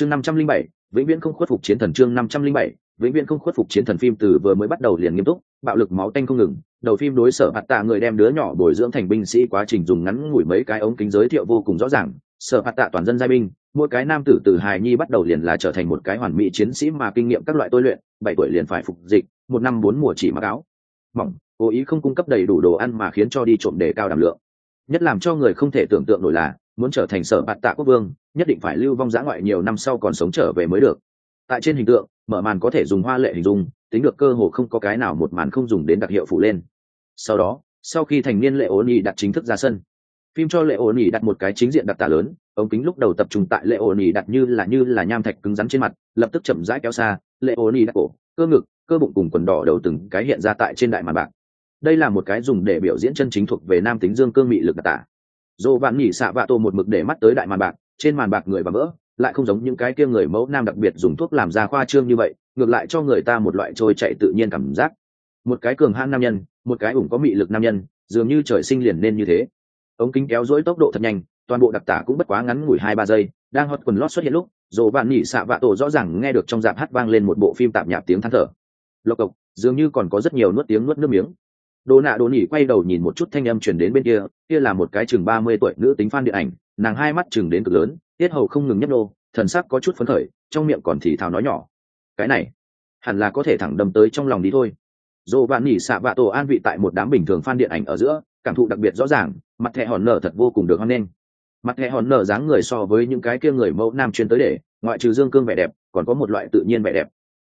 chương năm trăm linh bảy, vĩnh viễn không khuất phục chiến thần chương năm trăm linh bảy, vĩnh viễn không khuất phục chiến thần phim từ vừa mới bắt đầu liền nghiêm túc, bạo lực máu tanh không ngừng, đầu phim đối sở hạt tạ người đem đứa nhỏ bồi dưỡng thành binh sĩ quá trình dùng ngắn ngủi mấy cái ống kính giới thiệu vô cùng rõ ràng, sở hạt tạ toàn dân giai binh, mỗi cái nam tử từ hài nhi bắt đầu liền là trở thành một cái hoàn mỹ chiến sĩ mà kinh nghiệm các loại tôi luyện, bảy tuổi liền phải phục dịch, một năm bốn mùa chỉ mặc áo. Mỏng, cố ý không cung cấp đầy đủ đồ ăn mà khiến cho đi trộm đề cao đảm lượng. Nhất làm cho người không thể tưởng tượng nổi là, muốn trở thành sở bạt tạ quốc vương nhất định phải lưu vong giã ngoại nhiều năm sau còn sống trở về mới được. Tại trên hình tượng, mở màn có thể dùng hoa lệ hình dung, tính được cơ hồ không có cái nào một màn không dùng đến đặc hiệu phụ lên. Sau đó, sau khi thành niên lệ ổn ỉ đặt chính thức ra sân, phim cho lệ ổn ỉ đặt một cái chính diện đặc tả lớn, ống kính lúc đầu tập trung tại lệ ổn ỉ đặt như là như là nham thạch cứng rắn trên mặt, lập tức chậm rãi kéo xa, lệ ổn ỉ đặt cổ, cơ ngực, cơ bụng cùng quần đỏ đầu từng cái hiện ra tại trên đại màn bạc. Đây là một cái dùng để biểu diễn chân chính thuộc về nam tính dương cương mị lực đặc tả. Dồ vạn nhỉ xạ vạ tô một mực để mắt tới đại màn bạc trên màn bạc người và vỡ lại không giống những cái kia người mẫu nam đặc biệt dùng thuốc làm ra khoa trương như vậy, ngược lại cho người ta một loại trôi chạy tự nhiên cảm giác. Một cái cường hãn nam nhân, một cái ủng có mị lực nam nhân, dường như trời sinh liền nên như thế. Ống kính kéo dỗi tốc độ thật nhanh, toàn bộ đặc tả cũng bất quá ngắn ngủi hai ba giây, đang hót quần lót xuất hiện lúc dồ bạn nhỉ xạ vạ tổ rõ ràng nghe được trong dạp hát vang lên một bộ phim tạp nhạp tiếng than thở. Lộc cộc, dường như còn có rất nhiều nuốt tiếng nuốt nước miếng. Đồ nạ đồ nỉ quay đầu nhìn một chút thanh âm chuyển đến bên kia kia là một cái chừng ba mươi tuổi nữ tính phan điện ảnh nàng hai mắt chừng đến cực lớn, tiết hầu không ngừng nhấp nô, thần sắc có chút phấn khởi, trong miệng còn thì thào nói nhỏ. Cái này, hẳn là có thể thẳng đâm tới trong lòng đi thôi. Dồ bạn nỉ xạ vạ tổ an vị tại một đám bình thường phan điện ảnh ở giữa, cảm thụ đặc biệt rõ ràng, mặt thẹ hòn nở thật vô cùng được hoan nghênh. Mặt thẹ hòn nở dáng người so với những cái kia người mẫu nam chuyên tới để, ngoại trừ dương cương vẻ đẹp, còn có một loại tự nhiên vẻ đẹp.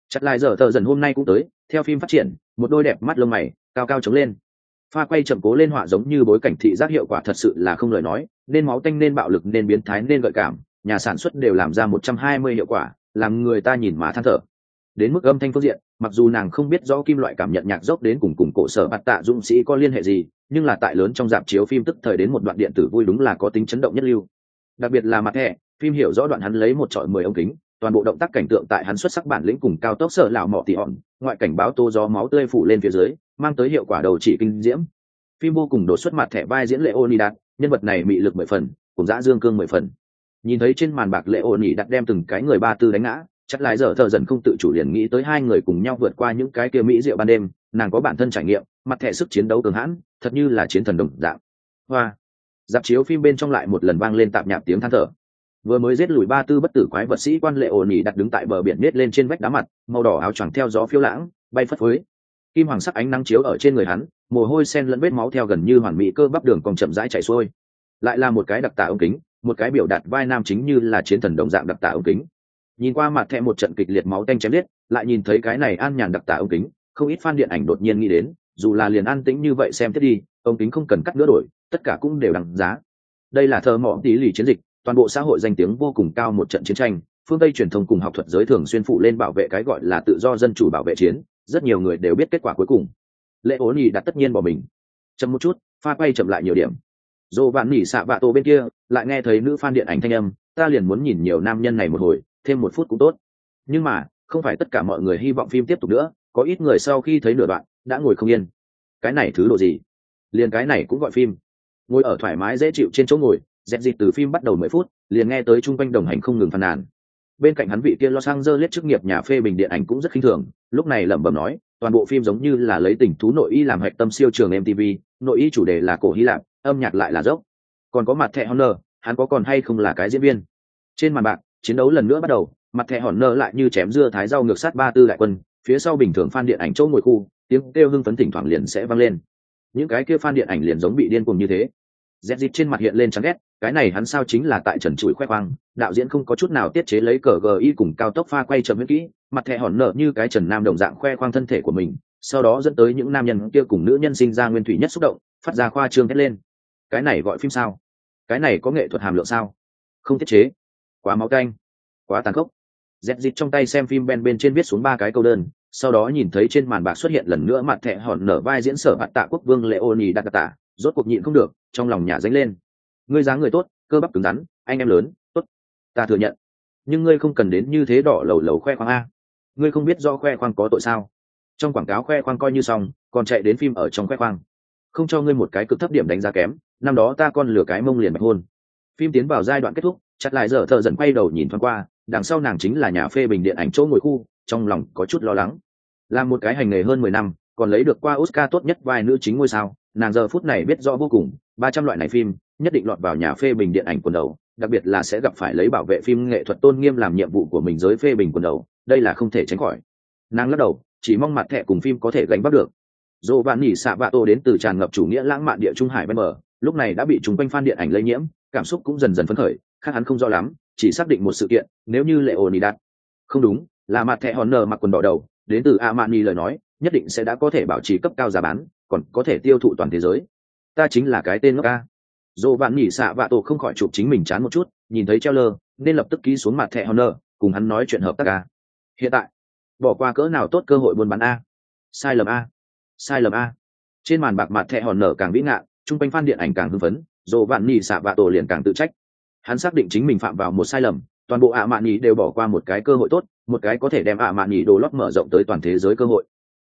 Chặt lại giờ thợ dần hôm nay cũng tới, theo phim phát triển, một đôi đẹp mắt lông mày, cao cao chống lên. Pha quay chậm cố lên họa giống như bối cảnh thị giác hiệu quả thật sự là không lời nói nên máu tanh nên bạo lực nên biến thái nên gợi cảm, nhà sản xuất đều làm ra một trăm hai mươi hiệu quả, làm người ta nhìn mà than thở. Đến mức âm thanh phương diện, mặc dù nàng không biết rõ kim loại cảm nhận nhạc dốc đến cùng cùng cổ sở bạt tạ dũng sĩ có liên hệ gì, nhưng là tại lớn trong dạp chiếu phim tức thời đến một đoạn điện tử vui đúng là có tính chấn động nhất lưu. Đặc biệt là mặt thẻ phim hiểu rõ đoạn hắn lấy một trọi mười ống kính, toàn bộ động tác cảnh tượng tại hắn xuất sắc bản lĩnh cùng cao tốc sở lão mọ tỉ hòn, ngoại cảnh báo tô gió máu tươi phủ lên phía dưới, mang tới hiệu quả đầu chỉ kinh diễm. Phim vô cùng đột xuất mặt thẻ vai diễn lệ onidat nhân vật này bị lực mười phần, cùng dã dương cương mười phần. Nhìn thấy trên màn bạc lệ ổn ỉ đặt đem từng cái người ba tư đánh ngã, chắc lại giờ thợ dần không tự chủ liền nghĩ tới hai người cùng nhau vượt qua những cái kia mỹ rượu ban đêm, nàng có bản thân trải nghiệm, mặt thẻ sức chiến đấu cường hãn, thật như là chiến thần đồng dạng. Hoa. Dạp chiếu phim bên trong lại một lần vang lên tạp nhạp tiếng than thở. Vừa mới giết lùi ba tư bất tử quái vật sĩ quan lệ ổn ỉ đặt đứng tại bờ biển nết lên trên vách đá mặt, màu đỏ áo choàng theo gió phiêu lãng, bay phất phới kim hoàng sắc ánh nắng chiếu ở trên người hắn, mồ hôi sen lẫn vết máu theo gần như hoàn mỹ cơ bắp đường còn chậm rãi chảy xuôi. Lại là một cái đặc tả ống kính, một cái biểu đạt vai nam chính như là chiến thần đồng dạng đặc tả ống kính. Nhìn qua mặt thẹ một trận kịch liệt máu tanh chém liết lại nhìn thấy cái này an nhàn đặc tả ống kính, không ít fan điện ảnh đột nhiên nghĩ đến, dù là liền an tĩnh như vậy xem tiếp đi, ống kính không cần cắt nữa đổi, tất cả cũng đều đằng giá. Đây là thơ mỏ tí lì chiến dịch, toàn bộ xã hội danh tiếng vô cùng cao một trận chiến tranh, phương tây truyền thông cùng học thuật giới thường xuyên phụ lên bảo vệ cái gọi là tự do dân chủ bảo vệ chiến rất nhiều người đều biết kết quả cuối cùng. Lễ ố nhì đặt tất nhiên bỏ mình. Chậm một chút, pha quay chậm lại nhiều điểm. Dồ bạn nỉ xạ vạ tổ bên kia, lại nghe thấy nữ fan điện ảnh thanh âm, ta liền muốn nhìn nhiều nam nhân này một hồi, thêm một phút cũng tốt. Nhưng mà, không phải tất cả mọi người hy vọng phim tiếp tục nữa, có ít người sau khi thấy nửa đoạn, đã ngồi không yên. Cái này thứ độ gì? Liền cái này cũng gọi phim. Ngồi ở thoải mái dễ chịu trên chỗ ngồi, dẹp dịt từ phim bắt đầu mười phút, liền nghe tới chung quanh đồng hành không ngừng phàn nàn bên cạnh hắn vị kia lo sang dơ lết chức nghiệp nhà phê bình điện ảnh cũng rất khinh thường, lúc này lẩm bẩm nói, toàn bộ phim giống như là lấy tình thú nội y làm hạch tâm siêu trường mtv nội y chủ đề là cổ hy lạp, âm nhạc lại là dốc. Còn có mặt thẻ honor, hắn có còn hay không là cái diễn viên? Trên màn bạc, chiến đấu lần nữa bắt đầu, mặt thẻ hòn nơ lại như chém dưa thái rau ngược sát ba tư đại quân, phía sau bình thường phan điện ảnh chỗ ngồi khu, tiếng kêu hưng phấn thỉnh thoảng liền sẽ vang lên. Những cái kia phan điện ảnh liền giống bị điên cuồng như thế dẹp dịp trên mặt hiện lên chán ghét, cái này hắn sao chính là tại trần trụi khoe khoang, đạo diễn không có chút nào tiết chế lấy cờ gi cùng cao tốc pha quay chậm miễn kỹ, mặt thẹ hòn nợ như cái trần nam đồng dạng khoe khoang thân thể của mình, sau đó dẫn tới những nam nhân kia cùng nữ nhân sinh ra nguyên thủy nhất xúc động, phát ra khoa trương thét lên. Cái này gọi phim sao? Cái này có nghệ thuật hàm lượng sao? Không tiết chế. Quá máu canh. Quá tàn khốc. Dẹp dịp trong tay xem phim ben bên trên viết xuống ba cái câu đơn, sau đó nhìn thấy trên màn bạc xuất hiện lần nữa mặt thẹ hòn nở vai diễn sở bạt tạ quốc vương lệ ô nhì đặc tạ rốt cuộc nhịn không được, trong lòng nhà dánh lên. Ngươi dáng người tốt, cơ bắp cứng rắn, anh em lớn, tốt. Ta thừa nhận. Nhưng ngươi không cần đến như thế đỏ lầu lầu khoe khoang a. Ngươi không biết do khoe khoang có tội sao? Trong quảng cáo khoe khoang coi như xong, còn chạy đến phim ở trong khoe khoang. Không cho ngươi một cái cực thấp điểm đánh giá kém, năm đó ta con lửa cái mông liền bạch hôn. Phim tiến vào giai đoạn kết thúc, chặt lại giờ thợ dần quay đầu nhìn thoáng qua, đằng sau nàng chính là nhà phê bình điện ảnh chỗ ngồi khu, trong lòng có chút lo lắng. Là một cái hành nghề hơn mười năm, còn lấy được qua oscar tốt nhất vai nữ chính ngôi sao nàng giờ phút này biết rõ vô cùng, ba trăm loại này phim, nhất định lọt vào nhà phê bình điện ảnh quần đầu, đặc biệt là sẽ gặp phải lấy bảo vệ phim nghệ thuật tôn nghiêm làm nhiệm vụ của mình giới phê bình quần đầu, đây là không thể tránh khỏi. Nàng lắc đầu, chỉ mong mặt thẻ cùng phim có thể gánh bắt được. Dồ bạn nỉ xạ vạ tô đến từ tràn ngập chủ nghĩa lãng mạn địa trung hải bên bờ, lúc này đã bị chúng quanh phan điện ảnh lây nhiễm, cảm xúc cũng dần dần phấn khởi, khác hắn không rõ lắm, chỉ xác định một sự kiện, nếu như lệ ồn đi đặt không đúng, là mặt thẻ hòn nờ mặc quần đỏ đầu, đến từ amani lời nói, nhất định sẽ đã có thể bảo trì cấp cao giá bán còn có thể tiêu thụ toàn thế giới. Ta chính là cái tên ngốc ca. Dồ bạn nhỉ xạ vạ tổ không khỏi chụp chính mình chán một chút, nhìn thấy treo lơ nên lập tức ký xuống mặt thẻ honor, cùng hắn nói chuyện hợp tác ca. Hiện tại, bỏ qua cỡ nào tốt cơ hội buôn bán a. Sai lầm a. Sai lầm a. Trên màn bạc mặt thẻ hòn nở càng vĩ ngạn, chung quanh phan điện ảnh càng hưng phấn dồ bạn nhỉ xạ vạ tổ liền càng tự trách. Hắn xác định chính mình phạm vào một sai lầm, toàn bộ ạ mạn nhỉ đều bỏ qua một cái cơ hội tốt, một cái có thể đem ạ mạn nhỉ đồ lót mở rộng tới toàn thế giới cơ hội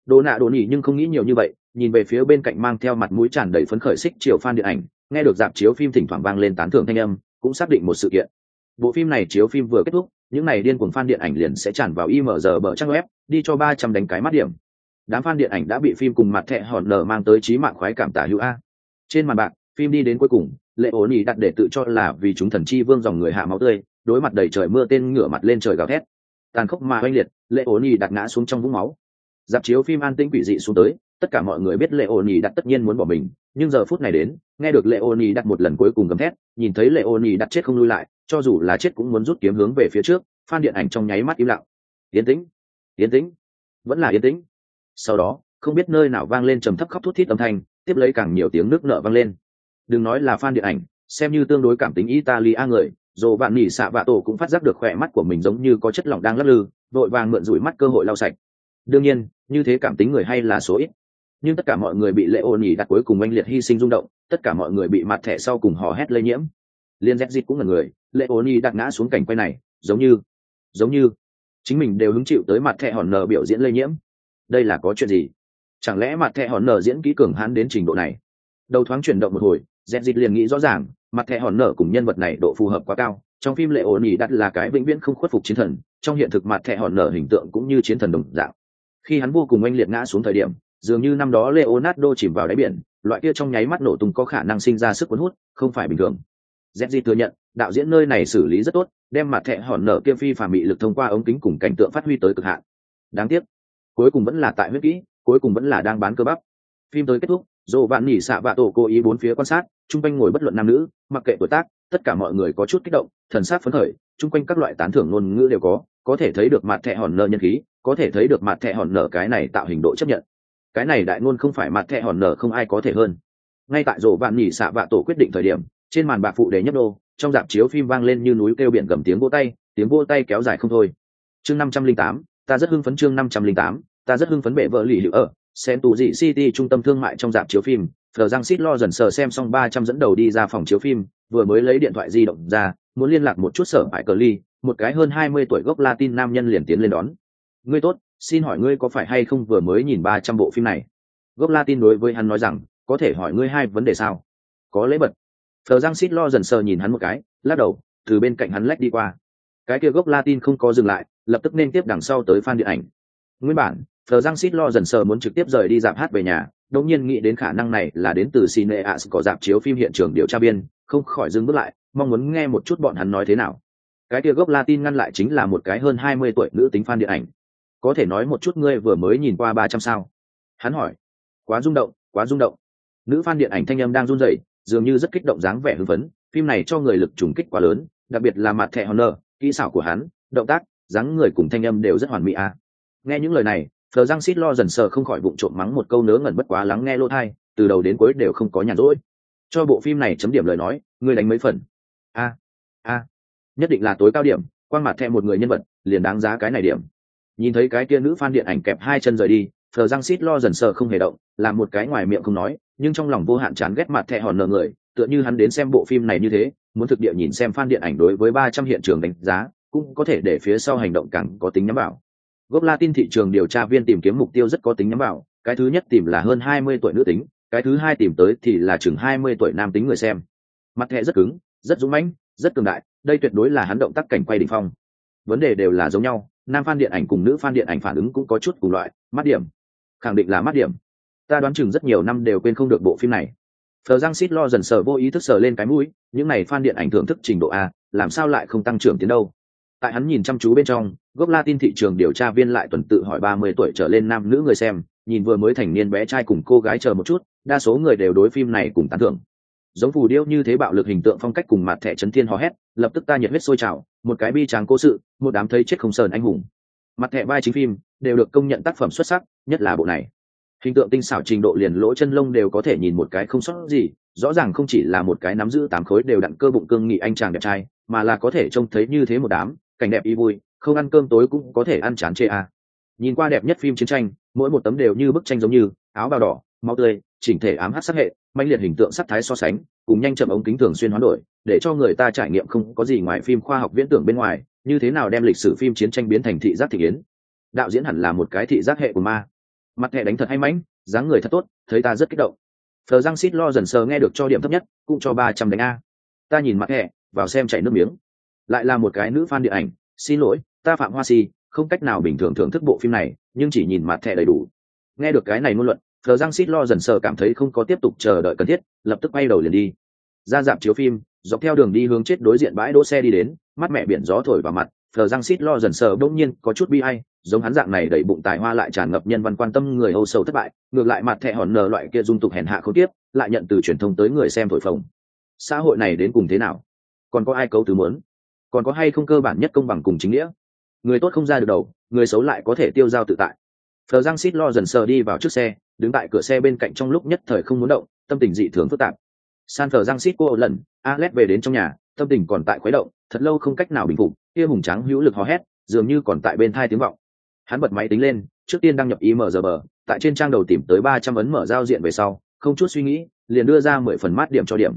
đồ nạ đồ nỉ nhưng không nghĩ nhiều như vậy, nhìn về phía bên cạnh mang theo mặt mũi tràn đầy phấn khởi xích chiều phan điện ảnh, nghe được dạp chiếu phim thỉnh thoảng vang lên tán thưởng thanh âm, cũng xác định một sự kiện. Bộ phim này chiếu phim vừa kết thúc, những n à y điên cuồng fan điện ảnh liền sẽ tràn vào img bờ trang web, đi cho ba trăm đánh cái mắt điểm. Đám fan điện ảnh đã bị phim cùng mặt thẹ hòn nở mang tới trí mạng khoái cảm tả hữu a. Trên màn bạc, phim đi đến cuối cùng, lệ ố nỉ đặt để tự cho là vì chúng thần chi vương dòng người hạ máu tươi, đối mặt đầy trời mưa tên ngửa mặt lên trời gào thét. Tàn khốc mà oanh liệt, lệ ố nỉ đặt ngã xuống trong vũng máu dạp chiếu phim an tĩnh quỷ dị xuống tới, tất cả mọi người biết lệ ô nhi đặt tất nhiên muốn bỏ mình, nhưng giờ phút này đến, nghe được lệ ôn đặt một lần cuối cùng gầm thét, nhìn thấy lệ ôn đặt chết không lui lại, cho dù là chết cũng muốn rút kiếm hướng về phía trước, phan điện ảnh trong nháy mắt im lặng. Yến tĩnh yến tĩnh, vẫn là yến tĩnh. Sau đó, không biết nơi nào vang lên trầm thấp khóc thút thít âm thanh, tiếp lấy càng nhiều tiếng nước nợ vang lên. Đừng nói là phan điện ảnh, xem như tương đối cảm tính italia người, dù bạn nỉ xạ vạ tổ cũng phát giác được khỏe mắt của mình giống như có chất lỏng đang lắc lư, vội vàng mượn rủi mắt cơ hội lau sạch. Đương nhiên như thế cảm tính người hay là số ít. Nhưng tất cả mọi người bị lệ ôn nhì đặt cuối cùng oanh liệt hy sinh rung động, tất cả mọi người bị mặt thẻ sau cùng hò hét lây nhiễm. Liên z dịt cũng là người lệ ôn nhì đặt ngã xuống cảnh quay này, giống như giống như, chính mình đều hứng chịu tới mặt thẻ hòn nở biểu diễn lây nhiễm. Đây là có chuyện gì? Chẳng lẽ mặt thẻ hòn nở diễn kỹ cường hãn đến trình độ này? Đầu thoáng chuyển động một hồi, z dịt liền nghĩ rõ ràng, mặt thẻ hòn nở cùng nhân vật này độ phù hợp quá cao. Trong phim lệ ôn nhì đặt là cái vĩnh viễn không khuất phục chiến thần, trong hiện thực mặt thẻ hòn nở hình tượng cũng như chiến thần đồng dạng khi hắn vô cùng oanh liệt ngã xuống thời điểm dường như năm đó Leonardo chìm vào đáy biển, loại kia trong nháy mắt nổ tung có khả năng sinh ra sức cuốn hút, không phải bình thường. ZG thừa nhận, đạo diễn nơi này xử lý rất tốt, đem mặt thẹ hòn nở kia phi phàm mị lực thông qua ống kính cùng cảnh tượng phát huy tới cực hạn. Đáng tiếc, cuối cùng vẫn là tại huyết kỹ, cuối cùng vẫn là đang bán cơ bắp. Phim tới kết thúc, dồ Vạn Nhỉ xạ vạ tổ cố ý bốn phía quan sát, trung quanh ngồi bất luận nam nữ, mặc kệ tuổi tác, tất cả mọi người có chút kích động, thần sắc phấn khởi, chung quanh các loại tán thưởng ngôn ngữ đều có, có thể thấy được mặt thẹ hòn nợ nhân khí, có thể thấy được mặt thẹ hòn nở cái này tạo hình độ chấp nhận. Cái này đại ngôn không phải mặt thẹ hòn nở không ai có thể hơn. Ngay tại rổ vạn nhỉ xạ vạ tổ quyết định thời điểm trên màn bạc phụ đề nhấp đô trong dạp chiếu phim vang lên như núi kêu biển gầm tiếng vô tay tiếng vô tay kéo dài không thôi. Chương năm trăm linh tám ta rất hưng phấn chương năm trăm linh tám ta rất hưng phấn bệ vợ lì hữu ở xem tù dị city trung tâm thương mại trong dạp chiếu phim thờ giang xít lo dần sờ xem xong ba trăm dẫn đầu đi ra phòng chiếu phim, vừa mới lấy điện thoại di động ra, muốn liên lạc một chút sở bại cờ ly, một cái hơn hai mươi tuổi gốc latin nam nhân liền tiến lên đón. Ngươi tốt, xin hỏi ngươi có phải hay không vừa mới nhìn ba trăm bộ phim này? Gốc latin đối với hắn nói rằng, có thể hỏi ngươi hai vấn đề sao? Có lễ bật. Thờ giang xít lo dần sờ nhìn hắn một cái, lắc đầu, từ bên cạnh hắn lách đi qua. Cái kia gốc latin không có dừng lại, lập tức nên tiếp đằng sau tới fan điện ảnh. Nguyên bản thờ giang xít lo dần sờ muốn trực tiếp rời đi dạp hát về nhà Đống nhiên nghĩ đến khả năng này là đến từ cineas có dạp chiếu phim hiện trường điều tra biên không khỏi dừng bước lại, mong muốn nghe một chút bọn hắn nói thế nào. Cái kia gốc latin ngăn lại chính là một cái hơn hai mươi tuổi nữ tính fan điện ảnh. Có thể nói một chút ngươi vừa mới nhìn qua ba trăm sao? Hắn hỏi. Quá rung động, quá rung động. Nữ f điện ảnh thanh âm đang run rẩy, dường như rất kích động dáng vẻ hưng phấn, phim này cho người lực trùng kích quá lớn, đặc biệt là mặt thẻ honor, kỹ xảo của hắn, động tác, dáng người cùng thanh âm đều rất hoàn mỹ à. nghe những lời này thờ giang xít lo dần sờ không khỏi bụng trộm mắng một câu nớ ngẩn bất quá lắng nghe lỗ thai, từ đầu đến cuối đều không có nhàn rỗi. Cho bộ phim này chấm điểm lời nói, ngươi đánh mấy phần? A a. Nhất định là tối cao điểm quan mặt thẹ một người nhân vật, liền đáng giá cái này điểm. Nhìn thấy cái kia nữ fan điện ảnh kẹp hai chân rời đi thờ răng xít lo dần sờ không hề động, làm một cái ngoài miệng không nói, nhưng trong lòng vô hạn chán ghét mặt thẹ hòn nợ người, tựa như hắn đến xem bộ phim này như thế, muốn thực địa nhìn xem fan điện ảnh đối với ba trăm hiện trường đánh giá, cũng có thể để phía sau hành động càng có tính nhắm vào gốc latin thị trường điều tra viên tìm kiếm mục tiêu rất có tính nhắm vào, cái thứ nhất tìm là hơn hai mươi tuổi nữ tính, cái thứ hai tìm tới thì là chừng hai mươi tuổi nam tính người xem. Mặt hệ rất cứng, rất dũng mãnh, rất cường đại, đây tuyệt đối là hắn động tác cảnh quay đỉnh phong. Vấn đề đều là giống nhau, nam fan điện ảnh cùng nữ fan điện ảnh phản ứng cũng có chút cùng loại, mắt điểm. Khẳng định là mắt điểm. Ta đoán chừng rất nhiều năm đều quên không được bộ phim này. Thờ giang xít lo dần sờ vô ý thức sờ lên cái mũi, những này fan điện ảnh thưởng thức trình độ a, làm sao lại không tăng trưởng tiến đâu? Tại hắn nhìn chăm chú bên trong, gốc latin thị trường điều tra viên lại tuần tự hỏi ba mươi tuổi trở lên nam nữ người xem, nhìn vừa mới thành niên bé trai cùng cô gái chờ một chút, đa số người đều đối phim này cùng tán thưởng. Giống phù điêu như thế bạo lực hình tượng phong cách cùng mặt thẻ chấn thiên hò hét, lập tức ta nhiệt huyết sôi trào, một cái bi tráng cố sự, một đám thấy chết không sờn anh hùng. Mặt thẻ vai chính phim đều được công nhận tác phẩm xuất sắc, nhất là bộ này. Hình tượng tinh xảo trình độ liền lỗ chân lông đều có thể nhìn một cái không sót gì, rõ ràng không chỉ là một cái nắm giữ tám khối đều đặn cơ bụng cương nghị anh chàng đẹp trai, mà là có thể trông thấy như thế một đám cảnh đẹp y vui, không ăn cơm tối cũng có thể ăn chán chê à. nhìn qua đẹp nhất phim chiến tranh, mỗi một tấm đều như bức tranh giống như, áo bào đỏ, máu tươi, chỉnh thể ám hát sắc hệ mạnh liệt hình tượng sắc thái so sánh, cùng nhanh chậm ống kính thường xuyên hoán đổi, để cho người ta trải nghiệm không có gì ngoài phim khoa học viễn tưởng bên ngoài, như thế nào đem lịch sử phim chiến tranh biến thành thị giác thị yến đạo diễn hẳn là một cái thị giác hệ của ma. Mặt hệ đánh thật hay mãnh, dáng người thật tốt, thấy ta rất kích động. Thờ răng xít lo dần sờ nghe được cho điểm thấp nhất, cũng cho ba trăm đánh a. Ta nhìn mặt hệ, vào xem chảy nước miếng lại là một cái nữ fan điện ảnh, xin lỗi, ta phạm hoa si, không cách nào bình thường thưởng thức bộ phim này, nhưng chỉ nhìn mặt thẻ đầy đủ. Nghe được cái này ngôn luận, thờ giang xít lo dần sờ cảm thấy không có tiếp tục chờ đợi cần thiết, lập tức bay đầu liền đi. Ra dạp chiếu phim, dọc theo đường đi hướng chết đối diện bãi đỗ xe đi đến, mắt mẹ biển gió thổi vào mặt, thờ giang xít lo dần sờ bỗng nhiên có chút bi hay giống hắn dạng này đẩy bụng tài hoa lại tràn ngập nhân văn quan tâm người âu sâu thất bại, ngược lại mặt thẻ hòn nờ loại kia dung tục hèn hạ không tiếp, lại nhận từ truyền thông tới người xem thổi phồng. Xã hội này đến cùng thế nào? Còn có ai cấu tứ muốn? Còn có hay không cơ bản nhất công bằng cùng chính nghĩa? Người tốt không ra được đầu, người xấu lại có thể tiêu dao tự tại. Thờ giang xít lo dần sờ đi vào trước xe, đứng tại cửa xe bên cạnh trong lúc nhất thời không muốn động, tâm tình dị thường phức tạp. San thờ giang xít cô lần alex về đến trong nhà, tâm tình còn tại khuấy động, thật lâu không cách nào bình phục, kia hùng trắng hữu lực hò hét, dường như còn tại bên thai tiếng vọng. Hắn bật máy tính lên, trước tiên đăng nhập imgb tại trên trang đầu tìm tới ba trăm ấn mở giao diện về sau, không chút suy nghĩ, liền đưa ra mười phần mát điểm cho điểm.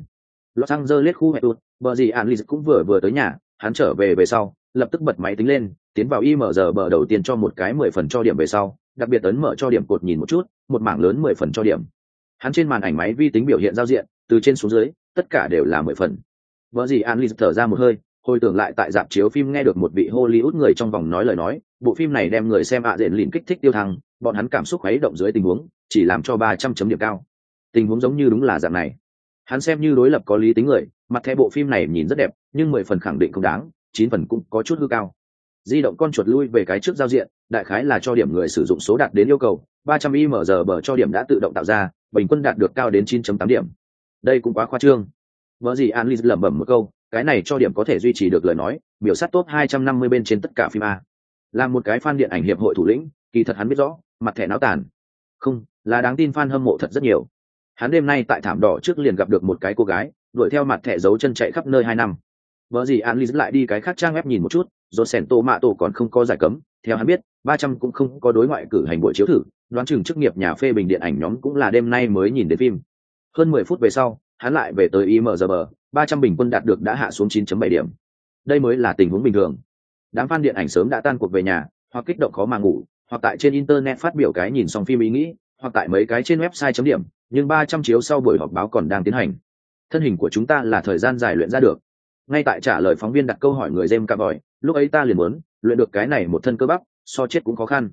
Los angeles khu hẹp tụt bờ gì an cũng vừa vừa tới nhà hắn trở về về sau, lập tức bật máy tính lên, tiến vào img bờ đầu tiên cho một cái mười phần cho điểm về sau, đặc biệt ấn mở cho điểm cột nhìn một chút, một mảng lớn mười phần cho điểm. Hắn trên màn ảnh máy vi tính biểu hiện giao diện, từ trên xuống dưới, tất cả đều là mười phần. Vợ gì an thở ra một hơi, hồi tưởng lại tại dạp chiếu phim nghe được một vị hollywood người trong vòng nói lời nói, bộ phim này đem người xem ạ à diện lìn kích thích tiêu thăng, bọn hắn cảm xúc khuấy động dưới tình huống, chỉ làm cho ba trăm chấm điểm cao. Tình huống giống như đúng là dạng này hắn xem như đối lập có lý tính người, mặt thẻ bộ phim này nhìn rất đẹp, nhưng mười phần khẳng định không đáng, chín phần cũng có chút hư cao. Di động con chuột lui về cái trước giao diện, đại khái là cho điểm người sử dụng số đạt đến yêu cầu, ba trăm img bờ cho điểm đã tự động tạo ra, bình quân đạt được cao đến 9.8 điểm. Đây cũng quá khoa trương. Vợ gì an lẩm bẩm một câu, cái này cho điểm có thể duy trì được lời nói, biểu sát top 250 bên trên tất cả phim a. Là một cái fan điện ảnh hiệp hội thủ lĩnh, kỳ thật hắn biết rõ, mặt thẻ náo tàn. Không, là đáng tin fan hâm mộ thật rất nhiều hắn đêm nay tại thảm đỏ trước liền gặp được một cái cô gái, đuổi theo mặt thẻ giấu chân chạy khắp nơi hai năm. Vợ gì an lại đi cái khác trang web nhìn một chút, rồi sẻn tô mạ tổ còn không có giải cấm, theo hắn biết, ba trăm cũng không có đối ngoại cử hành buổi chiếu thử, đoán chừng chức nghiệp nhà phê bình điện ảnh nhóm cũng là đêm nay mới nhìn đến phim. Hơn mười phút về sau, hắn lại về tới imgb ba trăm bình quân đạt được đã hạ xuống 9.7 điểm. Đây mới là tình huống bình thường. Đám fan điện ảnh sớm đã tan cuộc về nhà, hoặc kích động khó mà ngủ, hoặc tại trên internet phát biểu cái nhìn xong phim ý nghĩ hoặc tại mấy cái trên website chấm điểm nhưng ba trăm chiếu sau buổi họp báo còn đang tiến hành. Thân hình của chúng ta là thời gian dài luyện ra được. Ngay tại trả lời phóng viên đặt câu hỏi người jem cà bòi lúc ấy ta liền muốn luyện được cái này một thân cơ bắp so chết cũng khó khăn.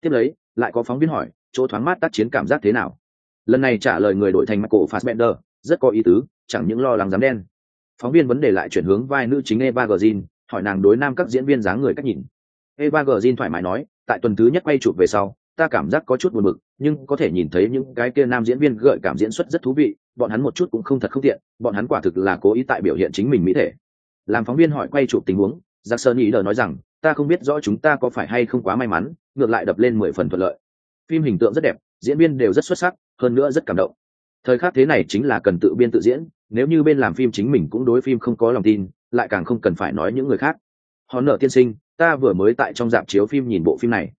Tiếp lấy lại có phóng viên hỏi chỗ thoáng mát tác chiến cảm giác thế nào? Lần này trả lời người đổi thành michael fassbender rất có ý tứ chẳng những lo lắng dám đen. Phóng viên vấn đề lại chuyển hướng vai nữ chính eva Green, hỏi nàng đối nam các diễn viên dáng người cách nhìn. Eva Green thoải mái nói tại tuần thứ nhất quay chụp về sau ta cảm giác có chút buồn bực, nhưng có thể nhìn thấy những cái kia nam diễn viên gợi cảm diễn xuất rất thú vị, bọn hắn một chút cũng không thật không tiện, bọn hắn quả thực là cố ý tại biểu hiện chính mình mỹ thể. Làm phóng viên hỏi quay chụp tình huống giặc sơn ý đờ nói rằng, ta không biết rõ chúng ta có phải hay không quá may mắn, ngược lại đập lên mười phần thuận lợi. Phim hình tượng rất đẹp, diễn viên đều rất xuất sắc, hơn nữa rất cảm động. Thời khắc thế này chính là cần tự biên tự diễn, nếu như bên làm phim chính mình cũng đối phim không có lòng tin, lại càng không cần phải nói những người khác. Họ nợ tiên sinh, ta vừa mới tại trong dạp chiếu phim nhìn bộ phim này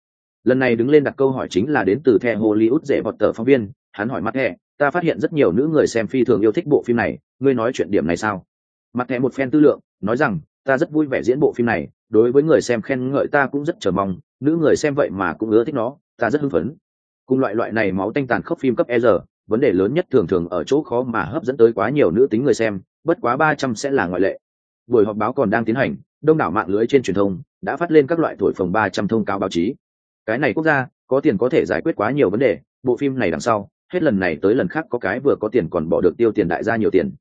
lần này đứng lên đặt câu hỏi chính là đến từ the hollywood dễ vọt tờ phóng viên. Hắn hỏi mặt thẻ ta phát hiện rất nhiều nữ người xem phi thường yêu thích bộ phim này, ngươi nói chuyện điểm này sao? Mặt thẻ một phen tư lượng, nói rằng, ta rất vui vẻ diễn bộ phim này, đối với người xem khen ngợi ta cũng rất chờ mong, nữ người xem vậy mà cũng ưa thích nó, ta rất hưng phấn. Cùng loại loại này máu tanh tàn khốc phim cấp e giờ vấn đề lớn nhất thường thường ở chỗ khó mà hấp dẫn tới quá nhiều nữ tính người xem, bất quá ba trăm sẽ là ngoại lệ. Buổi họp báo còn đang tiến hành, đông đảo mạng lưới trên truyền thông đã phát lên các loại thổi phồng ba trăm thông cáo báo chí cái này quốc gia, có tiền có thể giải quyết quá nhiều vấn đề, bộ phim này đằng sau, hết lần này tới lần khác có cái vừa có tiền còn bỏ được tiêu tiền đại gia nhiều tiền.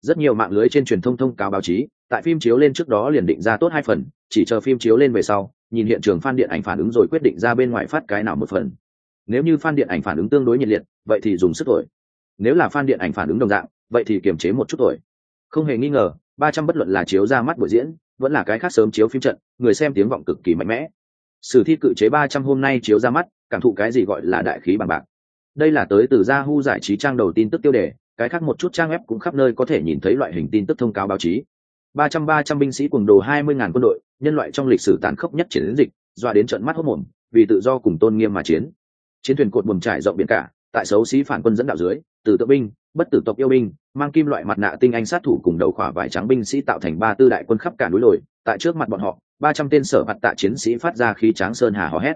Rất nhiều mạng lưới trên truyền thông thông cáo báo chí, tại phim chiếu lên trước đó liền định ra tốt hai phần, chỉ chờ phim chiếu lên về sau, nhìn hiện trường fan điện ảnh phản ứng rồi quyết định ra bên ngoài phát cái nào một phần. Nếu như fan điện ảnh phản ứng tương đối nhiệt liệt, vậy thì dùng sức tuổi nếu là fan điện ảnh phản ứng đồng dạng, vậy thì kiềm chế một chút tuổi không hề nghi ngờ, ba trăm bất luận là chiếu ra mắt buổi diễn, vẫn là cái khác sớm chiếu phim trận, người xem tiếng vọng cực kỳ mạnh mẽ sử thi cự chế ba trăm hôm nay chiếu ra mắt, cảm thụ cái gì gọi là đại khí bằng bạc. Đây là tới từ Yahoo giải trí trang đầu tin tức tiêu đề, cái khác một chút trang web cũng khắp nơi có thể nhìn thấy loại hình tin tức thông cáo báo chí. ba trăm ba trăm binh sĩ cuồng đồ hai mươi ngàn quân đội, nhân loại trong lịch sử tàn khốc nhất chiến dịch, dọa đến trận mắt hốc mồm, vì tự do cùng tôn nghiêm mà chiến. Chiến thuyền cột buồm trải rộng biển cả, tại xấu xí phản quân dẫn đạo dưới, từ tự binh, bất tử tộc yêu binh, mang kim loại mặt nạ tinh anh sát thủ cùng đầu khỏa vải trắng binh sĩ tạo thành ba tư đại quân khắp cả núi lồi tại trước mặt bọn họ ba trăm tên sở mặt tạ chiến sĩ phát ra khí tráng sơn hà hò hét.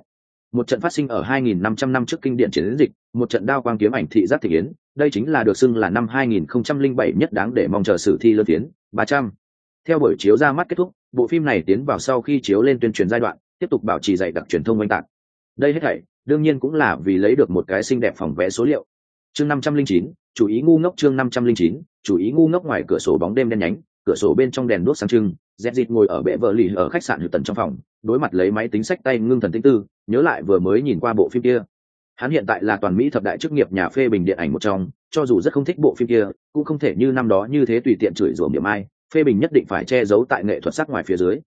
Một trận phát sinh ở 2.500 năm trước kinh điển chiến dịch một trận đao quang kiếm ảnh thị giác thị yến đây chính là được xưng là năm 2007 nhất đáng để mong chờ sử thi lớn tiến 300. theo buổi chiếu ra mắt kết thúc bộ phim này tiến vào sau khi chiếu lên tuyên truyền giai đoạn tiếp tục bảo trì dạy đặc truyền thông oanh tạc. Đây hết thảy đương nhiên cũng là vì lấy được một cái xinh đẹp phòng vé số liệu. Chương 509, chủ ý ngu ngốc chương 509, chủ ý ngu ngốc ngoài cửa sổ bóng đêm đen nhánh cửa sổ bên trong đèn đuốc sáng trưng dẹp dịt ngồi ở bệ vợ lì ở khách sạn hữu tần trong phòng đối mặt lấy máy tính sách tay ngưng thần tinh tư nhớ lại vừa mới nhìn qua bộ phim kia. Hắn hiện tại là toàn mỹ thập đại chức nghiệp nhà phê bình điện ảnh một trong cho dù rất không thích bộ phim kia cũng không thể như năm đó như thế tùy tiện chửi rủa miệng ai phê bình nhất định phải che giấu tại nghệ thuật sắc ngoài phía dưới.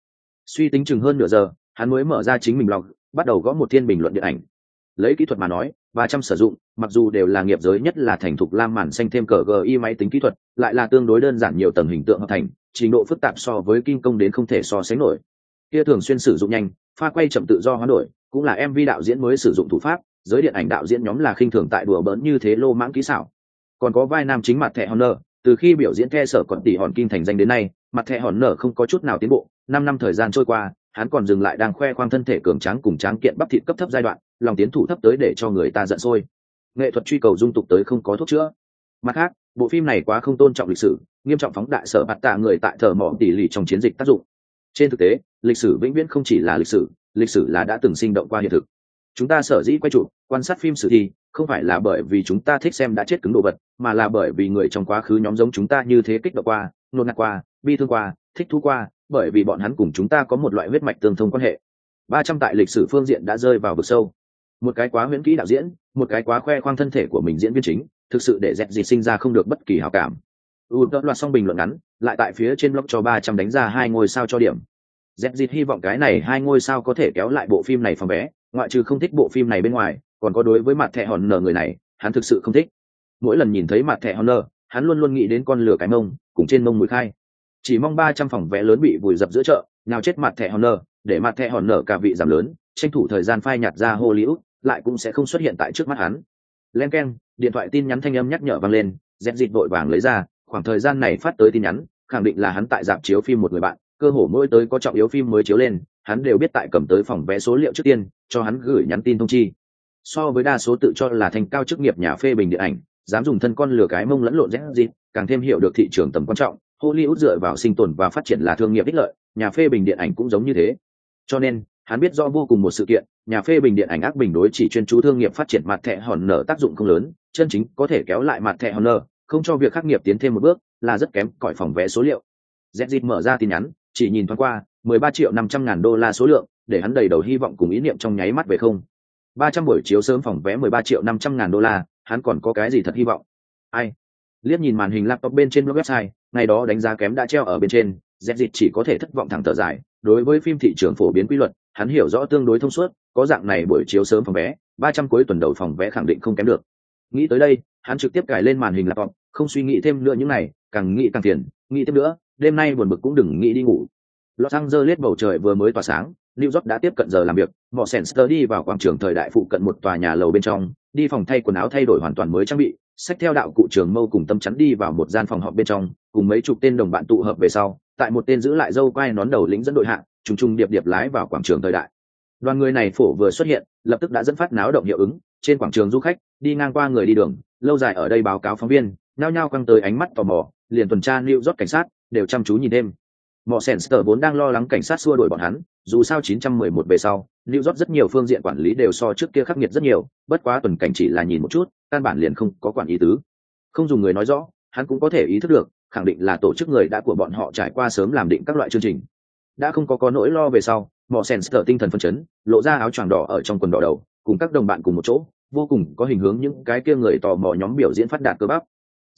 Suy tính chừng hơn nửa giờ hắn mới mở ra chính mình log, bắt đầu gõ một thiên bình luận điện ảnh. Lấy kỹ thuật mà nói và trăm sử dụng mặc dù đều là nghiệp giới nhất là thành thục lam màn xanh thêm cờ gi máy tính kỹ thuật lại là tương đối đơn giản nhiều tầng hình tượng hợp thành trình độ phức tạp so với kinh công đến không thể so sánh nổi. Kia thường xuyên sử dụng nhanh, pha quay chậm tự do hoán đổi, cũng là mv đạo diễn mới sử dụng thủ pháp, giới điện ảnh đạo diễn nhóm là khinh thường tại đùa bỡn như thế lô mãng kỹ xảo. Còn có vai nam chính mặt thẻ honor, từ khi biểu diễn the sở còn tỷ hòn kinh thành danh đến nay, mặt thẻ honor không có chút nào tiến bộ, năm năm thời gian trôi qua, hắn còn dừng lại đang khoe khoang thân thể cường tráng cùng tráng kiện bắp thịt cấp thấp giai đoạn, lòng tiến thủ thấp tới để cho người ta giận sôi. Nghệ thuật truy cầu dung tục tới không có thuốc chữa. Mặt khác, bộ phim này quá không tôn trọng lịch sử nghiêm trọng phóng đại sở bạt tạ người tại thờ mỏ tỷ lệ trong chiến dịch tác dụng. Trên thực tế, lịch sử vĩnh viễn không chỉ là lịch sử lịch sử là đã từng sinh động qua hiện thực. Chúng ta sở dĩ quay chụp, quan sát phim sử thi, không phải là bởi vì chúng ta thích xem đã chết cứng đồ vật, mà là bởi vì người trong quá khứ nhóm giống chúng ta như thế kích động qua, nôn nạc qua, bi thương qua, thích thú qua, bởi vì bọn hắn cùng chúng ta có một loại huyết mạch tương thông quan hệ. Ba trăm tại lịch sử phương diện đã rơi vào vực sâu. Một cái quá huyễn kỹ đạo diễn, một cái quá khoe khoang thân thể của mình diễn viên chính, thực sự để dẹp gì sinh ra không được bất kỳ hào cảm u đợt loạt xong bình luận ngắn, lại tại phía trên blog cho ba trăm đánh ra hai ngôi sao cho điểm. Dẹp dịt hy vọng cái này hai ngôi sao có thể kéo lại bộ phim này phòng vé, ngoại trừ không thích bộ phim này bên ngoài, còn có đối với mặt thẻ hòn nở người này, hắn thực sự không thích. Mỗi lần nhìn thấy mặt thẻ hòn nở hắn luôn luôn nghĩ đến con lửa cái mông, cùng trên mông mùi khai. Chỉ mong ba trăm phòng vé lớn bị vùi dập giữa chợ, nào chết mặt thẻ hòn nở để mặt thẻ hòn nở cả vị giảm lớn, tranh thủ thời gian phai nhạt ra hollywood, lại cũng sẽ không xuất hiện tại trước mắt hắn. Len k điện thoại tin nhắn thanh âm nhắc nhở vang lên dẹp dịt vội vàng lấy ra khoảng thời gian này phát tới tin nhắn, khẳng định là hắn tại dạp chiếu phim một người bạn, cơ hồ mỗi tới có trọng yếu phim mới chiếu lên, hắn đều biết tại cầm tới phòng vé số liệu trước tiên, cho hắn gửi nhắn tin thông chi. So với đa số tự cho là thành cao chức nghiệp nhà phê bình điện ảnh, dám dùng thân con lừa cái mông lẫn lộn rẽ dịp, càng thêm hiểu được thị trường tầm quan trọng, hollywood dựa vào sinh tồn và phát triển là thương nghiệp ích lợi, nhà phê bình điện ảnh cũng giống như thế. Cho nên, hắn biết do vô cùng một sự kiện, nhà phê bình điện ảnh ác bình đối chỉ chuyên chú thương nghiệp phát triển mặt thẻ hòn nở tác dụng không lớn, chân chính có thể kéo lại mặt thẻ hòn nở không cho việc khắc nghiệp tiến thêm một bước, là rất kém, cỏi phòng vé số liệu. Z mở ra tin nhắn, chỉ nhìn thoáng qua, mười ba triệu năm trăm ngàn đô la số lượng, để hắn đầy đầu hy vọng cùng ý niệm trong nháy mắt về không. ba trăm buổi chiếu sớm phòng vé mười ba triệu năm trăm ngàn đô la, hắn còn có cái gì thật hy vọng? Ai? Liếc nhìn màn hình laptop bên trên website, ngày đó đánh giá kém đã treo ở bên trên z chỉ có thể thất vọng thẳng thở dài. Đối với phim thị trường phổ biến quy luật, hắn hiểu rõ tương đối thông suốt, có dạng này buổi chiếu sớm phòng vé, ba trăm cuối tuần đầu phòng vé khẳng định không kém được. Nghĩ tới đây, hắn trực tiếp cài lên màn hình laptop không suy nghĩ thêm nữa những này, càng nghĩ càng tiền nghĩ thêm nữa, đêm nay buồn bực cũng đừng nghĩ đi ngủ. Los angeles bầu trời vừa mới tỏa sáng, new york đã tiếp cận giờ làm việc mọ sensor đi vào quảng trường thời đại phụ cận một tòa nhà lầu bên trong, đi phòng thay quần áo thay đổi hoàn toàn mới trang bị sách theo đạo cụ trường mâu cùng tâm chắn đi vào một gian phòng họp bên trong, cùng mấy chục tên đồng bạn tụ hợp về sau, tại một tên giữ lại dâu quai nón đầu lĩnh dẫn đội hạng trùng trùng điệp điệp lái vào quảng trường thời đại. Đoàn người này phổ vừa xuất hiện, lập tức đã dẫn phát náo động hiệu ứng, trên quảng trường du khách, đi ngang qua người đi đường, lâu dài ở đây báo cáo phóng viên nhao nhao căng tới ánh mắt tò mò liền tuần tra lưu rót cảnh sát đều chăm chú nhìn thêm Mọ sờ vốn đang lo lắng cảnh sát xua đuổi bọn hắn, dù sao 911 về sau, lưu rót rất nhiều phương diện quản lý đều so trước kia khắc nghiệt rất nhiều, bất quá tuần cảnh chỉ là nhìn một chút, căn bản liền không có quản ý tứ. Không dùng người nói rõ, hắn cũng có thể ý thức được, khẳng định là tổ chức người đã của bọn họ trải qua sớm làm định các loại chương trình. Đã không có có nỗi lo về sau, Mọ sờ tinh thần phấn chấn, lộ ra áo choàng đỏ ở trong quần đỏ đầu, cùng các đồng bạn cùng một chỗ, vô cùng có hình hướng những cái kia người tò mò nhóm biểu diễn phát đạt cơ bắp.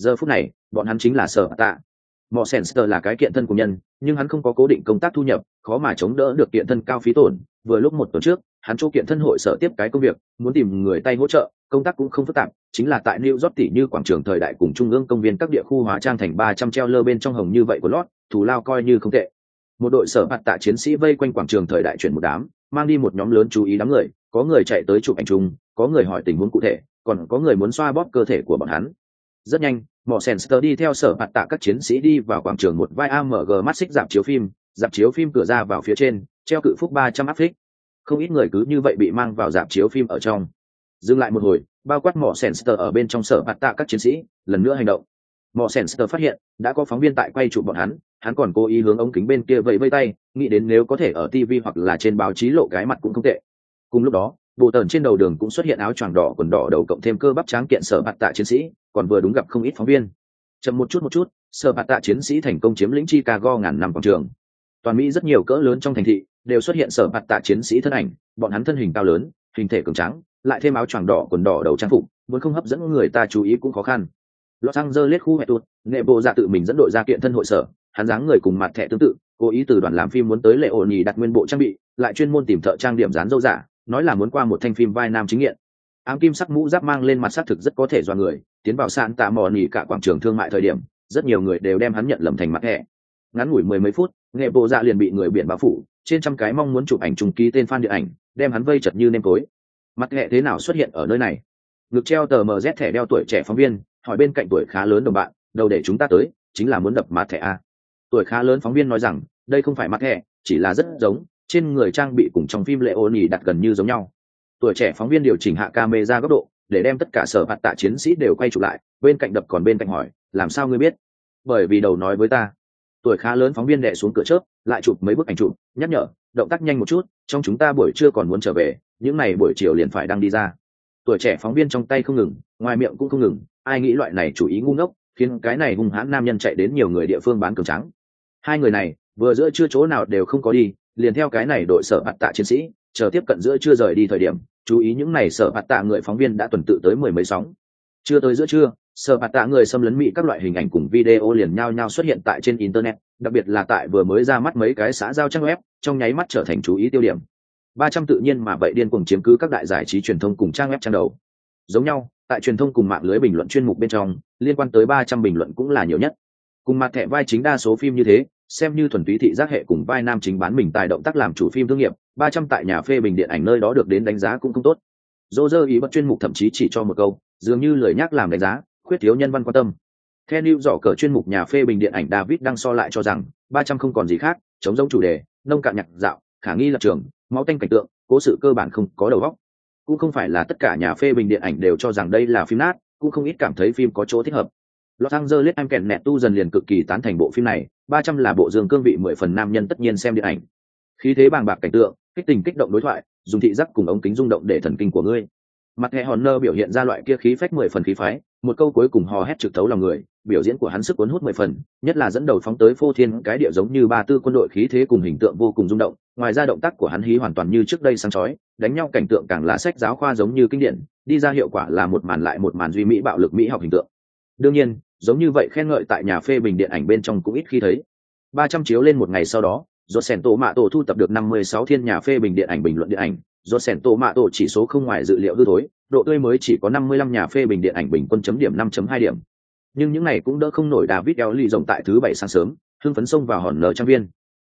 Giờ phút này, bọn hắn chính là sở tạ. Mọ senster là cái kiện thân của nhân nhưng hắn không có cố định công tác thu nhập khó mà chống đỡ được kiện thân cao phí tổn. Vừa lúc một tuần trước hắn chỗ kiện thân hội sở tiếp cái công việc muốn tìm người tay hỗ trợ công tác cũng không phức tạp chính là tại new york tỷ như quảng trường thời đại cùng trung ương công viên các địa khu hóa trang thành ba trăm treo lơ bên trong hồng như vậy của lót thù lao coi như không tệ. Một đội sở mặt tạ chiến sĩ vây quanh quảng trường thời đại chuyển một đám mang đi một nhóm lớn chú ý đám người có người chạy tới chụp ảnh chung có người hỏi tình huống cụ thể còn có người muốn xoa bóp cơ thể của bọn hắn rất nhanh, mỏ senster đi theo sở mặt tạ các chiến sĩ đi vào quảng trường một vai amg mắt xích dạp chiếu phim, dạp chiếu phim cửa ra vào phía trên, treo cự phúc ba trăm áp phích. Không ít người cứ như vậy bị mang vào dạp chiếu phim ở trong. Dừng lại một hồi, bao quát mỏ senster ở bên trong sở mặt tạ các chiến sĩ, lần nữa hành động. Mỏ senster phát hiện, đã có phóng viên tại quay chụp bọn hắn hắn còn cố ý hướng ống kính bên kia vẫy vây tay, nghĩ đến nếu có thể ở tv hoặc là trên báo chí lộ cái mặt cũng không tệ. Cùng lúc đó bộ tần trên đầu đường cũng xuất hiện áo choàng đỏ, quần đỏ đầu cộng thêm cơ bắp tráng kiện sở bạt tạ chiến sĩ, còn vừa đúng gặp không ít phóng viên. Chậm một chút một chút, sở bạt tạ chiến sĩ thành công chiếm lĩnh chicago ngàn năm quảng trường. Toàn mỹ rất nhiều cỡ lớn trong thành thị đều xuất hiện sở bạt tạ chiến sĩ thân ảnh, bọn hắn thân hình cao lớn, hình thể cường trắng lại thêm áo choàng đỏ, quần đỏ đầu trang phục, muốn không hấp dẫn người ta chú ý cũng khó khăn. Los angeles khu hệ tuột nghệ bộ dạ tự mình dẫn đội ra kiện thân hội sở, hắn dáng người cùng mặt thẻ tương tự, cố ý từ đoàn làm phim muốn tới lệ ổn nhì đặt nguyên bộ trang bị, lại chuyên môn tìm thợ trang điểm dán dâu giả nói là muốn qua một thanh phim vai nam chính nghiện. Ám kim sắc mũ giáp mang lên mặt xác thực rất có thể do người, tiến vào sạn tạ mò nỉ cả quảng trường thương mại thời điểm, rất nhiều người đều đem hắn nhận lầm thành mặt hẹ. ngắn ngủi mười mấy phút, nghệ bộ dạ liền bị người biển bao phủ, trên trăm cái mong muốn chụp ảnh trùng ký tên fan điện ảnh, đem hắn vây chật như nêm tối mặt hẹ thế nào xuất hiện ở nơi này? Ngực treo tờ mz thẻ đeo tuổi trẻ phóng viên, hỏi bên cạnh tuổi khá lớn đồng bạn, đầu để chúng ta tới, chính là muốn đập mặt thẻ a. Tuổi khá lớn phóng viên nói rằng, đây không phải mặt thẻ chỉ là rất giống trên người trang bị cùng trong phim lệ ô nhì đặt gần như giống nhau. Tuổi trẻ phóng viên điều chỉnh hạ camera góc độ, để đem tất cả sở hạt tạ chiến sĩ đều quay chụp lại, bên cạnh đập còn bên cạnh hỏi, làm sao ngươi biết? Bởi vì đầu nói với ta. Tuổi khá lớn phóng viên đệ xuống cửa chớp, lại chụp mấy bức ảnh chụp, nhắc nhở, động tác nhanh một chút, trong chúng ta buổi trưa còn muốn trở về, những n à y buổi chiều liền phải đang đi ra. Tuổi trẻ phóng viên trong tay không ngừng, ngoài miệng cũng không ngừng, ai nghĩ loại này chủ ý ngu ngốc, khiến cái này hung hãn nam nhân chạy đến nhiều người địa phương bán cường trắng. Hai người này, vừa giữa chưa chỗ nào đều không có đi liền theo cái này đội sở bạt tạ chiến sĩ, chờ tiếp cận giữa chưa rời đi thời điểm, chú ý những này sở bạt tạ người phóng viên đã tuần tự tới mười mấy sóng. Chưa tới giữa trưa, sở bạt tạ người xâm lấn mỹ các loại hình ảnh cùng video liền nhao nhao xuất hiện tại trên internet, đặc biệt là tại vừa mới ra mắt mấy cái xã giao trang web, trong nháy mắt trở thành chú ý tiêu điểm. Ba trăm tự nhiên mà vậy điên cuồng chiếm cứ các đại giải trí truyền thông cùng trang web trang đầu. Giống nhau, tại truyền thông cùng mạng lưới bình luận chuyên mục bên trong, liên quan tới ba trăm bình luận cũng là nhiều nhất. Cùng mặt thẻ vai chính đa số phim như thế xem như thuần túy thị giác hệ cùng vai nam chính bán mình tài động tác làm chủ phim thương nghiệp ba trăm tại nhà phê bình điện ảnh nơi đó được đến đánh giá cũng không tốt. Dô dơ ý bất chuyên mục thậm chí chỉ cho một câu dường như lời nhắc làm đánh giá khuyết thiếu nhân văn quan tâm. Theo new dọ cờ chuyên mục nhà phê bình điện ảnh david đang so lại cho rằng ba trăm không còn gì khác chống giống chủ đề nông cạn nhạc dạo khả nghi lập trường máu tanh cảnh tượng cố sự cơ bản không có đầu óc. Cũng không phải là tất cả nhà phê bình điện ảnh đều cho rằng đây là phim nát cũng không ít cảm thấy phim có chỗ thích hợp. Los Angeles em kẹn nẹt tu dần liền cực kỳ tán thành bộ phim này, 300 là bộ dương cương vị mười phần nam nhân tất nhiên xem điện ảnh. Khí thế bàng bạc cảnh tượng, kích tình kích động đối thoại, dùng thị giác cùng ống kính rung động để thần kinh của ngươi. Mặt hệ Honor biểu hiện ra loại kia khí phách mười phần khí phái, một câu cuối cùng hò hét trực tấu lòng người, biểu diễn của hắn sức cuốn hút mười phần, nhất là dẫn đầu phóng tới phô thiên cái địa giống như ba tư quân đội khí thế cùng hình tượng vô cùng rung động, ngoài ra động tác của hắn hí hoàn toàn như trước đây sáng chói, đánh nhau cảnh tượng càng là sách giáo khoa giống như kinh điển, đi ra hiệu quả là một màn lại một màn duy mỹ bạo lực mỹ học hình tượng. Đương nhiên, giống như vậy khen ngợi tại nhà phê bình điện ảnh bên trong cũng ít khi thấy. Ba trăm chiếu lên một ngày sau đó do sẻn tổ mạ tổ thu tập được năm mươi sáu thiên nhà phê bình điện ảnh bình luận điện ảnh. Do sẻn tổ mạ tổ chỉ số không ngoài dự liệu hư thối, độ tươi mới chỉ có năm mươi lăm nhà phê bình điện ảnh bình quân chấm điểm năm chấm hai điểm. Nhưng những này cũng đỡ không nổi david eo ly rộng tại thứ bảy sáng sớm, hưng phấn xông vào hòn nở trang viên.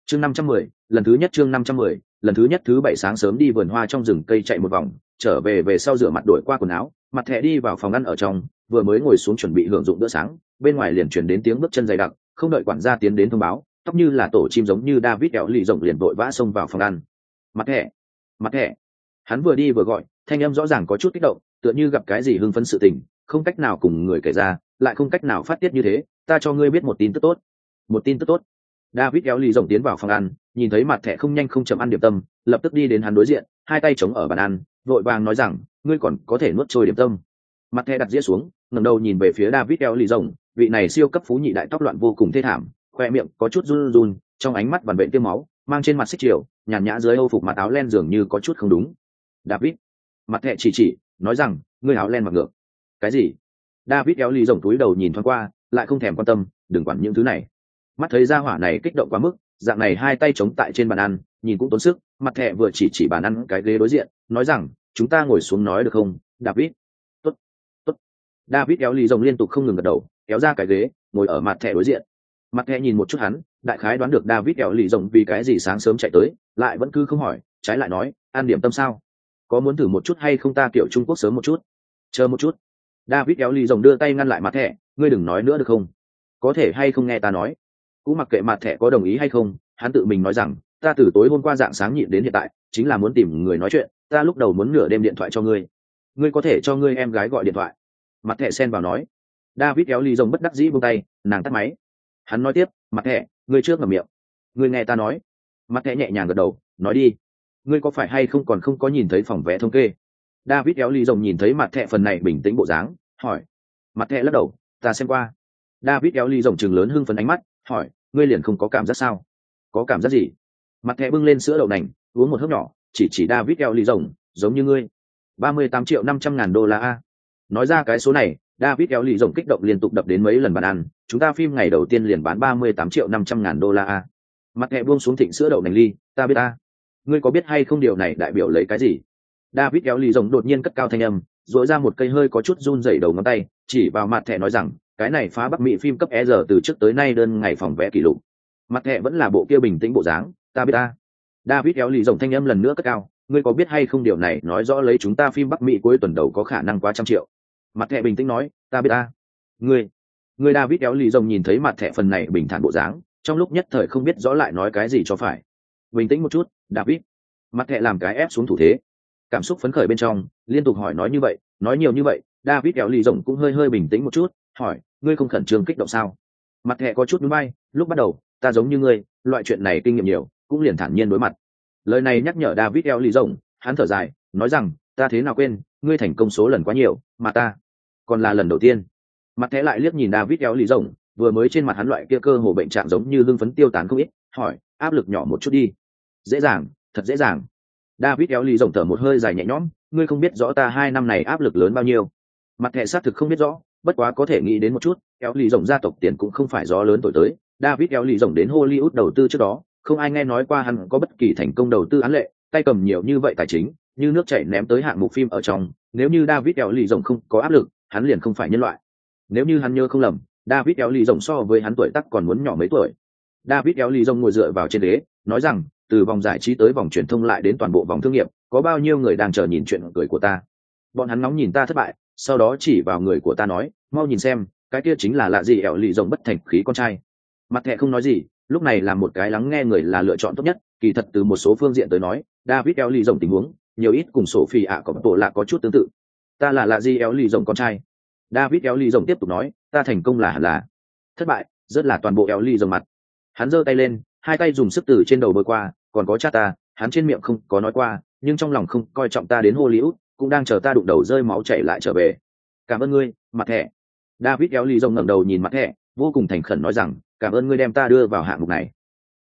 Chương năm trăm mười, lần thứ nhất chương năm trăm mười, lần thứ nhất thứ bảy sáng sớm đi vườn hoa trong rừng cây chạy một vòng, trở về về sau rửa mặt đổi qua quần áo, mặt thẻ đi vào phòng ăn ở trong vừa mới ngồi xuống chuẩn bị hưởng dụng bữa sáng, bên ngoài liền chuyển đến tiếng bước chân dày đặc, không đợi quản gia tiến đến thông báo, tóc như là tổ chim giống như david kẹo lì rộng liền vội vã xông vào phòng ăn. Mặt thẻ mặt thẻ hắn vừa đi vừa gọi, thanh âm rõ ràng có chút kích động, tựa như gặp cái gì hưng phấn sự tình, không cách nào cùng người kể ra, lại không cách nào phát tiết như thế, ta cho ngươi biết một tin tức tốt. Một tin tức tốt? David kéo lì rộng tiến vào phòng ăn, nhìn thấy mặt thẻ không nhanh không chậm ăn điểm tâm, lập tức đi đến hắn đối diện, hai tay chống ở bàn ăn, vội vàng nói rằng, ngươi còn có thể nuốt trôi điểm tâm. Mặt thẻ đặt dĩa xuống ngẩng đầu nhìn về phía david Eo lì rồng vị này siêu cấp phú nhị đại tóc loạn vô cùng thê thảm, khoe miệng có chút run run, trong ánh mắt vằn vện tiêm máu, mang trên mặt xích chiều nhàn nhã dưới âu phục mặt áo len dường như có chút không đúng. David, mặt thẹ chỉ chỉ, nói rằng, ngươi áo len mặc ngược. Cái gì? David Eo lì rồng túi đầu nhìn thoáng qua, lại không thèm quan tâm, đừng quản những thứ này. Mắt thấy ra hỏa này kích động quá mức, dạng này hai tay chống tại trên bàn ăn, nhìn cũng tốn sức, mặt thẹ vừa chỉ chỉ bàn ăn cái ghế đối diện, nói rằng, chúng ta ngồi xuống nói được không, david? David kéo lì rồng liên tục không ngừng gật đầu, kéo ra cái ghế, ngồi ở mặt thẻ đối diện. Mặt thẻ nhìn một chút hắn, đại khái đoán được david kéo lì rồng vì cái gì sáng sớm chạy tới, lại vẫn cứ không hỏi, trái lại nói, an điểm tâm sao? Có muốn thử một chút hay không ta, kiểu trung quốc sớm một chút? Chờ một chút. David kéo lì rồng đưa tay ngăn lại mặt thẻ, ngươi đừng nói nữa được không? Có thể hay không nghe ta nói? Cũng mặc kệ mặt thẻ có đồng ý hay không, hắn tự mình nói rằng, ta từ tối hôm qua dạng sáng nhịn đến hiện tại, chính là muốn tìm người nói chuyện, ta lúc đầu muốn nửa đêm điện thoại cho ngươi. Ngươi có thể cho ngươi em gái gọi điện thoại mặt thẻ xen vào nói. David kéo ly rồng bất đắc dĩ buông tay, nàng tắt máy. Hắn nói tiếp, mặt thẻ ngươi trước ngầm miệng. Ngươi nghe ta nói. Mặt thẻ nhẹ nhàng gật đầu, nói đi. Ngươi có phải hay không còn không có nhìn thấy phòng vé thống kê? David kéo ly rồng nhìn thấy mặt thẻ phần này bình tĩnh bộ dáng, hỏi. Mặt thẻ lắc đầu, ta xem qua. David kéo ly rồng chừng lớn hưng phấn ánh mắt, hỏi, ngươi liền không có cảm giác sao? Có cảm giác gì? Mặt thẻ bưng lên sữa đậu nành, uống một hớp nhỏ, chỉ chỉ david kéo ly rồng giống như ngươi. Ba mươi tám triệu năm trăm ngàn đô la a nói ra cái số này, david kéo ly rồng kích động liên tục đập đến mấy lần bàn ăn, chúng ta phim ngày đầu tiên liền bán ba mươi tám triệu năm trăm ngàn đô la a. Mặt thẹ buông xuống thịnh sữa đậu nành ly, ta biết a. ngươi có biết hay không điều này đại biểu lấy cái gì? David kéo lì rồng đột nhiên cất cao thanh âm dội ra một cây hơi có chút run rẩy đầu ngón tay, chỉ vào mặt thẻ nói rằng, cái này phá bắc mỹ phim cấp e giờ từ trước tới nay đơn ngày phòng vẽ kỷ lục. Mặt thẻ vẫn là bộ kia bình tĩnh bộ dáng, ta biết ta david kéo lì rồng thanh âm lần nữa cất cao, ngươi có biết hay không điều này nói rõ lấy chúng ta phim bắc mỹ cuối tuần đầu có khả năng quá trăm triệu mặt thẻ bình tĩnh nói, ta biết ta. Ngươi người david kéo lì rồng nhìn thấy mặt thẻ phần này bình thản bộ dáng, trong lúc nhất thời không biết rõ lại nói cái gì cho phải. Bình tĩnh một chút, david. Mặt thẹ làm cái ép xuống thủ thế. Cảm xúc phấn khởi bên trong, liên tục hỏi nói như vậy, nói nhiều như vậy, david kéo lì rồng cũng hơi hơi bình tĩnh một chút, hỏi, ngươi không khẩn trương kích động sao? Mặt thẹ có chút núi bay lúc bắt đầu, ta giống như ngươi, loại chuyện này kinh nghiệm nhiều, cũng liền thản nhiên đối mặt. Lời này nhắc nhở david kéo lì rồng hắn thở dài, nói rằng, ta thế nào quên, ngươi thành công số lần quá nhiều, mà ta còn là lần đầu tiên. Mặt thẻ lại liếc nhìn david kéo lì rồng vừa mới trên mặt hắn loại kia cơ hồ bệnh trạng giống như lưng phấn tiêu tán không ít, hỏi, áp lực nhỏ một chút đi. Dễ dàng, thật dễ dàng. David éo lì rộng thở một hơi dài nhẹ nhõm, ngươi không biết rõ ta hai năm này áp lực lớn bao nhiêu. Mặt thẻ xác thực không biết rõ, bất quá có thể nghĩ đến một chút éo lì rộng gia tộc tiền cũng không phải gió lớn tuổi tới. David éo lì rộng đến hollywood đầu tư trước đó, không ai nghe nói qua hắn có bất kỳ thành công đầu tư án lệ, tay cầm nhiều như vậy tài chính, như nước chảy ném tới hạng mục phim ở trong, nếu như david éo lì rộng không có áp lực hắn liền không phải nhân loại. Nếu như hắn nhớ không lầm, david éo lì Rồng so với hắn tuổi tắc còn muốn nhỏ mấy tuổi. David éo lì Rồng ngồi dựa vào trên đế, nói rằng, từ vòng giải trí tới vòng truyền thông lại đến toàn bộ vòng thương nghiệp, có bao nhiêu người đang chờ nhìn chuyện cười của ta? Bọn hắn nóng nhìn ta thất bại, sau đó chỉ vào người của ta nói, mau nhìn xem, cái kia chính là lạ gì, ẻo lì rồng bất thành khí con trai. Mặt thẹ không nói gì, lúc này là một cái lắng nghe người là lựa chọn tốt nhất, kỳ thật từ một số phương diện tới nói, david eo lì rồng tình huống, nhiều ít cùng sổ phi ạ có bộ lạ có chút tương tự ta là lạ di éo lì rồng con trai. David éo lì rồng tiếp tục nói, ta thành công là hẳn là. Thất bại, rất là toàn bộ éo lì rồng mặt. Hắn giơ tay lên, hai tay dùng sức từ trên đầu bơi qua, còn có cha ta, hắn trên miệng không có nói qua, nhưng trong lòng không coi trọng ta đến hollywood, cũng đang chờ ta đụng đầu rơi máu chảy lại trở về. Cảm ơn ngươi, mặt thẻ. David éo lì rồng ngẩng đầu nhìn mặt thẻ, vô cùng thành khẩn nói rằng, cảm ơn ngươi đem ta đưa vào hạng mục này.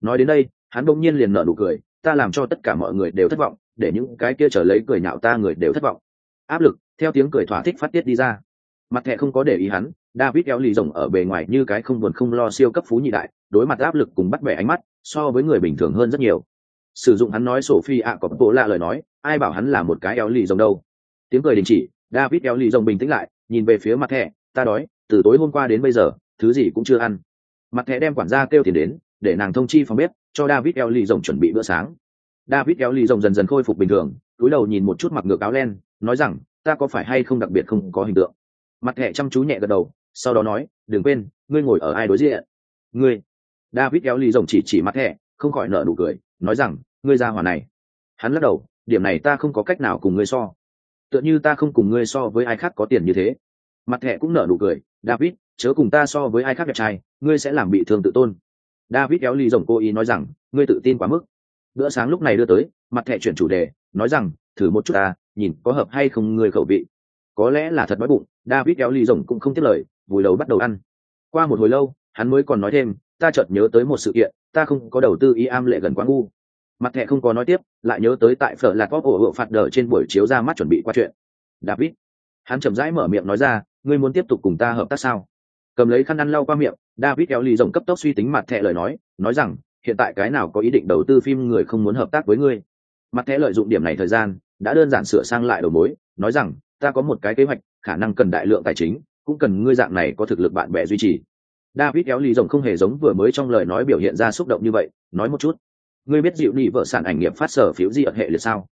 Nói đến đây, hắn bỗng nhiên liền nở nụ cười, ta làm cho tất cả mọi người đều thất vọng, để những cái kia trở lấy cười nhạo ta người đều thất vọng áp lực, theo tiếng cười thỏa thích phát tiết đi ra. Mặt thẻ không có để ý hắn, david kéo lì rồng ở bề ngoài như cái không buồn không lo siêu cấp phú nhị đại, đối mặt áp lực cùng bắt bẻ ánh mắt, so với người bình thường hơn rất nhiều. Sử dụng hắn nói sổ phi ạ, có bộ lạ lời nói, ai bảo hắn là một cái eo lì rồng đâu. Tiếng cười đình chỉ, david eo lì rồng bình tĩnh lại, nhìn về phía mặt thẻ, ta đói, từ tối hôm qua đến bây giờ, thứ gì cũng chưa ăn. Mặt thẻ đem quản gia kêu tiền đến, để nàng thông chi phòng bếp, cho david eo lì rồng chuẩn bị bữa sáng. David eo lì rồng dần dần khôi phục bình thường túi đầu nhìn một chút mặc ngược áo len, nói rằng, ta có phải hay không đặc biệt không có hình tượng? Mặt thẻ chăm chú nhẹ gật đầu, sau đó nói, đừng quên, ngươi ngồi ở ai đối diện? Ngươi? David kéo lì rồng chỉ chỉ mặt thẻ không khỏi nợ nụ cười, nói rằng, ngươi ra hòa này. Hắn lắc đầu, điểm này ta không có cách nào cùng ngươi so. Tựa như ta không cùng ngươi so với ai khác có tiền như thế. Mặt thẻ cũng nở nụ cười, david, chớ cùng ta so với ai khác đẹp trai, ngươi sẽ làm bị thương tự tôn. David kéo ly rồng cố ý nói rằng, ngươi tự tin quá mức. Bữa sáng lúc này đưa tới, mặt thẻ chuyển chủ đề nói rằng, thử một chút ta, nhìn có hợp hay không người khẩu vị. Có lẽ là thật đói bụng, david kéo ly rồng cũng không tiếc lời, vùi đầu bắt đầu ăn. Qua một hồi lâu, hắn mới còn nói thêm, ta chợt nhớ tới một sự kiện, ta không có đầu tư ý am lệ gần quá ngu. Mặt thẹ không có nói tiếp, lại nhớ tới tại phở lạc pop ổ hộ phạt đờ trên buổi chiếu ra mắt chuẩn bị qua chuyện. David. Hắn chậm rãi mở miệng nói ra, ngươi muốn tiếp tục cùng ta hợp tác sao? Cầm lấy khăn ăn lau qua miệng, david kéo ly rồng cấp tốc suy tính mặt thẹ lời nói nói rằng, hiện tại cái nào có ý định đầu tư phim người không muốn hợp tác với ngươi? Mặt thẻ lợi dụng điểm này thời gian đã đơn giản sửa sang lại đầu mối nói rằng ta có một cái kế hoạch khả năng cần đại lượng tài chính cũng cần ngươi dạng này có thực lực bạn bè duy trì david kéo lì rồng không hề giống vừa mới trong lời nói biểu hiện ra xúc động như vậy nói một chút ngươi biết dịu nị vợ sản ảnh nghiệp phát sở phiếu gì ở hệ liệt sao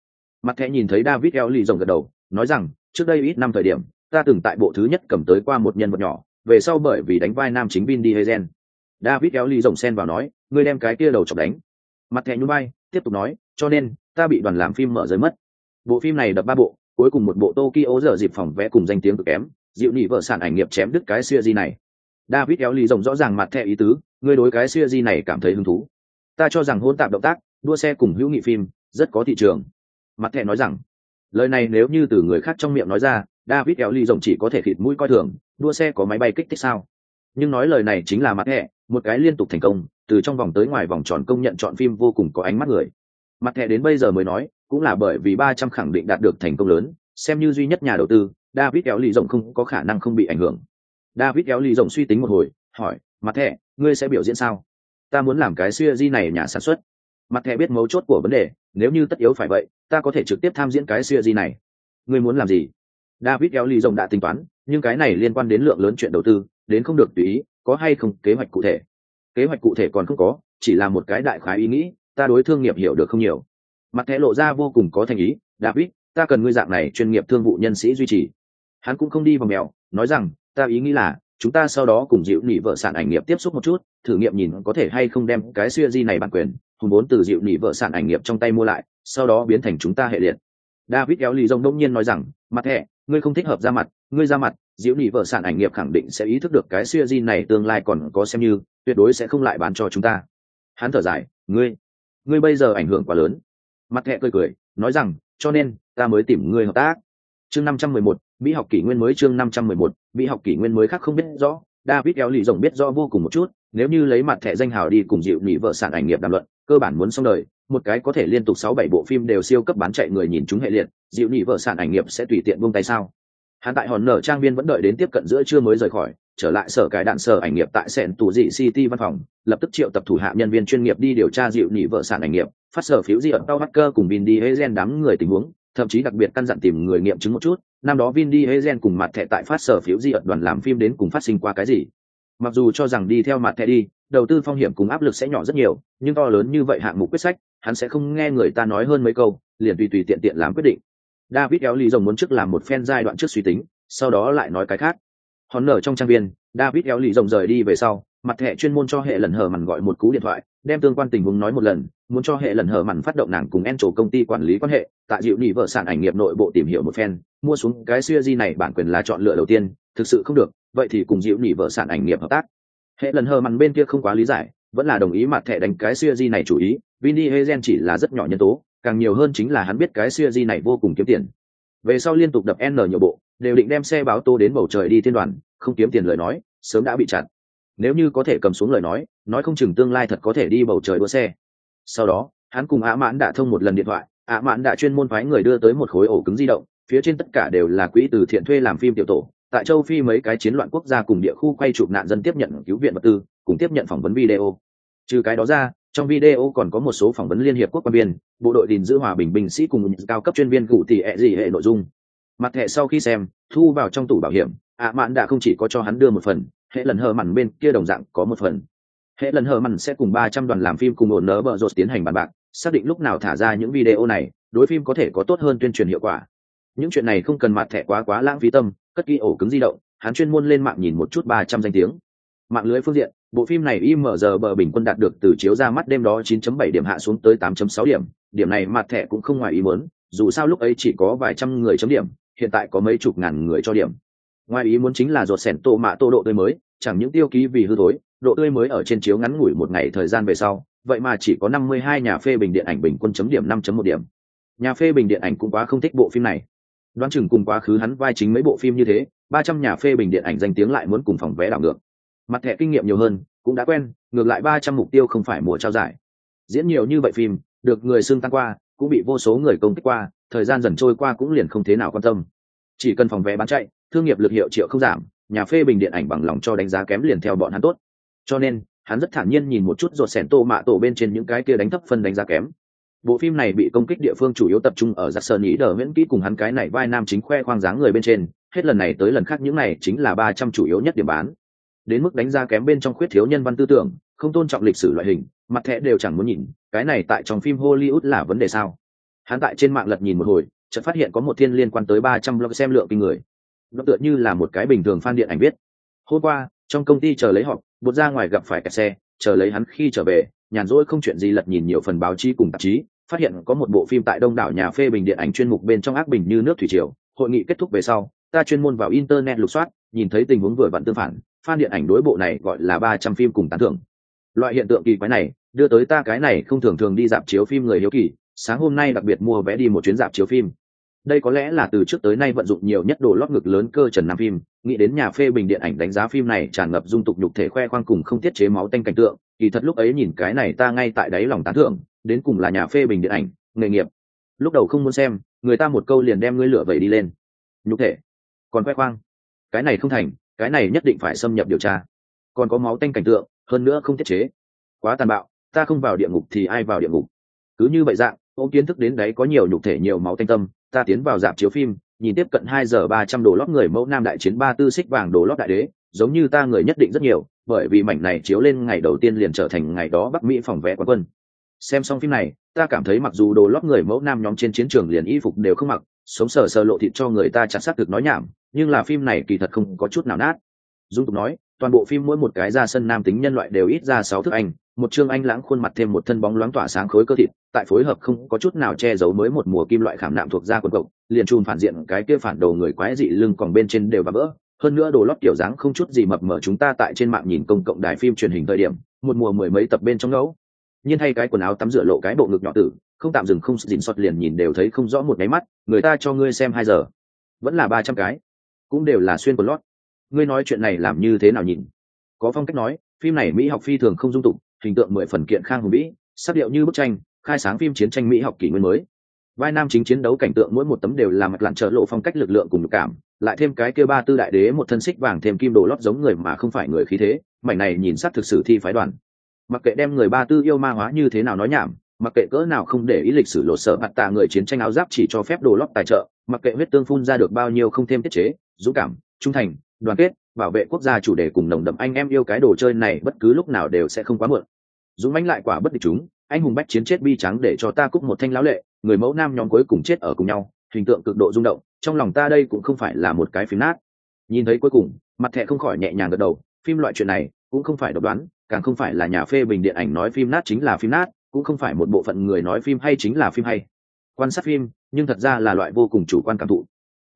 mặt thẻ nhìn thấy david kéo lì rồng gật đầu nói rằng trước đây ít năm thời điểm ta từng tại bộ thứ nhất cầm tới qua một nhân vật nhỏ về sau bởi vì đánh vai nam chính Vin Diesel. David kéo lì rồng sen vào nói, ngươi đem cái kia đầu chọc đánh. Mặt thẻ nhún vai, tiếp tục nói, cho nên ta bị đoàn làm phim mở rơi mất. Bộ phim này đập ba bộ, cuối cùng một bộ Tokyo giờ dịp phòng vẽ cùng danh tiếng cực kém, dịu nhị vợ sản ảnh nghiệp chém đứt cái series này. David éo lì rồng rõ ràng mặt thẻ ý tứ, ngươi đối cái series này cảm thấy hứng thú. Ta cho rằng hôn tạp động tác, đua xe cùng hữu nghị phim, rất có thị trường. Mặt thẻ nói rằng, lời này nếu như từ người khác trong miệng nói ra, David éo lì rồng chỉ có thể khịt mũi coi thường, đua xe có máy bay kích thích sao nhưng nói lời này chính là mặt thẻ một cái liên tục thành công từ trong vòng tới ngoài vòng tròn công nhận chọn phim vô cùng có ánh mắt người mặt thẻ đến bây giờ mới nói, cũng là bởi vì ba trăm khẳng định đạt được thành công lớn, xem như duy nhất nhà đầu tư, david kéo lì rộng không có khả năng không bị ảnh hưởng. David kéo lì rộng suy tính một hồi, hỏi, mặt thẻ, ngươi sẽ biểu diễn sao? Ta muốn làm cái siêu di này nhà sản xuất. Mặt thẻ biết mấu chốt của vấn đề, nếu như tất yếu phải vậy, ta có thể trực tiếp tham diễn cái siêu di này. Ngươi muốn làm gì? David kéo lì rộng đã tính toán, nhưng cái này liên quan đến lượng lớn chuyện đầu tư, đến không được tùy ý, có hay không kế hoạch cụ thể? Kế hoạch cụ thể còn không có, chỉ là một cái đại khái ý nghĩ ta đối thương nghiệp hiểu được không nhiều. Mặt thẻ lộ ra vô cùng có thành ý, david, ta cần ngươi dạng này chuyên nghiệp thương vụ nhân sĩ duy trì. Hắn cũng không đi vào mèo, nói rằng, ta ý nghĩ là, chúng ta sau đó cùng dịu nỉ vợ sản ảnh nghiệp tiếp xúc một chút, thử nghiệm nhìn có thể hay không đem cái siêu di này bản quyền hùng vốn từ dịu nỉ vợ sản ảnh nghiệp trong tay mua lại, sau đó biến thành chúng ta hệ liệt. David kéo lì rông đông nhiên nói rằng, mặt thẻ, ngươi không thích hợp ra mặt, ngươi ra mặt dịu nỉ vợ sản ảnh nghiệp khẳng định sẽ ý thức được cái siêu di này tương lai còn có xem như, tuyệt đối sẽ không lại bán cho chúng ta. Hắn thở dài, ngươi ngươi bây giờ ảnh hưởng quá lớn. Mặt thẹ cười cười, nói rằng, cho nên, ta mới tìm ngươi hợp tác. Chương năm trăm mười một, mỹ học kỷ nguyên mới chương năm trăm mười một, mỹ học kỷ nguyên mới khác không biết rõ. David eo lì rồng biết rõ vô cùng một chút, nếu như lấy mặt thẻ danh hào đi cùng dịu nhị vợ sản ảnh nghiệp đàm luận, cơ bản muốn xong đời, một cái có thể liên tục sáu bảy bộ phim đều siêu cấp bán chạy người nhìn chúng hệ liệt, dịu nhị vợ sản ảnh nghiệp sẽ tùy tiện buông tay sao? Hắn tại hòn nở trang viên vẫn đợi đến tiếp cận giữa trưa mới rời khỏi, trở lại sở cải đạn sở ảnh nghiệp tại sẹn tù dị city văn phòng, lập tức triệu tập thủ hạ nhân viên chuyên nghiệp đi điều tra dịu nhị vợ sản ảnh nghiệp, phát sở phiếu di ẩn tao hacker cùng vin đi hezen đám người tình huống, thậm chí đặc biệt căn dặn tìm người nghiệm chứng một chút, năm đó vin đi hezen cùng mặt thẻ tại phát sở phiếu di ẩn đoàn làm phim đến cùng phát sinh qua cái gì. Mặc dù cho rằng đi theo mặt thẻ đi, đầu tư phong hiểm cùng áp lực sẽ nhỏ rất nhiều, nhưng to lớn như vậy hạng mục quyết sách, hắn sẽ không nghe người ta nói hơn mấy câu, liền tùy tùy tiện tiện làm quyết định david Éo lì rồng muốn trước làm một phen giai đoạn trước suy tính, sau đó lại nói cái khác. Hòn nở trong trang viên, david Éo lì rồng rời đi về sau, mặt thẻ chuyên môn cho hệ lần hở mằn gọi một cú điện thoại, đem tương quan tình huống nói một lần, muốn cho hệ lần hở mằn phát động nàng cùng en trổ công ty quản lý quan hệ, tại dịu nỉ vợ sản ảnh nghiệp nội bộ tìm hiểu một phen mua xuống cái siêu di này bản quyền là chọn lựa đầu tiên, thực sự không được, vậy thì cùng dịu nỉ vợ sản ảnh nghiệp hợp tác. Hệ lần hờ mằn bên kia không quá lý giải, vẫn là đồng ý mặt thẻ đánh cái siêu di này chủ ý, Vinny hezen chỉ là rất nhỏ nhân tố càng nhiều hơn chính là hắn biết cái siêu di này vô cùng kiếm tiền. Về sau liên tục đập n nhiều bộ, đều định đem xe báo tô đến bầu trời đi thiên đoàn, không kiếm tiền lời nói, sớm đã bị chặn nếu như có thể cầm xuống lời nói nói không chừng tương lai thật có thể đi bầu trời đua xe. Sau đó, hắn cùng ạ mãn đã thông một lần điện thoại ạ mãn đã chuyên môn phái người đưa tới một khối ổ cứng di động, phía trên tất cả đều là quỹ từ thiện thuê làm phim tiểu tổ. Tại châu phi mấy cái chiến loạn quốc gia cùng địa khu quay chụp nạn dân tiếp nhận cứu viện vật tư, cùng tiếp nhận phỏng vấn video. Trừ cái đó ra trong video còn có một số phỏng vấn liên hiệp quốc quan viên, bộ đội gìn giữ hòa bình binh sĩ cùng cao cấp chuyên viên cụ tỷ ẹ gì hệ nội dung. Mặt hệ sau khi xem, thu vào trong tủ bảo hiểm, ạ mạn đã không chỉ có cho hắn đưa một phần, hệ lần hờ mặn bên kia đồng dạng có một phần. Hệ lần hờ mặn sẽ cùng ba trăm đoàn làm phim cùng ổn nỡ bờ rột tiến hành bàn bạc, xác định lúc nào thả ra những video này, đối phim có thể có tốt hơn tuyên truyền hiệu quả. Những chuyện này không cần mặt thẻ quá quá lãng phí tâm, cất ghi ổ cứng di động, hắn chuyên môn lên mạng nhìn một chút ba trăm danh tiếng. Mạng lưới phương diện bộ phim này img bờ bình quân đạt được từ chiếu ra mắt đêm đó 9.7 điểm hạ xuống tới 8.6 điểm. Điểm này mặt thẻ cũng không ngoài ý muốn, dù sao lúc ấy chỉ có vài trăm người chấm điểm, hiện tại có mấy chục ngàn người cho điểm. Ngoài ý muốn chính là ruột sẻn tô mạ tô độ tươi mới, chẳng những tiêu ký vì hư thối, độ tươi mới ở trên chiếu ngắn ngủi một ngày thời gian về sau, vậy mà chỉ có 52 nhà phê bình điện ảnh bình quân chấm điểm 5.1 điểm. Nhà phê bình điện ảnh cũng quá không thích bộ phim này. Đoán chừng cùng quá khứ hắn vai chính mấy bộ phim như thế 300 nhà phê bình điện ảnh danh tiếng lại muốn cùng phòng vé đảo ngược mặt thẻ kinh nghiệm nhiều hơn, cũng đã quen, ngược lại 300 mục tiêu không phải mùa trao giải. Diễn nhiều như vậy phim, được người xưng tăng qua, cũng bị vô số người công kích qua, thời gian dần trôi qua cũng liền không thế nào quan tâm. Chỉ cần phòng vé bán chạy, thương nghiệp lực hiệu triệu không giảm, nhà phê bình điện ảnh bằng lòng cho đánh giá kém liền theo bọn hắn tốt. Cho nên, hắn rất thản nhiên nhìn một chút ruột sẻn tô mạ tổ bên trên những cái kia đánh thấp phân đánh giá kém. Bộ phim này bị công kích địa phương chủ yếu tập trung ở giặc sơn ý đờ miễn kỹ cùng hắn cái này vai nam chính khoe khoang dáng người bên trên, hết lần này tới lần khác những này chính là ba trăm chủ yếu nhất điểm bán đến mức đánh ra kém bên trong khuyết thiếu nhân văn tư tưởng, không tôn trọng lịch sử loại hình, mặt thẻ đều chẳng muốn nhìn, cái này tại trong phim hollywood là vấn đề sao? Hắn tại trên mạng lật nhìn một hồi, chợt phát hiện có một thiên liên quan tới ba trăm blog xem lượng kinh người. Nó tựa như là một cái bình thường fan điện ảnh viết. Hôm qua, trong công ty chờ lấy họp bột ra ngoài gặp phải kẹt xe, chờ lấy hắn khi trở về, nhàn rỗi không chuyện gì lật nhìn nhiều phần báo chí cùng tạp chí, phát hiện có một bộ phim tại đông đảo nhà phê bình điện ảnh chuyên mục bên trong ác bình như nước thủy triều. Hội nghị kết thúc về sau, ta chuyên môn vào internet lục soát, nhìn thấy tình huống vừa vặn tương phản fan điện ảnh đối bộ này gọi là ba trăm phim cùng tán thưởng. Loại hiện tượng kỳ quái này, đưa tới ta cái này không thường thường đi dạp chiếu phim người hiếu kỳ, sáng hôm nay đặc biệt mua vé đi một chuyến dạp chiếu phim. Đây có lẽ là từ trước tới nay vận dụng nhiều nhất đồ lót ngực lớn cơ trần nam phim, nghĩ đến nhà phê bình điện ảnh đánh giá phim này tràn ngập dung tục nhục thể khoe khoang cùng không tiết chế máu tanh cảnh tượng, kỳ thật lúc ấy nhìn cái này ta ngay tại đáy lòng tán thưởng, đến cùng là nhà phê bình điện ảnh, nghề nghiệp. Lúc đầu không muốn xem, người ta một câu liền đem ngươi lửa vẩy đi lên. Nhục thể. Còn khoe khoang. Cái này không thành cái này nhất định phải xâm nhập điều tra. Còn có máu tanh cảnh tượng, hơn nữa không tiết chế. Quá tàn bạo, ta không vào địa ngục thì ai vào địa ngục? Cứ như vậy dạng, ô kiến thức đến đấy có nhiều nhục thể, nhiều máu tanh tâm, ta tiến vào dạp chiếu phim, nhìn tiếp cận hai giờ ba trăm đồ lót người mẫu nam đại chiến ba tư xích vàng đồ lót đại đế, giống như ta người nhất định rất nhiều, bởi vì mảnh này chiếu lên ngày đầu tiên liền trở thành ngày đó bắc mỹ phòng vẽ quán quân. Xem xong phim này, ta cảm thấy mặc dù đồ lót người mẫu nam nhóm trên chiến trường liền y phục đều không mặc sống sờ sờ lộ thịt cho người ta chặt xác thực nói nhảm, nhưng là phim này kỳ thật không có chút nào nát. Dung tục nói, toàn bộ phim mỗi một cái ra sân nam tính nhân loại đều ít ra sáu thức anh, một chương anh lãng khuôn mặt thêm một thân bóng loáng tỏa sáng khối cơ thịt, tại phối hợp không có chút nào che giấu mới một mùa kim loại khảm nạm thuộc da quần cộc, liền chùm phản diện cái kia phản đầu người quái dị lưng còn bên trên đều và vỡ. Hơn nữa đồ lót kiểu dáng không chút gì mập mờ chúng ta tại trên mạng nhìn công cộng đài phim truyền hình thời điểm, một mùa mười mấy tập bên trong ngẫu. Nhiên hay cái quần áo tắm rửa lộ cái bộ ngực nhỏ tử không tạm dừng không dình sọt liền nhìn đều thấy không rõ một nháy mắt, người ta cho ngươi xem hai giờ. Vẫn là ba trăm cái. Cũng đều là xuyên quần lót. Ngươi nói chuyện này làm như thế nào nhìn? Có phong cách nói, phim này mỹ học phi thường không dung tục, hình tượng mười phần kiện khang hùng vĩ, sắc điệu như bức tranh, khai sáng phim chiến tranh mỹ học kỷ nguyên mới. Vai nam chính chiến đấu cảnh tượng mỗi một tấm đều là mặt lặn trợ lộ phong cách lực lượng cùng cảm, lại thêm cái kia ba tư đại đế một thân xích vàng thêm kim đồ lót giống người mà không phải người khí thế, mảnh này nhìn sát thực sự thi phái đoàn. Mặc kệ đem người ba tư yêu ma hóa như thế nào nói nhảm mặc kệ cỡ nào không để ý lịch sử lột sở mặt tạ người chiến tranh áo giáp chỉ cho phép đồ lót tài trợ, mặc kệ huyết tương phun ra được bao nhiêu không thêm tiết chế, dũng cảm, trung thành, đoàn kết, bảo vệ quốc gia chủ đề cùng nồng đậm anh em yêu cái đồ chơi này bất cứ lúc nào đều sẽ không quá muộn. Dũng mãnh lại quả bất địch chúng, anh hùng bách chiến chết bi trắng để cho ta cúc một thanh lão lệ, người mẫu nam nhóm cuối cùng chết ở cùng nhau, hình tượng cực độ rung động, trong lòng ta đây cũng không phải là một cái phim nát. Nhìn thấy cuối cùng, mặt thẹ không khỏi nhẹ nhàng gật đầu, phim loại chuyện này cũng không phải độc đoán, càng không phải là nhà phê bình điện ảnh nói phim nát chính là phim nát cũng không phải một bộ phận người nói phim hay chính là phim hay. Quan sát phim, nhưng thật ra là loại vô cùng chủ quan cảm thụ.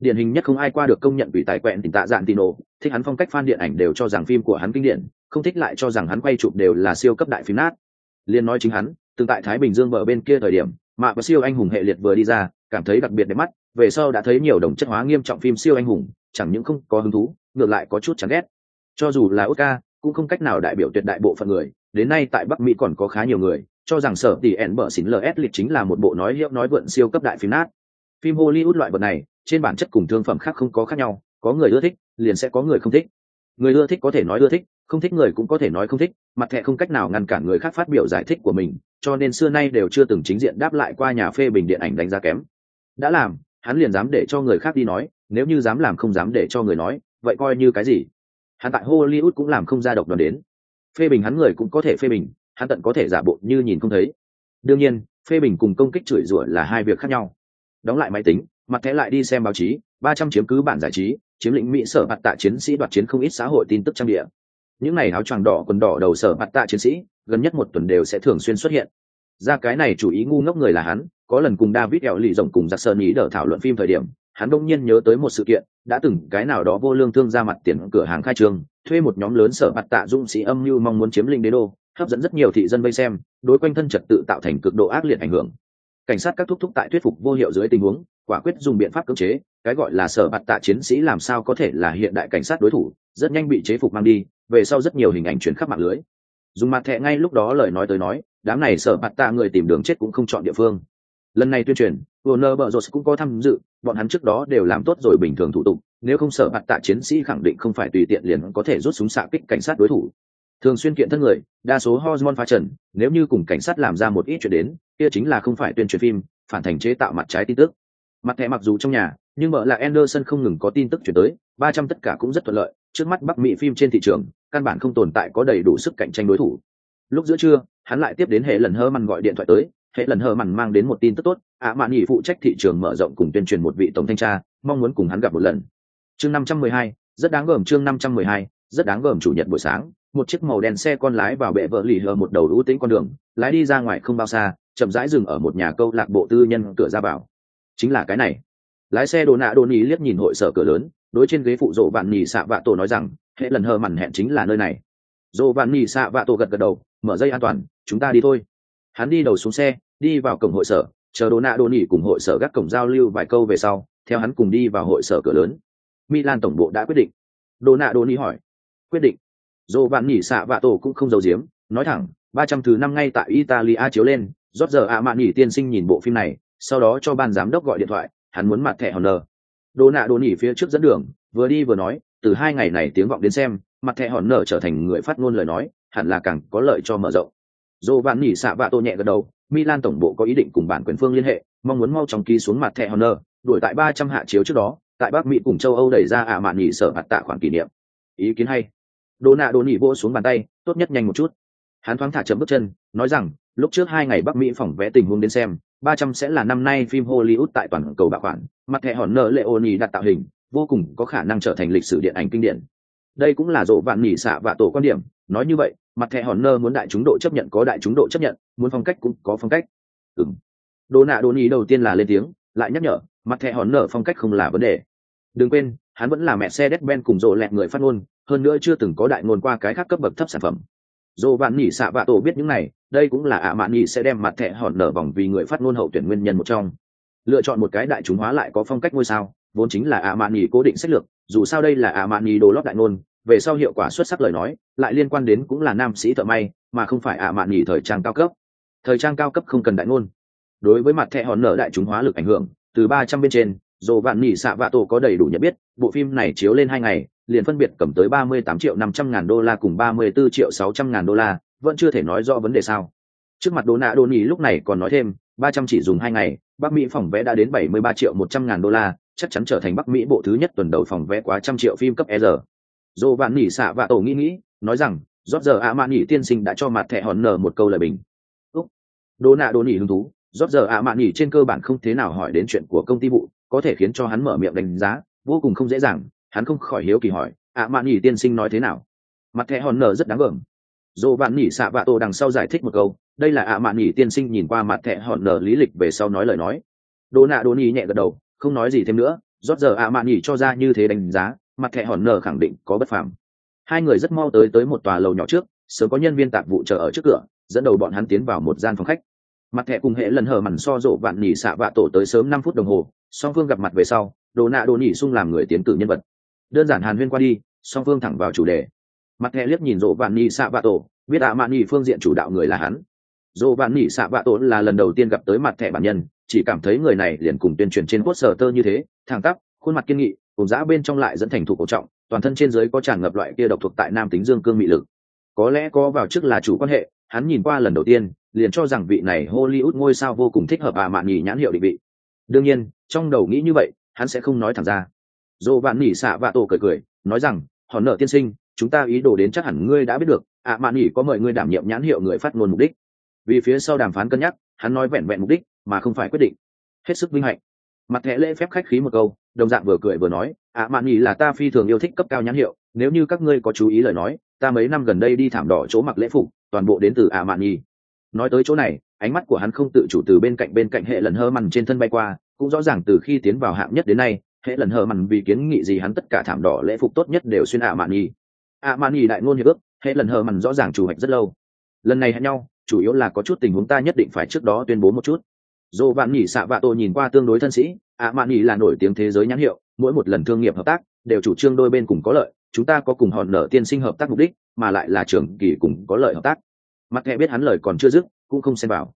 Điển hình nhất không ai qua được công nhận vì tài quẹn tình tạ dạn tino thích hắn phong cách fan điện ảnh đều cho rằng phim của hắn kinh điển, không thích lại cho rằng hắn quay chụp đều là siêu cấp đại phim nát. Liên nói chính hắn từng tại thái bình dương bờ bên kia thời điểm mạ và siêu anh hùng hệ liệt vừa đi ra, cảm thấy đặc biệt đẹp mắt, về sau đã thấy nhiều đồng chất hóa nghiêm trọng phim siêu anh hùng, chẳng những không có hứng thú, ngược lại có chút chán ghét. Cho dù là oscar, cũng không cách nào đại biểu tuyệt đại bộ phận người, đến nay tại bắc mỹ còn có khá nhiều người cho rằng sở tỷ ẻn bở xỉn ls lịch chính là một bộ nói hiệu nói vượn siêu cấp đại phim nát. Phim hollywood loại vật này, trên bản chất cùng thương phẩm khác không có khác nhau, có người ưa thích, liền sẽ có người không thích. Người ưa thích có thể nói ưa thích, không thích người cũng có thể nói không thích, mặt thẹ không cách nào ngăn cản người khác phát biểu giải thích của mình, cho nên xưa nay đều chưa từng chính diện đáp lại qua nhà phê bình điện ảnh đánh giá kém. Đã làm, hắn liền dám để cho người khác đi nói, nếu như dám làm không dám để cho người nói, vậy coi như cái gì? Hắn tại hollywood cũng làm không ra độc đoàn đến. Phê bình hắn người cũng có thể phê bình hắn tận có thể giả bộ như nhìn không thấy. Đương nhiên, phê bình cùng công kích chửi rủa là hai việc khác nhau. Đóng lại máy tính, mặt thẻ lại đi xem báo chí, ba trăm chiếm cứ bản giải trí, chiếm lĩnh mỹ sở mặt tạ chiến sĩ đoạt chiến không ít xã hội tin tức trang địa. Những này áo choàng đỏ quần đỏ đầu sở mặt tạ chiến sĩ, gần nhất một tuần đều sẽ thường xuyên xuất hiện. Ra cái này chủ ý ngu ngốc người là hắn, có lần cùng david eo lì rồng cùng giặc sơn ý đỡ thảo luận phim thời điểm, hắn đông nhiên nhớ tới một sự kiện, đã từng cái nào đó vô lương thương ra mặt tiền cửa hàng khai trương, thuê một nhóm lớn sở mặt tạ dũng sĩ âm mưu mong muốn chiếm lĩnh đế đô hấp dẫn rất nhiều thị dân vây xem đối quanh thân trật tự tạo thành cực độ ác liệt ảnh hưởng. Cảnh sát các thúc thúc tại thuyết phục vô hiệu dưới tình huống quả quyết dùng biện pháp cưỡng chế cái gọi là sở bạt tạ chiến sĩ làm sao có thể là hiện đại cảnh sát đối thủ rất nhanh bị chế phục mang đi về sau rất nhiều hình ảnh chuyển khắp mạng lưới. Dùng mặt thẹ ngay lúc đó lời nói tới nói đám này sở bạt tạ người tìm đường chết cũng không chọn địa phương. Lần này tuyên truyền Warner Bros. cũng có tham dự, bọn hắn trước đó đều làm tốt rồi bình thường thủ tục, nếu không sở bạt tạ chiến sĩ khẳng định không phải tùy tiện liền có thể rút súng xạ kích cảnh sát đối thủ. Thường xuyên kiện thân người, đa số hormone phá trần, nếu như cùng cảnh sát làm ra một ít chuyện đến, kia chính là không phải tuyên truyền phim, phản thành chế tạo mặt trái tin tức. Mặt thẻ mặc dù trong nhà, nhưng vợ là Anderson không ngừng có tin tức chuyển tới, ba trăm tất cả cũng rất thuận lợi, trước mắt Bắc Mỹ phim trên thị trường, căn bản không tồn tại có đầy đủ sức cạnh tranh đối thủ. Lúc giữa trưa, hắn lại tiếp đến hệ lần hơ mằn gọi điện thoại tới, hệ lần hơ mằn mang đến một tin tức tốt ạ mạn nghỉ phụ trách thị trường mở rộng cùng tuyên truyền một vị tổng thanh tra mong muốn cùng hắn gặp một lần chương năm trăm mười hai rất đáng gờm chương năm trăm mười hai rất đáng gờm chủ nhật buổi sáng một chiếc màu đen xe con lái vào bệ vợ lì hờ một đầu ưu tĩnh con đường, lái đi ra ngoài không bao xa, chậm rãi dừng ở một nhà câu lạc bộ tư nhân cửa ra vào. Chính là cái này. Lái xe đồ nạ đồ nhì liếc nhìn hội sở cửa lớn, đối trên ghế phụ rộ vạn nhì xạ vạ tổ nói rằng, hệ lần hờ mằn hẹn chính là nơi này. Rộ vạn nhì xạ vạ tổ gật gật đầu, mở dây an toàn, chúng ta đi thôi. Hắn đi đầu xuống xe, đi vào cổng hội sở, chờ đồ nạ đồ nỉ cùng hội sở gác cổng giao lưu vài câu về sau, theo hắn cùng đi vào hội sở cửa lớn. Milan tổng bộ đã quyết định. Đồ nạ đồ nỉ hỏi, quyết định dồ bạn nhỉ xạ vạ tổ cũng không giấu giếm nói thẳng ba trăm thứ năm ngay tại italia chiếu lên rót giờ ạ mạn nhỉ tiên sinh nhìn bộ phim này sau đó cho ban giám đốc gọi điện thoại hắn muốn mặt thẻ hòn nờ đồ nạ đồ nỉ phía trước dẫn đường vừa đi vừa nói từ hai ngày này tiếng vọng đến xem mặt thẻ hòn nở trở thành người phát ngôn lời nói hẳn là càng có lợi cho mở rộng dồ bạn nhỉ xạ vạ tổ nhẹ gật đầu Milan tổng bộ có ý định cùng bản quyền phương liên hệ, mong muốn mau chóng ký xuống mặt thẻ Honor, đuổi tại 300 hạ chiếu trước đó, tại Bắc Mỹ cùng châu Âu đẩy ra ạ mạn nhỉ sở mặt tạ khoản kỷ niệm. Ý kiến hay đồ nạ đồ nỉ vỗ xuống bàn tay, tốt nhất nhanh một chút. Hắn thoáng thả chậm bước chân, nói rằng, lúc trước hai ngày Bắc Mỹ phỏng vẽ tình huống đến xem, 300 sẽ là năm nay phim Hollywood tại toàn cầu bạc khoản, mặt thẻ ô nỉ đặt tạo hình, vô cùng có khả năng trở thành lịch sử điện ảnh kinh điển. Đây cũng là rộ vạn nỉ xạ và tổ quan điểm, nói như vậy, mặt thẻ hòn nơ muốn đại chúng độ chấp nhận có đại chúng độ chấp nhận muốn phong cách cũng có phong cách ừng đồ nạ đồ Nỉ đầu tiên là lên tiếng lại nhắc nhở mặt thẻ hòn nơ phong cách không là vấn đề đừng quên hắn vẫn là mẹ xe đét ben cùng rộ lẹt người phát ngôn hơn nữa chưa từng có đại ngôn qua cái khác cấp bậc thấp sản phẩm. Dồ bạn nhỉ xạ vạ tổ biết những này, đây cũng là ạ mạn nhỉ sẽ đem mặt thẻ hòn nở vòng vì người phát ngôn hậu tuyển nguyên nhân một trong. Lựa chọn một cái đại chúng hóa lại có phong cách ngôi sao, vốn chính là ạ mạn nhỉ cố định sách lược, dù sao đây là ạ mạn nhỉ đồ lót đại ngôn, về sau hiệu quả xuất sắc lời nói, lại liên quan đến cũng là nam sĩ thợ may, mà không phải ạ mạn nhỉ thời trang cao cấp. Thời trang cao cấp không cần đại ngôn. Đối với mặt thẻ hòn nở đại chúng hóa lực ảnh hưởng, từ ba trăm bên trên dồ vạn nhỉ xạ vạ tổ có đầy đủ nhận biết, bộ phim này chiếu lên hai ngày liền phân biệt cầm tới ba mươi tám triệu năm trăm ngàn đô la cùng ba mươi 34 triệu sáu trăm ngàn đô la, vẫn chưa thể nói rõ vấn đề sao. Trước mặt đô nạ đô nhì lúc này còn nói thêm, ba trăm chỉ dùng hai ngày, bắc mỹ phòng vé đã đến bảy mươi ba triệu một trăm ngàn đô la, chắc chắn trở thành bắc mỹ bộ thứ nhất tuần đầu phòng vé quá trăm triệu phim cấp e r. Dô vạn nỉ xạ và tổ nghĩ nghĩ, nói rằng rót giờ ạ mạn nỉ tiên sinh đã cho mặt thẻ hòn nở một câu lời bình. Úc. Đô nạ đô nỉ hứng thú rót giờ ạ mạn nỉ trên cơ bản không thế nào hỏi đến chuyện của công ty vụ, có thể khiến cho hắn mở miệng đánh giá, vô cùng không dễ dàng hắn không khỏi hiếu kỳ hỏi, ạ mạn nhỉ tiên sinh nói thế nào? Mặt thẻ hòn nở rất đáng gờm. Dồ vạn nhỉ xạ vạ tổ đằng sau giải thích một câu, đây là ạ mạn nhỉ tiên sinh nhìn qua mặt thẻ hòn nở lý lịch về sau nói lời nói. Đồ nạ đồ nhỉ nhẹ gật đầu, không nói gì thêm nữa, rót giờ ạ mạn nhỉ cho ra như thế đánh giá, mặt thẻ hòn nở khẳng định có bất phàm. Hai người rất mau tới tới một tòa lầu nhỏ trước, sớm có nhân viên tạp vụ chờ ở trước cửa, dẫn đầu bọn hắn tiến vào một gian phòng khách. Mặt thẻ cùng hệ lần hở mằn so rộ vạn nhỉ xạ vạ tổ tới sớm năm phút đồng hồ, song phương gặp mặt về sau đồ nạ đồ nhỉ sung làm người tiến cử nhân vật đơn giản hàn huyên qua đi, song phương thẳng vào chủ đề. Mặt thẻ liếc nhìn rộ vạn nỉ xạ vạ tổ biết ạ mạn nỉ phương diện chủ đạo người là hắn. Rộ vạn nỉ xạ vạ tổ là lần đầu tiên gặp tới mặt thẻ bản nhân, chỉ cảm thấy người này liền cùng tuyên truyền trên quốc sở tơ như thế, thẳng tắp, khuôn mặt kiên nghị, cùng giã bên trong lại dẫn thành thủ cổ trọng, toàn thân trên dưới có tràn ngập loại kia độc thuộc tại nam tính dương cương mị lực. Có lẽ có vào trước là chủ quan hệ, hắn nhìn qua lần đầu tiên, liền cho rằng vị này hollywood ngôi sao vô cùng thích hợp à mạn nhì nhãn hiệu định vị. Đương nhiên, trong đầu nghĩ như vậy, hắn sẽ không nói thẳng ra dồ bạn nhỉ xạ vạ tổ cười cười, nói rằng họ nợ tiên sinh, chúng ta ý đồ đến chắc hẳn ngươi đã biết được, ạ à mạn nhỉ có mời ngươi đảm nhiệm nhãn hiệu người phát ngôn mục đích. Vì phía sau đàm phán cân nhắc, hắn nói vẹn vẹn mục đích, mà không phải quyết định. Hết sức vinh hạnh. Mặt thẻ lễ phép khách khí một câu, đồng dạng vừa cười vừa nói, ạ mạn nỉ là ta phi thường yêu thích cấp cao nhãn hiệu, nếu như các ngươi có chú ý lời nói, ta mấy năm gần đây đi thảm đỏ chỗ mặc lễ phục, toàn bộ đến từ ạ mạn nhì nói tới chỗ này, ánh mắt của hắn không tự chủ từ bên cạnh bên cạnh hệ lần hơ mằn trên thân bay qua, cũng rõ ràng từ khi tiến vào hạng nhất đến nay hệ lần hờ mằn vì kiến nghị gì hắn tất cả thảm đỏ lễ phục tốt nhất đều xuyên ạ mạn nhi ạ mạn nhi đại ngôn hiệp ước hệ lần hờ mằn rõ ràng chủ hạch rất lâu. Lần này hẹn nhau, chủ yếu là có chút tình huống ta nhất định phải trước đó tuyên bố một chút. Dù bạn nhỉ xạ vạ tôi nhìn qua tương đối thân sĩ ạ mạn nhi là nổi tiếng thế giới nhãn hiệu, mỗi một lần thương nghiệp hợp tác, đều chủ trương đôi bên cùng có lợi, chúng ta có cùng hòn nở tiên sinh hợp tác mục đích, mà lại là trường kỳ cùng có lợi hợp tác. Mặt thẻ biết hắn lời còn chưa dứt, cũng không xem vào.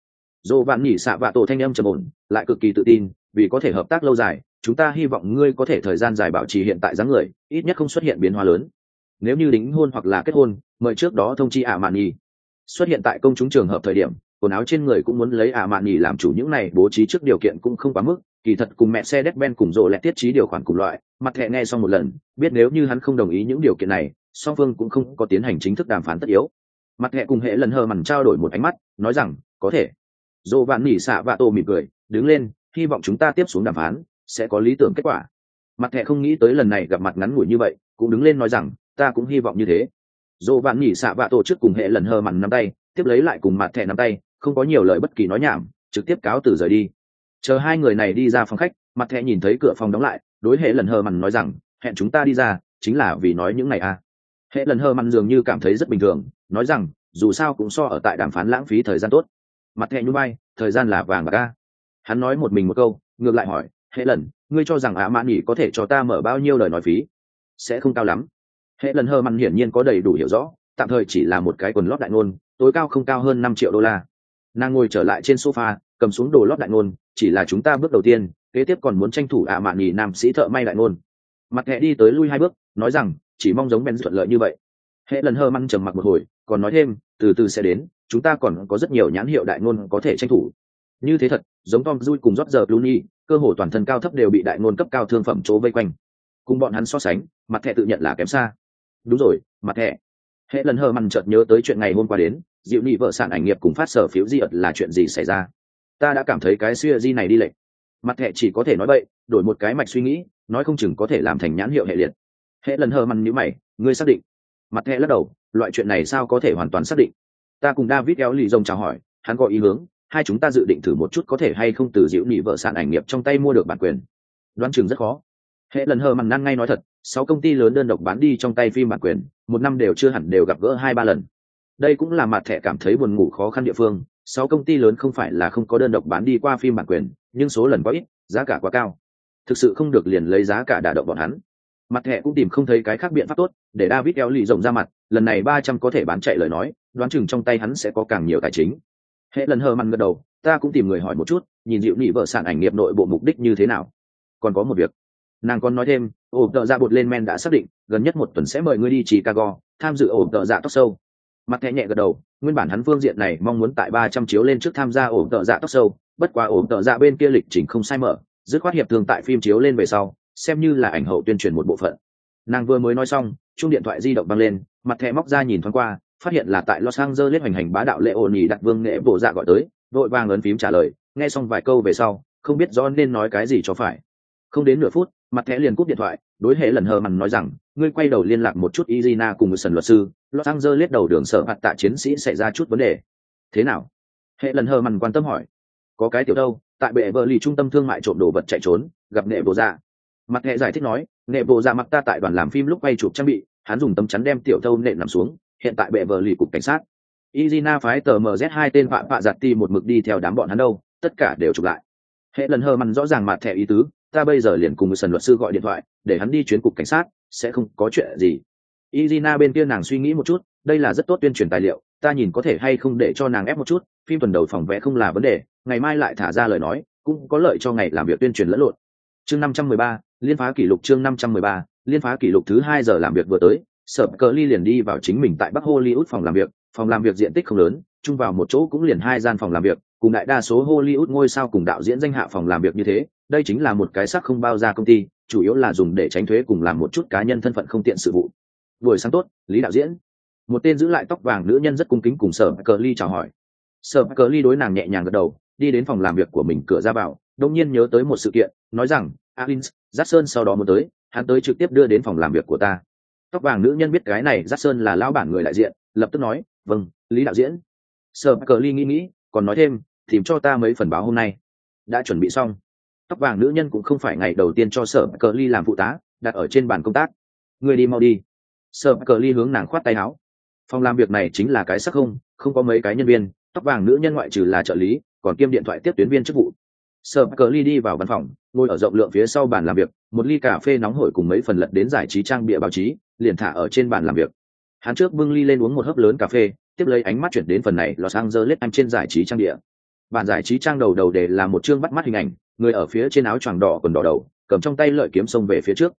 Dù bạn nhỉ xạ vạ tổ thanh âm trầm ổn, lại cực kỳ tự tin vì có thể hợp tác lâu dài, chúng ta hy vọng ngươi có thể thời gian dài bảo trì hiện tại dáng người, ít nhất không xuất hiện biến hóa lớn. Nếu như đính hôn hoặc là kết hôn, mời trước đó thông chi ả mạn nhi xuất hiện tại công chúng trường hợp thời điểm, quần áo trên người cũng muốn lấy ả mạn nhi làm chủ, những này bố trí trước điều kiện cũng không quá mức, kỳ thật cùng mẹ xe đét ben cùng rộ lại tiết trí điều khoản cùng loại, mặt thẹ nghe xong một lần, biết nếu như hắn không đồng ý những điều kiện này, song phương cũng không có tiến hành chính thức đàm phán tất yếu. Mặt thẹ cùng hệ lần hờ mằn trao đổi một ánh mắt, nói rằng, có thể. Dồ vạn nỉ xạ vạ tô mỉm cười, đứng lên hy vọng chúng ta tiếp xuống đàm phán, sẽ có lý tưởng kết quả. Mặt thẹ không nghĩ tới lần này gặp mặt ngắn ngủi như vậy, cũng đứng lên nói rằng, ta cũng hy vọng như thế. Dồ vạn nhỉ xạ vạ tổ chức cùng hệ lần hờ mằn nắm tay, tiếp lấy lại cùng mặt thẹ nắm tay, không có nhiều lời bất kỳ nói nhảm, trực tiếp cáo từ rời đi. Chờ hai người này đi ra phòng khách, mặt thẹ nhìn thấy cửa phòng đóng lại, đối hệ lần hờ mằn nói rằng, hẹn chúng ta đi ra, chính là vì nói những ngày à. hệ lần hờ mằn dường như cảm thấy rất bình thường, nói rằng, dù sao cũng so ở tại đàm phán lãng phí thời gian tốt. Mặt thẹ như bay thời gian là vàng bạc a hắn nói một mình một câu, ngược lại hỏi, hệ lần, ngươi cho rằng ạ mãn nghỉ có thể cho ta mở bao nhiêu lời nói phí? Sẽ không cao lắm. Hệ lần hơ mặn hiển nhiên có đầy đủ hiểu rõ, tạm thời chỉ là một cái quần lót đại ngôn, tối cao không cao hơn năm triệu đô la. Nàng ngồi trở lại trên sofa, cầm xuống đồ lót đại ngôn, chỉ là chúng ta bước đầu tiên, kế tiếp còn muốn tranh thủ ạ mạn nhì nam sĩ thợ may đại ngôn. Mặt hệ đi tới lui hai bước, nói rằng, chỉ mong giống bèn thuận lợi như vậy. Hệ lần hơ măng trầm mặc một hồi, còn nói thêm, từ từ sẽ đến, chúng ta còn có rất nhiều nhãn hiệu đại ngôn có thể tranh thủ như thế thật giống tom dui cùng rót giờ pluni cơ hồ toàn thân cao thấp đều bị đại ngôn cấp cao thương phẩm chỗ vây quanh. Cùng bọn hắn so sánh mặt thẻ tự nhận là kém xa. Đúng rồi mặt thẻ. Hệ lần hờ mằn chợt nhớ tới chuyện ngày hôm qua đến dịu nhị vợ sản ảnh nghiệp cùng phát sở phiếu di ật là chuyện gì xảy ra? Ta đã cảm thấy cái suy di này đi lệch. Mặt hệ chỉ có thể nói vậy, đổi một cái mạch suy nghĩ nói không chừng có thể làm thành nhãn hiệu hệ liệt. Hệ lần hờ mằn nhữ mày ngươi xác định? Mặt hệ lắc đầu loại chuyện này sao có thể hoàn toàn xác định? Ta cùng david eo lì rồng chào hỏi hắn có ý hướng hai chúng ta dự định thử một chút có thể hay không từ dịu nị vợ sản ảnh nghiệp trong tay mua được bản quyền. Đoán chừng rất khó. Hệ lần hờ mằn năng ngay nói thật, sáu công ty lớn đơn độc bán đi trong tay phim bản quyền, một năm đều chưa hẳn đều gặp gỡ hai ba lần. Đây cũng là mặt thẻ cảm thấy buồn ngủ khó khăn địa phương, sáu công ty lớn không phải là không có đơn độc bán đi qua phim bản quyền, nhưng số lần quá ít, giá cả quá cao. Thực sự không được liền lấy giá cả đả động bọn hắn. Mặt thẻ cũng tìm không thấy cái khác biện pháp tốt, để david eo lì rộng ra mặt, lần này ba trăm có thể bán chạy lời nói, đoán chừng trong tay hắn sẽ có càng nhiều tài chính hệ lần hờ mặn gật đầu, ta cũng tìm người hỏi một chút, nhìn dịu nị vợ sản ảnh nghiệp nội bộ mục đích như thế nào. Còn có một việc. Nàng còn nói thêm, ổ tợ dạ bột lên men đã xác định, gần nhất một tuần sẽ mời ngươi đi chicago, tham dự ổ tợ dạ tóc sâu mặt thẻ nhẹ gật đầu, nguyên bản hắn phương diện này mong muốn tại ba trăm chiếu lên trước tham gia ổ tợ dạ tóc sâu bất quá ổ tợ dạ bên kia lịch trình không sai mở, dứt khoát hiệp thương tại phim chiếu lên về sau, xem như là ảnh hậu tuyên truyền một bộ phận. Nàng vừa mới nói xong chung điện thoại di động băng lên, mặt thẻ móc ra nhìn thoáng qua phát hiện là tại los angeles hoành hành bá đạo lễ ổn nhì đặt vương nghệ bộ dạ gọi tới vội vàng ấn phím trả lời, nghe xong vài câu về sau, không biết rõ nên nói cái gì cho phải. Không đến nửa phút, mặt thẻ liền cúp điện thoại, đối hệ lần hờ mằn nói rằng, ngươi quay đầu liên lạc một chút izina cùng người sần luật sư, los angeles đầu đường sở hạt tạ chiến sĩ xảy ra chút vấn đề. Thế nào? Hệ lần hờ mằn quan tâm hỏi. Có cái tiểu đâu, tại bệ vợ lì trung tâm thương mại trộm đồ vật chạy trốn, gặp nghệ bộ dạ. Mặt thẻ giải thích nói, nghệ bộ dạ mặc ta tại đoàn làm phim lúc quay chụp trang bị, hắn dùng tấm chắn đem tiểu thâu nện nằm xuống hiện tại bệ vợ lì cục cảnh sát. Izina phái tờ mz hai tên vạ vạ giặt ti một mực đi theo đám bọn hắn đâu, tất cả đều chụp lại. Hệ lần hơ mằn rõ ràng mặt thẻ ý tứ, ta bây giờ liền cùng một sần luật sư gọi điện thoại, để hắn đi chuyến cục cảnh sát, sẽ không có chuyện gì. Izina bên kia nàng suy nghĩ một chút, đây là rất tốt tuyên truyền tài liệu, ta nhìn có thể hay không để cho nàng ép một chút, phim tuần đầu phòng vẽ không là vấn đề, ngày mai lại thả ra lời nói, cũng có lợi cho ngày làm việc tuyên truyền lẫn lộn. Chương năm trăm mười ba, liên phá kỷ lục chương năm trăm mười ba, liên phá kỷ lục thứ hai giờ làm việc vừa tới sở cờ ly liền đi vào chính mình tại bắc hollywood phòng làm việc, phòng làm việc diện tích không lớn, chung vào một chỗ cũng liền hai gian phòng làm việc, cùng đại đa số hollywood ngôi sao cùng đạo diễn danh hạ phòng làm việc như thế, đây chính là một cái sắc không bao ra công ty, chủ yếu là dùng để tránh thuế cùng làm một chút cá nhân thân phận không tiện sự vụ. Buổi sáng tốt, lý đạo diễn. Một tên giữ lại tóc vàng nữ nhân rất cung kính cùng sở cờ ly chào hỏi. Sở cờ ly đối nàng nhẹ nhàng gật đầu, đi đến phòng làm việc của mình cửa ra vào đông nhiên nhớ tới một sự kiện, nói rằng alin Jackson sơn sau đó muốn tới, hắn tới trực tiếp đưa đến phòng làm việc của ta tóc vàng nữ nhân biết cái này giác sơn là lão bản người đại diện, lập tức nói vâng lý đạo diễn. Sở cờ ly nghĩ nghĩ, còn nói thêm, tìm cho ta mấy phần báo hôm nay. Đã chuẩn bị xong. Tóc vàng nữ nhân cũng không phải ngày đầu tiên cho sở cờ ly làm phụ tá, đặt ở trên bàn công tác. Người đi mau đi. Sở cờ ly hướng nàng khoát tay áo. Phòng làm việc này chính là cái sắc không không có mấy cái nhân viên, tóc vàng nữ nhân ngoại trừ là trợ lý, còn kiêm điện thoại tiếp tuyến viên chức vụ. Sở cờ ly đi vào văn phòng, ngồi ở rộng lượng phía sau bàn làm việc, một ly cà phê nóng hổi cùng mấy phần lật đến giải trí trang bịa báo chí liền thả ở trên bàn làm việc. Hắn trước bưng ly lên uống một hớp lớn cà phê, tiếp lấy ánh mắt chuyển đến phần này los angeles anh trên giải trí trang địa. Bản giải trí trang đầu đầu để là một chương bắt mắt hình ảnh, người ở phía trên áo choàng đỏ quần đỏ đầu, cầm trong tay lợi kiếm xông về phía trước.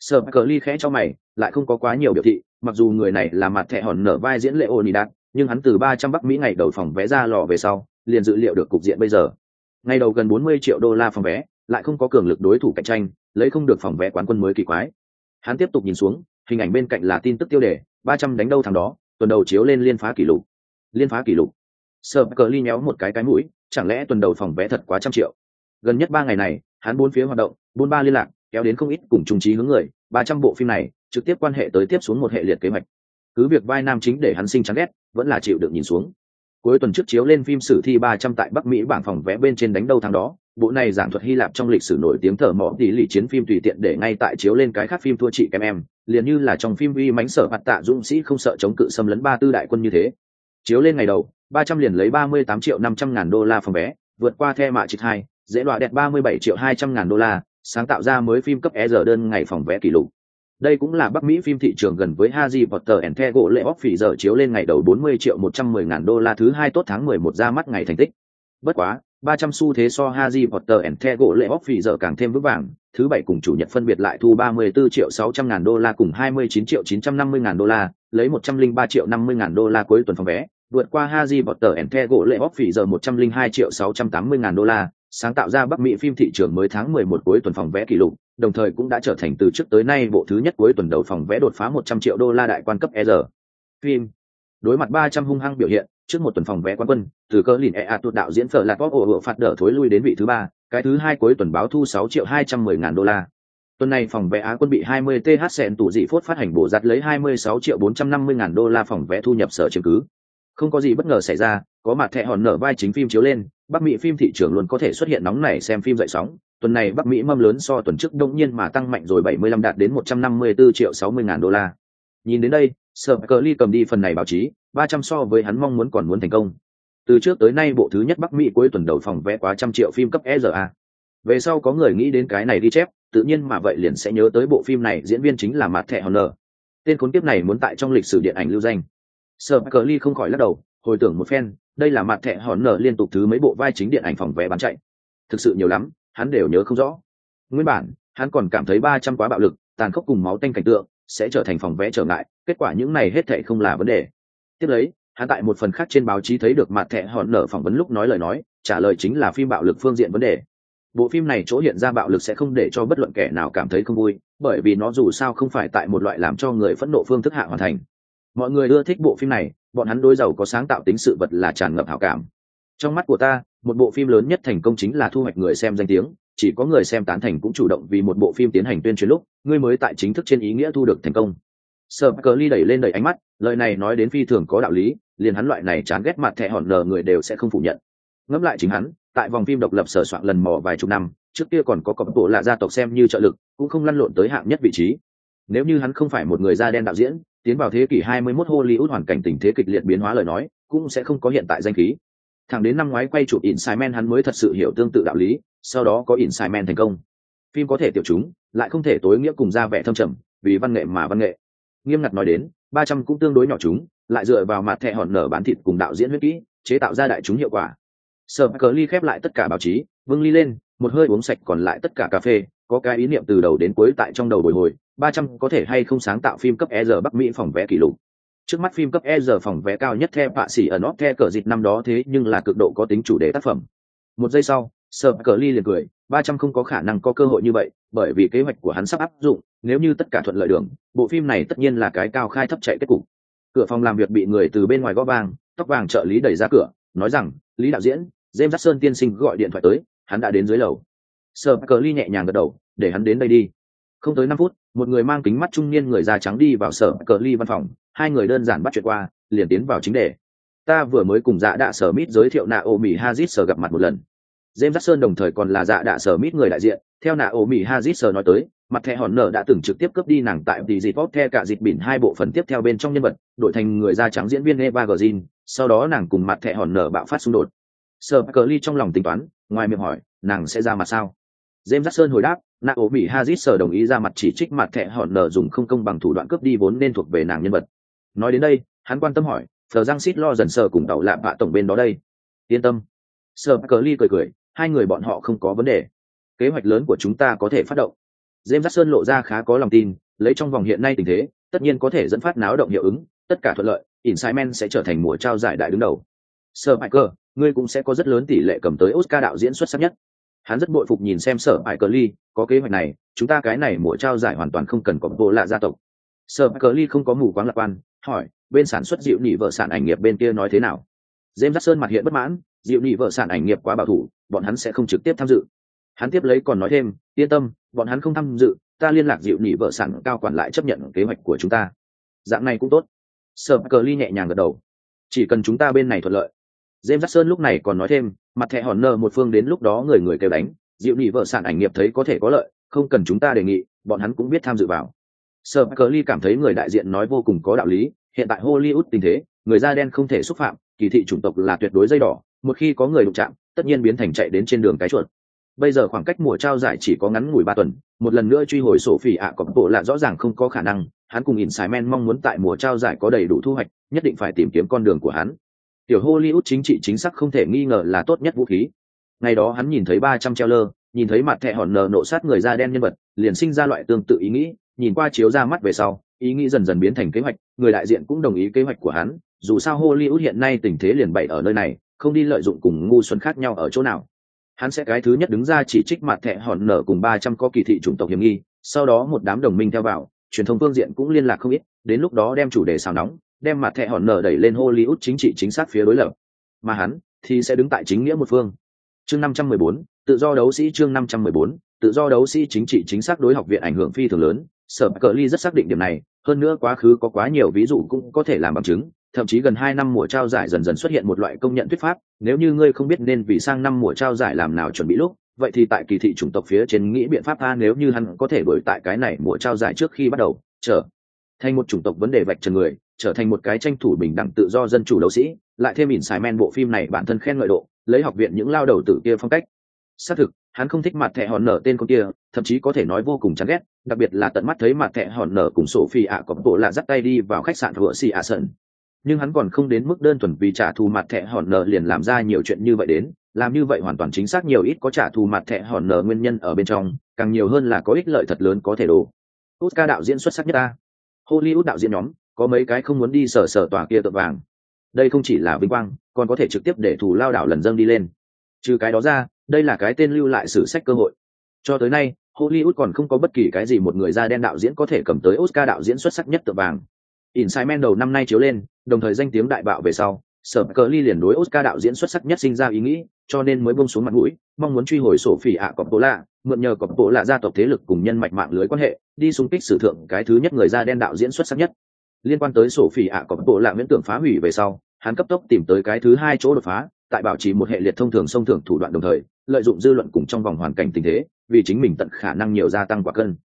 Sợ cờ ly khẽ cho mày, lại không có quá nhiều biểu thị, mặc dù người này là mặt thẻ hòn nở vai diễn lệ ô nị đạt nhưng hắn từ ba trăm bắc mỹ ngày đầu phòng vé ra lò về sau, liền dự liệu được cục diện bây giờ. Ngày đầu gần bốn mươi triệu đô la phòng vé, lại không có cường lực đối thủ cạnh tranh, lấy không được phòng vé quán quân mới kỳ quái. Hắn tiếp tục nhìn xuống hình ảnh bên cạnh là tin tức tiêu đề, ba trăm đánh đâu thằng đó, tuần đầu chiếu lên liên phá kỷ lục. Liên phá kỷ lục. Sợ cờ ly nhéo một cái cái mũi, chẳng lẽ tuần đầu phòng vé thật quá trăm triệu? Gần nhất ba ngày này, hắn bốn phía hoạt động, bốn ba liên lạc, kéo đến không ít cùng trung trí hướng người, ba trăm bộ phim này, trực tiếp quan hệ tới tiếp xuống một hệ liệt kế hoạch. Cứ việc vai nam chính để hắn sinh chán ghét, vẫn là chịu được nhìn xuống. Cuối tuần trước chiếu lên phim sử thi ba trăm tại bắc mỹ bảng phòng vé bên trên đánh đâu thằng đó bộ này giảng thuật hy lạp trong lịch sử nổi tiếng thở mỏ tỷ lệ chiến phim tùy tiện để ngay tại chiếu lên cái khác phim thua chị em em liền như là trong phim vi mánh sở mặt tạ dũng sĩ không sợ chống cự xâm lấn ba tư đại quân như thế chiếu lên ngày đầu ba trăm liền lấy ba mươi tám triệu năm trăm ngàn đô la phòng vé vượt qua the mạ trịch hai dễ loại đẹp ba mươi bảy triệu hai trăm ngàn đô la sáng tạo ra mới phim cấp e giờ đơn ngày phòng vé kỷ lục đây cũng là bắc mỹ phim thị trường gần với Harry Potter and the gỗ lệ bóc phỉ giờ chiếu lên ngày đầu 40 triệu 110 ngàn đô la thứ hai tốt tháng 11 ra mắt ngày thành tích. Bất quá, 300 xu thế so Haji Potter and the gỗ lệ óc giờ càng thêm vững vàng, thứ bảy cùng chủ nhật phân biệt lại thu 34 triệu 600 ngàn đô la cùng 29 triệu 950 ngàn đô la, lấy 103 triệu 50 ngàn đô la cuối tuần phòng vé, vượt qua Haji Potter and the gỗ lệ óc giờ 102 triệu 680 ngàn đô la, sáng tạo ra Bắc Mỹ phim thị trường mới tháng 11 cuối tuần phòng vé kỷ lục, đồng thời cũng đã trở thành từ trước tới nay bộ thứ nhất cuối tuần đầu phòng vé đột phá 100 triệu đô la đại quan cấp ER. Phim. Đối mặt 300 hung hăng biểu hiện, trước một tuần phòng vé quán quân, từ cơ lìn EA tuột đạo diễn phở lạc bóp ổ phạt đỡ thối lui đến vị thứ ba, cái thứ hai cuối tuần báo thu 6 triệu 210 ngàn đô la. Tuần này phòng vé Á quân bị 20 TH sẹn tủ dị phốt phát hành bổ giặt lấy 26 triệu 450 ngàn đô la phòng vé thu nhập sở chứng cứ. Không có gì bất ngờ xảy ra, có mặt thẻ hòn nở vai chính phim chiếu lên, Bắc Mỹ phim thị trường luôn có thể xuất hiện nóng này xem phim dậy sóng, tuần này Bắc Mỹ mâm lớn so tuần trước đông nhiên mà tăng mạnh rồi 75 đạt đến 154 triệu 60 ngàn đô la. Nhìn đến đây, Sở Ly cầm đi phần này báo chí, 300 so với hắn mong muốn còn muốn thành công. Từ trước tới nay bộ thứ nhất Bắc Mỹ cuối tuần đầu phòng vé quá trăm triệu phim cấp EZA. Về sau có người nghĩ đến cái này đi chép, tự nhiên mà vậy liền sẽ nhớ tới bộ phim này diễn viên chính là Mặt Thẻ Honor. Tên cuốn tiếp này muốn tại trong lịch sử điện ảnh lưu danh. Sở Ly không khỏi lắc đầu, hồi tưởng một phen, đây là Mặt Thẻ Honor liên tục thứ mấy bộ vai chính điện ảnh phòng vé bán chạy. Thực sự nhiều lắm, hắn đều nhớ không rõ nguyên bản hắn còn cảm thấy ba trăm quá bạo lực tàn khốc cùng máu tanh cảnh tượng sẽ trở thành phòng vẽ trở ngại, kết quả những này hết thệ không là vấn đề. Tiếp lấy, hắn tại một phần khác trên báo chí thấy được mặt thẻ hòn nở phỏng vấn lúc nói lời nói, trả lời chính là phim bạo lực phương diện vấn đề. Bộ phim này chỗ hiện ra bạo lực sẽ không để cho bất luận kẻ nào cảm thấy không vui, bởi vì nó dù sao không phải tại một loại làm cho người phẫn nộ phương thức hạ hoàn thành. Mọi người ưa thích bộ phim này, bọn hắn đối giàu có sáng tạo tính sự vật là tràn ngập hảo cảm. Trong mắt của ta, một bộ phim lớn nhất thành công chính là thu hoạch người xem danh tiếng chỉ có người xem tán thành cũng chủ động vì một bộ phim tiến hành tuyên truyền lúc, ngươi mới tại chính thức trên ý nghĩa thu được thành công. Sợ cờ ly đẩy lên đầy ánh mắt, lời này nói đến phi thường có đạo lý, liền hắn loại này chán ghét mặt thẹ hòn lờ người đều sẽ không phủ nhận. Ngẫm lại chính hắn, tại vòng phim độc lập sở soạn lần mò vài chục năm, trước kia còn có cọp bộ lạ gia tộc xem như trợ lực, cũng không lăn lộn tới hạng nhất vị trí. Nếu như hắn không phải một người da đen đạo diễn, tiến vào thế kỷ 21 Hollywood hoàn cảnh tình thế kịch liệt biến hóa lời nói, cũng sẽ không có hiện tại danh khí. Thẳng đến năm ngoái quay chụp Insider hắn mới thật sự hiểu tương tự đạo lý sau đó có Insider thành công. Phim có thể tiểu chúng, lại không thể tối nghĩa cùng ra vẻ thâm trầm, vì văn nghệ mà văn nghệ. Nghiêm ngặt nói đến, ba trăm cũng tương đối nhỏ chúng, lại dựa vào mặt thẻ hòn nở bán thịt cùng đạo diễn huyết kỹ, chế tạo ra đại chúng hiệu quả. Sợ cờ ly khép lại tất cả báo chí vương ly lên, một hơi uống sạch còn lại tất cả cà phê, có cái ý niệm từ đầu đến cuối tại trong đầu bồi hồi, ba trăm có thể hay không sáng tạo phim cấp e R bắc mỹ phòng vé kỷ lục. Trước mắt phim cấp e R phòng vé cao nhất theo bạ xỉ ở nót the cờ dịt năm đó thế nhưng là cực độ có tính chủ đề tác phẩm. Một giây sau sợ cờ ly liền cười, ba trăm không có khả năng có cơ hội như vậy, bởi vì kế hoạch của hắn sắp áp dụng, nếu như tất cả thuận lợi đường, bộ phim này tất nhiên là cái cao khai thấp chạy kết cục. Cửa phòng làm việc bị người từ bên ngoài gõ vàng tóc vàng trợ lý đẩy ra cửa, nói rằng, lý đạo diễn, james jackson tiên sinh gọi điện thoại tới, hắn đã đến dưới lầu. Sợ cờ ly nhẹ nhàng gật đầu, để hắn đến đây đi. Không tới năm phút, một người mang kính mắt trung niên người da trắng đi vào sở cờ ly văn phòng, hai người đơn giản bắt chuyện qua, liền tiến vào chính đề. Ta vừa mới cùng dạ đạ sở mít giới thiệu nạ ô mỹ hazit sở gặp mặt một lần. James Jackson đồng thời còn là dạ đạ sở mít người đại diện, theo nạ ổ Mỹ Hazit nói tới, mặt thẻ hòn nở đã từng trực tiếp cướp đi nàng tại tỷ dịp pop theo cả dịp bỉn hai bộ phần tiếp theo bên trong nhân vật, đổi thành người da trắng diễn viên Eva Green, sau đó nàng cùng mặt thẻ hòn nở bạo phát xung đột. sở Curly trong lòng tính toán, ngoài miệng hỏi, nàng sẽ ra mặt sao? James Jackson hồi đáp, nạ ổ Mỹ sở đồng ý ra mặt chỉ trích mặt thẻ hòn nở dùng không công bằng thủ đoạn cướp đi vốn nên thuộc về nàng nhân vật. Nói đến đây, hắn quan tâm hỏi, Phờ Giang Sít lo dần sờ cùng tàu lạ bạ tổng bên đó đây. Yên tâm. Sở Cờ Ly cười cười, hai người bọn họ không có vấn đề kế hoạch lớn của chúng ta có thể phát động james jackson lộ ra khá có lòng tin lấy trong vòng hiện nay tình thế tất nhiên có thể dẫn phát náo động hiệu ứng tất cả thuận lợi Insight sẽ trở thành mùa trao giải đại đứng đầu Sir Piker, ngươi cũng sẽ có rất lớn tỷ lệ cầm tới Oscar đạo diễn xuất sắc nhất. Hắn rất bội phục nhìn xem Sở Piker ly có kế hoạch này, chúng ta cái này mùa trao giải hoàn toàn không cần có bộ lạ gia tộc. Sở Piker ly không có mù quáng lạc quan, hỏi, bên sản xuất dịu nhị vợ sản ảnh nghiệp bên kia nói thế nào? James sơn mặt hiện bất mãn, dịu nhị vợ sản ảnh nghiệp quá bảo thủ, bọn hắn sẽ không trực tiếp tham dự. Hắn tiếp lấy còn nói thêm yên tâm bọn hắn không tham dự ta liên lạc dịu nhị vợ sản cao quản lại chấp nhận kế hoạch của chúng ta. Dạng này cũng tốt. Sợ cờ ly nhẹ nhàng gật đầu. Chỉ cần chúng ta bên này thuận lợi. James jackson lúc này còn nói thêm mặt thẻ hòn nơ một phương đến lúc đó người người kêu đánh dịu nhị vợ sản ảnh nghiệp thấy có thể có lợi không cần chúng ta đề nghị bọn hắn cũng biết tham dự vào. Sợ cờ ly cảm thấy người đại diện nói vô cùng có đạo lý hiện tại hollywood tình thế người da đen không thể xúc phạm kỳ thị chủng tộc là tuyệt đối dây đỏ một khi có người đụng chạm, tất nhiên biến thành chạy đến trên đường cái chuột. Bây giờ khoảng cách mùa trao giải chỉ có ngắn ngủi ba tuần, một lần nữa truy hồi sổ phỉ ạ, cọp bộ là rõ ràng không có khả năng, hắn cùng in sài men mong muốn tại mùa trao giải có đầy đủ thu hoạch, nhất định phải tìm kiếm con đường của hắn. Tiểu hollywood chính trị chính xác không thể nghi ngờ là tốt nhất vũ khí. Ngày đó hắn nhìn thấy ba trăm treo lơ nhìn thấy mặt thẹ hòn nờ nộ sát người da đen nhân vật, liền sinh ra loại tương tự ý nghĩ, nhìn qua chiếu ra mắt về sau, ý nghĩ dần dần biến thành kế hoạch, người đại diện cũng đồng ý kế hoạch của hắn, dù sao hollywood hiện nay tình thế liền bậy ở nơi này không đi lợi dụng cùng ngu xuân khác nhau ở chỗ nào. Hắn sẽ cái thứ nhất đứng ra chỉ trích mặt thẻ hòn nở cùng ba trăm có kỳ thị chủng tộc hiểm nghi, sau đó một đám đồng minh theo vào, truyền thông phương diện cũng liên lạc không ít, đến lúc đó đem chủ đề xào nóng, đem mặt thẻ hòn nở đẩy lên hollywood chính trị chính xác phía đối lập. Mà hắn thì sẽ đứng tại chính nghĩa một phương. Chương năm trăm mười bốn, tự do đấu sĩ chương năm trăm mười bốn, tự do đấu sĩ chính trị chính xác đối học viện ảnh hưởng phi thường lớn. Sở cờ ly rất xác định điểm này, hơn nữa quá khứ có quá nhiều ví dụ cũng có thể làm bằng chứng thậm chí gần hai năm mùa trao giải dần dần xuất hiện một loại công nhận thuyết pháp, nếu như ngươi không biết nên vì sang năm mùa trao giải làm nào chuẩn bị lúc, vậy thì tại kỳ thị chủng tộc phía trên nghĩ biện pháp tha nếu như hắn có thể đổi tại cái này mùa trao giải trước khi bắt đầu trở thành một chủng tộc vấn đề vạch trần người, trở thành một cái tranh thủ bình đẳng tự do dân chủ đấu sĩ, lại thêm ỉn xài men bộ phim này bản thân khen ngợi độ, lấy học viện những lao đầu tử kia phong cách. Xác thực, hắn không thích mặt thẻ hòn nở tên con kia, thậm chí có thể nói vô cùng chán ghét, đặc biệt là tận mắt thấy mặt thẻ hòn nở cùng sổ phi ạ có bộ là dắt tay đi vào khách sạn của xì ạ sân nhưng hắn còn không đến mức đơn thuần vì trả thù mặt thẻ hòn nợ liền làm ra nhiều chuyện như vậy đến, làm như vậy hoàn toàn chính xác nhiều ít có trả thù mặt thẻ hòn nợ nguyên nhân ở bên trong, càng nhiều hơn là có ích lợi thật lớn có thể đổ. Oscar đạo diễn xuất sắc nhất ta. Hollywood đạo diễn nhóm, có mấy cái không muốn đi sở sở tòa kia tượng vàng. Đây không chỉ là vinh quang, còn có thể trực tiếp để thù lao đảo lần dâng đi lên. Trừ cái đó ra, đây là cái tên lưu lại sử sách cơ hội. Cho tới nay, hollywood còn không có bất kỳ cái gì một người da đen đạo diễn có thể cầm tới oscar đạo diễn xuất sắc nhất tượng vàng. Insight đầu năm nay chiếu lên, đồng thời danh tiếng đại bạo về sau, Sở Cờ Ly liền đối Oscar đạo diễn xuất sắc nhất sinh ra ý nghĩ, cho nên mới buông xuống mặt mũi, mong muốn truy hồi sổ phỉ ạ cọp bộ lạ, mượn nhờ cọp bộ lạ gia tộc thế lực cùng nhân mạch mạng lưới quan hệ, đi xung kích sử thượng cái thứ nhất người da đen đạo diễn xuất sắc nhất. Liên quan tới sổ phỉ ạ cọp bộ lạ miễn tưởng phá hủy về sau, hắn cấp tốc tìm tới cái thứ hai chỗ đột phá, tại bảo trì một hệ liệt thông thường sông thường thủ đoạn đồng thời, lợi dụng dư luận cùng trong vòng hoàn cảnh tình thế, vì chính mình tận khả năng nhiều gia tăng quả cân.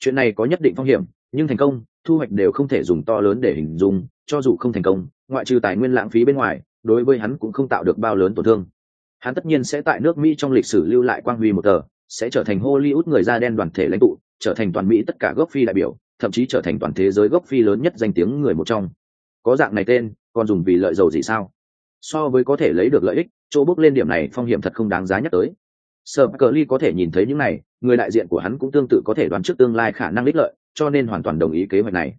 Chuyện này có nhất định phong hiểm, nhưng thành công, thu hoạch đều không thể dùng to lớn để hình dung cho dù không thành công ngoại trừ tài nguyên lãng phí bên ngoài đối với hắn cũng không tạo được bao lớn tổn thương. Hắn tất nhiên sẽ tại nước mỹ trong lịch sử lưu lại quang huy một tờ sẽ trở thành hollywood người da đen đoàn thể lãnh tụ trở thành toàn mỹ tất cả gốc phi đại biểu thậm chí trở thành toàn thế giới gốc phi lớn nhất danh tiếng người một trong. Có dạng này tên còn dùng vì lợi dầu gì sao? So với có thể lấy được lợi ích chỗ bước lên điểm này phong hiểm thật không đáng giá nhắc tới. Sở Cờ Ly có thể nhìn thấy những này, người đại diện của hắn cũng tương tự có thể đoán trước tương lai khả năng ích lợi, cho nên hoàn toàn đồng ý kế hoạch này.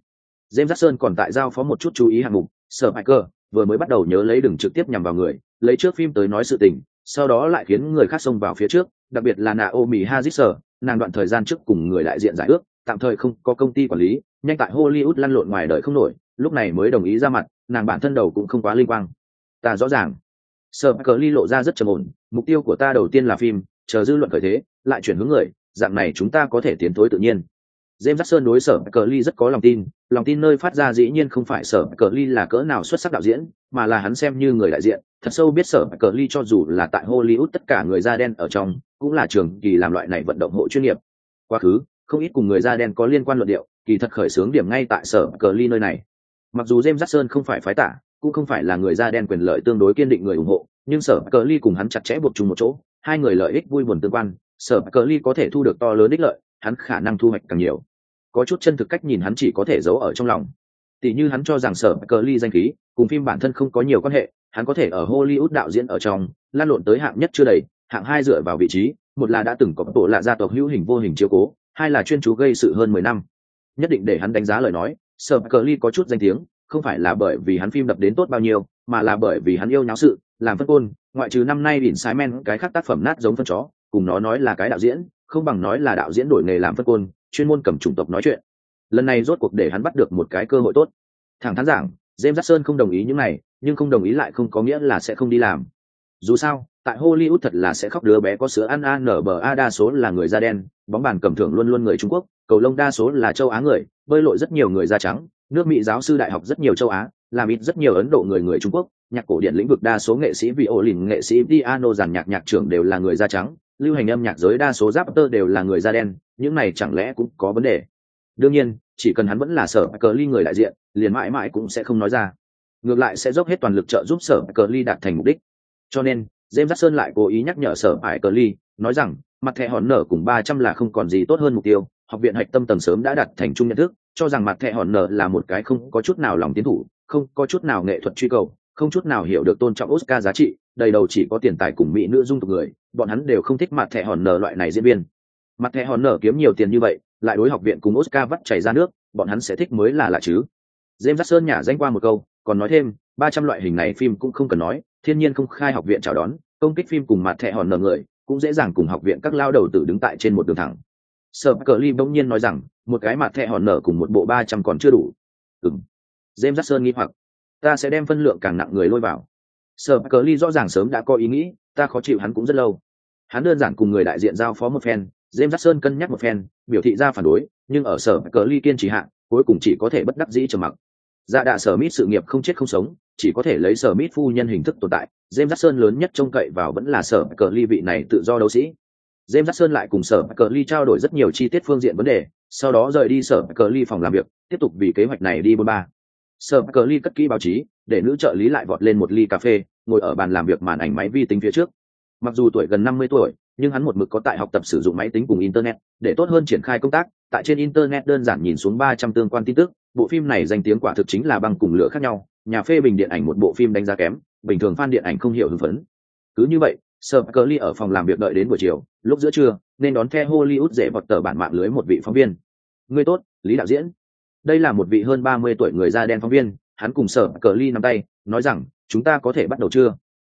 James Jackson còn tại giao phó một chút chú ý hạng mục, Sở Parker vừa mới bắt đầu nhớ lấy đừng trực tiếp nhằm vào người, lấy trước phim tới nói sự tình, sau đó lại khiến người khác xông vào phía trước, đặc biệt là Naomi Harris, nàng đoạn thời gian trước cùng người đại diện giải ước, tạm thời không có công ty quản lý, nhanh tại Hollywood lăn lộn ngoài đời không nổi, lúc này mới đồng ý ra mặt, nàng bản thân đầu cũng không quá linh quang. Ta rõ ràng. Sở Parker ly lộ ra rất trầm ổn, mục tiêu của ta đầu tiên là phim, chờ dư luận khởi thế lại chuyển hướng người dạng này chúng ta có thể tiến thối tự nhiên James Jackson đối sở cờ ly rất có lòng tin, lòng tin nơi phát ra dĩ nhiên không phải sở cờ ly là cỡ nào xuất sắc đạo diễn, mà là hắn xem như người đại diện, thật sâu biết sở cờ ly cho dù là tại Hollywood tất cả người da đen ở trong, cũng là trường kỳ làm loại này vận động hộ chuyên nghiệp. Quá khứ, không ít cùng người da đen có liên quan luận điệu, kỳ thật khởi xướng điểm ngay tại sở cờ ly nơi này. Mặc dù James Jackson không phải phái tả, cũng không phải là người da đen quyền lợi tương đối kiên định người ủng hộ, nhưng sở cờ ly cùng hắn chặt chẽ buộc chung một chỗ, hai người lợi ích vui buồn tương quan, sở cờ ly có thể thu được to lớn ích lợi, hắn khả năng thu hoạch càng nhiều có chút chân thực cách nhìn hắn chỉ có thể giấu ở trong lòng. Tỷ như hắn cho rằng sở cờ ly danh khí cùng phim bản thân không có nhiều quan hệ, hắn có thể ở hollywood đạo diễn ở trong, lan lộn tới hạng nhất chưa đầy, hạng hai dựa vào vị trí, một là đã từng có bộ lạ gia tộc hữu hình vô hình chiếu cố, hai là chuyên chú gây sự hơn mười năm. Nhất định để hắn đánh giá lời nói, sở cờ ly có chút danh tiếng, không phải là bởi vì hắn phim đập đến tốt bao nhiêu, mà là bởi vì hắn yêu nháo sự, làm phân côn, ngoại trừ năm nay bỉn simon cái khác tác phẩm nát giống phân chó, cùng nó nói là cái đạo diễn không bằng nói là đạo diễn đổi nghề làm phân côn, chuyên môn cầm chủng tộc nói chuyện. Lần này rốt cuộc để hắn bắt được một cái cơ hội tốt. Thẳng thắn giảng, james jackson không đồng ý những này, nhưng không đồng ý lại không có nghĩa là sẽ không đi làm. Dù sao, tại hollywood thật là sẽ khóc đứa bé có sữa ăn a, nở bờ a, đa số là người da đen, bóng bàn cầm thưởng luôn luôn người trung quốc, cầu lông đa số là châu á người, bơi lội rất nhiều người da trắng, nước mỹ giáo sư đại học rất nhiều châu á, làm ít rất nhiều ấn độ người người trung quốc, nhạc cổ điển lĩnh vực đa số nghệ sĩ vị ổ lìn nghệ sĩ piano giàn nhạc nhạc trưởng đều là người da trắng lưu hành âm nhạc giới đa số giáp tơ đều là người da đen, những này chẳng lẽ cũng có vấn đề? Đương nhiên, chỉ cần hắn vẫn là sở cờ ly người đại diện, liền mãi mãi cũng sẽ không nói ra. Ngược lại sẽ dốc hết toàn lực trợ giúp sở cờ ly đạt thành mục đích. Cho nên, james jackson lại cố ý nhắc nhở sở ải cờ ly, nói rằng, mặt thẻ hòn nở cùng ba trăm là không còn gì tốt hơn mục tiêu, học viện hạch tâm tầng sớm đã đặt thành chung nhận thức, cho rằng mặt thẻ hòn nở là một cái không có chút nào lòng tiến thủ, không có chút nào nghệ thuật truy cầu không chút nào hiểu được tôn trọng oscar giá trị, đầy đầu chỉ có tiền tài cùng mỹ nữ dung tục người, bọn hắn đều không thích mặt thẻ hòn nở loại này diễn viên. Mặt thẻ hòn nở kiếm nhiều tiền như vậy, lại đối học viện cùng oscar vắt chảy ra nước, bọn hắn sẽ thích mới là lạ chứ. James jackson nhả danh qua một câu, còn nói thêm, ba trăm loại hình này phim cũng không cần nói, thiên nhiên không khai học viện chào đón, công kích phim cùng mặt thẻ hòn nở người, cũng dễ dàng cùng học viện các lao đầu tử đứng tại trên một đường thẳng. Sợ cờ ly bỗng nhiên nói rằng, một cái mặt thẻ hòn nở cùng một bộ ba trăm còn chưa đủ. Ừng james jackson nghi hoặc ta sẽ đem phân lượng càng nặng người lôi vào. Sở cờ ly rõ ràng sớm đã có ý nghĩ, ta khó chịu hắn cũng rất lâu. Hắn đơn giản cùng người đại diện giao phó một phen, james jackson cân nhắc một phen, biểu thị ra phản đối, nhưng ở sở cờ ly kiên trì hạn cuối cùng chỉ có thể bất đắc dĩ trầm mặc. Dạ đạ sở mít sự nghiệp không chết không sống, chỉ có thể lấy sở mít phu nhân hình thức tồn tại. James jackson lớn nhất trông cậy vào vẫn là sở cờ ly vị này tự do đấu sĩ. James jackson lại cùng sở cờ ly trao đổi rất nhiều chi tiết phương diện vấn đề, sau đó rời đi sở cờ ly phòng làm việc, tiếp tục vì kế hoạch này đi bôn ba sơ cờ ly cất kỹ báo chí, để nữ trợ lý lại vọt lên một ly cà phê, ngồi ở bàn làm việc màn ảnh máy vi tính phía trước. Mặc dù tuổi gần năm mươi tuổi, nhưng hắn một mực có tại học tập sử dụng máy tính cùng internet, để tốt hơn triển khai công tác. Tại trên internet đơn giản nhìn xuống ba trăm tương quan tin tức, bộ phim này danh tiếng quả thực chính là băng cùng lửa khác nhau. Nhà phê bình điện ảnh một bộ phim đánh giá kém, bình thường fan điện ảnh không hiểu hưng phấn. Cứ như vậy, sơ cờ ly ở phòng làm việc đợi đến buổi chiều, lúc giữa trưa, nên đón theo hollywood dễ vọt tờ bản mạng lưới một vị phóng viên. Người tốt, lý đạo diễn đây là một vị hơn ba mươi tuổi người da đen phóng viên, hắn cùng sở cờ ly nắm tay, nói rằng, chúng ta có thể bắt đầu chưa?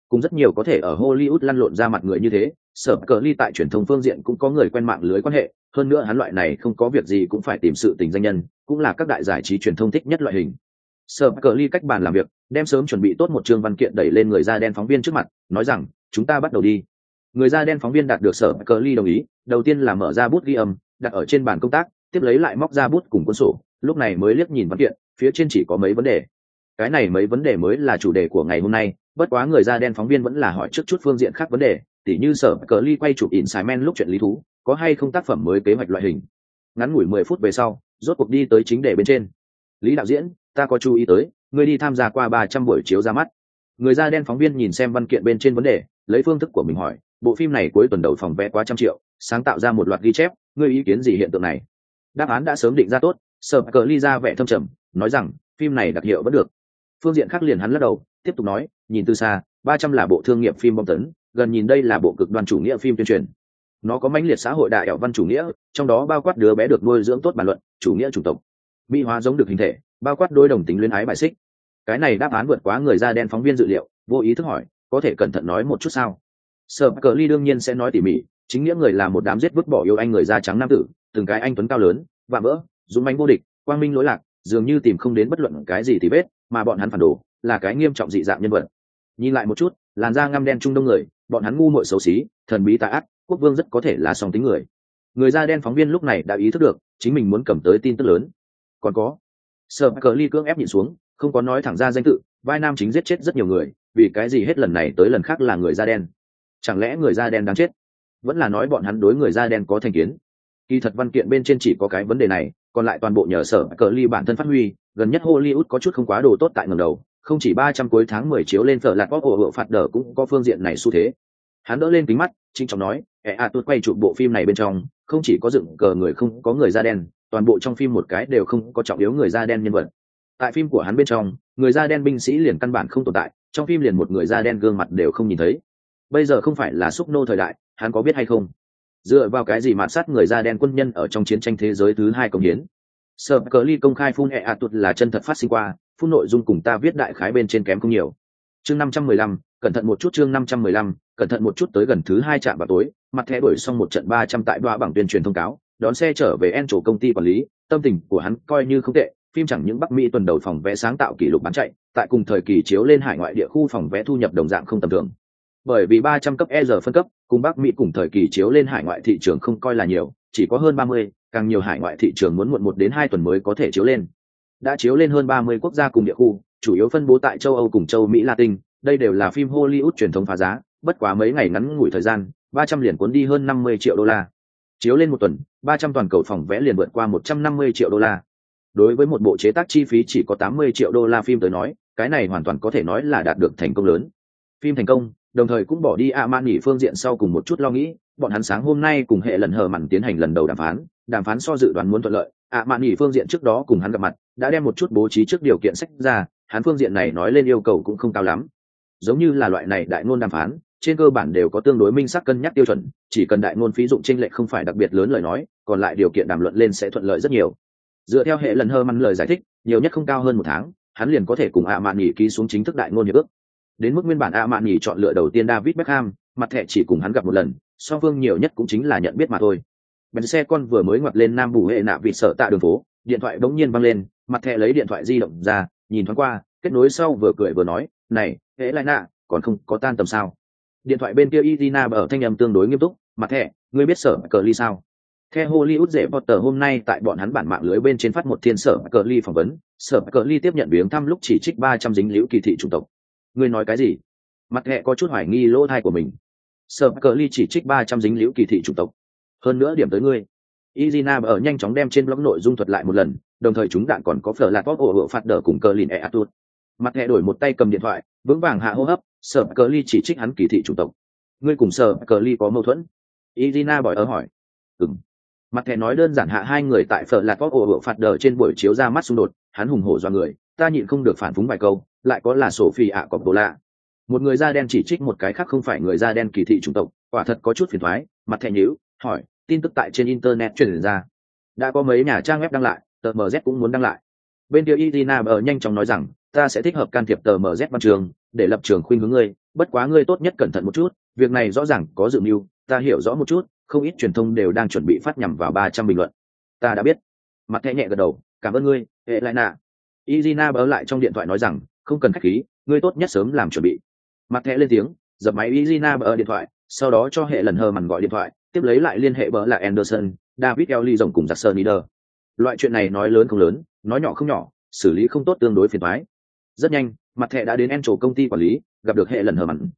Cùng rất nhiều có thể ở hollywood lăn lộn ra mặt người như thế, sở cờ ly tại truyền thông phương diện cũng có người quen mạng lưới quan hệ, hơn nữa hắn loại này không có việc gì cũng phải tìm sự tình danh nhân, cũng là các đại giải trí truyền thông thích nhất loại hình. Sở cờ ly cách bàn làm việc, đem sớm chuẩn bị tốt một chương văn kiện đẩy lên người da đen phóng viên trước mặt, nói rằng, chúng ta bắt đầu đi. Người da đen phóng viên đạt được sở cờ ly đồng ý, đầu tiên là mở ra bút ghi âm, đặt ở trên bàn công tác, tiếp lấy lại móc ra bút cùng cuốn sổ lúc này mới liếc nhìn văn kiện, phía trên chỉ có mấy vấn đề. Cái này mấy vấn đề mới là chủ đề của ngày hôm nay, bất quá người da đen phóng viên vẫn là hỏi trước chút phương diện khác vấn đề, tỉ như sở cờ ly quay chụp in sai men lúc chuyện lý thú, có hay không tác phẩm mới kế hoạch loại hình. Ngắn ngủi mười phút về sau, rốt cuộc đi tới chính đề bên trên. Lý đạo diễn, ta có chú ý tới người đi tham gia qua ba trăm buổi chiếu ra mắt. Người da đen phóng viên nhìn xem văn kiện bên trên vấn đề, lấy phương thức của mình hỏi, bộ phim này cuối tuần đầu phòng vé quá trăm triệu, sáng tạo ra một loạt ghi chép, ngươi ý kiến gì hiện tượng này? Đáp án đã sớm định ra tốt sợ cờ ly ra vẻ thâm trầm, nói rằng, phim này đặc hiệu vẫn được. Phương diện khác liền hắn lắc đầu, tiếp tục nói, nhìn từ xa, ba trăm là bộ thương nghiệp phim bom tấn, gần nhìn đây là bộ cực đoàn chủ nghĩa phim tuyên truyền. Nó có mãnh liệt xã hội đại ảo văn chủ nghĩa, trong đó bao quát đứa bé được nuôi dưỡng tốt bàn luận, chủ nghĩa chủng tộc. Mỹ hóa giống được hình thể, bao quát đôi đồng tính luyến ái bài xích. Cái này đáp án vượt quá người da đen phóng viên dự liệu, vô ý thức hỏi, có thể cẩn thận nói một chút sao? Sợ cờ ly đương nhiên sẽ nói tỉ mỉ, chính nghĩa người là một đám giết vứt bỏ yêu anh người da trắng nam tử, từng cái anh tuấn cao lớn và vỡ dũng mãnh vô địch, quang minh lỗi lạc, dường như tìm không đến bất luận cái gì thì vết, mà bọn hắn phản đồ, là cái nghiêm trọng dị dạng nhân vật. Nhìn lại một chút, làn da ngăm đen trung đông người, bọn hắn ngu muội xấu xí, thần bí tà ác, quốc vương rất có thể là song tính người. Người da đen phóng viên lúc này đã ý thức được, chính mình muốn cầm tới tin tức lớn. Còn có sợ cờ ly cưỡng ép nhịn xuống, không có nói thẳng ra danh tự, vai nam chính giết chết rất nhiều người, vì cái gì hết lần này tới lần khác là người da đen? Chẳng lẽ người da đen đáng chết? Vẫn là nói bọn hắn đối người da đen có thành kiến. Kỳ thật văn kiện bên trên chỉ có cái vấn đề này còn lại toàn bộ nhờ sở cờ ly bản thân phát huy, gần nhất hollywood có chút không quá đồ tốt tại ngầm đầu, không chỉ ba trăm cuối tháng mười chiếu lên phở lạc bóp ổ hộ phạt đờ cũng có phương diện này xu thế. Hắn đỡ lên kính mắt chính trọng nói ẹ a tuốt quay chụp bộ phim này bên trong, không chỉ có dựng cờ người không có người da đen, toàn bộ trong phim một cái đều không có trọng yếu người da đen nhân vật. Tại phim của hắn bên trong, người da đen binh sĩ liền căn bản không tồn tại, trong phim liền một người da đen gương mặt đều không nhìn thấy. Bây giờ không phải là xúc nô thời đại, hắn có biết hay không? Dựa vào cái gì mạt sát người da đen quân nhân ở trong chiến tranh thế giới thứ hai công hiến? Sợ cờ ly công khai phun hệ ạ tuột là chân thật phát sinh qua, phun nội dung cùng ta viết đại khái bên trên kém không nhiều. Chương năm trăm mười lăm, cẩn thận một chút chương năm trăm mười lăm, cẩn thận một chút tới gần thứ hai trạm vào tối, mặt thẻ đổi xong một trận ba trăm tại đoa bằng tuyên truyền thông cáo, đón xe trở về en chỗ công ty quản lý, tâm tình của hắn coi như không tệ, phim chẳng những bắc mỹ tuần đầu phòng vé sáng tạo kỷ lục bán chạy, tại cùng thời kỳ chiếu lên hải ngoại địa khu phòng vé thu nhập đồng dạng không tầm thường. Bởi vì ba trăm cấp e giờ phân cấp cùng bắc mỹ cùng thời kỳ chiếu lên hải ngoại thị trường không coi là nhiều, chỉ có hơn ba mươi, càng nhiều hải ngoại thị trường muốn muộn một đến hai tuần mới có thể chiếu lên. Đã chiếu lên hơn ba mươi quốc gia cùng địa khu, chủ yếu phân bố tại châu âu cùng châu mỹ latin, đây đều là phim hollywood truyền thống phá giá, bất quá mấy ngày ngắn ngủi thời gian, ba trăm liền cuốn đi hơn năm mươi triệu đô la. Chiếu lên một tuần, ba trăm toàn cầu phòng vẽ liền vượt qua một trăm năm mươi triệu đô la. Đối với một bộ chế tác chi phí chỉ có tám mươi triệu đô la phim tới nói, cái này hoàn toàn có thể nói là đạt được thành công lớn. Phim thành công đồng thời cũng bỏ đi ạ man nghỉ phương diện sau cùng một chút lo nghĩ, bọn hắn sáng hôm nay cùng hệ lần hờ mặn tiến hành lần đầu đàm phán đàm phán so dự đoán muốn thuận lợi, ạ man nghỉ phương diện trước đó cùng hắn gặp mặt, đã đem một chút bố trí trước điều kiện sách ra, hắn phương diện này nói lên yêu cầu cũng không cao lắm. Giống như là loại này đại ngôn đàm phán, trên cơ bản đều có tương đối minh xác cân nhắc tiêu chuẩn, chỉ cần đại ngôn phí dụng tranh lệch không phải đặc biệt lớn lời nói, còn lại điều kiện đàm luận lên sẽ thuận lợi rất nhiều. Dựa theo hệ lần hơ măn lời giải thích, nhiều nhất không cao hơn một tháng, hắn liền có thể cùng ạ mạn nghỉ ký xuống chính thức đại ngôn hiệp ước đến mức nguyên bản ạ mạn nghỉ chọn lựa đầu tiên david beckham mặt thẻ chỉ cùng hắn gặp một lần song phương nhiều nhất cũng chính là nhận biết mà thôi. Bèn xe con vừa mới ngoặt lên nam bù hệ nạ vịt sợ tạ đường phố điện thoại bỗng nhiên văng lên mặt thẻ lấy điện thoại di động ra nhìn thoáng qua kết nối sau vừa cười vừa nói này hễ lại nạ còn không có tan tầm sao? Điện thoại bên kia Izina ở thanh âm tương đối nghiêm túc mặt thẻ ngươi biết sở cờ ly sao? Theo Hollywood dễ Potter hôm nay tại bọn hắn bản mạng lưới bên trên phát một thiên sở cờ ly phỏng vấn, sở cờ ly tiếp nhận viếng thăm lúc chỉ trích ba trăm dính liễu kỳ thị chủng tộc. Ngươi nói cái gì? Mặt hẹ có chút hoài nghi lỗ thai của mình. Sở cờ ly chỉ trích ba trăm dính liễu kỳ thị chủng tộc. Hơn nữa điểm tới ngươi. Izina ở nhanh chóng đem trên blog nội dung thuật lại một lần, đồng thời chúng đạn còn có phở lạc bóp ổ hộ phạt đờ cùng cờ lìn e atut. Mặt hẹ đổi một tay cầm điện thoại, vững vàng hạ hô hấp, sở cờ ly chỉ trích hắn kỳ thị chủng tộc. Ngươi cùng sở cờ ly có mâu thuẫn? Izina bỏi ở hỏi. Ừm mặt thẻ nói đơn giản hạ hai người tại phở lạc bóp ổ phạt đờ trên buổi chiếu ra mắt xung đột hắn hùng hổ do người ta nhịn không được phản phúng vài câu, lại có là sổ phi ạ cọp đồ lạ. Một người da đen chỉ trích một cái khác không phải người da đen kỳ thị chủng tộc, quả thật có chút phiền thoái, mặt thẻ nhíu, hỏi, tin tức tại trên internet truyền ra. Đã có mấy nhà trang web đăng lại, tờ mz cũng muốn đăng lại. Bên kia Irina ở nhanh chóng nói rằng, ta sẽ thích hợp can thiệp tờ mz văn trường, để lập trường khuyên hướng ngươi, bất quá ngươi tốt nhất cẩn thận một chút, việc này rõ ràng có dự mưu, ta hiểu rõ một chút, không ít truyền thông đều đang chuẩn bị phát nhằm vào ba trăm bình luận. Ta đã biết. Mặt thẻ nhẹ gật đầu, cảm ơn ngươi hệ lại nạ izina bớ lại trong điện thoại nói rằng, không cần khách khí, ngươi tốt nhất sớm làm chuẩn bị. Mặt thẻ lên tiếng, dập máy izina bớ điện thoại, sau đó cho hệ lần hờ mằn gọi điện thoại, tiếp lấy lại liên hệ bớ là anderson, david ellie rồng cùng giặc sơn leader loại chuyện này nói lớn không lớn, nói nhỏ không nhỏ, xử lý không tốt tương đối phiền thoái rất nhanh, mặt thẻ đã đến en trổ công ty quản lý, gặp được hệ lần hờ mằn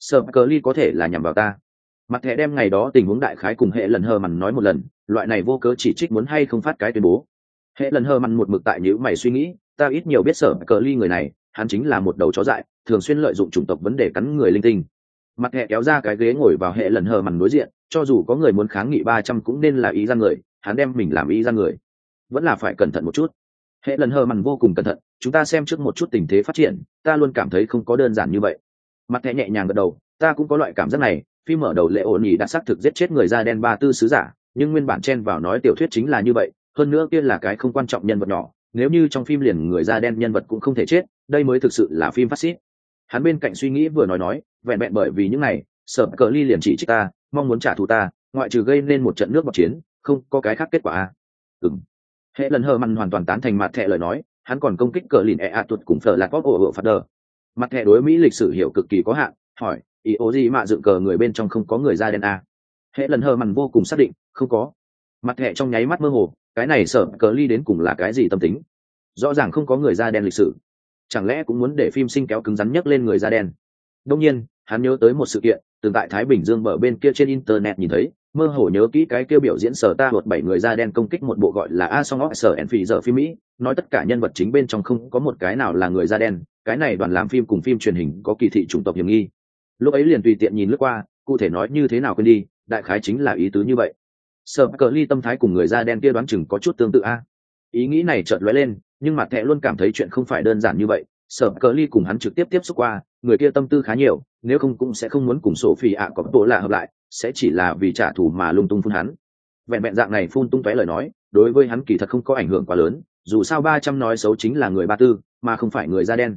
sợ cờ ly có thể là nhằm vào ta. Mặt thẻ đem ngày đó tình huống đại khái cùng hệ lần hờ mằn nói một lần, loại này vô cớ chỉ trích muốn hay không phát cái tuyên bố. Hệ lần hờ mằn một mực tại nhữ mày suy nghĩ ta ít nhiều biết sở cờ ly người này, hắn chính là một đầu chó dại, thường xuyên lợi dụng chủng tộc vấn đề cắn người linh tinh. Mặt hệ kéo ra cái ghế ngồi vào hệ lần hờ mằn đối diện, cho dù có người muốn kháng nghị ba trăm cũng nên là ý ra người, hắn đem mình làm ý ra người. Vẫn là phải cẩn thận một chút. Hệ lần hờ mằn vô cùng cẩn thận, chúng ta xem trước một chút tình thế phát triển, ta luôn cảm thấy không có đơn giản như vậy. Mặt hệ nhẹ nhàng gật đầu, ta cũng có loại cảm giác này, phim mở đầu lệ ổn nhì đã xác thực giết chết người da đen ba tư sứ giả, nhưng nguyên bản chen vào nói tiểu thuyết chính là như vậy, hơn nữa kia là cái không quan trọng nhân vật nhỏ nếu như trong phim liền người da đen nhân vật cũng không thể chết, đây mới thực sự là phim phát xít. Hắn bên cạnh suy nghĩ vừa nói nói, vẹn vẹn bởi vì những này, sợ cờ ly liền chỉ trích ta, mong muốn trả thù ta, ngoại trừ gây nên một trận nước bọc chiến, không có cái khác kết quả à? Ừng hệ lần hờ mặn hoàn toàn tán thành mặt thẹ lời nói, hắn còn công kích cờ lìn e a tuột cùng phở lạc bóp ổ ổ phạt đờ. Mặt thẹ đối mỹ lịch sử hiểu cực kỳ có hạn, hỏi, ý ố gì mạ dựng cờ người bên trong không có người da đen à. hệ lần hờ mằn vô cùng xác định, không có. Mặt thẹ trong nháy mắt mơ hồ cái này sợ cờ ly đến cùng là cái gì tâm tính? Rõ ràng không có người da đen lịch sử. Chẳng lẽ cũng muốn để phim sinh kéo cứng rắn nhất lên người da đen? Đông nhiên, hắn nhớ tới một sự kiện, từng tại thái bình dương bờ bên kia trên internet nhìn thấy, mơ hồ nhớ kỹ cái kêu biểu diễn sở ta một bảy người da đen công kích một bộ gọi là a song óc sở en phi giờ phim mỹ, nói tất cả nhân vật chính bên trong không có một cái nào là người da đen, cái này đoàn làm phim cùng phim truyền hình có kỳ thị chủng tộc hiểm nghi. Lúc ấy liền tùy tiện nhìn lướt qua, cụ thể nói như thế nào quên đi, đại khái chính là ý tứ như vậy sợ cờ ly tâm thái cùng người da đen kia đoán chừng có chút tương tự a. Ý nghĩ này chợt lóe lên, nhưng mặt thẹ luôn cảm thấy chuyện không phải đơn giản như vậy. Sợ cờ ly cùng hắn trực tiếp tiếp xúc qua, người kia tâm tư khá nhiều, nếu không cũng sẽ không muốn cùng sổ phi ạ có bộ lạ hợp lại, sẽ chỉ là vì trả thù mà lung tung phun hắn. Vẹn vẹn dạng này phun tung tóe lời nói, đối với hắn kỳ thật không có ảnh hưởng quá lớn, dù sao ba trăm nói xấu chính là người ba tư, mà không phải người da đen.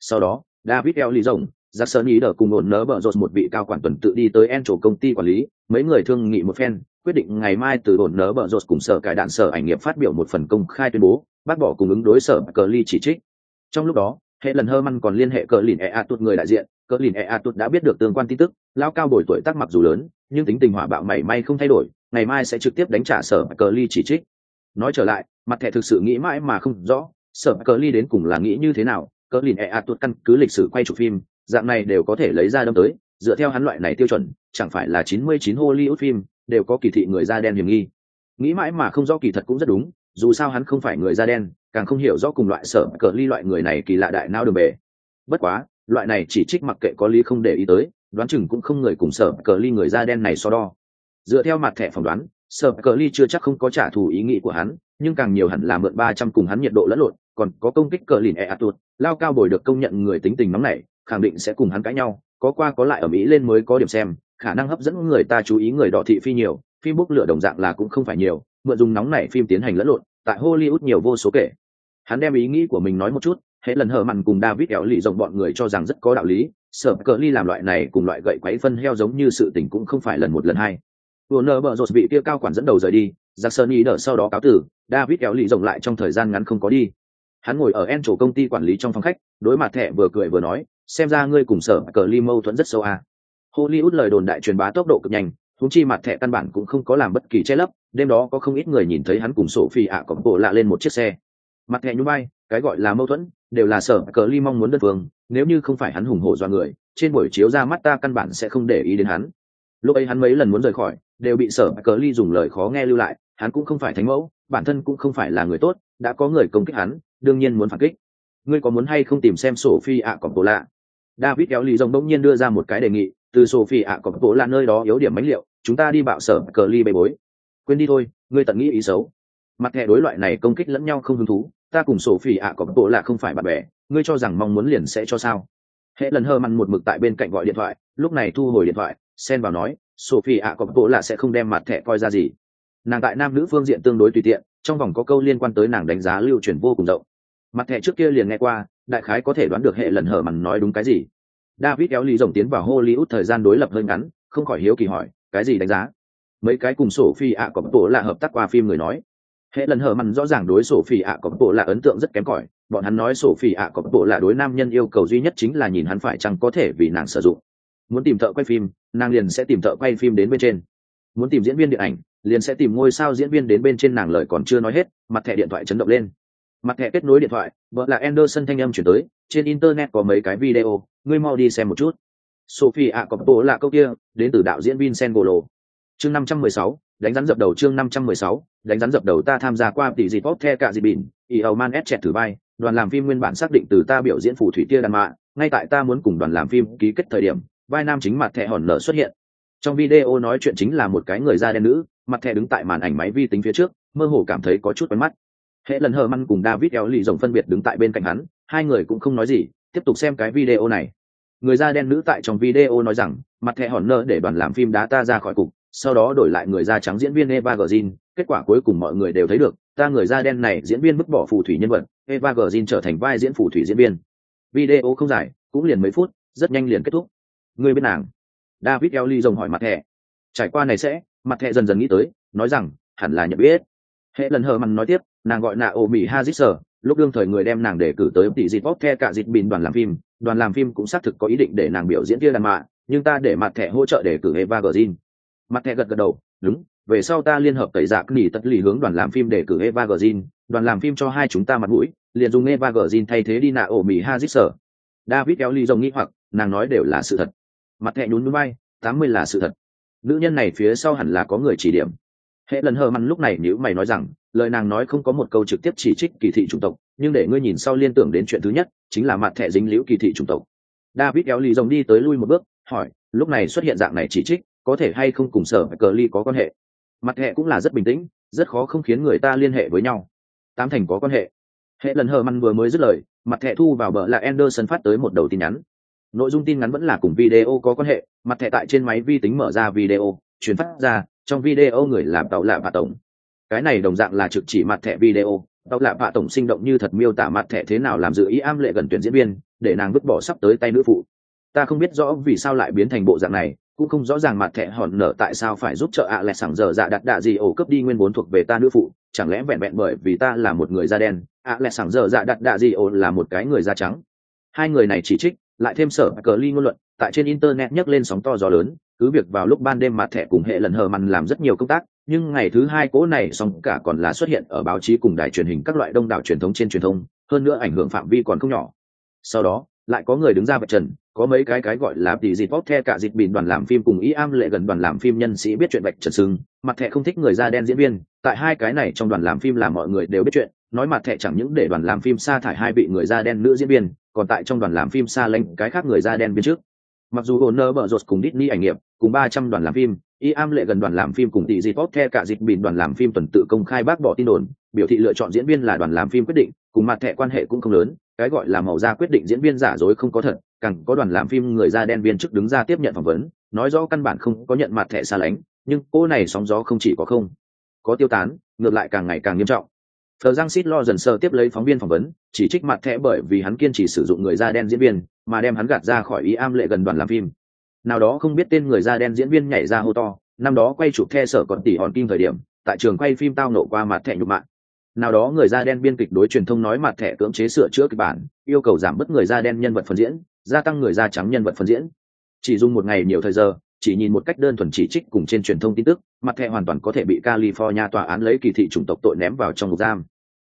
Sau đó, david eo ly rồng giặc sơn ý đờ cùng ổn nớ bở rột một vị cao quản tuần tự đi tới en trổ công ty quản lý, mấy người thương nghị một phen quyết định ngày mai từ ổn nớ bợ rột cùng sở cải đạn sở ảnh nghiệp phát biểu một phần công khai tuyên bố, bác bỏ cùng ứng đối sở cờ ly chỉ trích. Trong lúc đó, hệ lần hơ măn còn liên hệ cờ lìn e a tuột người đại diện, cờ lìn e a tuột đã biết được tương quan tin tức, lao cao đổi tuổi tác mặc dù lớn, nhưng tính tình hỏa bạo mảy may không thay đổi, ngày mai sẽ trực tiếp đánh trả sở cờ ly chỉ trích. Nói trở lại, mặt thẻ thực sự nghĩ mãi mà không rõ, sở cờ ly đến cùng là nghĩ như thế nào, cờ lìn e a tuột căn cứ lịch sử quay chụp phim, dạng này đều có thể lấy ra đâm tới, dựa theo hắn loại này tiêu chuẩn, chẳng phải là chín mươi chín hollywood phim đều có kỳ thị người da đen hiểm nghi. Nghĩ mãi mà không rõ kỳ thật cũng rất đúng, dù sao hắn không phải người da đen, càng không hiểu rõ cùng loại sở cờ ly loại người này kỳ lạ đại nao đường bề. Bất quá, loại này chỉ trích mặc kệ có lý không để ý tới, đoán chừng cũng không người cùng sở cờ ly người da đen này so đo. Dựa theo mặt thẻ phỏng đoán, sở cờ ly chưa chắc không có trả thù ý nghĩ của hắn, nhưng càng nhiều hẳn là mượn ba trăm cùng hắn nhiệt độ lẫn lộn, còn có công kích cờ lìn e a tuột, lao cao bồi được công nhận người tính tình nóng này khẳng định sẽ cùng hắn cãi nhau, có qua có lại ở mỹ lên mới có điểm xem khả năng hấp dẫn người ta chú ý người đỏ thị phi nhiều, phim bốc lửa đồng dạng là cũng không phải nhiều, mượn dùng nóng này phim tiến hành lẫn lộn, tại hollywood nhiều vô số kể. Hắn đem ý nghĩ của mình nói một chút, hệ lần hờ mặn cùng david éo lì rộng bọn người cho rằng rất có đạo lý sở cờ ly làm loại này cùng loại gậy quấy phân heo giống như sự tình cũng không phải lần một lần hai. Vừa nơ bờ rột bị kia cao quản dẫn đầu rời đi giặc sơn ý đỡ sau đó cáo tử, david éo lì rộng lại trong thời gian ngắn không có đi. Hắn ngồi ở en chỗ công ty quản lý trong phòng khách, đối mặt thẻ vừa cười vừa nói, xem ra ngươi cùng sở cờ ly mâu thuẫn rất sâu à hollywood lời đồn đại truyền bá tốc độ cực nhanh thúng chi mặt thẻ căn bản cũng không có làm bất kỳ che lấp, đêm đó có không ít người nhìn thấy hắn cùng sổ phi ạ cổng bộ lạ lên một chiếc xe. Mặt thẻ nhún bay cái gọi là mâu thuẫn, đều là sở cờ ly mong muốn đơn phương, nếu như không phải hắn hùng hổ do người, trên buổi chiếu ra mắt ta căn bản sẽ không để ý đến hắn. Lúc ấy hắn mấy lần muốn rời khỏi, đều bị sở cờ ly dùng lời khó nghe lưu lại, hắn cũng không phải thánh mẫu, bản thân cũng không phải là người tốt, đã có người công kích hắn, đương nhiên muốn phản kích. Ngươi có muốn hay không tìm xem sổ phi ạ cổng bộ lạ? David kéo lì rồng bỗng nhiên đưa ra một cái đề nghị từ Sophie ạ, có bố là nơi đó yếu điểm mánh liệu, chúng ta đi bạo sở cờ ly bê bối. Quên đi thôi, ngươi tận nghĩ ý xấu. Mặt thẻ đối loại này công kích lẫn nhau không hứng thú, ta cùng Sophie ạ, có bố là không phải bạn bè, ngươi cho rằng mong muốn liền sẽ cho sao? Hệ lần hơ mặn một mực tại bên cạnh gọi điện thoại, lúc này thu hồi điện thoại, xen vào nói, sophie ạ, có bố là sẽ không đem mặt thẻ coi ra gì. Nàng tại nam nữ phương diện tương đối tùy tiện, trong vòng có câu liên quan tới nàng đánh giá lưu truyền vô cùng rộng. Mặt thẻ trước kia liền nghe qua, đại khái có thể đoán được hệ lần hở mặn nói đúng cái gì david kéo lý rồng tiến vào hollywood thời gian đối lập hơi ngắn, không khỏi hiếu kỳ hỏi, cái gì đánh giá? Mấy cái cùng sổ phi ạ có bộ là hợp tác qua phim người nói. Hệ lần hở mặn rõ ràng đối sổ phi ạ có bộ là ấn tượng rất kém cỏi. Bọn hắn nói sổ phi ạ có bộ là đối nam nhân yêu cầu duy nhất chính là nhìn hắn phải chăng có thể vì nàng sử dụng. Muốn tìm thợ quay phim, nàng liền sẽ tìm thợ quay phim đến bên trên. Muốn tìm diễn viên điện ảnh, liền sẽ tìm ngôi sao diễn viên đến bên trên nàng lời còn chưa nói hết, mặt thẻ điện thoại chấn động lên. Mặt thẻ kết nối điện thoại, vợ là anderson thanh âm chuyển tới, trên internet có mấy cái video ngươi mau đi xem một chút. Sophie ạ, có bộ là câu kia, đến từ đạo diễn vincent golo. Chương năm trăm mười sáu, đánh rắn dập đầu chương năm trăm mười sáu, đánh rắn dập đầu ta tham gia qua tỷ dịp pop the cả dịp bỉn y ầu man chẹt thử vai, đoàn làm phim nguyên bản xác định từ ta biểu diễn phù thủy tia đàn mạ, ngay tại ta muốn cùng đoàn làm phim ký kết thời điểm, vai nam chính mặt thẻ hòn nở xuất hiện. Trong video nói chuyện chính là một cái người da đen nữ, mặt thẻ đứng tại màn ảnh máy vi tính phía trước, mơ hồ cảm thấy có chút quen mắt. Hệ lần hờ măn cùng david eo lì rồng phân biệt đứng tại bên cạnh hắn, hai người cũng không nói gì tiếp tục xem cái video này. Người da đen nữ tại trong video nói rằng, mặt thẻ hòn nơ để đoàn làm phim đá ta ra khỏi cục, sau đó đổi lại người da trắng diễn viên eva grzin kết quả cuối cùng mọi người đều thấy được, ta người da đen này diễn viên bức bỏ phù thủy nhân vật, eva grzin trở thành vai diễn phù thủy diễn viên. Video không dài, cũng liền mấy phút, rất nhanh liền kết thúc. Người bên nàng, david eo rồng hỏi mặt thẻ. Trải qua này sẽ, mặt thẻ dần dần nghĩ tới, nói rằng, hẳn là nhận biết. Hệ lần hờ mặn nói tiếp, nàng gọi nạ ô mỹ hazit lúc đương thời người đem nàng để cử tới tỷ dịp bóp the cả dịp bình đoàn làm phim, đoàn làm phim cũng xác thực có ý định để nàng biểu diễn kia đàn mạ, nhưng ta để mặt thẻ hỗ trợ để cử eva gờ mặt thẻ gật gật đầu, đúng, về sau ta liên hợp tẩy giặc nỉ tất lì hướng đoàn làm phim để cử eva gzin đoàn làm phim cho hai chúng ta mặt mũi, liền dùng eva gzin thay thế đi nạ ổ mỹ hazit sở. David kéo ly rồng nghĩ hoặc, nàng nói đều là sự thật. Mặt thẻ nhún núi bay, tám mươi là sự thật. Nữ nhân này phía sau hẳn là có người chỉ điểm hệ lần hờ mặn lúc này nếu mày nói rằng, lời nàng nói không có một câu trực tiếp chỉ trích kỳ thị chủng tộc, nhưng để ngươi nhìn sau liên tưởng đến chuyện thứ nhất, chính là mặt thẻ dính liễu kỳ thị chủng tộc. David kéo lì rồng đi tới lui một bước, hỏi, lúc này xuất hiện dạng này chỉ trích, có thể hay không cùng sở cờ ly có quan hệ? Mặt hệ cũng là rất bình tĩnh, rất khó không khiến người ta liên hệ với nhau. Tám thành có quan hệ. Hệ lần hờ măn vừa mới dứt lời, mặt thẻ thu vào bờ là anderson phát tới một đầu tin nhắn. Nội dung tin ngắn vẫn là cùng video có quan hệ, mặt thẻ tại trên máy vi tính mở ra video chuyển phát ra trong video người làm tàu lạ và tổng. Cái này đồng dạng là trực chỉ mặt thẻ video. Tàu lạ và tổng sinh động như thật miêu tả mặt thẻ thế nào làm dự ý am lệ gần tuyển diễn viên, để nàng vứt bỏ sắp tới tay nữ phụ. Ta không biết rõ vì sao lại biến thành bộ dạng này, cũng không rõ ràng mặt thẻ hòn nở tại sao phải giúp trợ ạ à lẹ sảng giờ dạ đặt đạ gì ổ cấp đi nguyên vốn thuộc về ta nữ phụ, chẳng lẽ vẹn vẹn bởi vì ta là một người da đen, ạ à lẹ sảng giờ dạ đặt đạ gì ổ là một cái người da trắng. Hai người này chỉ trích, lại thêm sở cờ ly ngôn luận, tại trên internet nhấc lên sóng to gió lớn cứ việc vào lúc ban đêm mặt thẻ cùng hệ lần hờ mặn làm rất nhiều công tác, nhưng ngày thứ hai cố này song cả còn là xuất hiện ở báo chí cùng đài truyền hình các loại đông đảo truyền thống trên truyền thông, hơn nữa ảnh hưởng phạm vi còn không nhỏ. Sau đó, lại có người đứng ra vạch trần, có mấy cái cái gọi là tỷ dịp bóp the cả dịp bìn đoàn làm phim cùng ý am lệ gần đoàn làm phim nhân sĩ biết chuyện vạch trần sưng mặt thẻ không thích người da đen diễn viên, tại hai cái này trong đoàn làm phim là mọi người đều biết chuyện, nói mặt thẻ chẳng những để đoàn làm phim sa thải hai vị người da đen nữ diễn viên, còn tại trong đoàn làm phim xa lệnh cái khác người da đen bên trước mặc dù hồ nơ bở rột cùng Disney ảnh nghiệp, cùng ba trăm đoàn làm phim y am lệ gần đoàn làm phim cùng tỷ dịp bóp the cả dịp bình đoàn làm phim tuần tự công khai bác bỏ tin đồn, biểu thị lựa chọn diễn viên là đoàn làm phim quyết định, cùng mặt thẻ quan hệ cũng không lớn, cái gọi là màu da quyết định diễn viên giả dối không có thật, càng có đoàn làm phim người da đen viên chức đứng ra tiếp nhận phỏng vấn, nói rõ căn bản không có nhận mặt thẻ xa lánh, nhưng cô này sóng gió không chỉ có không, có tiêu tán, ngược lại càng ngày càng nghiêm trọng. Phờ Giang Sít lo dần sơ tiếp lấy phóng viên phỏng vấn, chỉ trích mặt thẻ bởi vì hắn kiên trì sử dụng người da đen diễn viên, mà đem hắn gạt ra khỏi ý am lệ gần đoàn làm phim. Nào đó không biết tên người da đen diễn viên nhảy ra hô to, năm đó quay chụp the sở còn tỷ hòn kim thời điểm, tại trường quay phim tao nổ qua mặt thẻ nhục mạ. Nào đó người da đen biên kịch đối truyền thông nói mặt thẻ cưỡng chế sửa chữa kịch bản, yêu cầu giảm bớt người da đen nhân vật phân diễn, gia tăng người da trắng nhân vật phân diễn. Chỉ dùng một ngày nhiều thời giờ, chỉ nhìn một cách đơn thuần chỉ trích cùng trên truyền thông tin tức, mặt thẻ hoàn toàn có thể bị California tòa án lấy kỳ thị chủng tộc tội ném vào trong ngục giam.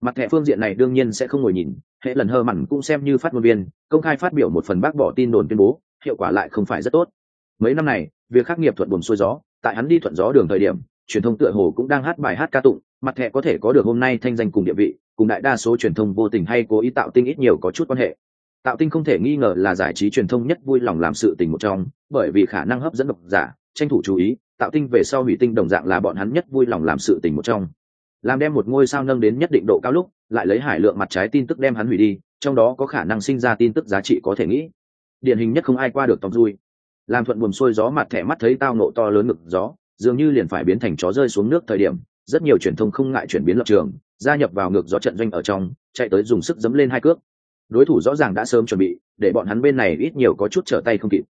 Mặt thẻ phương diện này đương nhiên sẽ không ngồi nhìn, hệ lần hơ mặn cũng xem như phát ngôn viên, công khai phát biểu một phần bác bỏ tin đồn tuyên bố, hiệu quả lại không phải rất tốt. Mấy năm này, việc khắc nghiệp thuận buồm xuôi gió, tại hắn đi thuận gió đường thời điểm, truyền thông tựa hồ cũng đang hát bài hát ca tụng, mặt thẻ có thể có được hôm nay thanh danh cùng địa vị, cùng đại đa số truyền thông vô tình hay cố ý tạo tinh ít nhiều có chút quan hệ. Tạo tinh không thể nghi ngờ là giải trí truyền thông nhất vui lòng làm sự tình một trong, bởi vì khả năng hấp dẫn độc giả, tranh thủ chú ý tạo tinh về sau hủy tinh đồng dạng là bọn hắn nhất vui lòng làm sự tình một trong. Làm đem một ngôi sao nâng đến nhất định độ cao lúc, lại lấy hải lượng mặt trái tin tức đem hắn hủy đi, trong đó có khả năng sinh ra tin tức giá trị có thể nghĩ. Điển hình nhất không ai qua được tòng dui. Làm thuận buồm xuôi gió mặt thẻ mắt thấy tao nộ to lớn ngực gió, dường như liền phải biến thành chó rơi xuống nước thời điểm, rất nhiều truyền thông không ngại chuyển biến lập trường, gia nhập vào ngược gió trận doanh ở trong, chạy tới dùng sức dấm lên hai cước. Đối thủ rõ ràng đã sớm chuẩn bị, để bọn hắn bên này ít nhiều có chút trở tay không kịp.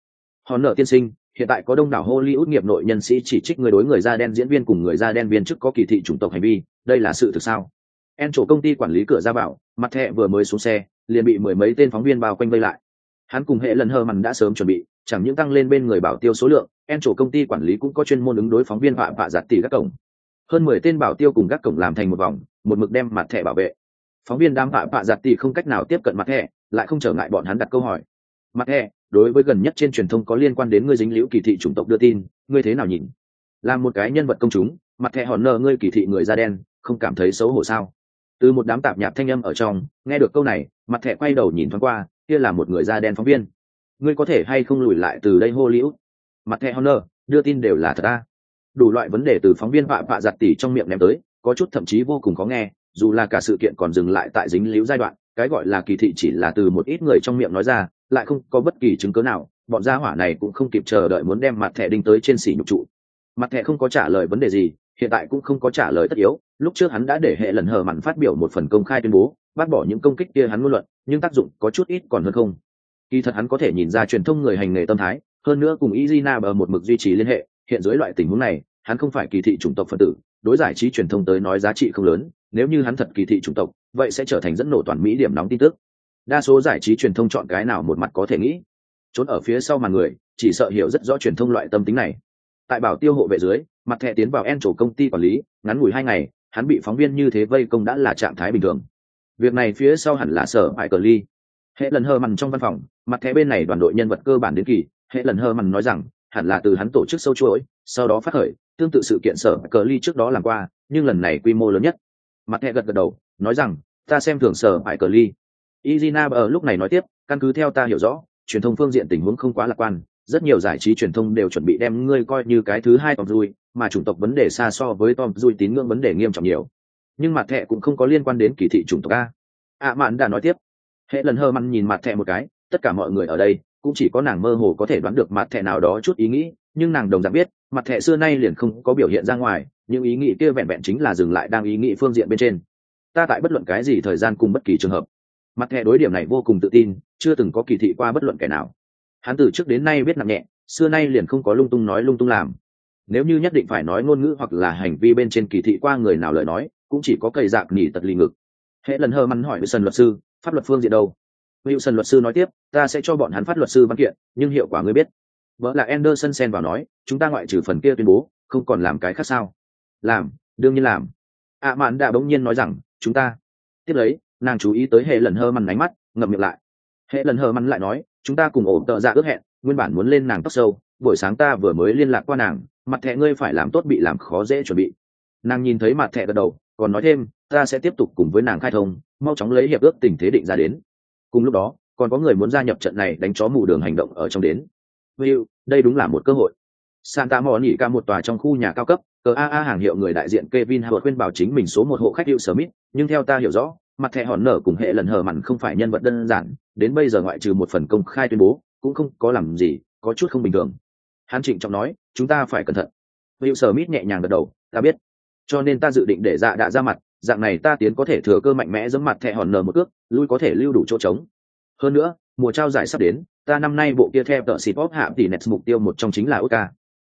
Hòn nợ tiên sinh hiện tại có đông đảo hollywood nghiệp nội nhân sĩ chỉ trích người đối người da đen diễn viên cùng người da đen viên chức có kỳ thị chủng tộc hành vi, đây là sự thực sao? En chỗ công ty quản lý cửa ra vào, mặt thẹ vừa mới xuống xe, liền bị mười mấy tên phóng viên bao quanh vây lại. Hắn cùng hệ lần hơ mằn đã sớm chuẩn bị, chẳng những tăng lên bên người bảo tiêu số lượng, en chỗ công ty quản lý cũng có chuyên môn ứng đối phóng viên họa vạ giặt tỉ các cổng. Hơn mười tên bảo tiêu cùng các cổng làm thành một vòng, một mực đem mặt thẻ bảo vệ. Phóng viên đám vạ vạ giặt tỉ không cách nào tiếp cận mặt thẻ, lại không trở ngại bọn hắn đặt câu hỏi mặt hệ, đối với gần nhất trên truyền thông có liên quan đến ngươi dính liễu kỳ thị chủng tộc đưa tin ngươi thế nào nhìn? Là một cái nhân vật công chúng mặt hệ hòn nợ ngươi kỳ thị người da đen không cảm thấy xấu hổ sao? Từ một đám tạp nhạp thanh âm ở trong nghe được câu này mặt thẻ quay đầu nhìn thoáng qua kia là một người da đen phóng viên. Ngươi có thể hay không lùi lại từ đây hô liễu mặt thẻ honor đưa tin đều là thật ta đủ loại vấn đề từ phóng viên vạ vạ giặt tỉ trong miệng ném tới có chút thậm chí vô cùng khó nghe dù là cả sự kiện còn dừng lại tại dính liễu giai đoạn cái gọi là kỳ thị chỉ là từ một ít người trong miệng nói ra, lại không có bất kỳ chứng cớ nào, bọn gia hỏa này cũng không kịp chờ đợi muốn đem mặt thẻ đinh tới trên xỉ nhục trụ. Mặt thẻ không có trả lời vấn đề gì, hiện tại cũng không có trả lời tất yếu, lúc trước hắn đã để hệ lần hờ mặn phát biểu một phần công khai tuyên bố, bác bỏ những công kích kia hắn ngôn luận, nhưng tác dụng có chút ít còn hơn không. Kỳ thật hắn có thể nhìn ra truyền thông người hành nghề tâm thái, hơn nữa cùng izina bờ một mực duy trì liên hệ, hiện dưới loại tình huống này, hắn không phải kỳ thị chủng tộc phân tử, đối giải trí truyền thông tới nói giá trị không lớn, nếu như hắn thật kỳ thị chủng tộc vậy sẽ trở thành dẫn nổ toàn mỹ điểm nóng tin tức. Đa số giải trí truyền thông chọn cái nào một mặt có thể nghĩ. Trốn ở phía sau màn người, chỉ sợ hiểu rất rõ truyền thông loại tâm tính này. Tại bảo tiêu hộ vệ dưới, mặt thẻ tiến vào en chỗ công ty quản lý, ngắn ngủi hai ngày, hắn bị phóng viên như thế vây công đã là trạng thái bình thường. Việc này phía sau hẳn là sở hại cờ ly. Hệ lần hơ mằn trong văn phòng, mặt thẻ bên này đoàn đội nhân vật cơ bản đến kỳ. Hệ lần hơ mằn nói rằng, hẳn là từ hắn tổ chức sâu chuỗi, sau đó phát khởi, tương tự sự kiện sở cờ ly trước đó làm qua, nhưng lần này quy mô lớn nhất. Mặt thẻ gật gật đầu nói rằng ta xem thường sở bại cờ ly izina ở lúc này nói tiếp căn cứ theo ta hiểu rõ truyền thông phương diện tình huống không quá lạc quan rất nhiều giải trí truyền thông đều chuẩn bị đem ngươi coi như cái thứ hai Tom Dui, mà chủng tộc vấn đề xa so với Tom Dui tín ngưỡng vấn đề nghiêm trọng nhiều. Nhưng mặt thẻ cũng không có liên quan đến kỳ thị chủng tộc a. À mạn đã nói tiếp. Hệ lần hơ mặn nhìn mặt thẻ một cái, tất cả mọi người ở đây cũng chỉ có nàng mơ hồ có thể đoán được mặt thẻ nào đó chút ý nghĩ, nhưng nàng đồng dạng biết, mặt thẻ xưa nay liền không có biểu hiện ra ngoài, những ý nghĩ kia vẹn vẹn chính là dừng lại đang ý nghĩ phương diện bên trên. Ta tại bất luận cái gì thời gian cùng bất kỳ trường hợp, mặt thẻ đối điểm này vô cùng tự tin, chưa từng có kỳ thị qua bất luận kẻ nào. Hắn từ trước đến nay biết nặng nhẹ xưa nay liền không có lung tung nói lung tung làm. Nếu như nhất định phải nói ngôn ngữ hoặc là hành vi bên trên kỳ thị qua người nào lời nói cũng chỉ có cây dạng nghỉ tật lì ngực. Hễ lần hơ mắn hỏi với sân luật sư pháp luật phương diện đâu? Hữu sân luật sư nói tiếp ta sẽ cho bọn hắn phát luật sư văn kiện nhưng hiệu quả ngươi biết. Vợ là anderson sen vào nói chúng ta ngoại trừ phần kia tuyên bố không còn làm cái khác sao? Làm đương nhiên làm ạ mạn đã bỗng nhiên nói rằng chúng ta. Tiếp lấy nàng chú ý tới hệ lần hơ mằn ánh mắt ngậm miệng lại. Hệ lần hơ mằn lại nói chúng ta cùng ổn tợ ra ước hẹn nguyên bản muốn lên nàng tóc sâu buổi sáng ta vừa mới liên lạc qua nàng mặt thẹ ngươi phải làm tốt bị làm khó dễ chuẩn bị. Nàng nhìn thấy mặt thẹ gật đầu còn nói thêm ta sẽ tiếp tục cùng với nàng khai thông mau chóng lấy hiệp ước tình thế định ra đến. Cùng lúc đó còn có người muốn gia nhập trận này đánh chó mù đường hành động ở trong đến. Will, đây đúng là một cơ hội. Santa mò nghỉ ca một tòa trong khu nhà cao cấp cờ aa hàng hiệu người đại diện kevin howard khuyên bảo chính mình số một hộ khách hiệu smith, nhưng theo ta hiểu rõ, mặt thẻ hòn nở cùng hệ lần hờ mặn không phải nhân vật đơn giản, đến bây giờ ngoại trừ một phần công khai tuyên bố, cũng không có làm gì, có chút không bình thường. Hắn trịnh trọng nói, chúng ta phải cẩn thận. Hiệu sở mít nhẹ nhàng gật đầu, ta biết. Cho nên ta dự định để dạ đã ra mặt, dạng này ta tiến có thể thừa cơ mạnh mẽ giấm mặt thẻ hòn nở một cước lui có thể lưu đủ chỗ trống. Hơn nữa, mùa trao giải sắp đến, ta năm nay bộ kia theo tờ xịt bóp hạ tỷ net mục tiêu một trong chính là oscar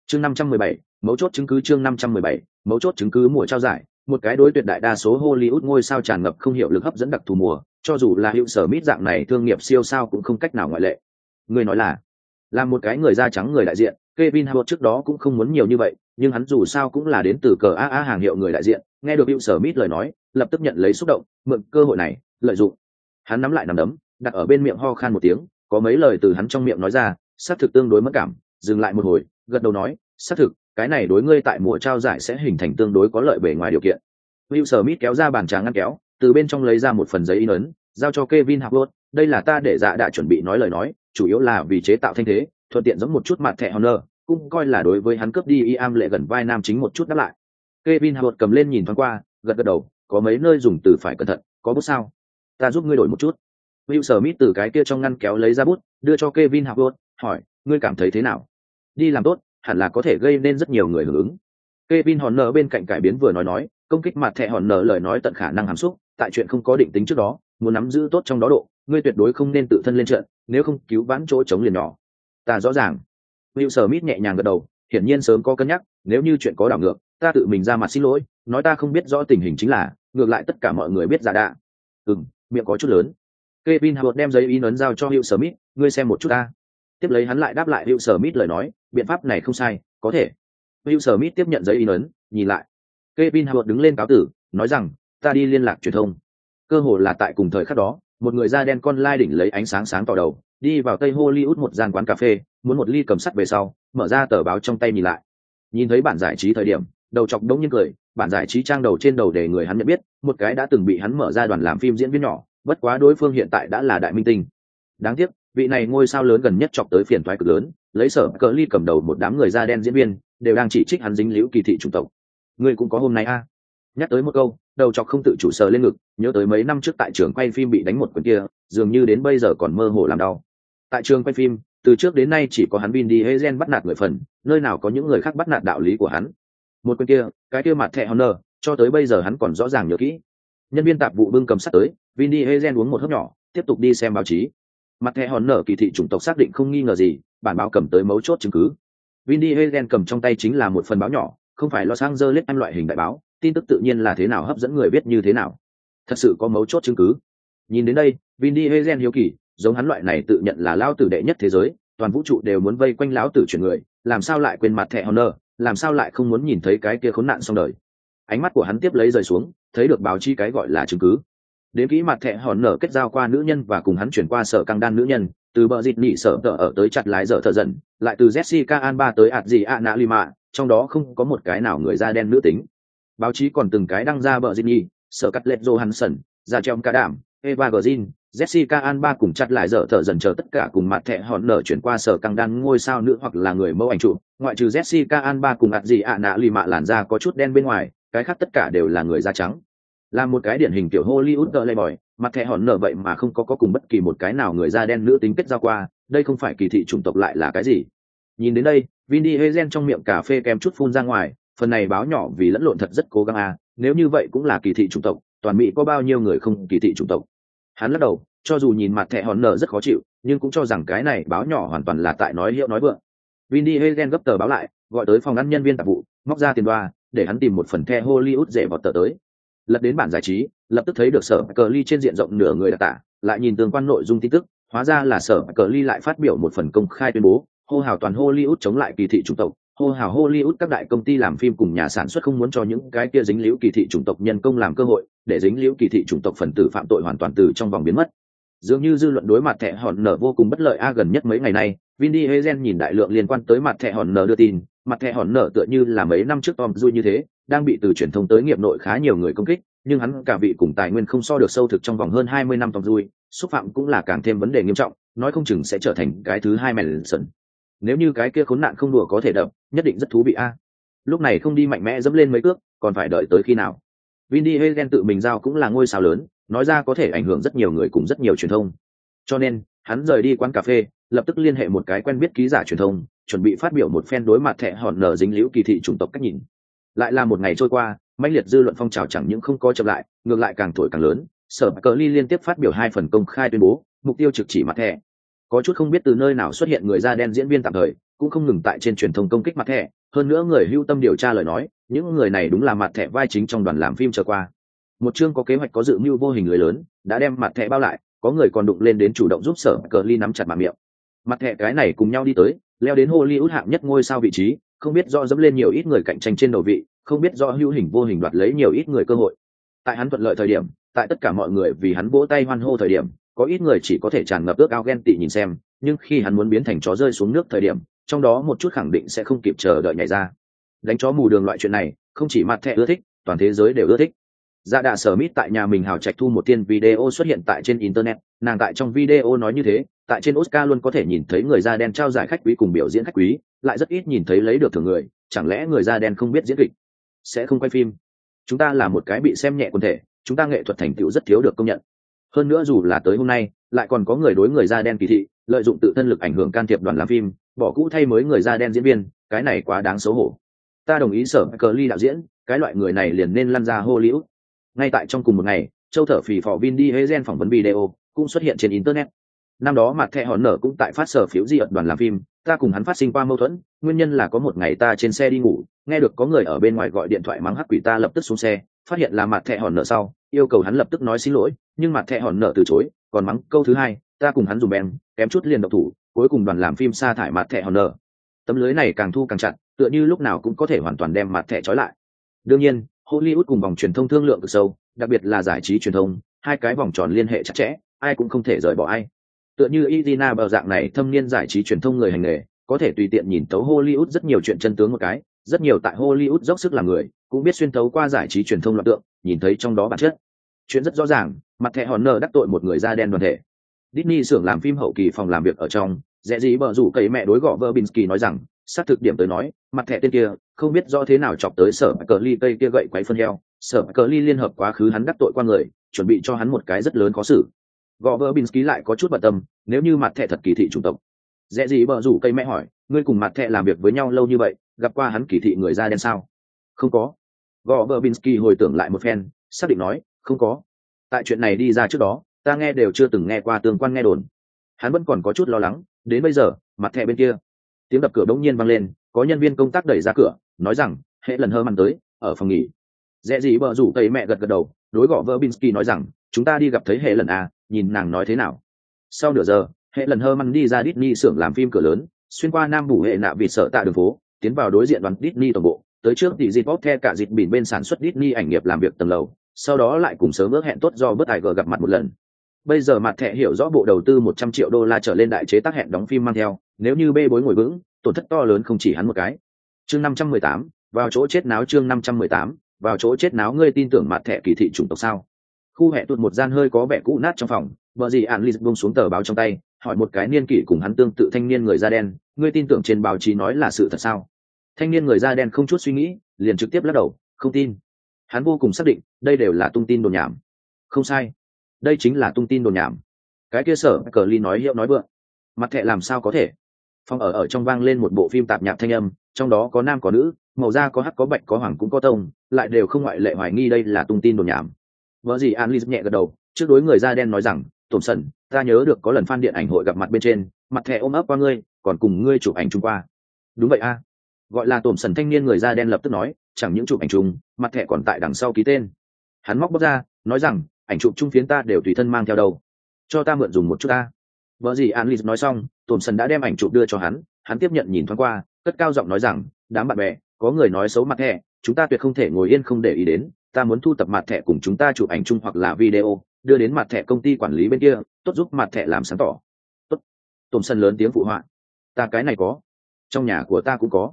chương năm trăm mười bảy mấu chốt chứng cứ chương năm trăm mười bảy mấu chốt chứng cứ mùa trao giải một cái đối tuyệt đại đa số Hollywood ngôi sao tràn ngập không hiểu lực hấp dẫn đặc thù mùa, cho dù là hiệu sở mít dạng này thương nghiệp siêu sao cũng không cách nào ngoại lệ. Người nói là, là một cái người da trắng người đại diện, Kevin Hart trước đó cũng không muốn nhiều như vậy, nhưng hắn dù sao cũng là đến từ cờ AA hàng hiệu người đại diện, nghe được hiệu sở mít lời nói, lập tức nhận lấy xúc động, mượn cơ hội này, lợi dụng. Hắn nắm lại nắm đấm, đặt ở bên miệng ho khan một tiếng, có mấy lời từ hắn trong miệng nói ra, sát thực tương đối mất cảm, dừng lại một hồi, gật đầu nói, xác thực, cái này đối ngươi tại mùa trao giải sẽ hình thành tương đối có lợi bề ngoài điều kiện. Will Smith kéo ra bàn trà ngăn kéo, từ bên trong lấy ra một phần giấy in ấn, giao cho Kevin Howard, đây là ta để dạ đã chuẩn bị nói lời nói, chủ yếu là vì chế tạo thanh thế, thuận tiện giống một chút mặt thẻ honor, cũng coi là đối với hắn cướp đi Iam lệ gần vai nam chính một chút đáp lại. Kevin Howard cầm lên nhìn thoáng qua, gật gật đầu, có mấy nơi dùng từ phải cẩn thận, có bút sao? Ta giúp ngươi đổi một chút. Will Smith từ cái kia trong ngăn kéo lấy ra bút, đưa cho Kevin Howard, hỏi, ngươi cảm thấy thế nào? Đi làm tốt, hẳn là có thể gây nên rất nhiều người hưởng ứng. Kevin Horner bên cạnh cải biến vừa nói nói, công kích mặt thẻ Horner lời nói tận khả năng hàm xúc, tại chuyện không có định tính trước đó, muốn nắm giữ tốt trong đó độ, ngươi tuyệt đối không nên tự thân lên trận, nếu không cứu vãn chỗ chống liền nhỏ. Ta rõ ràng. Will Smith nhẹ nhàng gật đầu, hiển nhiên sớm có cân nhắc, nếu như chuyện có đảo ngược, ta tự mình ra mặt xin lỗi, nói ta không biết rõ tình hình chính là, ngược lại tất cả mọi người biết giả đạ. Ừm, miệng có chút lớn. Kevin Howard đem giấy in ấn giao cho Will Smith, ngươi xem một chút ta tiếp lấy hắn lại đáp lại hữu sở mít lời nói, biện pháp này không sai, có thể. hữu sở mít tiếp nhận giấy in ấn, nhìn lại. Kevin Howard đứng lên cáo tử, nói rằng, ta đi liên lạc truyền thông. Cơ hội là tại cùng thời khắc đó, một người da đen con lai đỉnh lấy ánh sáng sáng tỏ đầu, đi vào Tây Hollywood một gian quán cà phê, muốn một ly cầm sắt về sau, mở ra tờ báo trong tay nhìn lại. Nhìn thấy bản giải trí thời điểm, đầu chọc đống nhiên cười, bản giải trí trang đầu trên đầu để người hắn nhận biết, một cái đã từng bị hắn mở ra đoàn làm phim diễn viên nhỏ, bất quá đối phương hiện tại đã là đại minh tinh. Đáng tiếc, vị này ngôi sao lớn gần nhất chọc tới phiền toái cực lớn, lấy sở cờ ly cầm đầu một đám người da đen diễn viên, đều đang chỉ trích hắn dính liễu kỳ thị chủng tộc. Ngươi cũng có hôm nay a? À. nhắc tới một câu, đầu chọc không tự chủ sờ lên ngực, nhớ tới mấy năm trước tại trường quay phim bị đánh một quyền kia, dường như đến bây giờ còn mơ hồ làm đau. Tại trường quay phim, từ trước đến nay chỉ có hắn vin đi hay gen bắt nạt người phần, nơi nào có những người khác bắt nạt đạo lý của hắn. Một quyền kia, cái kia mặt thẹ honor, cho tới bây giờ hắn còn rõ ràng nhớ kỹ. Nhân viên tạp vụ bưng cầm sắt tới, vin đi hay gen uống một hớp nhỏ, tiếp tục đi xem báo chí mặt thẻ hòn nở kỳ thị chủng tộc xác định không nghi ngờ gì bản báo cầm tới mấu chốt chứng cứ Vinny Hagen cầm trong tay chính là một phần báo nhỏ, không phải Los Angeles em loại hình đại báo, tin tức tự nhiên là thế nào hấp dẫn người biết như thế nào. Thật sự có mấu chốt chứng cứ. Nhìn đến đây, Vinny Hagen hiếu kỳ, giống hắn loại này tự nhận là lao tử đệ nhất thế giới, toàn vũ trụ đều muốn vây quanh lão tử chuyển người, làm sao lại quên mặt thẻ Honor, làm sao lại không muốn nhìn thấy cái kia khốn nạn xong đời ánh mắt của hắn tiếp lấy rời xuống thấy được báo chi cái gọi là chứng cứ đến kỹ mặt thẹ hòn nở kết giao qua nữ nhân và cùng hắn chuyển qua sở căng đan nữ nhân, từ bờ dịt nỉ sở tờ ở tới chặt lái dở thợ giận, lại từ jessica alba tới ạt gì ạ nạ lima trong đó không có một cái nào người da đen nữ tính. Báo chí còn từng cái đăng ra bờ dịt nỉ, sở cắt lệch johansson ra trong ca đảm eva gordin jessica alba cùng chặt lại dở thợ dần chờ tất cả cùng mặt thẹ hòn nở chuyển qua sở căng đan ngôi sao nữ hoặc là người mẫu ảnh trụ. Ngoại trừ jessica alba cùng ạt gì ạ nạ lima làn da có chút đen bên ngoài, cái khác tất cả đều là người da trắng là một cái điển hình kiểu hollywood tờ lay bòi mặt thẻ hòn nở vậy mà không có có cùng bất kỳ một cái nào người da đen nữ tính kết giao qua, đây không phải kỳ thị chủng tộc lại là cái gì? Nhìn đến đây, vin đi hezen trong miệng cà phê kem chút phun ra ngoài, phần này báo nhỏ vì lẫn lộn thật rất cố gắng à nếu như vậy cũng là kỳ thị chủng tộc, toàn mỹ có bao nhiêu người không kỳ thị chủng tộc? Hắn lắc đầu, cho dù nhìn mặt thẻ hòn nở rất khó chịu, nhưng cũng cho rằng cái này báo nhỏ hoàn toàn là tại nói hiệu nói vượng. Vin đi hezen gấp tờ báo lại, gọi tới phòng ăn nhân viên tạp vụ, móc ra tiền đoa, để hắn tìm một phần the hollywood rẻ vào tờ tới lật đến bản giải trí, lập tức thấy được sở cờ ly trên diện rộng nửa người đặc tả, lại nhìn tương quan nội dung tin tức, hóa ra là sở cờ ly lại phát biểu một phần công khai tuyên bố, hô hào toàn hollywood chống lại kỳ thị chủng tộc, hô hào hollywood các đại công ty làm phim cùng nhà sản xuất không muốn cho những cái kia dính liễu kỳ thị chủng tộc nhân công làm cơ hội, để dính liễu kỳ thị chủng tộc phần tử phạm tội hoàn toàn từ trong vòng biến mất. Dường như dư luận đối mặt thẻ hòn nở vô cùng bất lợi a, gần nhất mấy ngày nay, Vin Diesel nhìn đại lượng liên quan tới mặt thẻ hòn nở đưa tin mặt thẻ hòn nở tựa như là mấy năm trước Tom Cruise như thế, đang bị từ truyền thông tới nghiệp nội khá nhiều người công kích, nhưng hắn cả vị cùng tài nguyên không so được sâu thực trong vòng hơn hai mươi năm Tom Cruise xúc phạm cũng là càng thêm vấn đề nghiêm trọng, nói không chừng sẽ trở thành cái thứ hai Manson nếu như cái kia khốn nạn không đùa có thể đập, nhất định rất thú vị a. Lúc này không đi mạnh mẽ dẫm lên mấy cước, còn phải đợi tới khi nào? Vinny Hagen tự mình giao cũng là ngôi sao lớn, nói ra có thể ảnh hưởng rất nhiều người cùng rất nhiều truyền thông. Cho nên, hắn rời đi quán cà phê, lập tức liên hệ một cái quen biết ký giả truyền thông chuẩn bị phát biểu một phen đối mặt thẻ hòn nở dính liễu kỳ thị chủng tộc cách nhìn. Lại là một ngày trôi qua, mãnh liệt dư luận phong trào chẳng những không có chậm lại, ngược lại càng thổi càng lớn. Sở cờ ly liên tiếp phát biểu hai phần công khai tuyên bố, mục tiêu trực chỉ mặt thẻ. Có chút không biết từ nơi nào xuất hiện người da đen diễn viên tạm thời, cũng không ngừng tại trên truyền thông công kích mặt thẻ. Hơn nữa người hưu tâm điều tra lời nói, những người này đúng là mặt thẻ vai chính trong đoàn làm phim trở qua. Một chương có kế hoạch có dự mưu vô hình người lớn, đã đem mặt thẻ bao lại, có người còn đụng lên đến chủ động giúp sở cờ ly nắm chặt mặt miệng. Mặt thẻ cái này cùng nhau đi tới leo đến hollywood hạng nhất ngôi sao vị trí, không biết do dẫm lên nhiều ít người cạnh tranh trên đầu vị, không biết do hữu hình vô hình đoạt lấy nhiều ít người cơ hội. Tại hắn thuận lợi thời điểm, tại tất cả mọi người vì hắn vỗ tay hoan hô thời điểm, có ít người chỉ có thể tràn ngập ước ao ghen tị nhìn xem, nhưng khi hắn muốn biến thành chó rơi xuống nước thời điểm, trong đó một chút khẳng định sẽ không kịp chờ đợi nhảy ra. Đánh chó mù đường loại chuyện này, không chỉ mặt thẻ ưa thích, toàn thế giới đều ưa thích. Dạ đạ sở mít tại nhà mình hào trạch thu một tiên video xuất hiện tại trên internet, nàng tại trong video nói như thế tại trên oscar luôn có thể nhìn thấy người da đen trao giải khách quý cùng biểu diễn khách quý, lại rất ít nhìn thấy lấy được thưởng người, chẳng lẽ người da đen không biết diễn kịch? Sẽ không quay phim. Chúng ta là một cái bị xem nhẹ quần thể, chúng ta nghệ thuật thành tựu rất thiếu được công nhận. Hơn nữa dù là tới hôm nay, lại còn có người đối người da đen kỳ thị, lợi dụng tự thân lực ảnh hưởng can thiệp đoàn làm phim, bỏ cũ thay mới người da đen diễn viên, cái này quá đáng xấu hổ. Ta đồng ý sở cờ ly đạo diễn, cái loại người này liền nên lăn ra hollywood. Ngay tại trong cùng một ngày, châu thở phì phò vin đi hê gen phỏng vấn video, cũng xuất hiện trên internet năm đó mặt thẹ hòn nở cũng tại phát sở phiếu di ẩn đoàn làm phim, ta cùng hắn phát sinh qua mâu thuẫn, nguyên nhân là có một ngày ta trên xe đi ngủ, nghe được có người ở bên ngoài gọi điện thoại mắng hắc quỷ ta lập tức xuống xe, phát hiện là mặt thẹ hòn nở sau, yêu cầu hắn lập tức nói xin lỗi, nhưng mặt thẹ hòn nở từ chối, còn mắng, câu thứ hai, ta cùng hắn dùng bèn, kém chút liền độc thủ, cuối cùng đoàn làm phim sa thải mặt thẹ hòn nở. Tấm lưới này càng thu càng chặt, tựa như lúc nào cũng có thể hoàn toàn đem mặt thẻ trói lại. Đương nhiên, hollywood cùng vòng truyền thông thương lượng cực sâu, đặc biệt là giải trí truyền thông, hai cái vòng tròn liên hệ chặt chẽ, ai cũng không thể rời bỏ ai tựa như Izina bờ dạng này thâm niên giải trí truyền thông người hành nghề, có thể tùy tiện nhìn tấu Hollywood rất nhiều chuyện chân tướng một cái, rất nhiều tại Hollywood dốc sức làm người, cũng biết xuyên tấu qua giải trí truyền thông loạn tượng, nhìn thấy trong đó bản chất. Chuyện rất rõ ràng, mặt thẻ hòn nở đắc tội một người da đen đoàn thể. Disney xưởng làm phim hậu kỳ phòng làm việc ở trong dễ dĩ bờ rủ cậy mẹ đối gõ Verbinski nói rằng, xác thực điểm tới nói, mặt thẻ tên kia, không biết do thế nào chọc tới sở cờ ly cây kia gậy quấy phân heo. Sở cờ ly liên hợp quá khứ hắn đắc tội qua người, chuẩn bị cho hắn một cái rất lớn khó xử gò vỡ bin ký lại có chút bận tâm, nếu như mặt thẻ thật kỳ thị chủng tộc. Dễ gì bờ rủ cây mẹ hỏi, ngươi cùng mặt thẻ làm việc với nhau lâu như vậy, gặp qua hắn kỳ thị người da đen sao? Không có. Gò vỡ bin ký hồi tưởng lại một phen, xác định nói, không có. Tại chuyện này đi ra trước đó, ta nghe đều chưa từng nghe qua tương quan nghe đồn. Hắn vẫn còn có chút lo lắng, đến bây giờ, mặt thẻ bên kia. Tiếng đập cửa bỗng nhiên vang lên, có nhân viên công tác đẩy ra cửa, nói rằng, hệ lần hơ mặn tới, ở phòng nghỉ. Dễ gì bờ rủ cây mẹ gật gật đầu, đối gõ vợ binsky nói rằng, chúng ta đi gặp thấy hệ lần a nhìn nàng nói thế nào sau nửa giờ hệ lần hơ măng đi ra Disney xưởng làm phim cửa lớn xuyên qua nam bù hệ nạ vịt sợ tạ đường phố tiến vào đối diện đoàn Disney toàn bộ, tới trước tỷ dịp bóp the cả dịp bỉn bên sản xuất Disney ảnh nghiệp làm việc tầng lầu, sau đó lại cùng sớm ước hẹn tốt do bớt tài gờ gặp mặt một lần. Bây giờ mặt thẻ hiểu rõ bộ đầu tư 100 triệu đô la trở lên đại chế tác hẹn đóng phim mang theo, nếu như bê bối ngồi vững, tổn thất to lớn không chỉ hắn một cái. Chương 518, vào chỗ chết náo chương 518, vào chỗ chết náo ngươi tin tưởng mặt thẻ kỳ thị chủng tộc sao? Khu hẹ tụt một gian hơi có vẻ cũ nát trong phòng, vợ gì ạn Liz buông xuống tờ báo trong tay, hỏi một cái niên kỷ cùng hắn tương tự thanh niên người da đen, ngươi tin tưởng trên báo chí nói là sự thật sao? Thanh niên người da đen không chút suy nghĩ, liền trực tiếp lắc đầu, không tin. Hắn vô cùng xác định, đây đều là tung tin đồn nhảm. Không sai, đây chính là tung tin đồn nhảm. Cái kia sở cờ ly nói hiệu nói vượng, mặt thẹ làm sao có thể? Phòng ở ở trong vang lên một bộ phim tạp nhạc thanh âm, trong đó có nam có nữ, màu da có hắc có bạch có hoàng cũng có tông, lại đều không ngoại lệ hoài nghi đây là tung tin đồn nhảm. Vợ gì An Liz nhẹ gật đầu, trước đối người da đen nói rằng, tổn sần ta nhớ được có lần phan điện ảnh hội gặp mặt bên trên mặt thẻ ôm ấp qua ngươi còn cùng ngươi chụp ảnh chung qua. Đúng vậy a. Gọi là tổn sần thanh niên người da đen lập tức nói chẳng những chụp ảnh chung mặt thẻ còn tại đằng sau ký tên. Hắn móc bóc ra nói rằng ảnh chụp chung phiến ta đều tùy thân mang theo đầu cho ta mượn dùng một chút ta. Vợ gì an nói xong tổn sần đã đem ảnh chụp đưa cho hắn hắn tiếp nhận nhìn thoáng qua cất cao giọng nói rằng đám bạn bè có người nói xấu mặt thẻ chúng ta tuyệt không thể ngồi yên không để ý đến ta muốn thu tập mặt thẻ cùng chúng ta chụp ảnh chung hoặc là video, đưa đến mặt thẻ công ty quản lý bên kia, tốt giúp mặt thẻ làm sáng tỏ. Tốt. Tôm sân lớn tiếng phụ họa. Ta cái này có. Trong nhà của ta cũng có.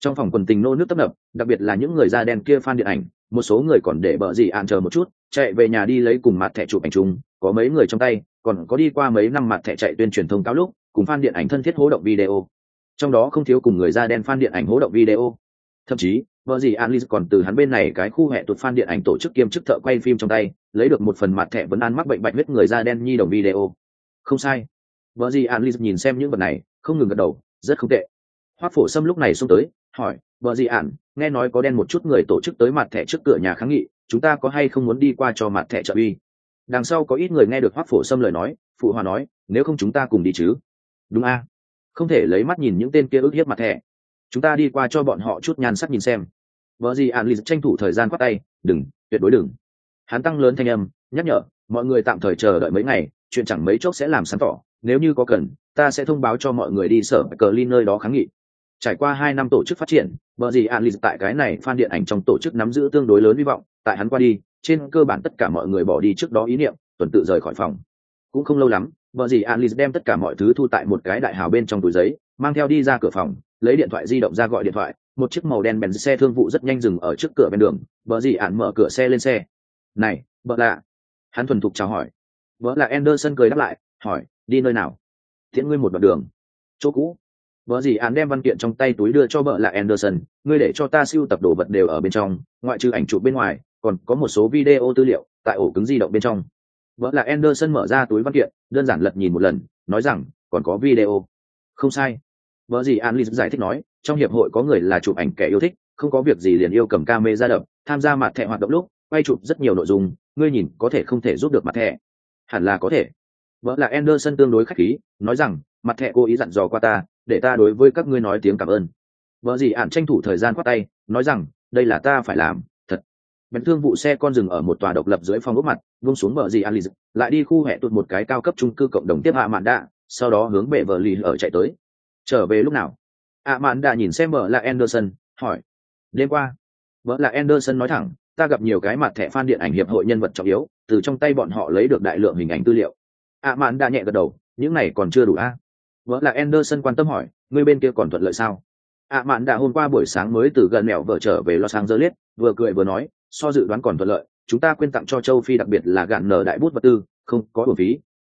Trong phòng quần tình nô nước tấp nập, đặc biệt là những người da đen kia fan điện ảnh, một số người còn để bợ gì ạn chờ một chút, chạy về nhà đi lấy cùng mặt thẻ chụp ảnh chung, có mấy người trong tay, còn có đi qua mấy năm mặt thẻ chạy tuyên truyền thông cáo lúc, cùng fan điện ảnh thân thiết hố động video. Trong đó không thiếu cùng người da đen fan điện ảnh hố động video. Thậm chí vợ gì Alice còn từ hắn bên này cái khu hệ tuột phan điện ảnh tổ chức kiêm chức thợ quay phim trong tay, lấy được một phần mặt thẻ vấn an mắc bệnh bạch huyết người da đen nhi đồng video. Không sai. Vợ gì Alice nhìn xem những vật này, không ngừng gật đầu, rất không tệ. Hoác phổ sâm lúc này xông tới, hỏi, vợ gì ạn nghe nói có đen một chút người tổ chức tới mặt thẻ trước cửa nhà kháng nghị, chúng ta có hay không muốn đi qua cho mặt thẻ trợ uy? Đằng sau có ít người nghe được hoác phổ sâm lời nói, phụ hòa nói, nếu không chúng ta cùng đi chứ. Đúng a. Không thể lấy mắt nhìn những tên kia ức hiếp mặt thẻ chúng ta đi qua cho bọn họ chút nhan sắc nhìn xem. Vợ gì ạn lì tranh thủ thời gian khoát tay. Đừng, tuyệt đối đừng. Hắn tăng lớn thanh âm, nhắc nhở, mọi người tạm thời chờ đợi mấy ngày, chuyện chẳng mấy chốc sẽ làm sáng tỏ. Nếu như có cần, ta sẽ thông báo cho mọi người đi sở cờ ly nơi đó kháng nghị. Trải qua hai năm tổ chức phát triển, vợ gì ạn lì tại cái này phan điện ảnh trong tổ chức nắm giữ tương đối lớn hy vọng. Tại hắn qua đi, trên cơ bản tất cả mọi người bỏ đi trước đó ý niệm, tuần tự rời khỏi phòng. Cũng không lâu lắm, vợ gì ạn lì đem tất cả mọi thứ thu tại một cái đại hào bên trong túi giấy, mang theo đi ra cửa phòng lấy điện thoại di động ra gọi điện thoại, một chiếc màu đen bèn xe thương vụ rất nhanh dừng ở trước cửa bên đường vợ gì ạn mở cửa xe lên xe. Này vợ lạ. Hắn thuần thục chào hỏi. Vợ là anderson cười đáp lại, hỏi, đi nơi nào? Thiện ngươi một đoạn đường. Chỗ cũ. Vợ gì ạn đem văn kiện trong tay túi đưa cho vợ là anderson, ngươi để cho ta siêu tập đồ vật đều ở bên trong, ngoại trừ ảnh chụp bên ngoài, còn có một số video tư liệu tại ổ cứng di động bên trong. Vợ là anderson mở ra túi văn kiện, đơn giản lật nhìn một lần, nói rằng, còn có video. Không sai vợ gì an giải thích nói, trong hiệp hội có người là chụp ảnh kẻ yêu thích, không có việc gì liền yêu cầm ca mê ra đập, tham gia mặt thẻ hoạt động lúc, quay chụp rất nhiều nội dung, ngươi nhìn có thể không thể giúp được mặt thẻ. Hẳn là có thể. Vợ là anderson tương đối khách khí, nói rằng, mặt thẻ cố ý dặn dò qua ta, để ta đối với các ngươi nói tiếng cảm ơn. Vợ gì ạn tranh thủ thời gian khoát tay, nói rằng, đây là ta phải làm, thật. Bèn thương vụ xe con dừng ở một tòa độc lập dưới phòng ốc mặt vung xuống bờ gì an lại đi khu hẹ tụt một cái cao cấp trung cư cộng đồng tiếp hạ mạn đạ, sau đó hướng bệ vợ lì ở chạy tới trở về lúc nào? Ạ mạn đã nhìn xem vợ là anderson, hỏi. Đêm qua. Vợ là anderson nói thẳng, ta gặp nhiều cái mặt thẻ fan điện ảnh hiệp hội nhân vật trọng yếu, từ trong tay bọn họ lấy được đại lượng hình ảnh tư liệu. Ạ mạn đã nhẹ gật đầu, những này còn chưa đủ a. À? vợ là anderson quan tâm hỏi, người bên kia còn thuận lợi sao? Ạ mạn đã hôm qua buổi sáng mới từ gần mẹo vợ trở về los angeles, vừa cười vừa nói, so dự đoán còn thuận lợi, chúng ta quyên tặng cho châu phi đặc biệt là gạn nở đại bút vật tư, không có bổ phí.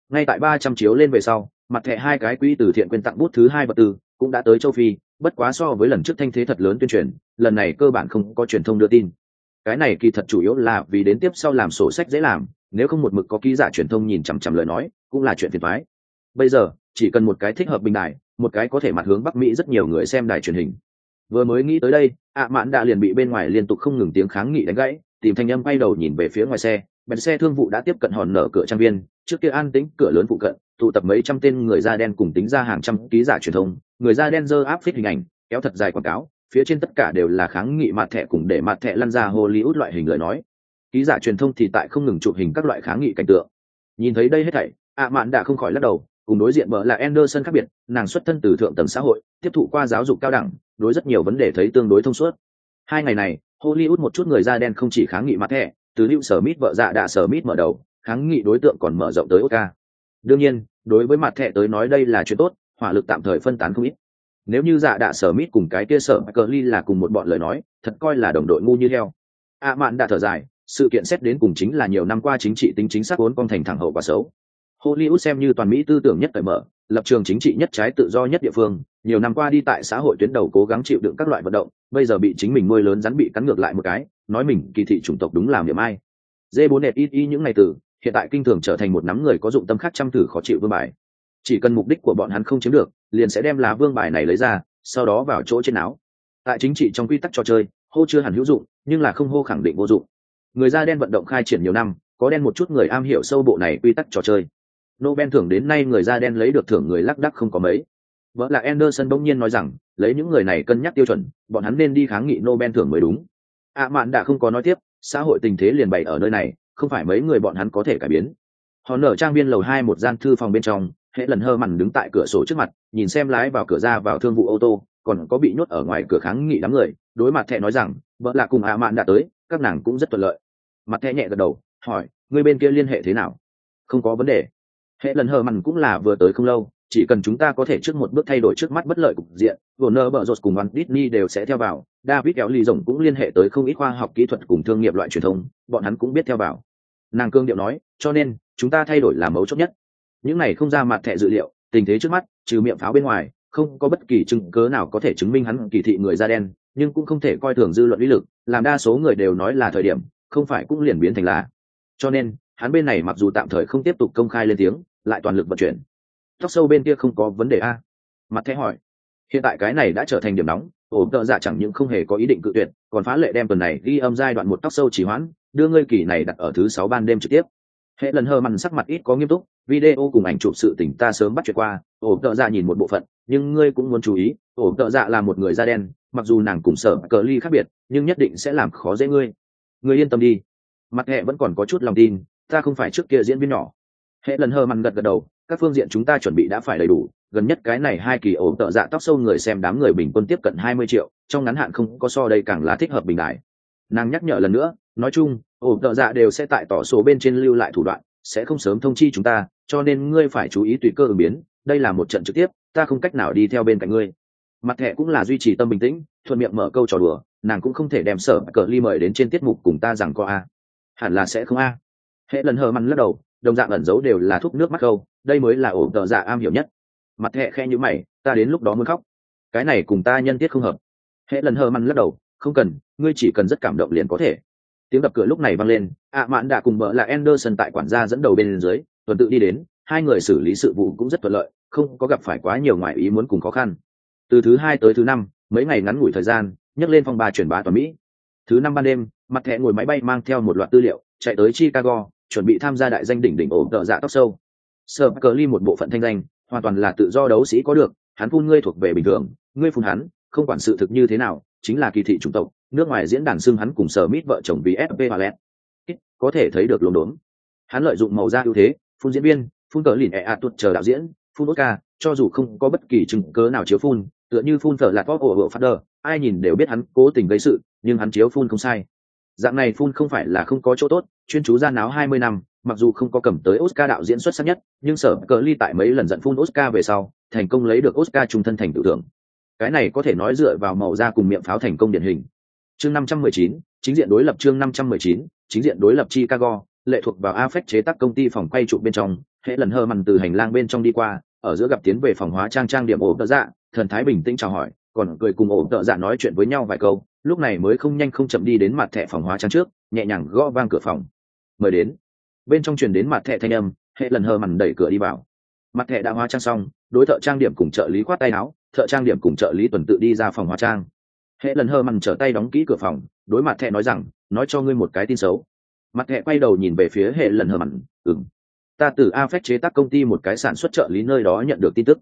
Ngay tại ba trăm chiếu lên về sau mặt thẻ hai cái quỹ từ thiện quyên tặng bút thứ hai vật tư cũng đã tới châu phi, bất quá so với lần trước thanh thế thật lớn tuyên truyền, lần này cơ bản không có truyền thông đưa tin. Cái này kỳ thật chủ yếu là vì đến tiếp sau làm sổ sách dễ làm, nếu không một mực có ký giả truyền thông nhìn chằm chằm lời nói, cũng là chuyện phiền thoái bây giờ, chỉ cần một cái thích hợp bình đài, một cái có thể mặt hướng bắc mỹ rất nhiều người xem đài truyền hình. Vừa mới nghĩ tới đây, ạ mãn đã liền bị bên ngoài liên tục không ngừng tiếng kháng nghị đánh gãy, tìm thanh âm quay đầu nhìn về phía ngoài xe bèn xe thương vụ đã tiếp cận hòn nở cửa trang viên, trước kia an tĩnh cửa lớn phụ cận, tụ tập mấy trăm tên người da đen cùng tính ra hàng trăm ký giả truyền thông, người da đen dơ áp phích hình ảnh, kéo thật dài quảng cáo, phía trên tất cả đều là kháng nghị mặt thẻ cùng để mặt thẻ lăn ra hollywood loại hình lời nói. Ký giả truyền thông thì tại không ngừng chụp hình các loại kháng nghị cảnh tượng. Nhìn thấy đây hết thảy, ạ mạn đã không khỏi lắc đầu, cùng đối diện vợ là anderson khác biệt, nàng xuất thân từ thượng tầng xã hội, tiếp thụ qua giáo dục cao đẳng, đối rất nhiều vấn đề thấy tương đối thông suốt. Hai ngày này, hollywood một chút người da đen không chỉ kháng nghị mặt thẻ từ lưu sở mít vợ dạ đã sở mít mở đầu, kháng nghị đối tượng còn mở rộng tới oscar. Đương nhiên, đối với mặt thẻ tới nói đây là chuyện tốt, hỏa lực tạm thời phân tán không ít. Nếu như dạ đạ sở mít cùng cái kia sở cờ ly là cùng một bọn lời nói, thật coi là đồng đội ngu như heo. A mạn đã thở dài, sự kiện xét đến cùng chính là nhiều năm qua chính trị tính chính xác vốn con thành thẳng hậu quả xấu hollywood xem như toàn mỹ tư tưởng nhất cởi mở, lập trường chính trị nhất trái tự do nhất địa phương, nhiều năm qua đi tại xã hội tuyến đầu cố gắng chịu đựng các loại vận động, bây giờ bị chính mình nuôi lớn rắn bị cắn ngược lại một cái, nói mình kỳ thị chủng tộc đúng làm điểm ai. Dê 4 net ít y những ngày từ, hiện tại kinh thường trở thành một nắm người có dụng tâm khác chăm thử khó chịu vương bài. Chỉ cần mục đích của bọn hắn không chiếm được, liền sẽ đem lá vương bài này lấy ra, sau đó vào chỗ trên áo. Tại chính trị trong quy tắc trò chơi, hô chưa hẳn hữu dụng, nhưng là không hô khẳng định vô dụng. Người da đen vận động khai triển nhiều năm, có đen một chút người am hiểu sâu bộ này quy tắc trò chơi nobel thưởng đến nay người da đen lấy được thưởng người lắc đắc không có mấy. Vỡ là anderson bỗng nhiên nói rằng, lấy những người này cân nhắc tiêu chuẩn, bọn hắn nên đi kháng nghị nobel thưởng mới đúng. Ạ mạn đã không có nói tiếp, xã hội tình thế liền bày ở nơi này, không phải mấy người bọn hắn có thể cải biến. Họ nở trang viên lầu hai một gian thư phòng bên trong, hệ lần hơ mằn đứng tại cửa sổ trước mặt, nhìn xem lái vào cửa ra vào thương vụ ô tô, còn có bị nhốt ở ngoài cửa kháng nghị đám người, đối mặt thẻ nói rằng, vợ là cùng ạ mạn đã tới, các nàng cũng rất thuận lợi. Mặt thẻ nhẹ gật đầu, hỏi, người bên kia liên hệ thế nào? Không có vấn đề hệ lần hờ mằn cũng là vừa tới không lâu chỉ cần chúng ta có thể trước một bước thay đổi trước mắt bất lợi cục diện nơ bở rột cùng Walt Disney đều sẽ theo vào. David kéo lì rồng cũng liên hệ tới không ít khoa học kỹ thuật cùng thương nghiệp loại truyền thông, bọn hắn cũng biết theo vào. Nàng cương điệu nói, cho nên chúng ta thay đổi là mấu chốt nhất. Những này không ra mặt thẻ dự liệu, tình thế trước mắt, trừ miệng pháo bên ngoài, không có bất kỳ chứng cớ nào có thể chứng minh hắn kỳ thị người da đen, nhưng cũng không thể coi thường dư luận lý lực, làm đa số người đều nói là thời điểm, không phải cũng liền biến thành là. Cho nên, hắn bên này mặc dù tạm thời không tiếp tục công khai lên tiếng, lại toàn lực vận chuyển. Tóc sâu bên kia không có vấn đề a? Mặt thẻ hỏi. Hiện tại cái này đã trở thành điểm nóng, ổ tợ dạ chẳng những không hề có ý định cự tuyệt, còn phá lệ đem tuần này ghi âm giai đoạn một tóc sâu chỉ hoãn, đưa ngươi kỳ này đặt ở thứ sáu ban đêm trực tiếp. Hệ lần hơ mằn sắc mặt ít có nghiêm túc, video cùng ảnh chụp sự tỉnh ta sớm bắt chuyện qua, ổ tợ dạ nhìn một bộ phận, nhưng ngươi cũng muốn chú ý, ổ tợ dạ là một người da đen, mặc dù nàng cùng sở cờ ly khác biệt, nhưng nhất định sẽ làm khó dễ ngươi. Ngươi yên tâm đi. Mặt hệ vẫn còn có chút lòng tin, ta không phải trước kia diễn viên nhỏ hệ lần hơ mặn gật gật đầu, các phương diện chúng ta chuẩn bị đã phải đầy đủ, gần nhất cái này hai kỳ ổ tợ dạ tóc sâu người xem đám người bình quân tiếp cận hai mươi triệu, trong ngắn hạn không có so đây càng là thích hợp bình đại. Nàng nhắc nhở lần nữa, nói chung, ổ tợ dạ đều sẽ tại tỏ số bên trên lưu lại thủ đoạn, sẽ không sớm thông chi chúng ta, cho nên ngươi phải chú ý tùy cơ ứng biến, đây là một trận trực tiếp, ta không cách nào đi theo bên cạnh ngươi. Mặt thẻ cũng là duy trì tâm bình tĩnh, thuận miệng mở câu trò đùa, nàng cũng không thể đem sở cờ ly mời đến trên tiết mục cùng ta rằng có a. Hẳn là sẽ không a. Hệ lần hờ mặn lắc đầu đồng dạng ẩn giấu đều là thuốc nước mắt câu đây mới là ổ tợ dạ am hiểu nhất. Mặt hệ khe như mày, ta đến lúc đó muốn khóc. Cái này cùng ta nhân tiết không hợp. Hệ lần hờ măn lắc đầu, không cần, ngươi chỉ cần rất cảm động liền có thể. Tiếng đập cửa lúc này vang lên, ạ mạn đã cùng vợ là anderson tại quản gia dẫn đầu bên dưới, tuần tự đi đến, hai người xử lý sự vụ cũng rất thuận lợi, không có gặp phải quá nhiều ngoại ý muốn cùng khó khăn. Từ thứ hai tới thứ năm, mấy ngày ngắn ngủi thời gian, nhấc lên phòng bà chuyển bá toàn mỹ. Thứ năm ban đêm, mặt thẻ ngồi máy bay mang theo một loạt tư liệu, chạy tới chicago chuẩn bị tham gia đại danh đỉnh đỉnh ổ tợ dạ tóc sâu. Sơ cờ ly một bộ phận thanh danh, hoàn toàn là tự do đấu sĩ có được, hắn phun ngươi thuộc về bình thường, ngươi phun hắn, không quản sự thực như thế nào, chính là kỳ thị chủng tộc, nước ngoài diễn đàn xưng hắn cùng sở mít vợ chồng vì fp và lẹt. Có thể thấy được lồn đốn. Hắn lợi dụng màu da ưu thế, phun diễn viên, phun cờ lìn ẹ ạ tuột chờ đạo diễn, phun oscar, cho dù không có bất kỳ chứng cớ nào chiếu phun, tựa như phun thở lạt pop ổ phát đờ, ai nhìn đều biết hắn cố tình gây sự, nhưng hắn chiếu phun không sai dạng này phun không phải là không có chỗ tốt, chuyên chú ra náo hai mươi năm, mặc dù không có cầm tới oscar đạo diễn xuất sắc nhất, nhưng sở cờ ly tại mấy lần giận phun oscar về sau, thành công lấy được oscar trung thân thành tự thưởng cái này có thể nói dựa vào màu da cùng miệng pháo thành công điển hình. Chương năm trăm mười chín, chính diện đối lập chương năm trăm mười chín, chính diện đối lập chicago, lệ thuộc vào afec chế tác công ty phòng quay trụ bên trong, hệ lần hơ mằn từ hành lang bên trong đi qua, ở giữa gặp tiến về phòng hóa trang trang điểm ổ tợ dạ thần thái bình tĩnh chào hỏi, còn cười cùng ổ tợ dạ nói chuyện với nhau vài câu lúc này mới không nhanh không chậm đi đến mặt thẻ phòng hóa trang trước, nhẹ nhàng gõ vang cửa phòng. Mời đến. Bên trong truyền đến mặt thẻ thanh âm, hệ lần hờ mằn đẩy cửa đi vào. Mặt thẻ đã hóa trang xong, đối thợ trang điểm cùng trợ lý khoát tay áo, thợ trang điểm cùng trợ lý tuần tự đi ra phòng hóa trang. Hệ lần hờ mằn trở tay đóng kỹ cửa phòng, đối mặt thẻ nói rằng, nói cho ngươi một cái tin xấu. Mặt thẻ quay đầu nhìn về phía hệ lần hờ mằn ừng ta từ a phép chế tác công ty một cái sản xuất trợ lý nơi đó nhận được tin tức.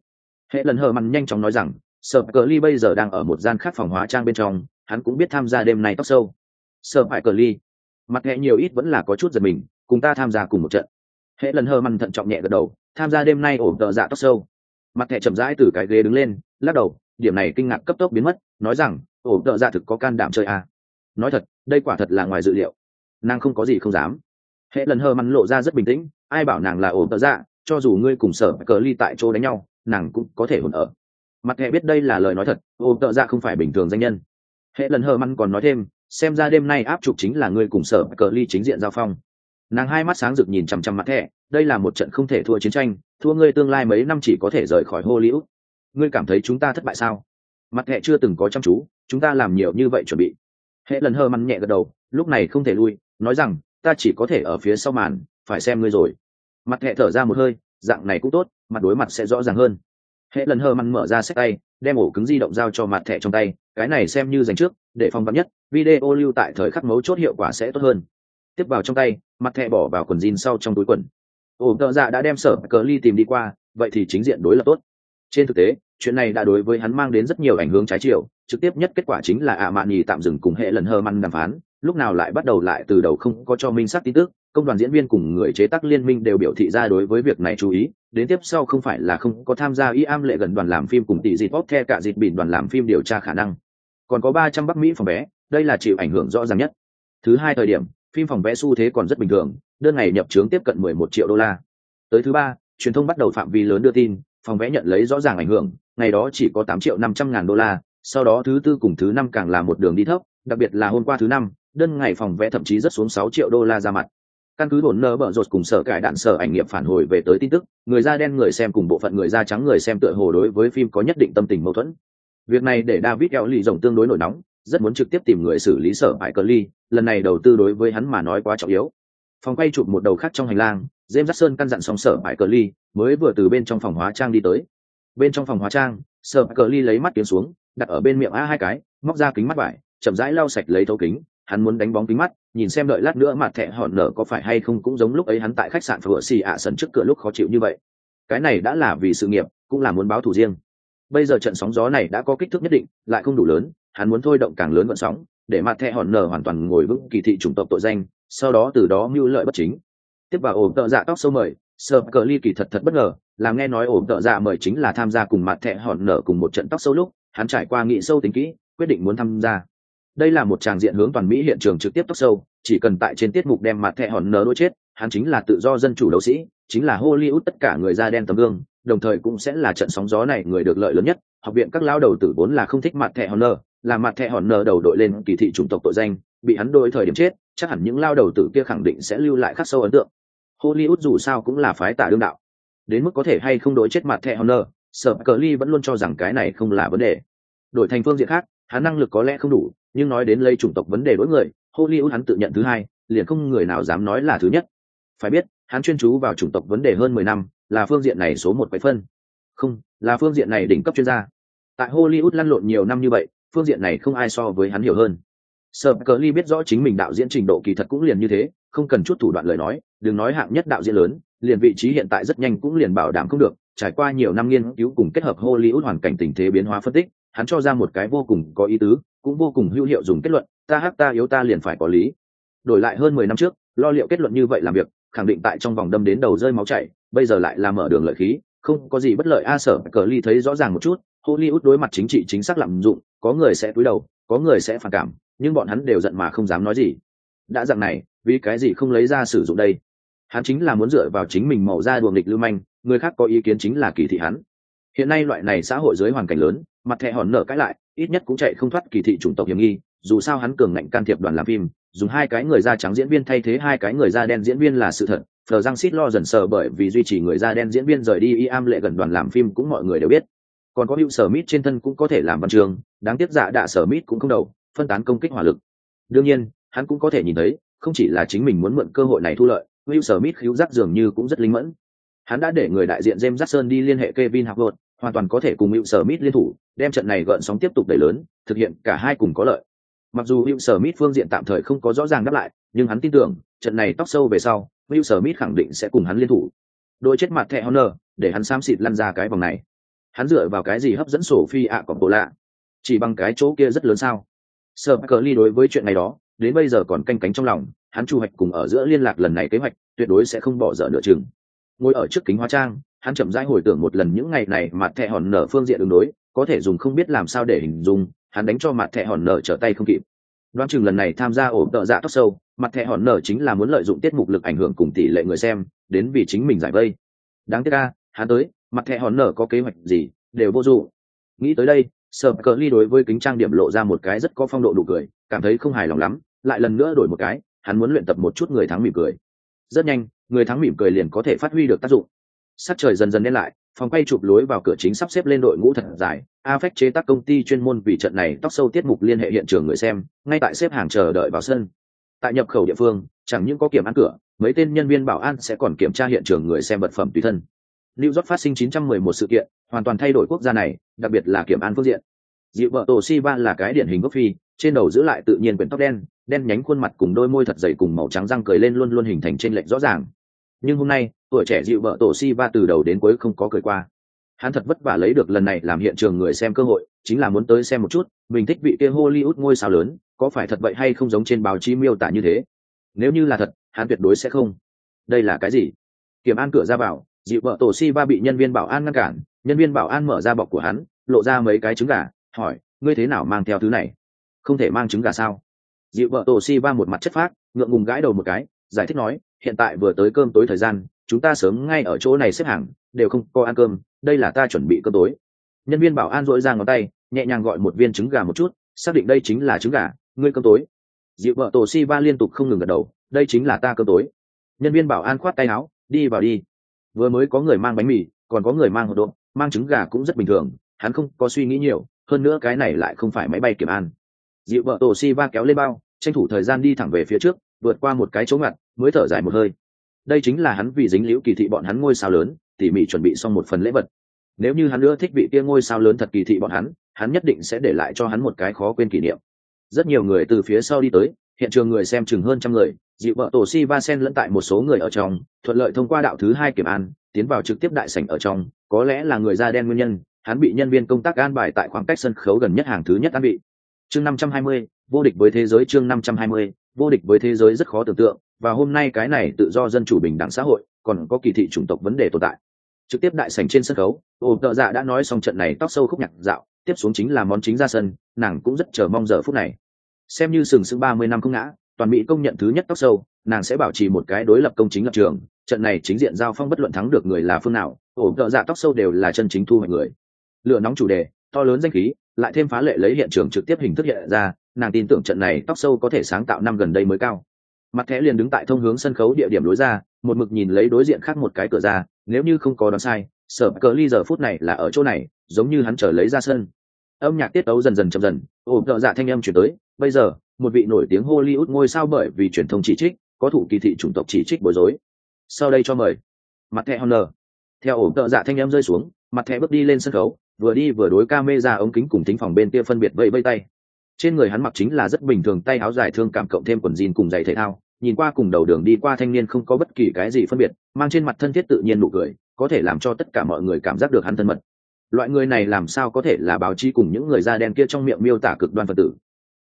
Hệ lần hờ mằn nhanh chóng nói rằng sợ cờ ly bây giờ đang ở một gian khác phòng hóa trang bên trong, hắn cũng biết tham gia đêm này tóc sâu. Sợ phải cờ ly, mặt hệ nhiều ít vẫn là có chút giật mình, cùng ta tham gia cùng một trận. Hệ lần hơ mằn thận trọng nhẹ gật đầu, tham gia đêm nay ổn tợ dạ tóc sâu. Mặt thẻ chậm rãi từ cái ghế đứng lên, lắc đầu, điểm này kinh ngạc cấp tốc biến mất, nói rằng, ổn tợ dạ thực có can đảm chơi à. nói thật, đây quả thật là ngoài dự liệu. Nàng không có gì không dám. Hệ lần hơ mắn lộ ra rất bình tĩnh, ai bảo nàng là ổn tợ dạ cho dù ngươi cùng sở cờ ly tại chỗ đánh nhau, nàng cũng có thể hồn ở mặt hệ biết đây là lời nói thật, ô, tợ dạ không phải bình thường danh nhân. Hệ lần hờ măn còn nói thêm, xem ra đêm nay áp trục chính là ngươi cùng sở cờ ly chính diện giao phong. Nàng hai mắt sáng rực nhìn chằm chằm mặt thẻ đây là một trận không thể thua chiến tranh, thua ngươi tương lai mấy năm chỉ có thể rời khỏi hô liễu ngươi cảm thấy chúng ta thất bại sao? Mặt thẻ chưa từng có chăm chú, chúng ta làm nhiều như vậy chuẩn bị. Hệ lần hơ măn nhẹ gật đầu, lúc này không thể lui, nói rằng, ta chỉ có thể ở phía sau màn, phải xem ngươi rồi. Mặt thẻ thở ra một hơi, dạng này cũng tốt, mặt đối mặt sẽ rõ ràng hơn hệ lần hơ măn mở ra sách tay, đem ổ cứng di động giao cho mặt thẻ trong tay, cái này xem như dành trước, để phong vắn nhất, video lưu tại thời khắc mấu chốt hiệu quả sẽ tốt hơn. Tiếp vào trong tay, mặt thẻ bỏ vào quần jean sau trong túi quần. Ổ tợ dạ đã đem sở cờ ly tìm đi qua, vậy thì chính diện đối lập tốt. Trên thực tế, chuyện này đã đối với hắn mang đến rất nhiều ảnh hưởng trái chiều, trực tiếp nhất kết quả chính là ạ mạn nhì tạm dừng cùng hệ lần hơ măn đàm phán, lúc nào lại bắt đầu lại từ đầu không có cho minh sắc tin tức công đoàn diễn viên cùng người chế tác liên minh đều biểu thị ra đối với việc này chú ý, đến tiếp sau không phải là không có tham gia y am lệ gần đoàn làm phim cùng tỷ dịp bóp the cả dịp bỉn đoàn làm phim điều tra khả năng. Còn có ba trăm bắc mỹ phòng vé, đây là chịu ảnh hưởng rõ ràng nhất. Thứ hai thời điểm, phim phòng vé xu thế còn rất bình thường, đơn ngày nhập trướng tiếp cận 11 triệu đô la. Tới thứ ba, truyền thông bắt đầu phạm vi lớn đưa tin, phòng vé nhận lấy rõ ràng ảnh hưởng, ngày đó chỉ có 8 triệu 500 ngàn đô la, sau đó thứ tư cùng thứ năm càng là một đường đi thấp, đặc biệt là hôm qua thứ năm, đơn ngày phòng vé thậm chí rất xuống 6 triệu đô la ra mặt căn cứ bổn nơ bở rột cùng sở cải đạn sở ảnh nghiệp phản hồi về tới tin tức, người da đen người xem cùng bộ phận người da trắng người xem tựa hồ đối với phim có nhất định tâm tình mâu thuẫn. Việc này để david eo lì rồng tương đối nổi nóng, rất muốn trực tiếp tìm người xử lý sở bại cờ ly, lần này đầu tư đối với hắn mà nói quá trọng yếu. Phòng quay chụp một đầu khác trong hành lang, james jackson căn dặn xong sở bại cờ ly, mới vừa từ bên trong phòng hóa trang đi tới. Bên trong phòng hóa trang, sở bại cờ ly lấy mắt tiến xuống, đặt ở bên miệng a hai cái, móc ra kính mắt vải, chậm rãi lau sạch lấy thấu kính hắn muốn đánh bóng kính mắt, nhìn xem đợi lát nữa mặt thẻ hòn nở có phải hay không cũng giống lúc ấy hắn tại khách sạn phở xì ạ sân trước cửa lúc khó chịu như vậy. Cái này đã là vì sự nghiệp, cũng là muốn báo thù riêng. Bây giờ trận sóng gió này đã có kích thước nhất định, lại không đủ lớn, hắn muốn thôi động càng lớn vận sóng, để mặt thẻ hòn nở hoàn toàn ngồi vững kỳ thị chủng tộc tội danh, sau đó từ đó mưu lợi bất chính. Tiếp vào ổn tợ dạ tóc sâu mời sợ cờ ly kỳ thật thật bất ngờ làm nghe nói ổn tợ dạ mời chính là tham gia cùng mặt thẻ hòn nở cùng một trận tóc sâu lúc, hắn trải qua nghị sâu tính kỹ, quyết định muốn tham gia đây là một tràng diện hướng toàn mỹ hiện trường trực tiếp tóc sâu, chỉ cần tại trên tiết mục đem mặt thẻ hòn nở đôi chết, hắn chính là tự do dân chủ đấu sĩ, chính là hollywood tất cả người da đen tấm gương, đồng thời cũng sẽ là trận sóng gió này người được lợi lớn nhất. Học viện các lao đầu tử vốn là không thích mặt thẻ hòn nở, là mặt thẻ hòn nở đầu đội lên kỳ thị chủng tộc tội danh, bị hắn đôi thời điểm chết, chắc hẳn những lao đầu tử kia khẳng định sẽ lưu lại khắc sâu ấn tượng. Hollywood dù sao cũng là phái tả đương đạo. Đến mức có thể hay không đối chết mặt thẻ honor sở cờ ly vẫn luôn cho rằng cái này không là vấn đề. Đổi thành phương diện khác, hắn năng lực có lẽ không đủ nhưng nói đến lây chủng tộc vấn đề đối người, hollywood hắn tự nhận thứ hai, liền không người nào dám nói là thứ nhất. Phải biết, hắn chuyên chú vào chủng tộc vấn đề hơn mười năm, là phương diện này số một quái phân. Không, là phương diện này đỉnh cấp chuyên gia. Tại hollywood lăn lộn nhiều năm như vậy, phương diện này không ai so với hắn hiểu hơn. Sợ cờ ly biết rõ chính mình đạo diễn trình độ kỳ thật cũng liền như thế, không cần chút thủ đoạn lời nói, đừng nói hạng nhất đạo diễn lớn, liền vị trí hiện tại rất nhanh cũng liền bảo đảm không được. Trải qua nhiều năm nghiên cứu cùng kết hợp hollywood hoàn cảnh tình thế biến hóa phân tích, hắn cho ra một cái vô cùng có ý tứ cũng vô cùng hữu hiệu dùng kết luận, ta hắc, ta yếu, ta liền phải có lý. Đổi lại hơn mười năm trước, lo liệu kết luận như vậy làm việc, khẳng định tại trong vòng đâm đến đầu rơi máu chảy, bây giờ lại là mở đường lợi khí, không có gì bất lợi. A sở cờ ly thấy rõ ràng một chút, hollywood đối mặt chính trị chính xác lạm dụng, có người sẽ cúi đầu, có người sẽ phản cảm, nhưng bọn hắn đều giận mà không dám nói gì. Đã dạng này, vì cái gì không lấy ra sử dụng đây? Hắn chính là muốn dựa vào chính mình màu ra đuồng địch lưu manh, người khác có ý kiến chính là kỳ thị hắn. Hiện nay loại này xã hội dưới hoàn cảnh lớn mặt thẻ hòn nở cãi lại, ít nhất cũng chạy không thoát kỳ thị chủng tộc hiểm nghi, dù sao hắn cường ngạnh can thiệp đoàn làm phim, dùng hai cái người da trắng diễn viên thay thế hai cái người da đen diễn viên là sự thật. Phờ răng xít lo dần sờ bởi vì duy trì người da đen diễn viên rời đi y am lệ gần đoàn làm phim cũng mọi người đều biết. Còn có hữu sở mít trên thân cũng có thể làm văn trường, đáng tiếc giả đạ sở mít cũng không đầu, phân tán công kích hỏa lực. Đương nhiên, hắn cũng có thể nhìn thấy, không chỉ là chính mình muốn mượn cơ hội này thu lợi will smith khiếu giác dường như cũng rất linh mẫn. Hắn đã để người đại diện james jackson đi liên hệ kevin vợt hoàn toàn có thể cùng will smith liên thủ đem trận này gợn sóng tiếp tục đẩy lớn thực hiện cả hai cùng có lợi. Mặc dù will smith phương diện tạm thời không có rõ ràng đáp lại nhưng hắn tin tưởng trận này tóc sâu về sau will smith khẳng định sẽ cùng hắn liên thủ. Đôi chết mặt thẻ honor để hắn xám xịt lăn ra cái vòng này. Hắn dựa vào cái gì hấp dẫn sổ phi ạ còn bộ lạ? Chỉ bằng cái chỗ kia rất lớn sao? Sợ Cờ Ly đối với chuyện này đó, đến bây giờ còn canh cánh trong lòng, hắn chu hoạch cùng ở giữa liên lạc lần này kế hoạch, tuyệt đối sẽ không bỏ dở nửa chừng. Ngồi ở trước kính hóa trang, hắn chậm rãi hồi tưởng một lần những ngày này mặt thẹ hòn nở phương diện đường đối, có thể dùng không biết làm sao để hình dung, hắn đánh cho mặt thẹ hòn nở trở tay không kịp. Đoán chừng lần này tham gia ổ tợ dạ tóc sâu, mặt thẹ hòn nở chính là muốn lợi dụng tiết mục lực ảnh hưởng cùng tỷ lệ người xem, đến vì chính mình giải vây. Đáng tiếc ca hắn tới, mặt thẹ hòn nở có kế hoạch gì, đều vô dụng nghĩ tới đây sợ cờ ly đối với kính trang điểm lộ ra một cái rất có phong độ đủ cười, cảm thấy không hài lòng lắm, lại lần nữa đổi một cái, hắn muốn luyện tập một chút người thắng mỉm cười. Rất nhanh, người thắng mỉm cười liền có thể phát huy được tác dụng sắc trời dần dần đen lại phòng quay chụp lối vào cửa chính sắp xếp lên đội ngũ thật dài afec chế tác công ty chuyên môn vì trận này tóc sâu tiết mục liên hệ hiện trường người xem ngay tại xếp hàng chờ đợi vào sân tại nhập khẩu địa phương chẳng những có kiểm ăn cửa mấy tên nhân viên bảo an sẽ còn kiểm tra hiện trường người xem vật phẩm tùy thân New York phát sinh 911 sự kiện, hoàn toàn thay đổi quốc gia này, đặc biệt là kiểm an phương diện. Dịu vợ tổ Siva là cái điển hình gốc phi, trên đầu giữ lại tự nhiên quyển tóc đen, đen nhánh khuôn mặt cùng đôi môi thật dày cùng màu trắng răng cười lên luôn luôn hình thành trên lệch rõ ràng. Nhưng hôm nay, tuổi trẻ dịu vợ tổ si va từ đầu đến cuối không có cười qua. Hắn thật vất vả lấy được lần này làm hiện trường người xem cơ hội, chính là muốn tới xem một chút, mình thích vị kia Hollywood ngôi sao lớn, có phải thật vậy hay không giống trên báo chí miêu tả như thế? Nếu như là thật, hắn tuyệt đối sẽ không. Đây là cái gì? Kiểm an cửa ra vào, dịu vợ tổ si ba bị nhân viên bảo an ngăn cản nhân viên bảo an mở ra bọc của hắn lộ ra mấy cái trứng gà hỏi ngươi thế nào mang theo thứ này không thể mang trứng gà sao dịu vợ tổ si ba một mặt chất phát, ngượng ngùng gãi đầu một cái giải thích nói hiện tại vừa tới cơm tối thời gian, chúng ta sớm ngay ở chỗ này xếp hàng, đều không có ăn cơm, đây là ta chuẩn bị cơm tối. Nhân viên bảo an dỗi ra ngón tay, nhẹ nhàng gọi một viên trứng gà một chút, xác định đây chính là trứng gà, ngươi cơm tối. Dịu vợ tổ si ba liên tục không ngừng gật đầu, đây chính là ta cơm tối. Nhân viên bảo an khoát tay áo, đi vào đi. Vừa mới có người mang bánh mì, còn có người mang hộp độn, mang trứng gà cũng rất bình thường, hắn không có suy nghĩ nhiều, hơn nữa cái này lại không phải máy bay kiểm an. Dịu vợ tổ si va kéo lên bao, tranh thủ thời gian đi thẳng về phía trước vượt qua một cái chỗ ngặt, mới thở dài một hơi. Đây chính là hắn vì dính liễu kỳ thị bọn hắn ngôi sao lớn, tỉ mỉ chuẩn bị xong một phần lễ vật. Nếu như hắn nữa thích vị kia ngôi sao lớn thật kỳ thị bọn hắn hắn nhất định sẽ để lại cho hắn một cái khó quên kỷ niệm. Rất nhiều người từ phía sau đi tới, hiện trường người xem chừng hơn trăm người, dịu vợ tổ si va sen lẫn tại một số người ở trong, thuận lợi thông qua đạo thứ hai kiểm an, tiến vào trực tiếp đại sảnh ở trong, có lẽ là người da đen nguyên nhân, hắn bị nhân viên công tác an bài tại khoảng cách sân khấu gần nhất hàng thứ nhất an bị chương năm trăm hai mươi, vô địch với thế giới chương năm trăm hai mươi vô địch với thế giới rất khó tưởng tượng, và hôm nay cái này tự do dân chủ bình đẳng xã hội còn có kỳ thị chủng tộc vấn đề tồn tại. Trực tiếp đại sảnh trên sân khấu ồ tợ dạ đã nói xong trận này tóc sâu khúc nhạc dạo, tiếp xuống chính là món chính ra sân, nàng cũng rất chờ mong giờ phút này. Xem như sừng sững ba mươi năm không ngã, toàn mỹ công nhận thứ nhất tóc sâu, nàng sẽ bảo trì một cái đối lập công chính lập trường, trận này chính diện giao phong bất luận thắng được người là phương nào ổ tợ dạ tóc sâu đều là chân chính thu hoạch người. Lựa nóng chủ đề, to lớn danh khí lại thêm phá lệ lấy hiện trường trực tiếp hình thức hiện ra, nàng tin tưởng trận này tóc sâu có thể sáng tạo năm gần đây mới cao. Mặt thẻ liền đứng tại thông hướng sân khấu địa điểm đối ra, một mực nhìn lấy đối diện khác một cái cửa ra, nếu như không có đoán sai, sở cờ ly giờ phút này là ở chỗ này, giống như hắn trở lấy ra sân. Âm nhạc tiết tấu dần dần chậm dần ổ tợ dạ thanh âm chuyển tới, bây giờ, một vị nổi tiếng hollywood ngôi sao bởi vì truyền thông chỉ trích, có thủ kỳ thị chủng tộc chỉ trích bối rối. Sau đây cho mời. Mặt thẻ honor. Theo ổ tợ dạ thanh em rơi xuống, mặt thẻ bước đi lên sân khấu vừa đi vừa đối ca mê ra ống kính cùng tính phòng bên kia phân biệt vẫy vây tay. Trên người hắn mặc chính là rất bình thường, tay áo dài thương cảm cộng thêm quần jean cùng giày thể thao, nhìn qua cùng đầu đường đi qua thanh niên không có bất kỳ cái gì phân biệt, mang trên mặt thân thiết tự nhiên nụ cười, có thể làm cho tất cả mọi người cảm giác được hắn thân mật. Loại người này làm sao có thể là báo chí cùng những người da đen kia trong miệng miêu tả cực đoan phật tử?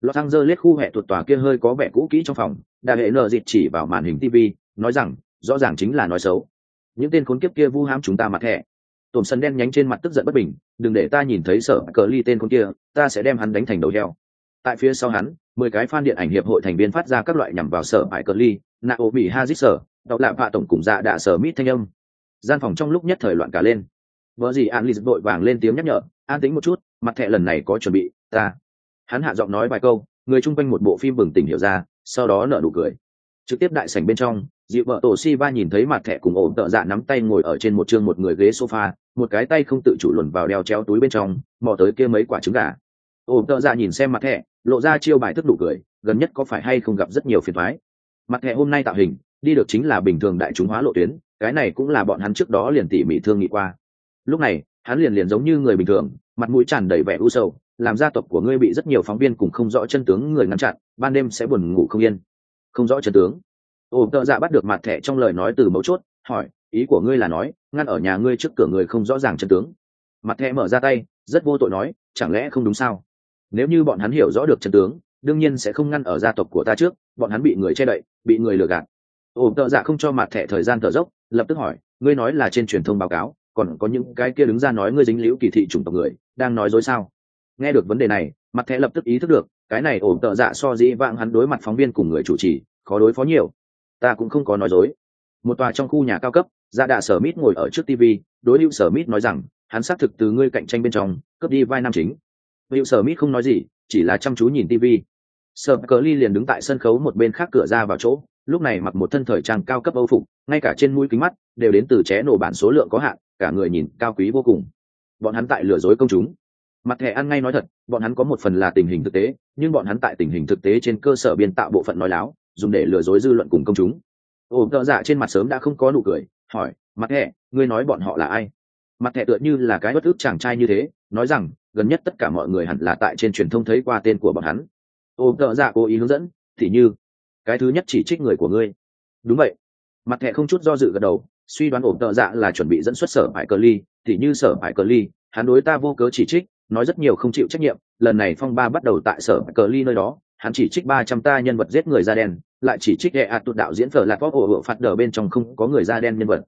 Lọt thăng dơ lết khu hệ thuật tòa kia hơi có vẻ cũ kỹ trong phòng đại hệ nợ dịt chỉ vào màn hình tv nói rằng, rõ ràng chính là nói xấu. Những tên khốn kiếp kia vu hãm chúng ta mặt thẻ tổn sân đen nhánh trên mặt tức giận bất bình, đừng để ta nhìn thấy sở cờ ly tên con kia, ta sẽ đem hắn đánh thành đầu heo. Tại phía sau hắn, mười cái fan điện ảnh hiệp hội thành viên phát ra các loại nhằm vào sở hải cờ ly nạ ô bị hazit sở đọc lạ vạ tổng cùng dạ đạ sở mít thanh âm. Gian phòng trong lúc nhất thời loạn cả lên. Vợ gì an lì vội vàng lên tiếng nhắc nhở, an tính một chút, mặt thẻ lần này có chuẩn bị, ta. Hắn hạ giọng nói vài câu, người chung quanh một bộ phim bừng tỉnh hiểu ra, sau đó nở nụ cười. Trực tiếp đại sảnh bên trong, dịu vợ tổ si va nhìn thấy mặt thẻ cùng ổn tợ dạ nắm tay ngồi ở trên một chương một người ghế sofa một cái tay không tự chủ luồn vào đeo treo túi bên trong, mò tới kia mấy quả trứng gà. Ổn tợ dạ nhìn xem mặt thẻ, lộ ra chiêu bài thức đủ cười, gần nhất có phải hay không gặp rất nhiều phiền thoái. Mặt thẻ hôm nay tạo hình, đi được chính là bình thường đại chúng hóa lộ tuyến, cái này cũng là bọn hắn trước đó liền tỉ mỉ thương nghị qua. Lúc này, hắn liền liền giống như người bình thường, mặt mũi tràn đầy vẻ u sầu, làm gia tộc của ngươi bị rất nhiều phóng viên cùng không rõ chân tướng người ngăn chặn, ban đêm sẽ buồn ngủ không yên. Không rõ chân tướng. Ồ tợ dạ bắt được mặt thẻ trong lời nói từ mấu chốt, hỏi ý của ngươi là nói, ngăn ở nhà ngươi trước cửa người không rõ ràng chân tướng. Mặt thẹ mở ra tay, rất vô tội nói, chẳng lẽ không đúng sao? Nếu như bọn hắn hiểu rõ được chân tướng, đương nhiên sẽ không ngăn ở gia tộc của ta trước, bọn hắn bị người che đậy, bị người lừa gạt. Ồ, tợ dạ không cho mặt thẹ thời gian thở dốc, lập tức hỏi, ngươi nói là trên truyền thông báo cáo, còn có những cái kia đứng ra nói ngươi dính liễu kỳ thị chủng tộc người, đang nói dối sao? Nghe được vấn đề này, mặt thẻ lập tức ý thức được, cái này ổn tợ dạ so dĩ vãng hắn đối mặt phóng viên cùng người chủ trì, khó đối phó nhiều. Ta cũng không có nói dối. Một tòa trong khu nhà cao cấp dạ đạ sở mít ngồi ở trước tv đối hữu sở mít nói rằng, hắn xác thực từ ngươi cạnh tranh bên trong, cướp đi vai nam chính. Hữu sở mít không nói gì, chỉ là chăm chú nhìn tv sở cờ ly liền đứng tại sân khấu một bên khác cửa ra vào chỗ, lúc này mặc một thân thời trang cao cấp âu phục, ngay cả trên mũi kính mắt đều đến từ ché nổ bản số lượng có hạn, cả người nhìn cao quý vô cùng. Bọn hắn tại lừa dối công chúng. Mặt thẻ ăn ngay nói thật, bọn hắn có một phần là tình hình thực tế, nhưng bọn hắn tại tình hình thực tế trên cơ sở biên tạo bộ phận nói láo, dùng để lừa dối dư luận cùng công chúng. Ổn tợ dạ trên mặt sớm đã không có nụ cười hỏi, mặt thẻ ngươi nói bọn họ là ai? Mặt thẻ tựa như là cái bất ức chàng trai như thế, nói rằng, gần nhất tất cả mọi người hẳn là tại trên truyền thông thấy qua tên của bọn hắn. Ô, tợ dạ cố ý hướng dẫn, thì như, cái thứ nhất chỉ trích người của ngươi. Đúng vậy. Mặt thẻ không chút do dự gật đầu, suy đoán ổn tợ dạ là chuẩn bị dẫn xuất sở hải cờ ly, thì như sở hải cờ ly, hắn đối ta vô cớ chỉ trích, nói rất nhiều không chịu trách nhiệm, lần này phong ba bắt đầu tại sở cờ ly nơi đó, hắn chỉ trích ba trăm ta nhân vật giết người da đen lại chỉ trích hệ ạt tụt đạo diễn phở lạc pop ổ phạt đờ bên trong không có người da đen nhân vật.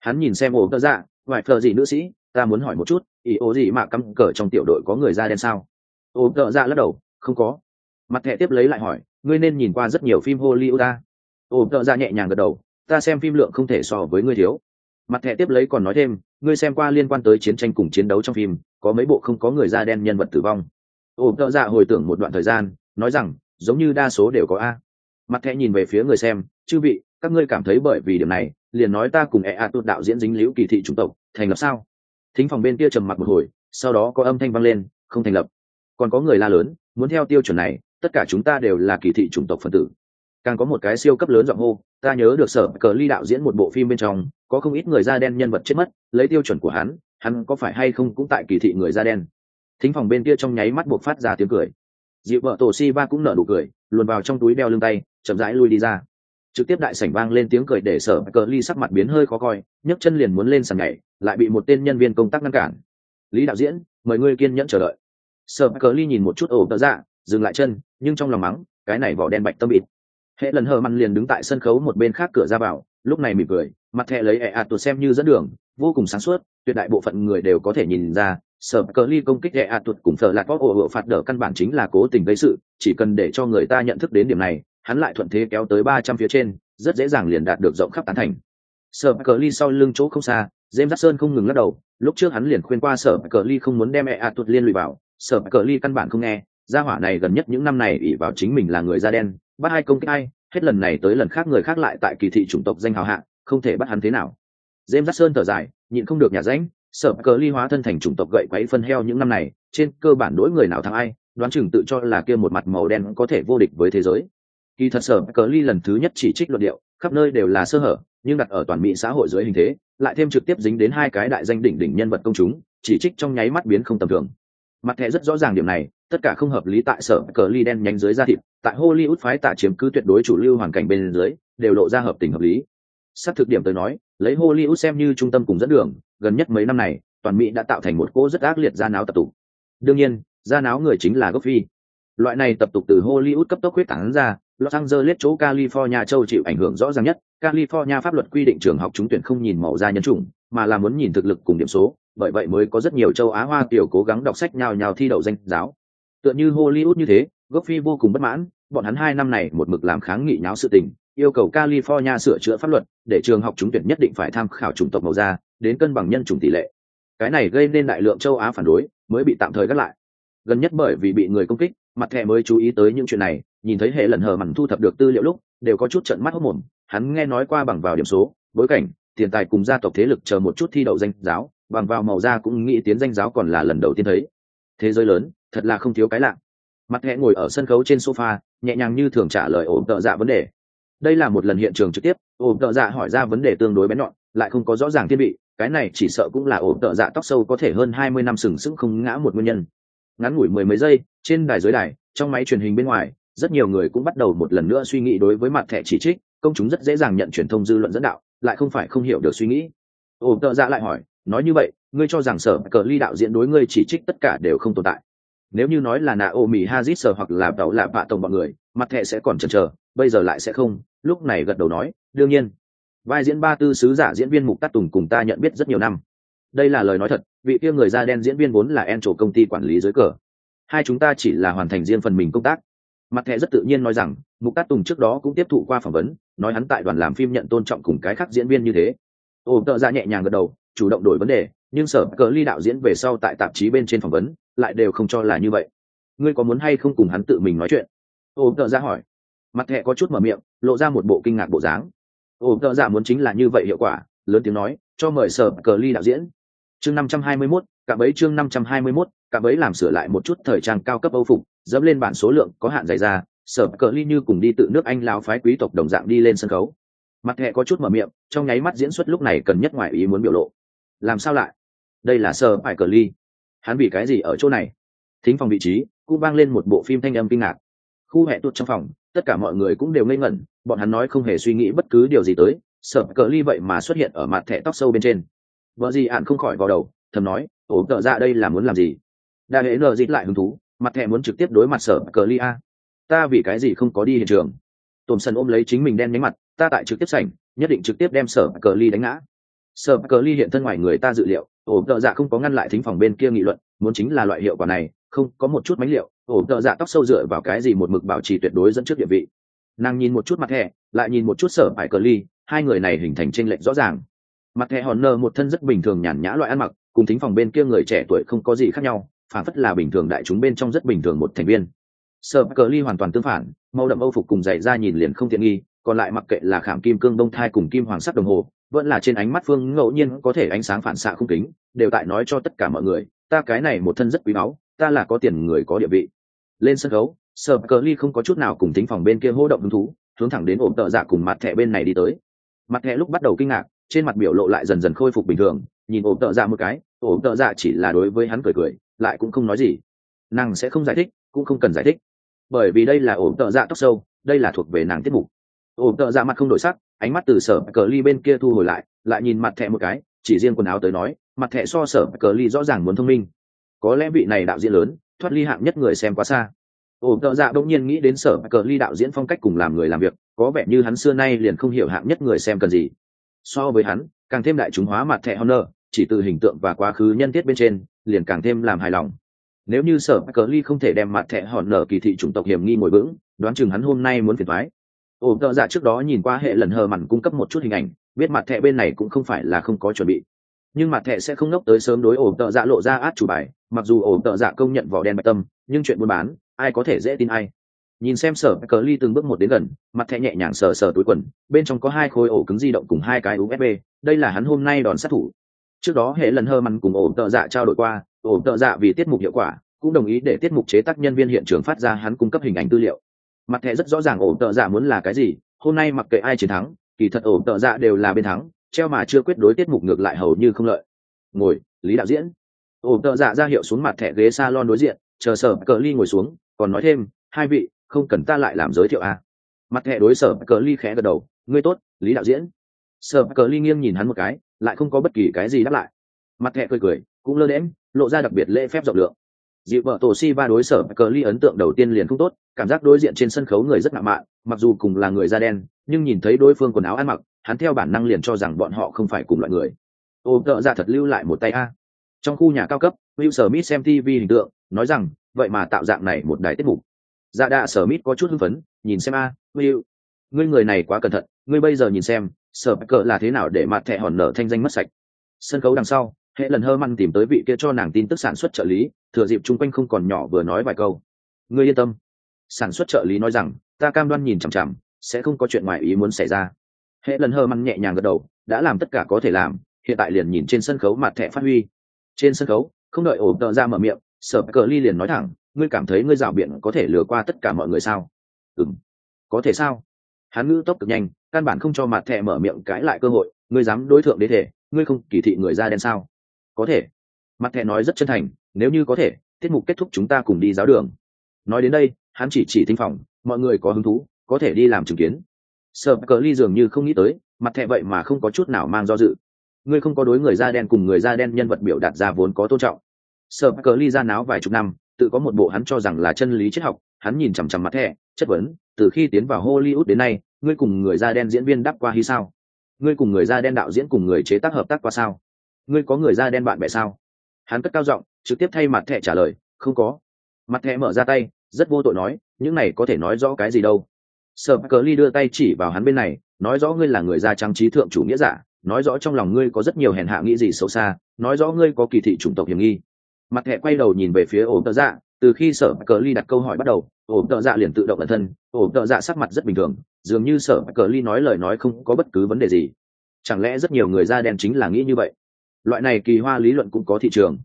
Hắn nhìn xem ổ cơ dạ ngoại phở gì nữ sĩ, ta muốn hỏi một chút, ý ổ gì mà cắm cờ trong tiểu đội có người da đen sao? Ổ cơ dạ lắc đầu, không có. Mặt thẻ tiếp lấy lại hỏi, ngươi nên nhìn qua rất nhiều phim hollywood ta ổ cơ dạ nhẹ nhàng gật đầu, ta xem phim lượng không thể so với ngươi thiếu. Mặt thẻ tiếp lấy còn nói thêm, ngươi xem qua liên quan tới chiến tranh cùng chiến đấu trong phim, có mấy bộ không có người da đen nhân vật tử vong. Ổ cơ dạ hồi tưởng một đoạn thời gian, nói rằng, giống như đa số đều có a mặt thẻ nhìn về phía người xem, chư vị, các ngươi cảm thấy bởi vì điểm này, liền nói ta cùng e a tốt đạo diễn dính liễu kỳ thị chủng tộc, thành lập sao? Thính phòng bên kia trầm mặc một hồi, sau đó có âm thanh vang lên, không thành lập. Còn có người la lớn, muốn theo tiêu chuẩn này, tất cả chúng ta đều là kỳ thị chủng tộc phân tử. Càng có một cái siêu cấp lớn giọng hô, ta nhớ được sở cờ ly đạo diễn một bộ phim bên trong, có không ít người da đen nhân vật chết mất, lấy tiêu chuẩn của hắn hắn có phải hay không cũng tại kỳ thị người da đen? Thính phòng bên kia trong nháy mắt buộc phát ra tiếng cười. Dịu vợ tổ si ba cũng nở nụ cười, luồn vào trong túi đeo lưng tay chậm rãi lui đi ra. Trực tiếp đại sảnh vang lên tiếng cười để sở cờ ly sắc mặt biến hơi khó coi, nhấc chân liền muốn lên sàn nhảy, lại bị một tên nhân viên công tác ngăn cản. Lý đạo diễn, mời ngươi kiên nhẫn chờ đợi. Sở cờ ly nhìn một chút ổ tờ dạ dừng lại chân, nhưng trong lòng mắng, cái này vỏ đen bạch tâm bịt hệ lần hờ mặn liền đứng tại sân khấu một bên khác cửa ra vào, lúc này mỉm cười, mặt thẹ lấy ẹ ạt tuột xem như dẫn đường, vô cùng sáng suốt, tuyệt đại bộ phận người đều có thể nhìn ra, sở cờ ly công kích ẹ ạt tuột cùng thờ lạc có ổ hộ phạt đỡ căn bản chính là cố tình gây sự, chỉ cần để cho người ta nhận thức đến điểm này hắn lại thuận thế kéo tới ba trăm phía trên, rất dễ dàng liền đạt được rộng khắp tán thành. Sở cờ ly sau lưng chỗ không xa, james sơn không ngừng lắc đầu, lúc trước hắn liền khuyên qua sở cờ ly không muốn đem ẹ ạt tuột liên lụy vào, sở cờ ly căn bản không nghe, gia hỏa này gần nhất những năm này ỉ vào chính mình là người da đen, bắt hai công kích ai, hết lần này tới lần khác người khác lại tại kỳ thị chủng tộc danh hào hạng không thể bắt hắn thế nào. James jackson thở dài, nhịn không được nhà ránh, Sở cờ ly hóa thân thành chủng tộc gậy quấy phân heo những năm này, trên cơ bản đối người nào thắng ai, đoán chừng tự cho là kia một mặt màu đen có thể vô địch với thế giới kỳ thật sở cờ ly lần thứ nhất chỉ trích luận điệu, khắp nơi đều là sơ hở, nhưng đặt ở toàn mỹ xã hội dưới hình thế, lại thêm trực tiếp dính đến hai cái đại danh đỉnh đỉnh nhân vật công chúng, chỉ trích trong nháy mắt biến không tầm thường. Mặt thẻ rất rõ ràng điểm này, tất cả không hợp lý tại sở cờ ly đen nhánh dưới da thịt, tại hollywood phái tạ chiếm cứ tuyệt đối chủ lưu hoàn cảnh bên dưới, đều lộ ra hợp tình hợp lý. Sắp thực điểm tới nói, lấy hollywood xem như trung tâm cùng dẫn đường, gần nhất mấy năm này, toàn mỹ đã tạo thành một cỗ rất ác liệt ra náo tập tục. Đương nhiên ra náo người chính là gốc phi. Loại này tập tục từ hollywood cấp tốc huyết tán ra los angeles chỗ california châu chịu ảnh hưởng rõ ràng nhất. California pháp luật quy định trường học trúng tuyển không nhìn màu da nhân chủng, mà là muốn nhìn thực lực cùng điểm số. Bởi vậy mới có rất nhiều châu á hoa tiểu cố gắng đọc sách nhào nhào thi đậu danh giáo. Tựa như hollywood như thế gốc phi vô cùng bất mãn, bọn hắn hai năm này một mực làm kháng nghị nháo sự tình, yêu cầu california sửa chữa pháp luật, để trường học trúng tuyển nhất định phải tham khảo chủng tộc màu da, đến cân bằng nhân chủng tỷ lệ. Cái này gây nên đại lượng châu á phản đối, mới bị tạm thời gác lại. Gần nhất bởi vì bị người công kích mặt thẻ mới chú ý tới những chuyện này, nhìn thấy hệ lần hờ mằn thu thập được tư liệu lúc, đều có chút trận mắt hốc mồm. Hắn nghe nói qua bằng vào điểm số, bối cảnh, tiền tài cùng gia tộc thế lực chờ một chút thi đậu danh giáo, bằng vào màu da cũng nghĩ tiến danh giáo còn là lần đầu tiên thấy. Thế giới lớn, thật là không thiếu cái lạ. Mặt hẹ ngồi ở sân khấu trên sofa, nhẹ nhàng như thường trả lời ổn tợ dạ vấn đề. Đây là một lần hiện trường trực tiếp, ổn tợ dạ hỏi ra vấn đề tương đối bén nhọn, lại không có rõ ràng thiên vị cái này chỉ sợ cũng là ổn tợ dạ tóc sâu có thể hơn hai mươi năm sừng sững không ngã một nguyên nhân ngắn ngủi mười mấy giây, trên đài dưới đài, trong máy truyền hình bên ngoài, rất nhiều người cũng bắt đầu một lần nữa suy nghĩ đối với mặt thẻ chỉ trích, công chúng rất dễ dàng nhận truyền thông dư luận dẫn đạo, lại không phải không hiểu được suy nghĩ. Ồ, tợ dạ lại hỏi, nói như vậy, ngươi cho rằng sở cờ ly đạo diễn đối ngươi chỉ trích tất cả đều không tồn tại? Nếu như nói là nạ ô mì hazit sở hoặc là đậu lạ vạ tổng bọn người, mặt thẻ sẽ còn chần chờ, bây giờ lại sẽ không. Lúc này gật đầu nói, đương nhiên. Vai diễn ba tư sứ giả diễn viên mục tát tùng cùng ta nhận biết rất nhiều năm. Đây là lời nói thật vị kia người da đen diễn viên vốn là en trổ công ty quản lý dưới cờ. Hai chúng ta chỉ là hoàn thành riêng phần mình công tác. Mặt thẻ rất tự nhiên nói rằng, mục cát tùng trước đó cũng tiếp thụ qua phỏng vấn, nói hắn tại đoàn làm phim nhận tôn trọng cùng cái khác diễn viên như thế. Ồ tợ ra nhẹ nhàng gật đầu, chủ động đổi vấn đề, nhưng sở cờ ly đạo diễn về sau tại tạp chí bên trên phỏng vấn, lại đều không cho là như vậy. Ngươi có muốn hay không cùng hắn tự mình nói chuyện? Ồ tợ ra hỏi. Mặt thẻ có chút mở miệng, lộ ra một bộ kinh ngạc bộ dáng. Ồ tợ ra muốn chính là như vậy hiệu quả, lớn tiếng nói, cho mời sở cờ ly đạo diễn chương 521, cả bấy chương 521, cả bấy làm sửa lại một chút thời trang cao cấp âu phục dẫm lên bản số lượng có hạn dày ra sở cờ ly như cùng đi tự nước anh lão phái quý tộc đồng dạng đi lên sân khấu. Mặt hệ có chút mở miệng trong nháy mắt diễn xuất lúc này cần nhất ngoại ý muốn biểu lộ. Làm sao lại? Đây là sở phải cờ ly. Hắn bị cái gì ở chỗ này? Thính phòng vị trí cũng vang lên một bộ phim thanh âm kinh ngạc. Khu hẹ tụt trong phòng tất cả mọi người cũng đều ngây ngẩn bọn hắn nói không hề suy nghĩ bất cứ điều gì tới sở cờ ly vậy mà xuất hiện ở mặt thẻ tóc sâu bên trên vợ gì ạn không khỏi vào đầu, thầm nói ổ tợ ra đây là muốn làm gì? Đại hệ nờ dịt lại hứng thú, mặt thẹ muốn trực tiếp đối mặt sở cờ ly a. Ta vì cái gì không có đi hiện trường? Tổn sân ôm lấy chính mình đen nhánh mặt, ta tại trực tiếp sảnh, nhất định trực tiếp đem sở cờ ly đánh ngã. Sở cờ ly hiện thân ngoài người ta dự liệu ổ tợ dạ không có ngăn lại thính phòng bên kia nghị luận, muốn chính là loại hiệu quả này, không, có một chút mánh liệu. Ổ tợ dạ tóc sâu dựa vào cái gì một mực bảo trì tuyệt đối dẫn trước địa vị. Nàng nhìn một chút mặt thẻ, lại nhìn một chút sở phải cờ ly, hai người này hình thành tranh lệch rõ ràng mặt thẻ hòn nơ một thân rất bình thường nhàn nhã loại ăn mặc, cùng thính phòng bên kia người trẻ tuổi không có gì khác nhau, phản phất là bình thường đại chúng bên trong rất bình thường một thành viên. Sợ cờ ly hoàn toàn tương phản, màu đậm âu phục cùng dày ra nhìn liền không tiện nghi, còn lại mặc kệ là khảm kim cương đông thai cùng kim hoàng sắc đồng hồ, vẫn là trên ánh mắt phương ngẫu nhiên có thể ánh sáng phản xạ không kính, đều tại nói cho tất cả mọi người, ta cái này một thân rất quý báu, ta là có tiền người có địa vị. Lên sân khấu sợ cờ ly không có chút nào cùng tính phòng bên kia hô động hứng thú, hướng thẳng đến ổn tợ dạ cùng mặt thẻ bên này đi tới. Mặt thẻ lúc bắt đầu kinh ngạc trên mặt biểu lộ lại dần dần khôi phục bình thường, nhìn ổn tợ dạ một cái ổn tợ dạ chỉ là đối với hắn cười cười, lại cũng không nói gì. Nàng sẽ không giải thích, cũng không cần giải thích. Bởi vì đây là ổn tợ dạ tóc sâu, đây là thuộc về nàng tiết mục. Ổn tợ dạ mặt không đổi sắc, ánh mắt từ sở cờ ly bên kia thu hồi lại lại nhìn mặt thẹ một cái, chỉ riêng quần áo tới nói, mặt thẹ so sở cờ ly rõ ràng muốn thông minh. Có lẽ vị này đạo diễn lớn, thoát ly hạng nhất người xem quá xa. Ổn tợ dạ đông nhiên nghĩ đến sở cờ ly đạo diễn phong cách cùng làm người làm việc, có vẻ như hắn xưa nay liền không hiểu hạng nhất người xem cần gì so với hắn, càng thêm đại chúng hóa mặt thẻ honor, chỉ từ hình tượng và quá khứ nhân tiết bên trên, liền càng thêm làm hài lòng. Nếu như sở cờ ly không thể đem mặt thẻ hòn nở kỳ thị chủng tộc hiểm nghi ngồi vững, đoán chừng hắn hôm nay muốn phiền thoái ổ tợ dạ trước đó nhìn qua hệ lần hờ mặn cung cấp một chút hình ảnh, biết mặt thẻ bên này cũng không phải là không có chuẩn bị. Nhưng mặt thẻ sẽ không ngốc tới sớm đối ổ tợ dạ lộ ra át chủ bài, mặc dù ổ tợ dạ công nhận vỏ đen bạch tâm, nhưng chuyện buôn bán, ai có thể dễ tin ai nhìn xem sở cờ ly từng bước một đến gần, mặt thẹ nhẹ nhàng sờ sờ túi quần, bên trong có hai khối ổ cứng di động cùng hai cái usb đây là hắn hôm nay đòn sát thủ. Trước đó hệ lần hơ mặn cùng ổ tợ dạ trao đổi qua, ổ tợ dạ vì tiết mục hiệu quả, cũng đồng ý để tiết mục chế tác nhân viên hiện trường phát ra hắn cung cấp hình ảnh tư liệu. Mặt thẻ rất rõ ràng ổ tợ dạ muốn là cái gì, hôm nay mặc kệ ai chiến thắng, kỳ thật ổ tợ dạ đều là bên thắng, treo mà chưa quyết đối tiết mục ngược lại hầu như không lợi. Ngồi, lý đạo diễn. Ổ tợ dạ ra hiệu xuống mặt thẻ ghế salon lon đối diện, chờ sở cờ ly ngồi xuống, còn nói thêm, hai vị không cần ta lại làm giới thiệu à. mặt thẻ đối sở cờ ly khẽ gật đầu, ngươi tốt, lý đạo diễn. Sở cờ ly nghiêng nhìn hắn một cái, lại không có bất kỳ cái gì đáp lại. Mặt thẻ cười cười, cũng lơ đễm lộ ra đặc biệt lễ phép rộng lượng. Dị vợ tổ si ba đối sở cờ ly ấn tượng đầu tiên liền không tốt, cảm giác đối diện trên sân khấu người rất ngạo mạn, mặc dù cùng là người da đen, nhưng nhìn thấy đối phương quần áo ăn mặc, hắn theo bản năng liền cho rằng bọn họ không phải cùng loại người. Ô, tợ ra thật lưu lại một tay a. Trong khu nhà cao cấp, will smith xem tv hình tượng, nói rằng, vậy mà tạo dạng này một đài tiết mục dạ đạ sở mít có chút hưng phấn, nhìn xem a will ngươi người này quá cẩn thận, ngươi bây giờ nhìn xem, sở cờ là thế nào để mặt thẻ hòn nở thanh danh mất sạch. Sân khấu đằng sau, hệ lần hơ măn tìm tới vị kia cho nàng tin tức sản xuất trợ lý, thừa dịp chung quanh không còn nhỏ vừa nói vài câu. Ngươi yên tâm. Sản xuất trợ lý nói rằng, ta cam đoan nhìn chằm chằm, sẽ không có chuyện ngoài ý muốn xảy ra. Hệ lần hơ măn nhẹ nhàng gật đầu, đã làm tất cả có thể làm, hiện tại liền nhìn trên sân khấu mặt thẻ phát huy. Trên sân khấu, không đợi ổ tợ ra mở miệng, sở cờ ly liền nói thẳng ngươi cảm thấy ngươi rào biện có thể lừa qua tất cả mọi người sao? Ừng có thể sao? Hắn ngữ tốc cực nhanh, căn bản không cho mặt thẹ mở miệng cãi lại cơ hội, ngươi dám đối thượng đế thể, ngươi không kỳ thị người da đen sao? Có thể. Mặt thẹ nói rất chân thành, nếu như có thể, tiết mục kết thúc chúng ta cùng đi giáo đường. Nói đến đây, hắn chỉ chỉ tinh phòng, mọi người có hứng thú, có thể đi làm chứng kiến. Sợ cờ ly dường như không nghĩ tới mặt thẹ vậy mà không có chút nào mang do dự. Ngươi không có đối người da đen cùng người da đen nhân vật biểu đạt ra vốn có tôn trọng. Sợ cờ ly ra náo vài chục năm tự có một bộ hắn cho rằng là chân lý triết học, hắn nhìn chằm chằm mặt thẻ, chất vấn, từ khi tiến vào hollywood đến nay, ngươi cùng người da đen diễn viên đắp qua hy sao? Ngươi cùng người da đen đạo diễn cùng người chế tác hợp tác qua sao? Ngươi có người da đen bạn bè sao? Hắn cất cao giọng, trực tiếp thay mặt thẻ trả lời, không có. Mặt thẻ mở ra tay, rất vô tội nói, những này có thể nói rõ cái gì đâu. Sợ cờ ly đưa tay chỉ vào hắn bên này, nói rõ ngươi là người da trắng trí thượng chủ nghĩa giả, nói rõ trong lòng ngươi có rất nhiều hèn hạ nghĩ gì xấu xa, nói rõ ngươi có kỳ thị chủng tộc hiểm nghi mặt thẻ quay đầu nhìn về phía ổ tợ dạ từ khi sở cờ ly đặt câu hỏi bắt đầu, ổ tợ dạ liền tự động bản thân, ổ tợ dạ sắc mặt rất bình thường, dường như sở cờ ly nói lời nói không có bất cứ vấn đề gì. Chẳng lẽ rất nhiều người da đen chính là nghĩ như vậy? Loại này kỳ hoa lý luận cũng có thị trường.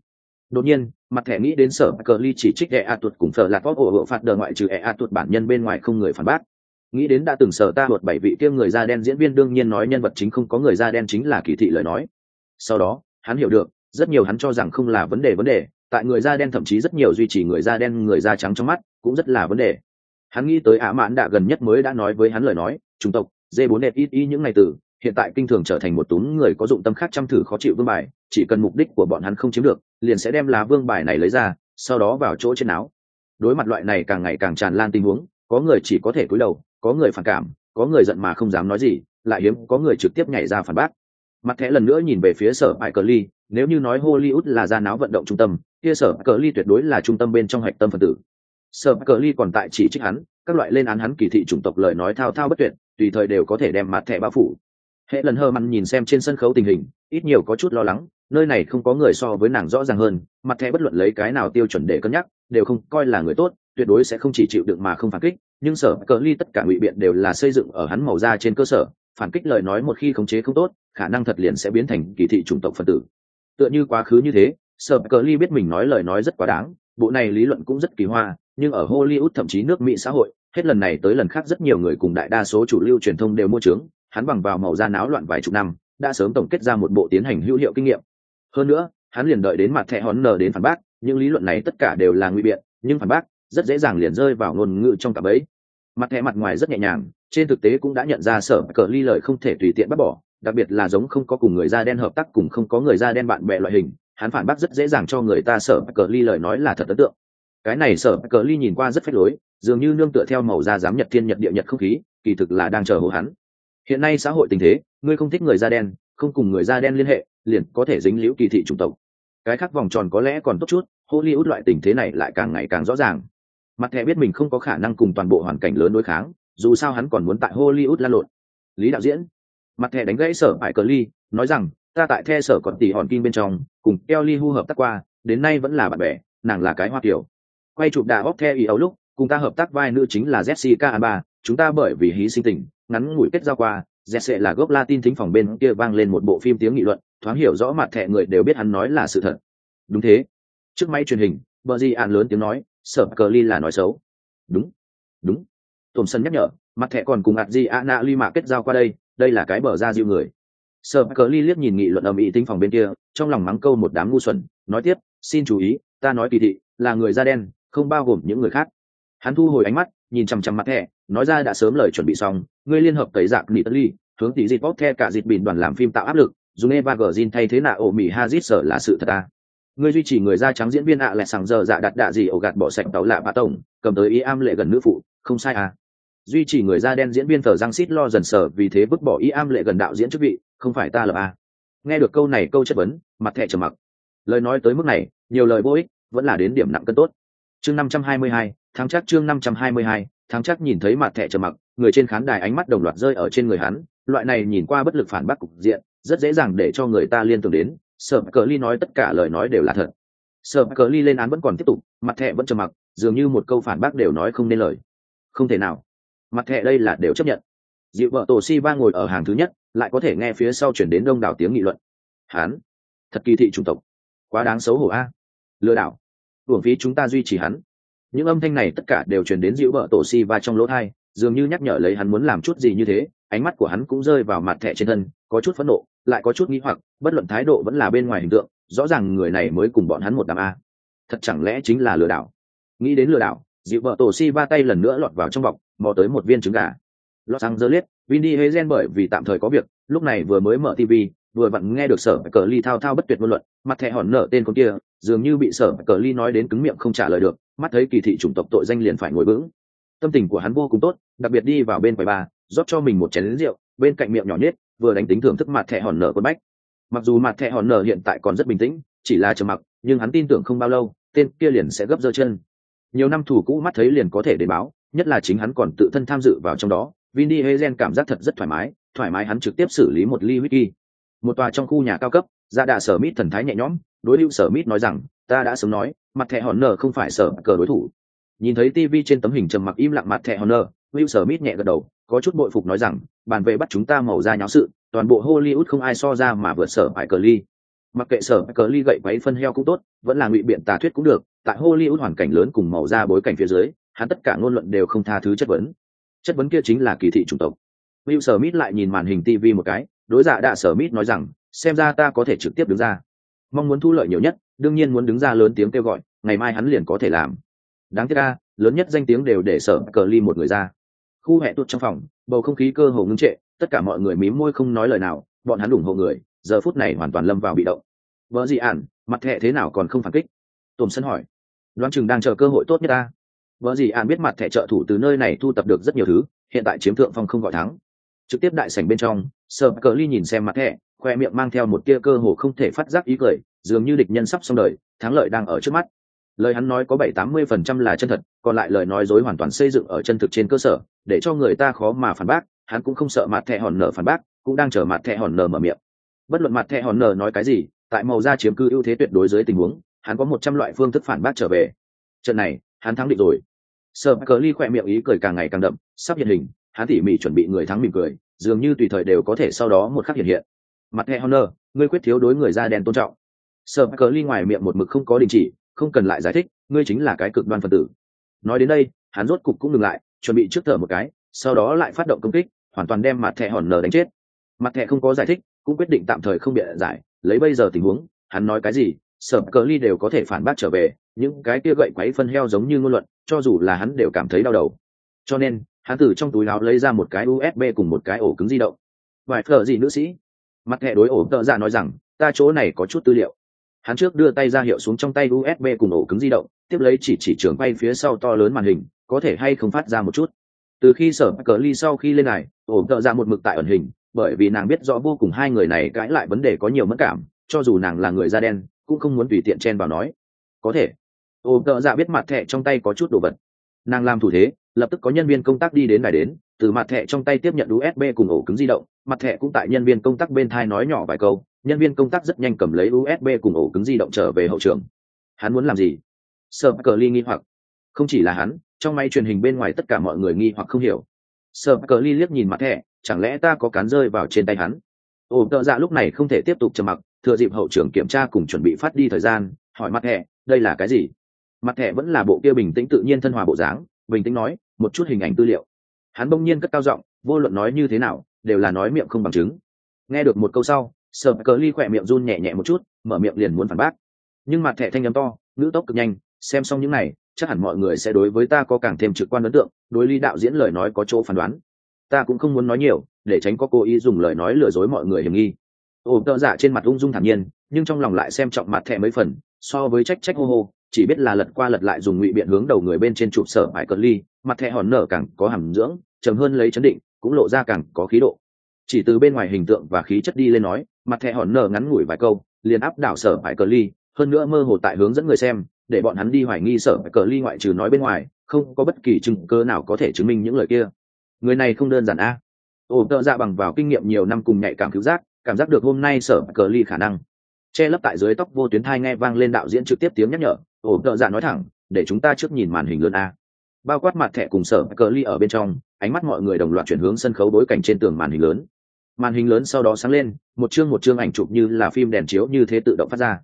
Đột nhiên, mặt thẻ nghĩ đến sở cờ ly chỉ trích e a tuột cùng sở lạc vóc ổ hộ phạt đờ ngoại trừ e a tuột bản nhân bên ngoài không người phản bác. Nghĩ đến đã từng sở ta luật bảy vị kia người da đen diễn viên đương nhiên nói nhân vật chính không có người da đen chính là kỳ thị lời nói. Sau đó, hắn hiểu được, rất nhiều hắn cho rằng không là vấn đề vấn đề tại người da đen thậm chí rất nhiều duy trì người da đen, người da trắng trong mắt cũng rất là vấn đề. Hắn nghĩ tới ả mãn đã gần nhất mới đã nói với hắn lời nói, chủng tộc d 4 đẹp ít ý những ngày từ hiện tại kinh thường trở thành một túng người có dụng tâm khác chăm thử khó chịu vương bài, chỉ cần mục đích của bọn hắn không chiếm được, liền sẽ đem lá vương bài này lấy ra, sau đó vào chỗ trên áo. Đối mặt loại này càng ngày càng tràn lan tình huống, có người chỉ có thể cúi đầu, có người phản cảm, có người giận mà không dám nói gì, lại hiếm có người trực tiếp nhảy ra phản bác. Mặt thẻ lần nữa nhìn về phía sở bại cờ ly nếu như nói hollywood là ra náo vận động trung tâm, kia sở cờ ly tuyệt đối là trung tâm bên trong hạch tâm phần tử. Sở cờ ly còn tại chỉ trích hắn, các loại lên án hắn kỳ thị chủng tộc lời nói thao thao bất tuyệt, tùy thời đều có thể đem mặt thẻ bao phủ. Hệ lần hơ mặn nhìn xem trên sân khấu tình hình, ít nhiều có chút lo lắng, nơi này không có người so với nàng rõ ràng hơn, mặt thẻ bất luận lấy cái nào tiêu chuẩn để cân nhắc, đều không coi là người tốt, tuyệt đối sẽ không chỉ chịu đựng mà không phản kích, nhưng sở cờ ly tất cả ngụy biện đều là xây dựng ở hắn màu da trên cơ sở, phản kích lời nói một khi khống chế không tốt, khả năng thật liền sẽ biến thành kỳ thị chủng tộc phân tử tựa như quá khứ như thế sở cờ ly biết mình nói lời nói rất quá đáng, bộ này lý luận cũng rất kỳ hoa, nhưng ở hollywood thậm chí nước mỹ xã hội, hết lần này tới lần khác rất nhiều người cùng đại đa số chủ lưu truyền thông đều mua trướng, hắn bằng vào màu da náo loạn vài chục năm, đã sớm tổng kết ra một bộ tiến hành hữu hiệu kinh nghiệm. Hơn nữa, hắn liền đợi đến mặt thẻ hón nờ đến phản bác, những lý luận này tất cả đều là nguy biện, nhưng phản bác rất dễ dàng liền rơi vào ngôn ngữ trong cả bấy mặt thẻ mặt ngoài rất nhẹ nhàng, trên thực tế cũng đã nhận ra sở cờ ly lời không thể tùy tiện bắt bỏ đặc biệt là giống không có cùng người da đen hợp tác cùng không có người da đen bạn bè loại hình, hắn phản bác rất dễ dàng cho người ta sở cờ ly lời nói là thật ấn tượng. Cái này sở cờ ly nhìn qua rất phách lối, dường như nương tựa theo màu da dám nhật thiên nhật địa nhật không khí, kỳ thực là đang chờ hô hắn. Hiện nay xã hội tình thế, ngươi không thích người da đen, không cùng người da đen liên hệ, liền có thể dính liễu kỳ thị chủng tộc. Cái khác vòng tròn có lẽ còn tốt chút, hollywood loại tình thế này lại càng ngày càng rõ ràng. Mặt thẻ biết mình không có khả năng cùng toàn bộ hoàn cảnh lớn đối kháng, dù sao hắn còn muốn tại hollywood lan lộn. Lý đạo diễn mặt thẻ đánh gãy sở phải cờ ly, nói rằng, ta tại the sở còn tỷ hòn kim bên trong, cùng kelly hu hợp tác qua, đến nay vẫn là bạn bè, nàng là cái hoa kiểu. Quay chụp đà bóc the ý ấu lúc, cùng ta hợp tác vai nữ chính là jessica alba, chúng ta bởi vì hí sinh tình, ngắn ngủi kết giao qua, jesse là gốc latin thính phòng bên kia vang lên một bộ phim tiếng nghị luận, thoáng hiểu rõ mặt thẻ người đều biết hắn nói là sự thật. Đúng thế. Trước máy truyền hình, bờ di ạn lớn tiếng nói, sở cờ ly là nói xấu. Đúng đúng. Tổn sân nhắc nhở, mặt thẻ còn cùng ạt di ana ly mạ kết giao qua đây đây là cái bờ ra diêu người. Sở cờ ly liếc nhìn nghị luận âm ý tinh phòng bên kia, trong lòng mắng câu một đám ngu xuẩn, nói tiếp, xin chú ý, ta nói kỳ thị, là người da đen, không bao gồm những người khác. Hắn thu hồi ánh mắt, nhìn chằm chằm mặt thẻ, nói ra đã sớm lời chuẩn bị xong, ngươi liên hợp cấy giặc ly hướng tỷ dịp bóp the cả dịp bìn đoàn làm phim tạo áp lực, dùng eva gờ thay thế nạ ổ mỹ hazit sở là sự thật à ngươi duy trì người da trắng diễn viên ạ à lại sàng giờ dạ đặt đạ gì ổ gạt bỏ sạch tàu lạ bạ tổng, cầm tới ý am lệ gần nữ phụ, không sai à duy trì người da đen diễn viên thờ giang xít lo dần sở vì thế vứt bỏ ý am lệ gần đạo diễn chức vị, không phải ta là à nghe được câu này, câu chất vấn, mặt thẹ trầm mặc. Lời nói tới mức này, nhiều lời vô ích, vẫn là đến điểm nặng cân tốt. Chương năm trăm hai mươi hai tháng chắc chương năm trăm hai mươi hai tháng chắc nhìn thấy mặt thẹ trầm mặc, người trên khán đài ánh mắt đồng loạt rơi ở trên người hắn, loại này nhìn qua bất lực phản bác cục diện, rất dễ dàng để cho người ta liên tưởng đến sợ cờ ly nói tất cả lời nói đều là thật. Sợ cờ ly lên án vẫn còn tiếp tục, mặt thẹ vẫn trầm mặc, dường như một câu phản bác đều nói không nên lời. Không thể nào mặt thẻ đây là đều chấp nhận. Dịu vợ tổ si ba ngồi ở hàng thứ nhất lại có thể nghe phía sau chuyển đến đông đảo tiếng nghị luận. Hắn, thật kỳ thị chủng tộc. Quá đáng xấu hổ a. Lừa đảo. Uổng phí chúng ta duy trì hắn. Những âm thanh này tất cả đều chuyển đến dịu vợ tổ si ba trong lỗ thai dường như nhắc nhở lấy hắn muốn làm chút gì như thế ánh mắt của hắn cũng rơi vào mặt thẻ trên thân có chút phẫn nộ lại có chút nghĩ hoặc bất luận thái độ vẫn là bên ngoài hình tượng rõ ràng người này mới cùng bọn hắn một đám a. Thật chẳng lẽ chính là lừa đảo? Nghĩ đến lừa đảo dịu vợ tổ si ba tay lần nữa lọt vào trong bọc mò tới một viên trứng gà. Lọt sang dơ liết Vinny gen bởi vì tạm thời có việc, lúc này vừa mới mở TV, vừa vặn nghe được sở cờ ly thao thao bất tuyệt ngôn luận, mặt thẻ hòn nở tên con kia, dường như bị sở cờ ly nói đến cứng miệng không trả lời được, mắt thấy kỳ thị chủng tộc tội danh liền phải ngồi vững. Tâm tình của hắn vô cùng tốt, đặc biệt đi vào bên quầy ba, rót cho mình một chén rượu, bên cạnh miệng nhỏ nhất, vừa đánh tính thưởng thức mặt thẻ hòn nở quân bách. Mặc dù mặt thẹ hòn nở hiện tại còn rất bình tĩnh chỉ là trầm mặc nhưng hắn tin tưởng không bao lâu tên kia liền sẽ gấp dơ chân nhiều năm thủ cũ mắt thấy liền có thể để báo, nhất là chính hắn còn tự thân tham dự vào trong đó, vin đi hezen cảm giác thật rất thoải mái thoải mái hắn trực tiếp xử lý một ly whisky một tòa trong khu nhà cao cấp gia đạ sở mít thần thái nhẹ nhõm, đối lưu sở mít nói rằng, ta đã sớm nói, mặt thẻ hòn nở không phải sở cờ đối thủ. Nhìn thấy tv trên tấm hình trầm mặc im lặng mặt thẻ hòn nở sở mít nhẹ gật đầu, có chút bội phục nói rằng, bàn về bắt chúng ta màu ra nháo sự, toàn bộ hollywood không ai so ra mà vượt sở phải cờ ly mặc kệ sở cờ ly gậy váy phân heo cũng tốt, vẫn là ngụy biện tà thuyết cũng được, tại hollywood hoàn cảnh lớn cùng màu da bối cảnh phía dưới, hắn tất cả ngôn luận đều không tha thứ chất vấn. Chất vấn kia chính là kỳ thị chủng tộc. Will smith lại nhìn màn hình tv một cái, đối dạ đạ sở smith nói rằng, xem ra ta có thể trực tiếp đứng ra. Mong muốn thu lợi nhiều nhất, đương nhiên muốn đứng ra lớn tiếng kêu gọi, ngày mai hắn liền có thể làm. Đáng tiếc ca lớn nhất danh tiếng đều để sở cờ ly một người ra. Khu hệ tuột trong phòng, bầu không khí cơ hồ ngưng trệ, tất cả mọi người mím môi không nói lời nào, bọn hắn ủng hộ người giờ phút này hoàn toàn lâm vào bị động. Vợ gì ản, mặt thẹ thế nào còn không phản kích? Tôm sân hỏi. Đoán chừng đang chờ cơ hội tốt nhất ta. Vợ gì ản biết mặt thẻ trợ thủ từ nơi này thu tập được rất nhiều thứ, hiện tại chiếm thượng phong không gọi thắng. Trực tiếp đại sảnh bên trong sờ cờ ly nhìn xem mặt thẻ, khoe miệng mang theo một tia cơ hồ không thể phát giác ý cười, dường như địch nhân sắp xong đời, thắng lợi đang ở trước mắt. Lời hắn nói có bảy tám mươi phần trăm là chân thật, còn lại lời nói dối hoàn toàn xây dựng ở chân thực trên cơ sở, để cho người ta khó mà phản bác, hắn cũng không sợ mặt thẻ hòn nở phản bác, cũng đang chờ mặt thẻ hòn nở mở miệng bất luận mặt thẹ hòn nở nói cái gì, tại màu da chiếm cư ưu thế tuyệt đối dưới tình huống, hắn có một trăm loại phương thức phản bác trở về. Trận này, hắn thắng định rồi. Sợ cờ ly khỏe miệng ý cười càng ngày càng đậm, sắp hiện hình, hắn tỉ mỉ chuẩn bị người thắng mỉm cười, dường như tùy thời đều có thể sau đó một khắc hiện hiện. Mặt thẹ hòn nở, ngươi quyết thiếu đối người da đen tôn trọng. Sợ cờ ly ngoài miệng một mực không có đình chỉ, không cần lại giải thích, ngươi chính là cái cực đoan phân tử. Nói đến đây, hắn rốt cục cũng ngừng lại, chuẩn bị trước thở một cái, sau đó lại phát động công kích, hoàn toàn đem mặt thẻ hòn nở đánh chết. Mặt thẻ không có giải thích cũng quyết định tạm thời không biện giải. Lấy bây giờ tình huống, hắn nói cái gì, sở cờ ly đều có thể phản bác trở về. Những cái kia gậy quáy phân heo giống như ngôn luận, cho dù là hắn đều cảm thấy đau đầu. Cho nên, hắn từ trong túi láo lấy ra một cái usb cùng một cái ổ cứng di động. Vài thợ gì nữ sĩ? Mặt hệ đối ổ tợ ra nói rằng, ta chỗ này có chút tư liệu. Hắn trước đưa tay ra hiệu xuống trong tay usb cùng ổ cứng di động, tiếp lấy chỉ chỉ trường bay phía sau to lớn màn hình, có thể hay không phát ra một chút. Từ khi sở cờ ly sau khi lên này, ổ tợ ra một mực tại ẩn hình bởi vì nàng biết rõ vô cùng hai người này cãi lại vấn đề có nhiều mất cảm, cho dù nàng là người da đen, cũng không muốn tùy tiện chen vào nói. Có thể. Ô cờ dạ biết mặt Thẹ trong tay có chút đồ vật. Nàng làm thủ thế, lập tức có nhân viên công tác đi đến đài đến, từ mặt Thẹ trong tay tiếp nhận usb cùng ổ cứng di động, mặt Thẹ cũng tại nhân viên công tác bên thai nói nhỏ vài câu, nhân viên công tác rất nhanh cầm lấy usb cùng ổ cứng di động trở về hậu trường. Hắn muốn làm gì? Sợ cờ ly nghi hoặc. Không chỉ là hắn, trong máy truyền hình bên ngoài tất cả mọi người nghi hoặc không hiểu. Sợ cờ ly liếc nhìn mặt Thẹ chẳng lẽ ta có cán rơi vào trên tay hắn? Ổ tợ dạ lúc này không thể tiếp tục trầm mặc, thừa dịp hậu trưởng kiểm tra cùng chuẩn bị phát đi thời gian, hỏi mặt thẻ đây là cái gì? Mặt thẻ vẫn là bộ kia bình tĩnh tự nhiên thân hòa bộ dáng, bình tĩnh nói, một chút hình ảnh tư liệu. Hắn bỗng nhiên cất cao giọng, vô luận nói như thế nào, đều là nói miệng không bằng chứng. Nghe được một câu sau sợ cờ ly khỏe miệng run nhẹ nhẹ một chút, mở miệng liền muốn phản bác. Nhưng mặt thẻ thanh âm to, ngữ tốc cực nhanh, xem xong những này, chắc hẳn mọi người sẽ đối với ta có càng thêm trực quan ấn tượng, đối ly đạo diễn lời nói có chỗ phán đoán ta cũng không muốn nói nhiều, để tránh có cố ý dùng lời nói lừa dối mọi người hiểm nghi. Ồ tợ giả trên mặt ung dung thản nhiên, nhưng trong lòng lại xem trọng mặt thẻ mấy phần, so với trách trách hô hô, chỉ biết là lật qua lật lại dùng ngụy biện hướng đầu người bên trên chụp sở hải cờ ly, mặt thẻ hòn nở càng có hàm dưỡng trầm hơn lấy chấn định, cũng lộ ra càng có khí độ. Chỉ từ bên ngoài hình tượng và khí chất đi lên nói, mặt thẻ hòn nở ngắn ngủi vài câu, liền áp đảo sở hải cờ ly, hơn nữa mơ hồ tại hướng dẫn người xem, để bọn hắn đi hoài nghi sở hải cờ ly ngoại trừ nói bên ngoài, không có bất kỳ chứng cơ nào có thể chứng minh những lời kia người này không đơn giản a. Ổ tợ dạ bằng vào kinh nghiệm nhiều năm cùng nhạy cảm cứu giác, cảm giác được hôm nay sở cờ ly khả năng. Che lấp tại dưới tóc vô tuyến thai nghe vang lên đạo diễn trực tiếp tiếng nhắc nhở. Ổ tợ dạ nói thẳng, để chúng ta trước nhìn màn hình lớn a. Bao quát mặt thẻ cùng sở cờ ly ở bên trong, ánh mắt mọi người đồng loạt chuyển hướng sân khấu bối cảnh trên tường màn hình lớn. Màn hình lớn sau đó sáng lên, một chương một chương ảnh chụp như là phim đèn chiếu như thế tự động phát ra.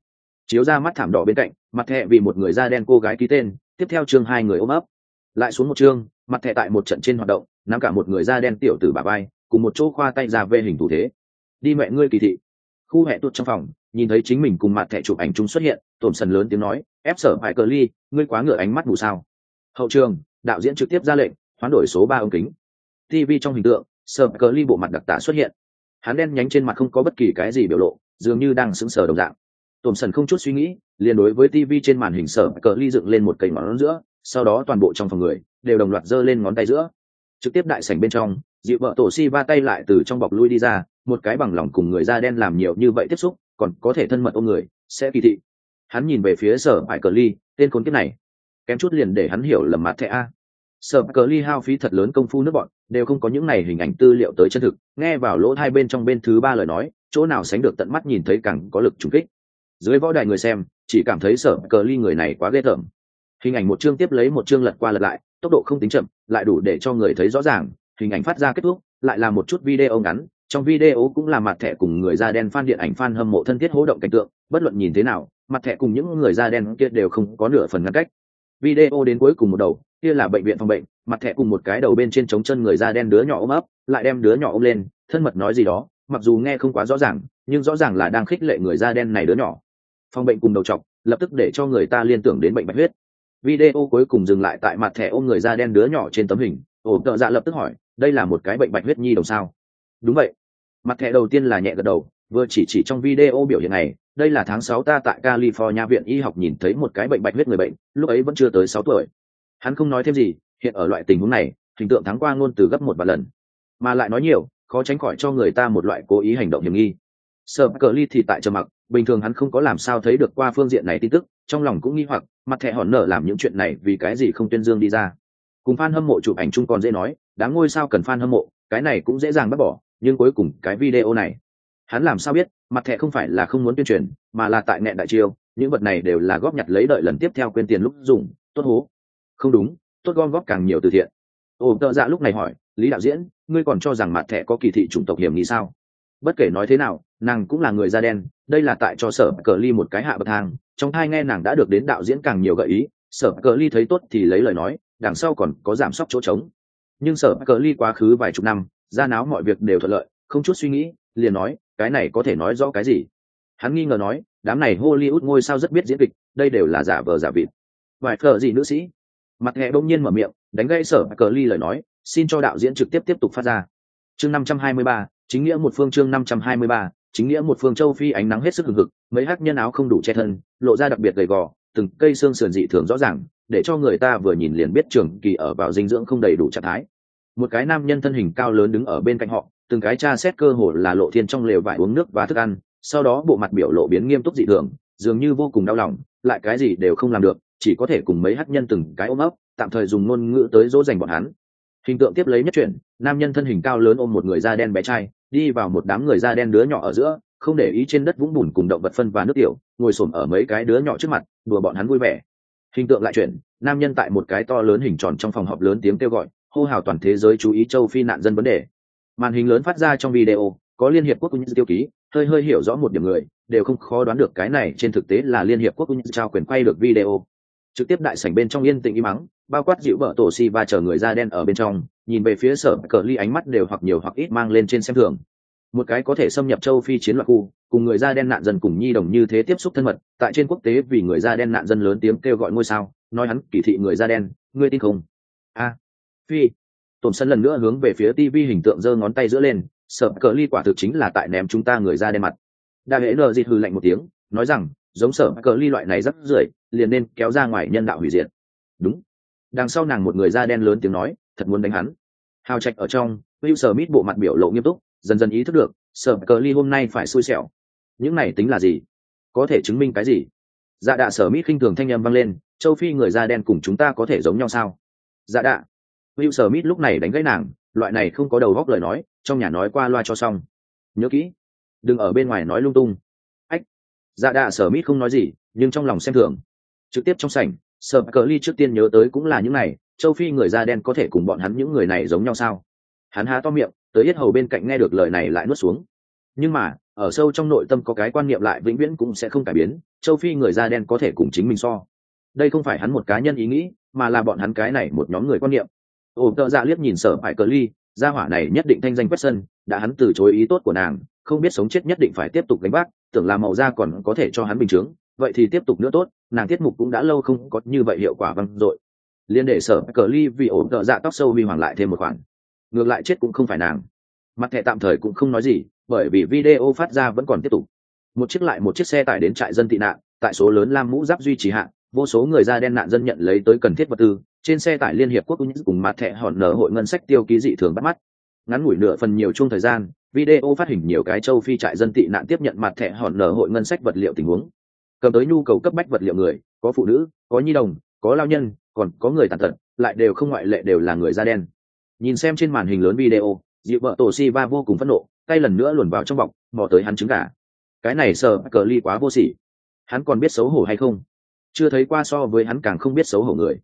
Chiếu ra mắt thảm đỏ bên cạnh, mặt thẻ vì một người da đen cô gái ký tên, tiếp theo chương hai người ôm ấp. Lại xuống một chương, mặt thẻ tại một trận trên hoạt động nắm cả một người da đen tiểu tử bà vai, cùng một chỗ khoa tay ra về hình thủ thế. Đi mẹ ngươi kỳ thị. Khu hẹ tuột trong phòng, nhìn thấy chính mình cùng mặt thẻ chụp ảnh chúng xuất hiện, tổn sần lớn tiếng nói, ép sở phải cờ ly, ngươi quá ngựa ánh mắt mù sao? Hậu trường, đạo diễn trực tiếp ra lệnh, hoán đổi số ba ống kính. Tv trong hình tượng, sở cờ ly bộ mặt đặc tả xuất hiện. Hắn đen nhánh trên mặt không có bất kỳ cái gì biểu lộ, dường như đang sững sờ đồng dạng. Tổn sần không chút suy nghĩ, liền đối với tv trên màn hình sở cờ ly dựng lên một cây ngón giữa, sau đó toàn bộ trong phòng người đều đồng loạt giơ lên ngón tay giữa trực tiếp đại sảnh bên trong, dịu vợ tổ si va tay lại từ trong bọc lui đi ra, một cái bằng lòng cùng người da đen làm nhiều như vậy tiếp xúc, còn có thể thân mật ôm người, sẽ kỳ thị. Hắn nhìn về phía sở hải cờ ly, tên khốn kiếp này. Kém chút liền để hắn hiểu lầm mặt thẻ a. Sở cờ ly hao phí thật lớn công phu nước bọn, đều không có những này hình ảnh tư liệu tới chân thực, nghe vào lỗ hai bên trong bên thứ ba lời nói, chỗ nào sánh được tận mắt nhìn thấy càng có lực trùng kích. Dưới võ đài người xem, chỉ cảm thấy sở cờ ly người này quá ghê tởm. Hình ảnh một chương tiếp lấy một chương lật qua lật lại tốc độ không tính chậm, lại đủ để cho người thấy rõ ràng, hình ảnh phát ra kết thúc, lại là một chút video ngắn, trong video cũng là mặt thẻ cùng người da đen fan điện ảnh fan hâm mộ thân thiết hỗ động cảnh tượng, bất luận nhìn thế nào, mặt thẻ cùng những người da đen kia đều không có nửa phần ngăn cách. Video đến cuối cùng một đầu, kia là bệnh viện phòng bệnh, mặt thẻ cùng một cái đầu bên trên trống chân người da đen đứa nhỏ ôm ấp, lại đem đứa nhỏ ôm lên, thân mật nói gì đó, mặc dù nghe không quá rõ ràng, nhưng rõ ràng là đang khích lệ người da đen này đứa nhỏ. Phòng bệnh cùng đầu chọc lập tức để cho người ta liên tưởng đến bệnh bạch huyết video cuối cùng dừng lại tại mặt thẻ ôm người da đen đứa nhỏ trên tấm hình. Ổ tợ dạ lập tức hỏi, đây là một cái bệnh bạch huyết nhi đồng sao? Đúng vậy. Mặt thẻ đầu tiên là nhẹ gật đầu, vừa chỉ chỉ trong video biểu hiện này, đây là tháng sáu ta tại california viện y học nhìn thấy một cái bệnh bạch huyết người bệnh, lúc ấy vẫn chưa tới sáu tuổi. Hắn không nói thêm gì, hiện ở loại tình huống này, hình tượng thắng qua ngôn từ gấp một vài lần. Mà lại nói nhiều, khó tránh khỏi cho người ta một loại cố ý hành động hiểm nghi. Sợ cờ ly thì tại trầm mặc, bình thường hắn không có làm sao thấy được qua phương diện này tin tức trong lòng cũng nghi hoặc, mặt thẻ hòn nở làm những chuyện này vì cái gì không tuyên dương đi ra. Cùng fan hâm mộ chụp ảnh chung còn dễ nói, đáng ngôi sao cần fan hâm mộ, cái này cũng dễ dàng bắt bỏ, nhưng cuối cùng cái video này, hắn làm sao biết, mặt thẻ không phải là không muốn tuyên truyền, mà là tại nẹn đại chiêu, những vật này đều là góp nhặt lấy đợi lần tiếp theo quên tiền lúc dùng, tốt hố. Không đúng, tốt gom góp càng nhiều từ thiện. Ồ tợ dạ lúc này hỏi, lý đạo diễn, ngươi còn cho rằng mặt thẻ có kỳ thị chủng tộc hiểm nghi sao? Bất kể nói thế nào, nàng cũng là người da đen, đây là tại cho sở cờ ly một cái hạ bậc thang trong hai nghe nàng đã được đến đạo diễn càng nhiều gợi ý, sở cờ ly thấy tốt thì lấy lời nói, đằng sau còn có giảm sốc chỗ trống. Nhưng sở cờ ly quá khứ vài chục năm ra náo mọi việc đều thuận lợi, không chút suy nghĩ, liền nói, cái này có thể nói rõ cái gì? Hắn nghi ngờ nói, đám này hollywood ngôi sao rất biết diễn kịch, đây đều là giả vờ giả vịt. Vài cờ gì nữ sĩ? Mặt hệ bỗng nhiên mở miệng, đánh gây sở cờ ly lời nói, xin cho đạo diễn trực tiếp tiếp tục phát ra. Chương năm trăm hai mươi ba, chính nghĩa một phương chương năm trăm hai mươi ba chính nghĩa một phương châu phi ánh nắng hết sức hừng hực, mấy hắc nhân áo không đủ che thân, lộ ra đặc biệt gầy gò, từng cây xương sườn dị thường rõ ràng, để cho người ta vừa nhìn liền biết trường kỳ ở vào dinh dưỡng không đầy đủ trạng thái. Một cái nam nhân thân hình cao lớn đứng ở bên cạnh họ, từng cái tra xét cơ hồ là lộ thiên trong lều vải uống nước và thức ăn, sau đó bộ mặt biểu lộ biến nghiêm túc dị thường, dường như vô cùng đau lòng, lại cái gì đều không làm được, chỉ có thể cùng mấy hắc nhân từng cái ôm ấp, tạm thời dùng ngôn ngữ tới dỗ dành bọn hắn. Hình tượng tiếp lấy nhất chuyển, nam nhân thân hình cao lớn ôm một người da đen bé trai đi vào một đám người da đen đứa nhỏ ở giữa, không để ý trên đất vũng bùn cùng động vật phân và nước tiểu, ngồi xổm ở mấy cái đứa nhỏ trước mặt, đùa bọn hắn vui vẻ. Hình tượng lại chuyển, nam nhân tại một cái to lớn hình tròn trong phòng họp lớn tiếng kêu gọi, hô hào toàn thế giới chú ý châu phi nạn dân vấn đề. Màn hình lớn phát ra trong video, có liên hiệp quốc cũng tiêu ký, hơi hơi hiểu rõ một điểm người, đều không khó đoán được cái này, trên thực tế là liên hiệp quốc cũng trao quyền quay được video trực tiếp đại sảnh bên trong yên tĩnh im mắng bao quát dịu vợ tổ si và chờ người da đen ở bên trong, nhìn về phía sở cờ ly ánh mắt đều hoặc nhiều hoặc ít mang lên trên xem thường. Một cái có thể xâm nhập châu phi chiến loại khu, cùng người da đen nạn dân cùng nhi đồng như thế tiếp xúc thân mật, tại trên quốc tế vì người da đen nạn dân lớn tiếng kêu gọi ngôi sao, nói hắn, kỳ thị người da đen, ngươi tin không? A. Phi. Tổn sân lần nữa hướng về phía tv hình tượng giơ ngón tay giữa lên, sở cờ ly quả thực chính là tại ném chúng ta người da đen mặt. Đa hệ nờ dịt hư lạnh một tiếng, nói rằng giống sở cờ ly loại này rất rưởi liền nên kéo ra ngoài nhân đạo hủy diệt đúng đằng sau nàng một người da đen lớn tiếng nói thật muốn đánh hắn hào trạch ở trong Will mít bộ mặt biểu lộ nghiêm túc, dần dần ý thức được, Sở Cờ Ly hôm nay phải xui xẻo. Những này tính là gì? Có thể chứng minh cái gì? Dạ đạ Sở mít khinh thường thanh âm vang lên, châu Phi người da đen cùng chúng ta có thể giống nhau sao? Dạ đạ. Will mít lúc này đánh gãy nàng, loại này không có đầu góc lời nói, trong nhà nói qua loa cho xong. Nhớ kỹ, đừng ở bên ngoài nói lung tung. Dạ đạ Sở Mít không nói gì, nhưng trong lòng xem thường. Trực tiếp trong sảnh, Sở Cờ Ly trước tiên nhớ tới cũng là những này, châu Phi người da đen có thể cùng bọn hắn những người này giống nhau sao? hắn há to miệng tới yết hầu bên cạnh nghe được lời này lại nuốt xuống nhưng mà ở sâu trong nội tâm có cái quan niệm lại vĩnh viễn cũng sẽ không cải biến châu phi người da đen có thể cùng chính mình so đây không phải hắn một cá nhân ý nghĩ mà là bọn hắn cái này một nhóm người quan niệm ồ tợ dạ liếc nhìn sở phải cờ ly gia hỏa này nhất định thanh danh quét sân đã hắn từ chối ý tốt của nàng không biết sống chết nhất định phải tiếp tục đánh bác tưởng là màu da còn có thể cho hắn bình chứng vậy thì tiếp tục nữa tốt, nàng tiết mục cũng đã lâu không có như vậy hiệu quả văng dội. Liên để sở cờ ly vì ổn tợ dạ tóc sâu huy hoàng lại thêm một khoản. Ngược lại chết cũng không phải nàng. Mặt thẻ tạm thời cũng không nói gì, bởi vì video phát ra vẫn còn tiếp tục. Một chiếc lại một chiếc xe tải đến trại dân tị nạn, tại số lớn lam mũ giáp duy trì hạn vô số người da đen nạn dân nhận lấy tới cần thiết vật tư, trên xe tải liên hiệp quốc cùng mặt thẻ hòn nở hội ngân sách tiêu ký dị thường bắt mắt. Ngắn ngủi nửa phần nhiều chung thời gian video phát hình nhiều cái châu phi trại dân tị nạn tiếp nhận mặt thẻ hòn nở hội ngân sách vật liệu tình huống. Cầm tới nhu cầu cấp bách vật liệu người, có phụ nữ, có nhi đồng, có lao nhân, còn có người tàn tật, lại đều không ngoại lệ đều là người da đen. Nhìn xem trên màn hình lớn video dịu vợ tổ si va vô cùng phẫn nộ, tay lần nữa luồn vào trong bọc, mò tới hắn trứng gà. Cái này sờ cờ ly quá vô sỉ. Hắn còn biết xấu hổ hay không? Chưa thấy qua so với hắn càng không biết xấu hổ người.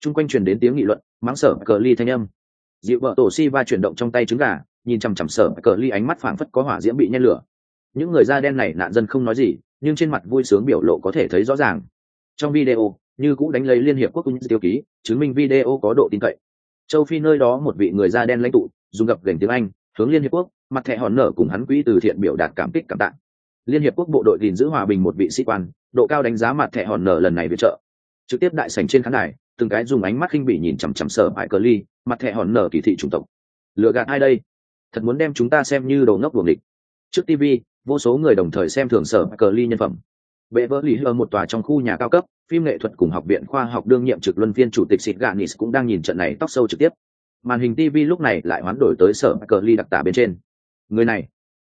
Chung quanh truyền đến tiếng nghị luận, mắng sở cờ ly thanh âm. Dịu vợ tổ si va chuyển động trong tay trứng gà nhìn chằm chằm sở cờ ly ánh mắt phảng phất có hỏa diễm bị nhen lửa. Những người da đen này nạn dân không nói gì, nhưng trên mặt vui sướng biểu lộ có thể thấy rõ ràng. Trong video, như cũ đánh lấy liên hiệp quốc tiêu ký, chứng minh video có độ tin cậy. Châu phi nơi đó một vị người da đen lãnh tụ, dùng gặp gành tiếng anh, hướng liên hiệp quốc, mặt thẻ hòn nở cùng hắn quỹ từ thiện biểu đạt cảm kích cảm tạng liên hiệp quốc bộ đội gìn giữ hòa bình một vị sĩ quan, độ cao đánh giá mặt thẻ hòn nở lần này viện trợ. Trực tiếp đại sảnh trên khán đài, từng cái dùng ánh mắt khinh bỉ nhìn chằm chằm sở hải cờ ly, mặt thẻ hòn nở kỳ thị chủng tộc. Lừa gạt ai đây? Thật muốn đem chúng ta xem như đồ ngốc buồng địch trước tv vô số người đồng thời xem thường sở cờ ly nhân phẩm. Bệ vỡ lì hơ một tòa trong khu nhà cao cấp, phim nghệ thuật cùng học viện khoa học đương nhiệm trực luân viên chủ tịch xịt ganis cũng đang nhìn trận này tóc sâu trực tiếp. Màn hình tv lúc này lại hoán đổi tới sở cờ ly đặc tả bên trên. Người này,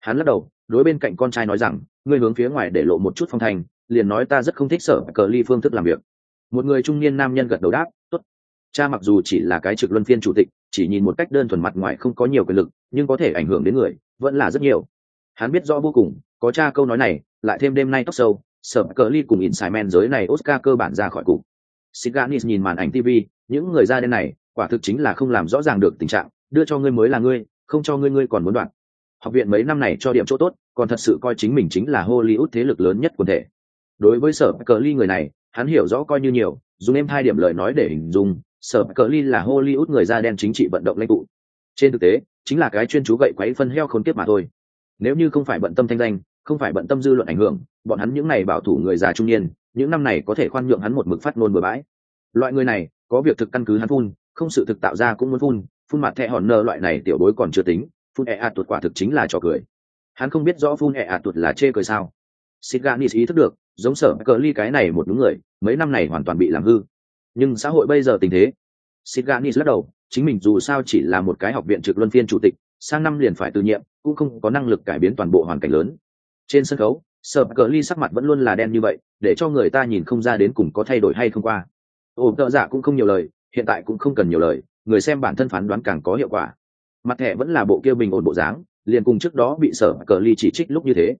hắn lắc đầu, đối bên cạnh con trai nói rằng, ngươi hướng phía ngoài để lộ một chút phong thành liền nói ta rất không thích sở cờ ly phương thức làm việc. Một người trung niên nam nhân gật đầu đáp, tốt. Cha mặc dù chỉ là cái trực luân phiên chủ tịch chỉ nhìn một cách đơn thuần mặt ngoài không có nhiều quyền lực, nhưng có thể ảnh hưởng đến người, vẫn là rất nhiều. Hắn biết rõ vô cùng, có cha câu nói này, lại thêm đêm nay tóc sâu, sở cờ ly cùng in xài men giới này oscar cơ bản ra khỏi cục. Siganis nhìn màn ảnh tv những người ra đen này, quả thực chính là không làm rõ ràng được tình trạng, đưa cho ngươi mới là ngươi, không cho ngươi ngươi còn muốn đoạn. Học viện mấy năm này cho điểm chỗ tốt, còn thật sự coi chính mình chính là hollywood thế lực lớn nhất quần thể. Đối với sở cờ ly người này, hắn hiểu rõ coi như nhiều, dùng em hai điểm lời nói để hình dung sở cờ ly là hollywood người da đen chính trị vận động lãnh tụ. Trên thực tế, chính là cái chuyên chú gậy quấy phân heo khốn kiếp mà thôi. Nếu như không phải bận tâm thanh danh, không phải bận tâm dư luận ảnh hưởng, bọn hắn những này bảo thủ người già trung niên, những năm này có thể khoan nhượng hắn một mực phát ngôn bừa bãi. Loại người này, có việc thực căn cứ hắn phun, không sự thực tạo ra cũng muốn phun phun mặt thẹ hòn nơ loại này tiểu bối còn chưa tính, phun e ạt tuột quả thực chính là trò cười. Hắn không biết rõ phun e ạt tuột là chê cười sao. Siganis ý thức được, giống sở cờ ly cái này một đúng người, mấy năm này hoàn toàn bị làm hư. Nhưng xã hội bây giờ tình thế Sidganis lắc đầu, chính mình dù sao chỉ là một cái học viện trực luân phiên chủ tịch, sang năm liền phải từ nhiệm, cũng không có năng lực cải biến toàn bộ hoàn cảnh lớn. Trên sân khấu sở cờ ly sắc mặt vẫn luôn là đen như vậy, để cho người ta nhìn không ra đến cùng có thay đổi hay không qua. Ồ, tợ giả cũng không nhiều lời, hiện tại cũng không cần nhiều lời, người xem bản thân phán đoán càng có hiệu quả. Mặt thẻ vẫn là bộ kia bình ổn bộ dáng, liền cùng trước đó bị sở cờ ly chỉ trích lúc như thế.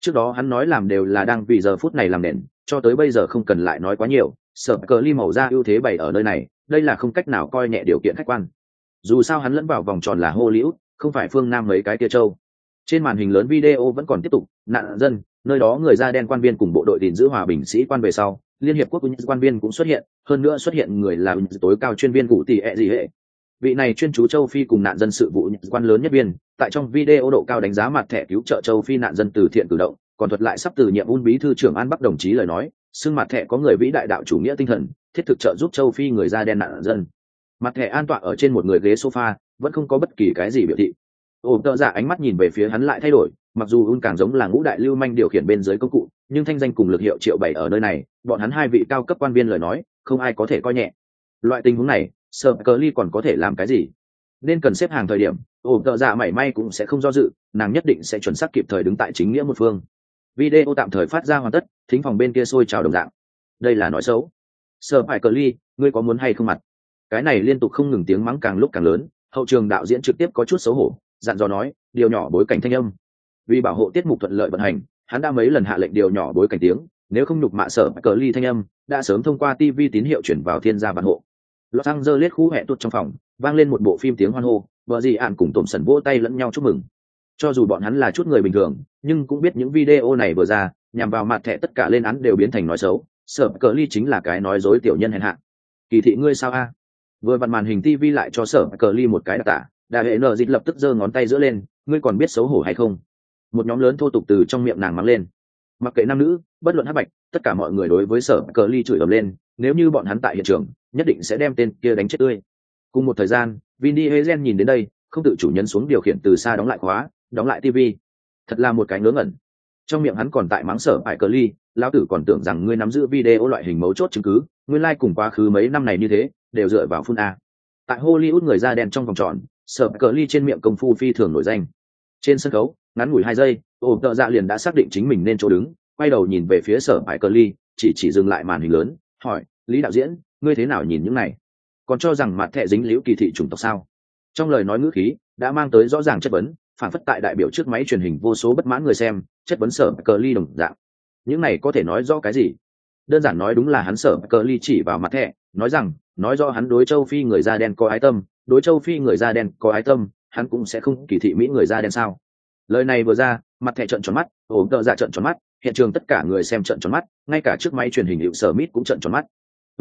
Trước đó hắn nói làm đều là đang vì giờ phút này làm nền, cho tới bây giờ không cần lại nói quá nhiều sở cờ ly màu ra ưu thế bày ở nơi này, đây là không cách nào coi nhẹ điều kiện khách quan. Dù sao hắn lẫn vào vòng tròn là hollywood, không phải phương nam mấy cái tia châu. Trên màn hình lớn video vẫn còn tiếp tục, nạn dân, nơi đó người da đen quan viên cùng bộ đội gìn giữ hòa bình sĩ quan về sau, liên hiệp quốc quan viên cũng xuất hiện, hơn nữa xuất hiện người là tối cao chuyên viên cụ tỷ ẹ gì hệ. Vị này chuyên chú châu phi cùng nạn dân sự vụ quan lớn nhất viên, tại trong video độ cao đánh giá mặt thẻ cứu trợ châu phi nạn dân từ thiện cử động, còn thuật lại sắp từ nhiệm un bí thư trưởng an bắc đồng chí lời nói xương mặt thẻ có người vĩ đại đạo chủ nghĩa tinh thần, thiết thực trợ giúp châu phi người da đen nạn dân. Mặt thẻ an tọa ở trên một người ghế sofa, vẫn không có bất kỳ cái gì biểu thị. Ổn tợ giả ánh mắt nhìn về phía hắn lại thay đổi, mặc dù un càng giống là ngũ đại lưu manh điều khiển bên dưới công cụ, nhưng thanh danh cùng lực hiệu triệu bảy ở nơi này, bọn hắn hai vị cao cấp quan viên lời nói, không ai có thể coi nhẹ. Loại tình huống này, sợ cờ ly còn có thể làm cái gì? Nên cần xếp hàng thời điểm ổ tợ giả mảy may cũng sẽ không do dự, nàng nhất định sẽ chuẩn xác kịp thời đứng tại chính nghĩa một phương video tạm thời phát ra hoàn tất thính phòng bên kia sôi trào đồng dạng. Đây là nói xấu. Sợ phải cờ ly ngươi có muốn hay không mặt? Cái này liên tục không ngừng tiếng mắng càng lúc càng lớn hậu trường đạo diễn trực tiếp có chút xấu hổ dặn dò nói điều nhỏ bối cảnh thanh âm. Vì bảo hộ tiết mục thuận lợi vận hành hắn đã mấy lần hạ lệnh điều nhỏ bối cảnh tiếng nếu không nhục mạ Sở cờ ly thanh âm đã sớm thông qua tv tín hiệu chuyển vào thiên gia bản hộ. Los Angeles khu hẹ tuột trong phòng, vang lên một bộ phim tiếng hoan hô, vợ gì ạn cùng tổm sần vỗ tay lẫn nhau chúc mừng. Cho dù bọn hắn là chút người bình thường, nhưng cũng biết những video này vừa ra, nhằm vào mặt thẻ tất cả lên án đều biến thành nói xấu, sợ cờ ly chính là cái nói dối tiểu nhân hèn hạ. Kỳ thị ngươi sao a? Vừa vặn màn hình TV lại cho sở cờ ly một cái đặc tả, đại hệ nợ dịch lập tức giơ ngón tay giữa lên, ngươi còn biết xấu hổ hay không? Một nhóm lớn thô tục từ trong miệng nàng mắng lên. Mặc kệ nam nữ, bất luận hát bạch, tất cả mọi người đối với sở cờ ly chửi ầm lên, nếu như bọn hắn tại hiện trường, nhất định sẽ đem tên kia đánh chết tươi cùng một thời gian vin đi hezen nhìn đến đây không tự chủ nhấn xuống điều khiển từ xa đóng lại khóa đóng lại tv thật là một cái ngớ ngẩn. Trong miệng hắn còn tại mắng sở phải cờ ly, lão tử còn tưởng rằng ngươi nắm giữ video loại hình mấu chốt chứng cứ, nguyên lai、like、cùng quá khứ mấy năm này như thế, đều dựa vào phun a. Tại hollywood người da đen trong vòng tròn, sở cờ ly trên miệng công phu phi thường nổi danh. Trên sân khấu, ngắn ngủi hai giây ổ tợ dạ liền đã xác định chính mình nên chỗ đứng, quay đầu nhìn về phía sở hải cờ ly, chỉ chỉ dừng lại màn hình lớn, hỏi, lý đạo diễn, ngươi thế nào nhìn những này? Còn cho rằng mặt thẻ dính liễu kỳ thị chủng tộc sao? Trong lời nói ngữ khí, đã mang tới rõ ràng chất vấn phản phất tại đại biểu trước máy truyền hình vô số bất mãn người xem, chất vấn sở cờ ly đồng dạng. Những này có thể nói rõ cái gì? Đơn giản nói đúng là hắn sở cờ ly chỉ vào mặt thẻ, nói rằng, nói do hắn đối châu phi người da đen có ái tâm, đối châu phi người da đen có ái tâm, hắn cũng sẽ không kỳ thị mỹ người da đen sao? Lời này vừa ra, mặt thẻ trận tròn mắt ổ tợ dạ trận tròn mắt, hiện trường tất cả người xem trận tròn mắt, ngay cả trước máy truyền hình hiệu sở mít cũng trận tròn mắt.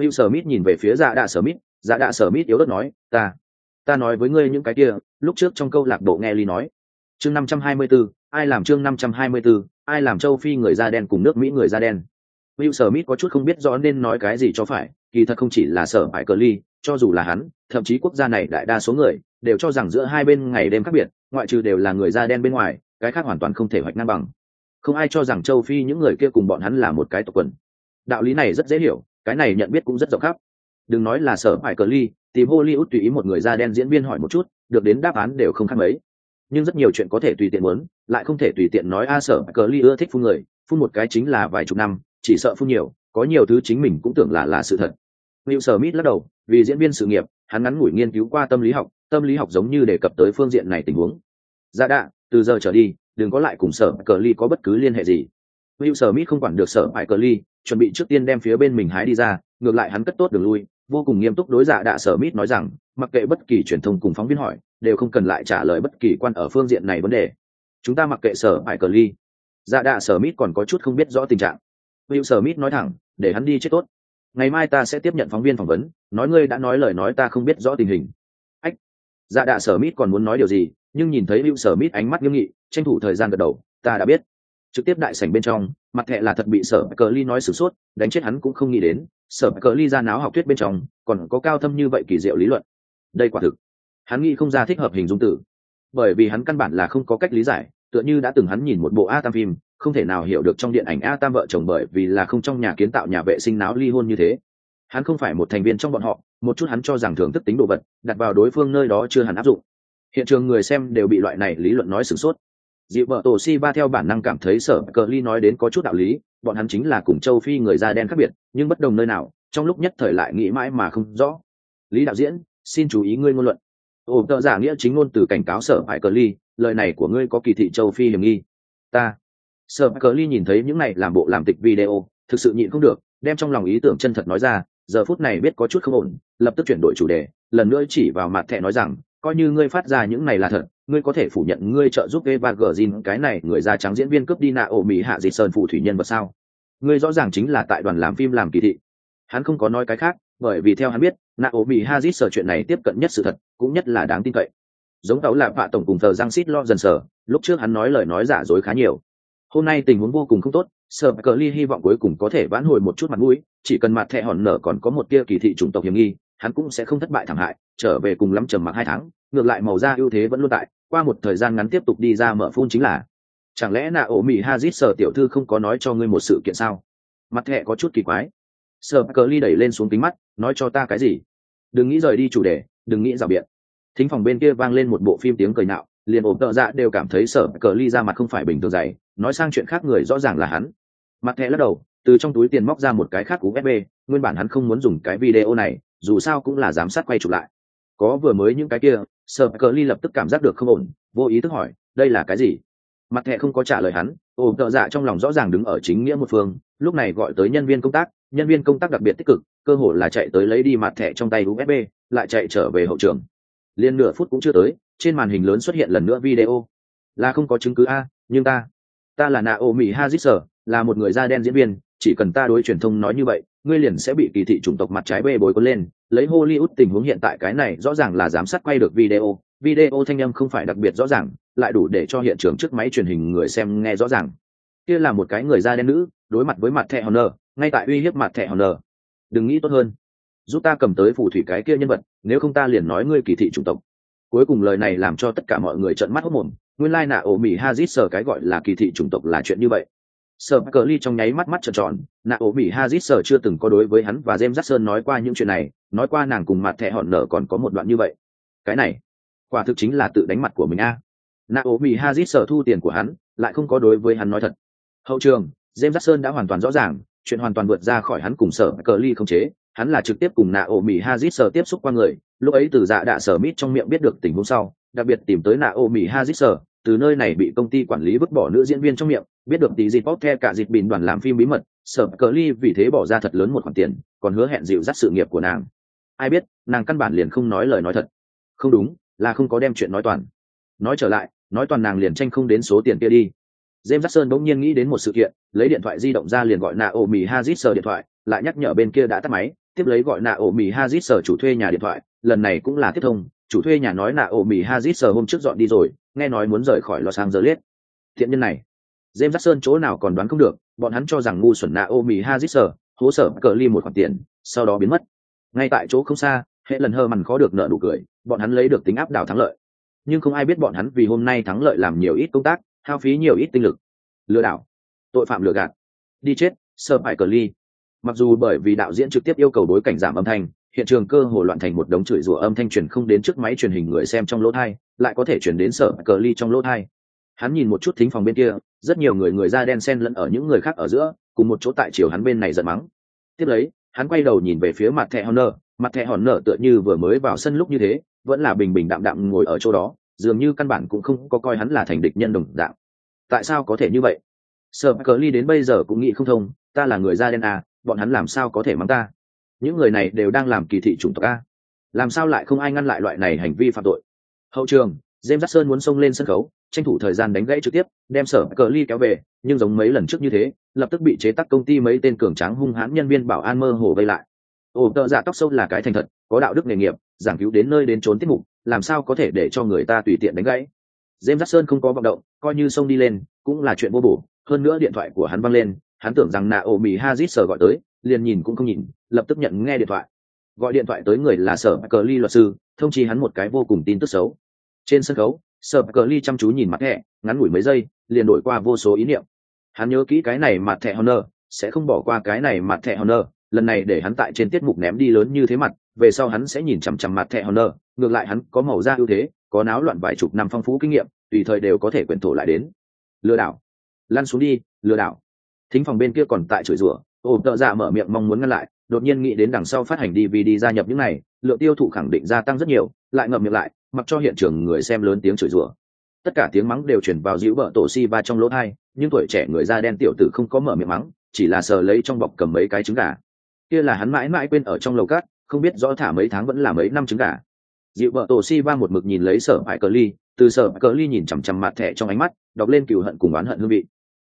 Hiệu sở mít nhìn về phía dạ đạ sở mít dạ đạ sở mít yếu đất nói, ta ta nói với ngươi những cái kia, lúc trước trong câu lạc bộ nghe ly nói chương năm trăm hai mươi 524, ai làm chương năm trăm hai mươi 524, ai làm châu phi người da đen cùng nước mỹ người da đen Will Smith có chút không biết rõ nên nói cái gì cho phải, kỳ thật không chỉ là sở phải cờ ly, cho dù là hắn, thậm chí quốc gia này đại đa số người đều cho rằng giữa hai bên ngày đêm khác biệt, ngoại trừ đều là người da đen bên ngoài, cái khác hoàn toàn không thể hoạch ngang bằng. Không ai cho rằng châu Phi những người kia cùng bọn hắn là một cái tộc quần. Đạo lý này rất dễ hiểu, cái này nhận biết cũng rất rộng khắp. Đừng nói là sở phải cờ ly, tìm Hollywood tùy ý một người da đen diễn viên hỏi một chút, được đến đáp án đều không khác mấy. Nhưng rất nhiều chuyện có thể tùy tiện muốn, lại không thể tùy tiện nói a sở cờ ly ưa thích phun người, phun một cái chính là vài chục năm, chỉ sợ phun nhiều có nhiều thứ chính mình cũng tưởng là là sự thật hữu sở mít lắc đầu, vì diễn viên sự nghiệp, hắn ngắn ngủi nghiên cứu qua tâm lý học, tâm lý học giống như đề cập tới phương diện này tình huống. Dạ đạ, từ giờ trở đi, đừng có lại cùng sở cờ ly có bất cứ liên hệ gì. hữu sở mít không quản được sở phải cờ ly, chuẩn bị trước tiên đem phía bên mình hái đi ra, ngược lại hắn cất tốt đường lui, vô cùng nghiêm túc đối dạ đạ sở mít nói rằng, mặc kệ bất kỳ truyền thông cùng phóng viên hỏi, đều không cần lại trả lời bất kỳ quan ở phương diện này vấn đề. Chúng ta mặc kệ sở phải cờ ly. Dạ đạ sở Smith còn có chút không biết rõ tình trạng Will Smith nói thẳng, để hắn đi chết tốt. Ngày mai ta sẽ tiếp nhận phóng viên phỏng vấn, nói ngươi đã nói lời nói ta không biết rõ tình hình. Ách. Dạ đạ Smith còn muốn nói điều gì, nhưng nhìn thấy Will Smith ánh mắt nghiêm nghị, tranh thủ thời gian gật đầu, ta đã biết. Trực tiếp đại sảnh bên trong, mặt thẻ là thật bị sở cờ ly nói sử sốt, đánh chết hắn cũng không nghĩ đến, sở cờ ly ra náo học thuyết bên trong, còn có cao thâm như vậy kỳ diệu lý luận. Đây quả thực, hắn nghĩ không ra thích hợp hình dung tử, bởi vì hắn căn bản là không có cách lý giải, tựa như đã từng hắn nhìn một bộ A tam phim, không thể nào hiểu được trong điện ảnh a tam vợ chồng bởi vì là không trong nhà kiến tạo nhà vệ sinh náo ly hôn như thế. Hắn không phải một thành viên trong bọn họ một chút hắn cho rằng thưởng thức tính đồ vật đặt vào đối phương nơi đó chưa hẳn áp dụng. Hiện trường người xem đều bị loại này lý luận nói sửng sốt. Dị vợ tổ si ba theo bản năng cảm thấy sở cờ ly nói đến có chút đạo lý bọn hắn chính là cùng châu phi người da đen khác biệt nhưng bất đồng nơi nào trong lúc nhất thời lại nghĩ mãi mà không rõ. Lý đạo diễn xin chú ý ngươi ngôn luận. Ồ, tợ giả nghĩa chính ngôn từ cảnh cáo sở phải cờ ly, lời này của ngươi có kỳ thị châu phi hiểm nghi. Ta. Sợ cờ ly nhìn thấy những này làm bộ làm tịch video, thực sự nhịn không được, đem trong lòng ý tưởng chân thật nói ra, giờ phút này biết có chút không ổn, lập tức chuyển đổi chủ đề, lần nữa chỉ vào mặt thẹ nói rằng, coi như ngươi phát ra những này là thật, ngươi có thể phủ nhận ngươi trợ giúp Eva Green, cái này người da trắng diễn viên cướp đi nạ ổ mỹ hạ dịch sơn phụ thủy nhân vật sao? Ngươi rõ ràng chính là tại đoàn làm phim làm kỳ thị. Hắn không có nói cái khác bởi vì theo hắn biết nạ ố bị hazit sở chuyện này tiếp cận nhất sự thật, cũng nhất là đáng tin cậy. Giống tấu là vạ tổng cùng thờ giang xít lo dần sở lúc trước hắn nói lời nói giả dối khá nhiều. Hôm nay tình huống vô cùng không tốt sở cờ ly hy vọng cuối cùng có thể vãn hồi một chút mặt mũi, chỉ cần mặt thẹ hòn nở còn có một tia kỳ thị chủng tộc hiểm nghi, hắn cũng sẽ không thất bại thảm hại, trở về cùng lắm trầm mặc hai tháng, ngược lại màu da ưu thế vẫn luôn tại, qua một thời gian ngắn tiếp tục đi ra mở phun chính là. Chẳng lẽ nạ ổ mỹ hazit sở tiểu thư không có nói cho ngươi một sự kiện sao? Mặt thẹ có chút kỳ quái sờ cờ ly đẩy lên xuống kính mắt, nói cho ta cái gì? Đừng nghĩ rời đi chủ đề, đừng nghĩ rào biện. Thính phòng bên kia vang lên một bộ phim tiếng cười nạo, liền ổn tợ dạ đều cảm thấy Sở cờ ly ra mặt không phải bình thường dày, nói sang chuyện khác người rõ ràng là hắn. Mặt thẹ lắc đầu, từ trong túi tiền móc ra một cái khác usb, nguyên bản hắn không muốn dùng cái video này, dù sao cũng là giám sát quay chụp lại. Có vừa mới những cái kia Sở cờ ly lập tức cảm giác được không ổn, vô ý thức hỏi, đây là cái gì? Mặt thẹ không có trả lời hắn, ổn tợ dạ trong lòng rõ ràng đứng ở chính nghĩa một phương, lúc này gọi tới nhân viên công tác nhân viên công tác đặc biệt tích cực, cơ hội là chạy tới lấy đi mặt thẻ trong tay usb lại chạy trở về hậu trường. Liên nửa phút cũng chưa tới, trên màn hình lớn xuất hiện lần nữa video. Là không có chứng cứ a, nhưng ta ta là naomi hazit là một người da đen diễn viên, chỉ cần ta đối truyền thông nói như vậy, ngươi liền sẽ bị kỳ thị chủng tộc mặt trái bê bối cuốn lên. Lấy hollywood tình huống hiện tại cái này, rõ ràng là giám sát quay được video. Video thanh âm không phải đặc biệt rõ ràng, lại đủ để cho hiện trường trước máy truyền hình người xem nghe rõ ràng. Kia là một cái người da đen nữ, đối mặt với mặt thẻ honor ngay tại uy hiếp mặt thẻ hòn honor. Đừng nghĩ tốt hơn. Giúp ta cầm tới phù thủy cái kia nhân vật, nếu không ta liền nói ngươi kỳ thị chủng tộc. Cuối cùng lời này làm cho tất cả mọi người trợn mắt hốt mồm. Nguyên lai nạ ổ mỹ hazit sờ cái gọi là kỳ thị chủng tộc là chuyện như vậy. Sờ cờ ly trong nháy mắt mắt trợn tròn nạ ổ mỹ hazit sờ chưa từng có đối với hắn và james jackson nói qua những chuyện này, nói qua nàng cùng mặt thẻ hòn nở còn có một đoạn như vậy. Cái này, quả thực chính là tự đánh mặt của mình a. Naomi hazit sở thu tiền của hắn, lại không có đối với hắn nói thật. Hậu trường, james jackson đã hoàn toàn rõ ràng chuyện hoàn toàn vượt ra khỏi hắn cùng sở cờ ly không chế. Hắn là trực tiếp cùng naomi hazit sở tiếp xúc qua người, lúc ấy từ dạ đạ sở mít trong miệng biết được tình huống sau, đặc biệt tìm tới naomi hazit sở, từ nơi này bị công ty quản lý vứt bỏ nữ diễn viên trong miệng, biết được tí dịp bóp the cả dịp bình đoàn làm phim bí mật, sở cờ ly vì thế bỏ ra thật lớn một khoản tiền, còn hứa hẹn dịu dắt sự nghiệp của nàng. Ai biết, nàng căn bản liền không nói lời nói thật. Không đúng, là không có đem chuyện nói toàn. Nói trở lại, nói toàn nàng liền tranh không đến số tiền kia đi. James Jackson bỗng nhiên nghĩ đến một sự kiện, lấy điện thoại di động ra liền gọi Naomi Hazit sở điện thoại, lại nhắc nhở bên kia đã tắt máy, tiếp lấy gọi Naomi Hazit sở chủ thuê nhà điện thoại, lần này cũng là tiếp thông, chủ thuê nhà nói Naomi Hazit sở hôm trước dọn đi rồi, nghe nói muốn rời khỏi Los Angeles. Thiện nhân này, James Jackson chỗ nào còn đoán không được, bọn hắn cho rằng ngu xuẩn Naomi Hazit sở, hố sở cờ ly một khoản tiền, sau đó biến mất. Ngay tại chỗ không xa, hệ lần hơ mằn khó được nợ đủ cười, bọn hắn lấy được tính áp đảo thắng lợi. Nhưng không ai biết bọn hắn vì hôm nay thắng lợi làm nhiều ít công tác, hao phí nhiều ít tinh lực. Lừa đảo. Tội phạm lừa gạt. Đi chết, sơ phải cờ ly. Mặc dù bởi vì đạo diễn trực tiếp yêu cầu bối cảnh giảm âm thanh, hiện trường cơ hồ loạn thành một đống chửi rủa âm thanh truyền không đến trước máy truyền hình người xem trong lỗ thai, lại có thể chuyển đến sở cờ ly trong lỗ thai. Hắn nhìn một chút thính phòng bên kia, rất nhiều người người da đen sen lẫn ở những người khác ở giữa, cùng một chỗ tại chiều hắn bên này giận mắng. Tiếp lấy, hắn quay đầu nhìn về phía mặt thẻ hòn nở mặt thẻ hòn nở tựa như vừa mới vào sân lúc như thế, vẫn là bình bình đạm đạm ngồi ở chỗ đó dường như căn bản cũng không có coi hắn là thành địch nhân đồng dạng. Tại sao có thể như vậy? Sợ cờ ly đến bây giờ cũng nghĩ không thông ta là người da đen à, bọn hắn làm sao có thể mắng ta? Những người này đều đang làm kỳ thị chủng tộc a. Làm sao lại không ai ngăn lại loại này hành vi phạm tội? Hậu trường james jackson muốn xông lên sân khấu tranh thủ thời gian đánh gãy trực tiếp đem sở cờ ly kéo về nhưng giống mấy lần trước như thế lập tức bị chế tắc công ty mấy tên cường tráng hung hãn nhân viên bảo an mơ hồ vây lại. Ồ tợ dạ tóc sâu là cái thành thật có đạo đức nghề nghiệp giảng cứu đến nơi đến trốn tiết mục làm sao có thể để cho người ta tùy tiện đánh gãy? James jackson không có vọng động, coi như xông đi lên, cũng là chuyện vô bổ. Hơn nữa điện thoại của hắn văng lên, hắn tưởng rằng nạ ổ mỹ hazit sở gọi tới, liền nhìn cũng không nhìn, lập tức nhận nghe điện thoại. Gọi điện thoại tới người là sở cờ ly luật sư, thông chi hắn một cái vô cùng tin tức xấu. Trên sân khấu sở cờ ly chăm chú nhìn mặt thẻ, ngắn ngủi mấy giây, liền đổi qua vô số ý niệm. Hắn nhớ kỹ cái này mặt thẻ honor, sẽ không bỏ qua cái này mặt thẻ honor lần này để hắn tại trên tiết mục ném đi lớn như thế mặt, về sau hắn sẽ nhìn chằm chằm mặt thẹ honor, ngược lại hắn có màu da ưu thế, có náo loạn vài chục năm phong phú kinh nghiệm, tùy thời đều có thể quyển thổ lại đến. Lừa đảo. Lăn xuống đi, lừa đảo. Thính phòng bên kia còn tại chửi rủa ôm tợ dạ mở miệng mong muốn ngăn lại, đột nhiên nghĩ đến đằng sau phát hành dvd gia nhập những này, lượng tiêu thụ khẳng định gia tăng rất nhiều, lại ngậm miệng lại, mặc cho hiện trường người xem lớn tiếng chửi rủa. Tất cả tiếng mắng đều chuyển vào dĩu vợ tổ si ba trong lỗ thai, nhưng tuổi trẻ người da đen tiểu tử không có mở miệng mắng, chỉ là sờ lấy trong bọc cầm mấy cái trứng gà kia là hắn mãi mãi quên ở trong lầu cát, không biết rõ thả mấy tháng vẫn là mấy năm trứng gà. Dịu vợ tổ si ba một mực nhìn lấy sở hải cờ ly, từ sở cờ ly nhìn chằm chằm mặt thẻ trong ánh mắt, đọc lên cựu hận cùng oán hận hương vị.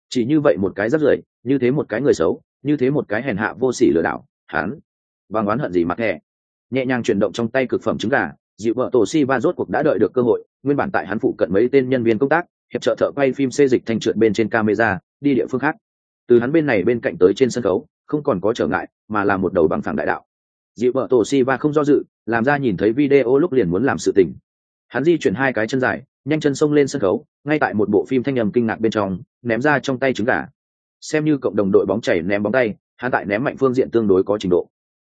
Chỉ như vậy một cái rất rưởi, như thế một cái người xấu, như thế một cái hèn hạ vô sỉ lừa đảo, hắn bằng oán hận gì mặt thẻ? Nhẹ nhàng chuyển động trong tay cực phẩm trứng gà, dịu vợ tổ si va rốt cuộc đã đợi được cơ hội, nguyên bản tại hắn phụ cận mấy tên nhân viên công tác, hiệp trợ thợ quay phim xê dịch thành trượt bên trên camera, đi địa phương khác từ hắn bên này bên cạnh tới trên sân khấu, không còn có trở ngại, mà là một đầu bằng phẳng đại đạo. Dịu vợ tổ si va không do dự, làm ra nhìn thấy video lúc liền muốn làm sự tình. Hắn di chuyển hai cái chân dài, nhanh chân xông lên sân khấu, ngay tại một bộ phim thanh nhầm kinh ngạc bên trong, ném ra trong tay trứng gà. Xem như cộng đồng đội bóng chảy ném bóng tay, hắn tại ném mạnh phương diện tương đối có trình độ.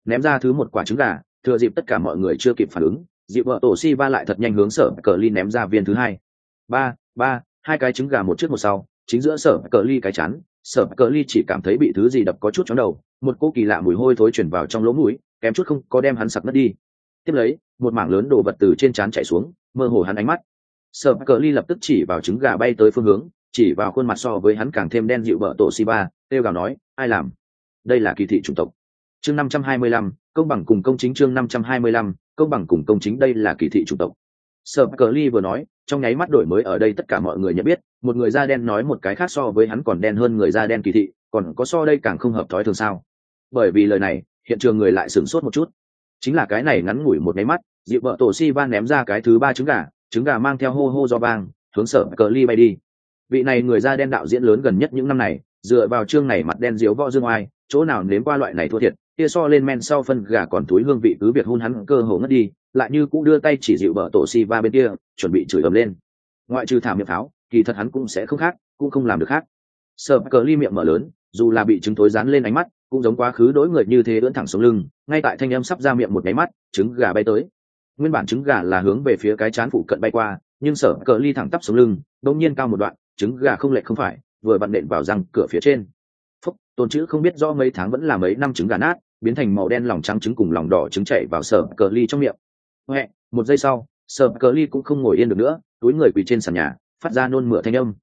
Ném ra thứ một quả trứng gà, thừa dịp tất cả mọi người chưa kịp phản ứng dịu vợ tổ si va lại thật nhanh hướng sở cờ ly ném ra viên thứ hai. Ba ba, hai cái trứng gà một trước một sau, chính giữa sở cờ ly cái chắn sở cờ ly chỉ cảm thấy bị thứ gì đập có chút chóng đầu, một cô kỳ lạ mùi hôi thối chuyển vào trong lỗ mũi, kém chút không có đem hắn sặc mất đi. Tiếp lấy, một mảng lớn đồ vật từ trên trán chạy xuống, mơ hồ hắn ánh mắt. Sở cờ ly lập tức chỉ vào trứng gà bay tới phương hướng, chỉ vào khuôn mặt so với hắn càng thêm đen dịu vợ tổ si ba têu gào nói, ai làm? Đây là kỳ thị chủng tộc. Chương năm trăm hai mươi lăm, công bằng cùng công chính chương năm trăm hai mươi lăm, công bằng cùng công chính đây là kỳ thị chủng tộc sợ cờ ly vừa nói, trong nháy mắt đổi mới ở đây tất cả mọi người nhận biết, một người da đen nói một cái khác so với hắn còn đen hơn người da đen kỳ thị, còn có so đây càng không hợp thói thường sao? Bởi vì lời này, hiện trường người lại sửng sốt một chút. Chính là cái này ngắn ngủi một nháy mắt dịu vợ tổ si van ném ra cái thứ ba trứng gà trứng gà mang theo hô hô do vang, hướng sở cờ ly bay đi. Vị này người da đen đạo diễn lớn gần nhất những năm này, dựa vào chương này mặt đen diếu võ dương oai, chỗ nào nếm qua loại này thua thiệt, kia so lên men sau phân gà còn túi hương vị cứ việc hôn hắn cơ hồ ngất đi lại như cũng đưa tay chỉ dịu bờ tổ si va bên kia, chuẩn bị chửi ầm lên. Ngoại trừ thả miệng pháo, kỳ thật hắn cũng sẽ không khác, cũng không làm được khác. Sợ cờ ly miệng mở lớn, dù là bị trứng thối dán lên ánh mắt, cũng giống quá khứ đối người như thế ưỡn thẳng xuống lưng, ngay tại thanh âm sắp ra miệng một nháy mắt, trứng gà bay tới. Nguyên bản trứng gà là hướng về phía cái chán phụ cận bay qua, nhưng sở cờ ly thẳng tắp xuống lưng đông nhiên cao một đoạn, trứng gà không lệ không phải, vừa vặn nện vào răng cửa phía trên. Phúc, tôn chữ không biết do mấy tháng vẫn là mấy năm trứng gà nát, biến thành màu đen lòng trắng trứng cùng lòng đỏ trứng chảy vào sở cờ ly trong miệng huệ, một giây sau sở cờ ly cũng không ngồi yên được nữa, túi người quỳ trên sàn nhà, phát ra nôn mửa thanh âm.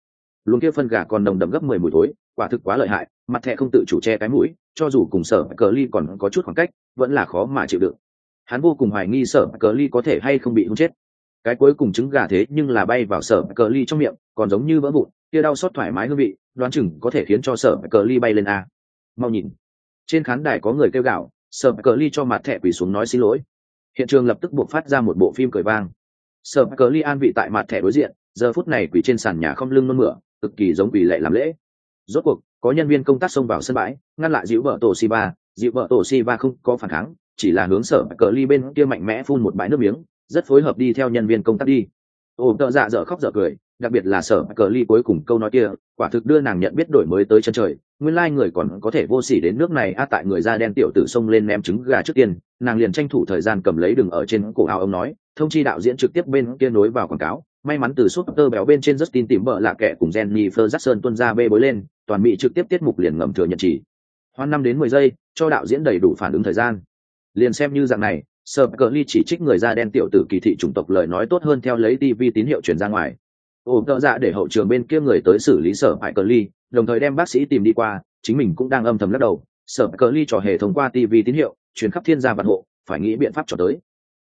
Luồng kia phân gà còn đồng đậm gấp mười mùi thối, quả thực quá lợi hại, mặt thẹ không tự chủ che cái mũi, cho dù cùng sở cờ ly còn có chút khoảng cách, vẫn là khó mà chịu đựng. Hắn vô cùng hoài nghi sở cờ ly có thể hay không bị hôn chết. Cái cuối cùng trứng gà thế nhưng là bay vào sở cờ ly trong miệng, còn giống như vỡ vụn, kia đau xót thoải mái hương vị, đoán chừng có thể khiến cho sở cờ ly bay lên a. Mau nhìn. Trên khán đài có người kêu gạo sở cờ ly cho mặt thẹ quỳ xuống nói xin lỗi hiện trường lập tức buộc phát ra một bộ phim cười vang. Sở cờ Li an vị tại mặt thẻ đối diện, giờ phút này quỳ trên sàn nhà không lưng nôn mửa, cực kỳ giống quỳ lệ làm lễ. Rốt cuộc, có nhân viên công tác xông vào sân bãi, ngăn lại dịu vợ tổ si ba dịu vợ tổ si ba không có phản kháng, chỉ là hướng sở cờ ly bên kia mạnh mẽ phun một bãi nước miếng, rất phối hợp đi theo nhân viên công tác đi. Ồ, tợ dạ dở khóc dở cười đặc biệt là sở cờ ly cuối cùng câu nói kia quả thực đưa nàng nhận biết đổi mới tới chân trời nguyên lai người còn có thể vô s ỉ đến nước này a tại người da đen tiểu tử xông lên ném trứng gà trước tiên nàng liền tranh thủ thời gian cầm lấy đừng ở trên cổ áo ông nói thông chi đạo diễn trực tiếp bên kia nối vào quảng cáo may mắn từ suốt tơ béo bên trên rất tin tìm bợ lạ kẻ cùng Jenny Ferguson tuân ra bê bối lên, toàn mỹ trực tiếp tiết mục liền ngầm thừa nhận chỉ. Hoan năm đến mười giây, cho đạo diễn đầy đủ phản ứng thời gian. Liền xem như dạng này, sợ Cờ Ly chỉ trích người da đen tiểu tử kỳ thị chủng tộc lời nói tốt hơn theo lấy TV tín hiệu truyền ra ngoài. Ổ tợ dạ để hậu trường bên kia người tới xử lý Sở Hải Cờ Ly, đồng thời đem bác sĩ tìm đi qua, chính mình cũng đang âm thầm lắc đầu. Sở Cờ Ly trò hề thông qua TV tín hiệu, truyền khắp thiên gia vạn hộ, phải nghĩ biện pháp cho tới.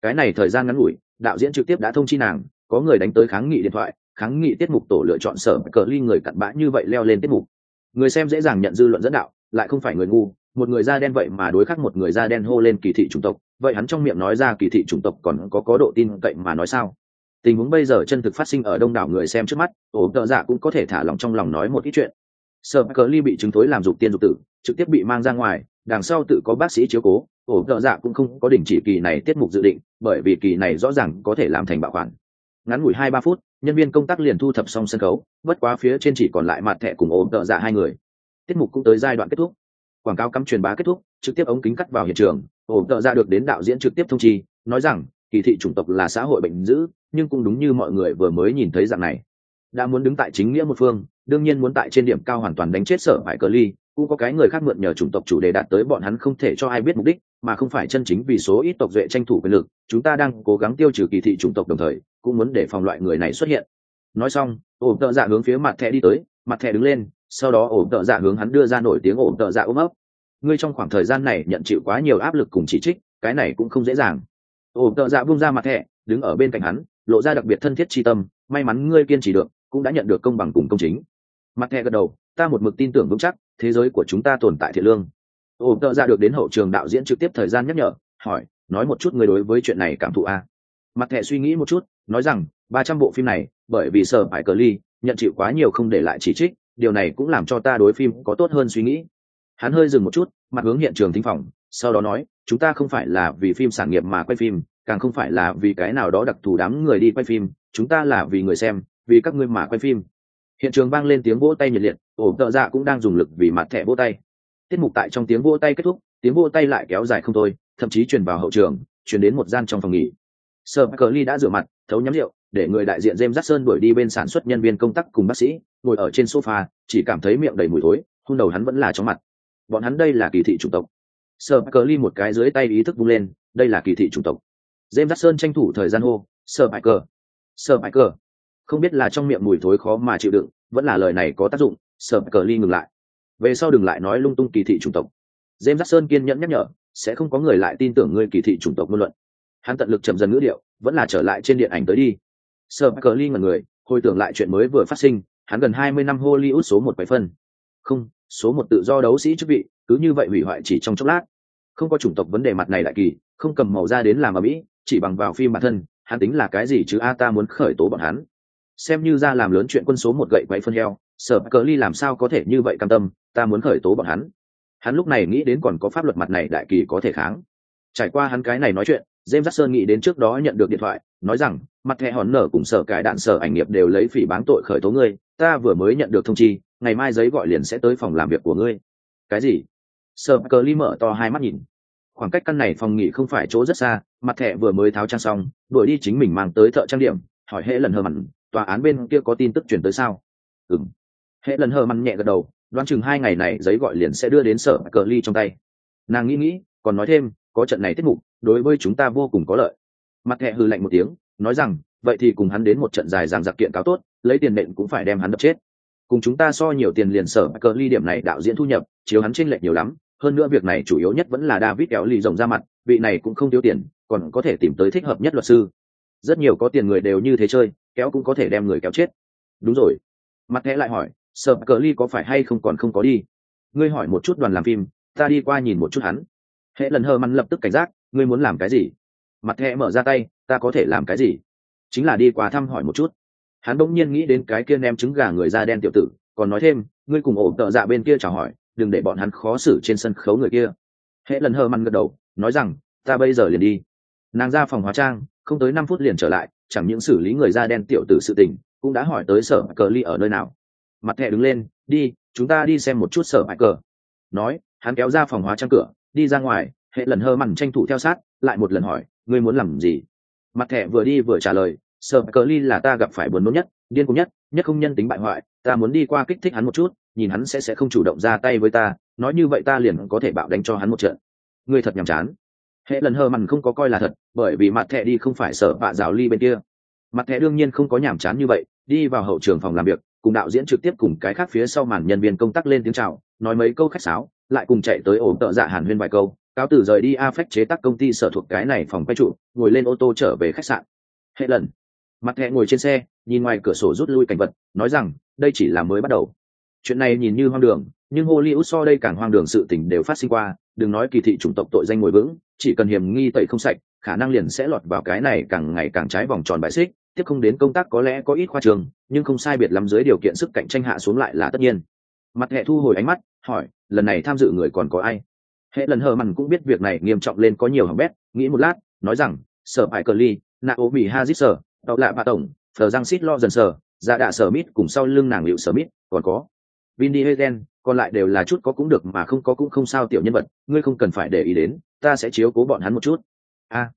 Cái này thời gian ngắn ngủi, đạo diễn trực tiếp đã thông chi nàng, có người đánh tới kháng nghị điện thoại kháng nghị tiết mục tổ lựa chọn sở cờ ly người cặn bã như vậy leo lên tiết mục người xem dễ dàng nhận dư luận dẫn đạo lại không phải người ngu một người da đen vậy mà đối khắc một người da đen hô lên kỳ thị chủng tộc vậy hắn trong miệng nói ra kỳ thị chủng tộc còn có có độ tin cậy mà nói sao tình huống bây giờ chân thực phát sinh ở đông đảo người xem trước mắt, ổ tợ dạ cũng có thể thả lòng trong lòng nói một ít chuyện. Sở cờ ly bị chứng thối làm dục tiên dục tử, trực tiếp bị mang ra ngoài, đằng sau tự có bác sĩ chiếu cố, ổ tợ dạ cũng không có đình chỉ kỳ này tiết mục dự định, bởi vì kỳ này rõ ràng có thể làm thành bạo khoản. Ngắn ngủi hai ba phút, nhân viên công tác liền thu thập xong sân khấu, bất quá phía trên chỉ còn lại mặt thẻ cùng ổ tợ dạ hai người. Tiết mục cũng tới giai đoạn kết thúc. Quảng cáo cắm truyền bá kết thúc, trực tiếp ống kính cắt vào hiện trường, ổ tợ dạ được đến đạo diễn trực tiếp thông chi, nói rằng kỳ thị chủng tộc là xã hội bệnh dữ, nhưng cũng đúng như mọi người vừa mới nhìn thấy dạng này. Đã muốn đứng tại chính nghĩa một phương, đương nhiên muốn tại trên điểm cao hoàn toàn đánh chết sở hải cờ ly, cũng có cái người khác mượn nhờ chủng tộc chủ đề đạt tới bọn hắn không thể cho ai biết mục đích, mà không phải chân chính vì số ít tộc duệ tranh thủ quyền lực, chúng ta đang cố gắng tiêu trừ kỳ thị chủng tộc đồng thời, cũng muốn để phòng loại người này xuất hiện. Nói xong ổn tợ dạ hướng phía mặt thẻ đi tới, mặt thẻ đứng lên, sau đó ổn tợ dạ hướng hắn đưa ra nổi tiếng ổn tợ dạ ôm ấp. Ngươi trong khoảng thời gian này nhận chịu quá nhiều áp lực cùng chỉ trích, cái này cũng không dễ dàng ổ tợ dạ bung ra mặt thẻ, đứng ở bên cạnh hắn, lộ ra đặc biệt thân thiết tri tâm, may mắn ngươi kiên trì được, cũng đã nhận được công bằng cùng công chính. Mặt thẻ gật đầu, ta một mực tin tưởng vững chắc, thế giới của chúng ta tồn tại thiện lương. Ổ tợ dạ được đến hậu trường đạo diễn trực tiếp thời gian nhắc nhở, hỏi, nói một chút người đối với chuyện này cảm thụ a mặt thẻ suy nghĩ một chút, nói rằng, ba trăm bộ phim này, bởi vì sở phải cờ ly, nhận chịu quá nhiều không để lại chỉ trích, điều này cũng làm cho ta đối phim có tốt hơn suy nghĩ. Hắn hơi dừng một chút, mặt hướng hiện trường thính phòng, sau đó nói chúng ta không phải là vì phim sản nghiệp mà quay phim càng không phải là vì cái nào đó đặc thù đám người đi quay phim chúng ta là vì người xem vì các ngươi mà quay phim hiện trường vang lên tiếng vỗ tay nhiệt liệt ổ tợ dạ cũng đang dùng lực vì mặt thẻ vỗ tay tiết mục tại trong tiếng vỗ tay kết thúc tiếng vỗ tay lại kéo dài không thôi thậm chí truyền vào hậu trường truyền đến một gian trong phòng nghỉ sơ cờ ly đã rửa mặt thấu nhắm rượu để người đại diện James Jackson đuổi đi bên sản xuất nhân viên công tác cùng bác sĩ, ngồi ở trên sofa, chỉ cảm thấy miệng đầy mùi thối, hôn đầu hắn vẫn là chóng mặt. Bọn hắn đây là kỳ thị chủng tộc. Sir Curly một cái dưới tay ý thức vung lên, đây là kỳ thị chủng tộc. James Jackson tranh thủ thời gian hô, Sir Piker. Sir Piker. Không biết là trong miệng mùi thối khó mà chịu đựng, vẫn là lời này có tác dụng, Sir Curly ngừng lại. Về sau đừng lại nói lung tung kỳ thị chủng tộc. James Jackson kiên nhẫn nhắc nhở, sẽ không có người lại tin tưởng ngươi kỳ thị chủng tộc ngôn luận. Hắn tận lực chậm dần ngữ điệu, vẫn là trở lại trên điện ảnh tới đi Sir cờ ly ngần người hồi tưởng lại chuyện mới vừa phát sinh hắn gần hai mươi năm hollywood số một bảy phân không số một tự do đấu sĩ chức vị cứ như vậy hủy hoại chỉ trong chốc lát không có chủng tộc vấn đề mặt này lại kỳ không cầm màu ra đến làm ở mỹ chỉ bằng vào phim bản thân hắn tính là cái gì chứ a ta muốn khởi tố bọn hắn xem như ra làm lớn chuyện quân số một gậy quậy phân heo sở cờ ly làm sao có thể như vậy cam tâm ta muốn khởi tố bọn hắn hắn lúc này nghĩ đến còn có pháp luật mặt này đại kỳ có thể kháng trải qua hắn cái này nói chuyện James Jackson nghĩ đến trước đó nhận được điện thoại, nói rằng, mặt thẻ hòn nở cùng sở cải đạn sở ảnh nghiệp đều lấy phỉ báng tội khởi tố ngươi, ta vừa mới nhận được thông chi, ngày mai giấy gọi liền sẽ tới phòng làm việc của ngươi. Cái gì? Sở cờ ly mở to hai mắt nhìn. Khoảng cách căn này phòng nghỉ không phải chỗ rất xa, mặt thẻ vừa mới tháo trang xong, đuổi đi chính mình mang tới thợ trang điểm, hỏi hệ lần hờ mặn tòa án bên kia có tin tức chuyển tới sao? Ừng hệ lần hờ mặn nhẹ gật đầu đoán chừng hai ngày này giấy gọi liền sẽ đưa đến sở cờ ly trong tay. Nàng nghĩ nghĩ còn nói thêm có trận này tiết mục đối với chúng ta vô cùng có lợi. Mặt thẹ hư lạnh một tiếng nói rằng vậy thì cùng hắn đến một trận dài dàng giặc kiện cáo tốt lấy tiền nện cũng phải đem hắn đập chết cùng chúng ta so nhiều tiền liền sở cờ ly điểm này đạo diễn thu nhập, chiếu hắn chênh lệch nhiều lắm, hơn nữa việc này chủ yếu nhất vẫn là david kéo ly rồng ra mặt, vị này cũng không thiếu tiền, còn có thể tìm tới thích hợp nhất luật sư. Rất nhiều có tiền người đều như thế chơi, kéo cũng có thể đem người kéo chết. Đúng rồi. Mặt thẻ lại hỏi, sở cờ ly có phải hay không còn không có đi? Ngươi hỏi một chút đoàn làm phim, ta đi qua nhìn một chút hắn. Hệ lần hờ mắn lập tức cảnh giác, ngươi muốn làm cái gì? Mặt thẻ mở ra tay, ta có thể làm cái gì? Chính là đi qua thăm hỏi một chút hắn bỗng nhiên nghĩ đến cái kia ném trứng gà người da đen tiểu tử, còn nói thêm, ngươi cùng ổ tợ dạ bên kia chào hỏi, đừng để bọn hắn khó xử trên sân khấu người kia. Hệ lần hờ mặn gật đầu, nói rằng, ta bây giờ liền đi. Nàng ra phòng hóa trang, không tới năm phút liền trở lại, chẳng những xử lý người da đen tiểu tử sự tình, cũng đã hỏi tới sở cờ ly ở nơi nào. Mặt thẻ đứng lên, đi, chúng ta đi xem một chút sở mãi cờ. Nói, hắn kéo ra phòng hóa trang cửa, đi ra ngoài, hệ lần hơ mằn tranh thủ theo sát, lại một lần hỏi, ngươi muốn làm gì? Mặt thẻ vừa đi vừa trả lời sở cờ ly là ta gặp phải buồn nôn nhất, điên cuồng nhất nhất không nhân tính bại hoại, ta muốn đi qua kích thích hắn một chút, nhìn hắn sẽ sẽ không chủ động ra tay với ta, nói như vậy ta liền có thể bạo đánh cho hắn một trận. Ngươi thật nhàm chán. Hệ lần hơ mặn không có coi là thật, bởi vì mặt Thẹ đi không phải sở bạ rào ly bên kia. Mặt Thẹ đương nhiên không có nhàm chán như vậy, đi vào hậu trường phòng làm việc, cùng đạo diễn trực tiếp cùng cái khác phía sau màn nhân viên công tác lên tiếng chào, nói mấy câu khách sáo, lại cùng chạy tới ổ tợ dạ hàn huyên vài câu, cáo tử rời đi a phách chế tác công ty sở thuộc cái này phòng quay trụ, ngồi lên ô tô trở về khách sạn. Hệ lần mặt thẹ ngồi trên xe, nhìn ngoài cửa sổ rút lui cảnh vật, nói rằng, đây chỉ là mới bắt đầu. Chuyện này nhìn như hoang đường, nhưng hollywood so đây càng hoang đường sự tình đều phát sinh qua, đừng nói kỳ thị chủng tộc tội danh ngồi vững, chỉ cần hiểm nghi tẩy không sạch, khả năng liền sẽ lọt vào cái này càng ngày càng trái vòng tròn bãi xích, tiếp không đến công tác có lẽ có ít khoa trường, nhưng không sai biệt lắm dưới điều kiện sức cạnh tranh hạ xuống lại là tất nhiên. Mặt hệ thu hồi ánh mắt, hỏi, lần này tham dự người còn có ai? Hệ lần hờ mằn cũng biết việc này nghiêm trọng lên có nhiều hỏng bét, nghĩ một lát, nói rằng, sở hải cờ ly nạ ố bị hazit sở tàu lạ bạ tổng thờ răng xít lo dần sờ ra dạ đạ sở mít cùng sau lưng nàng liệu sở mít còn có Vin Diesel, còn lại đều là chút có cũng được mà không có cũng không sao tiểu nhân vật, ngươi không cần phải để ý đến, ta sẽ chiếu cố bọn hắn một chút. A.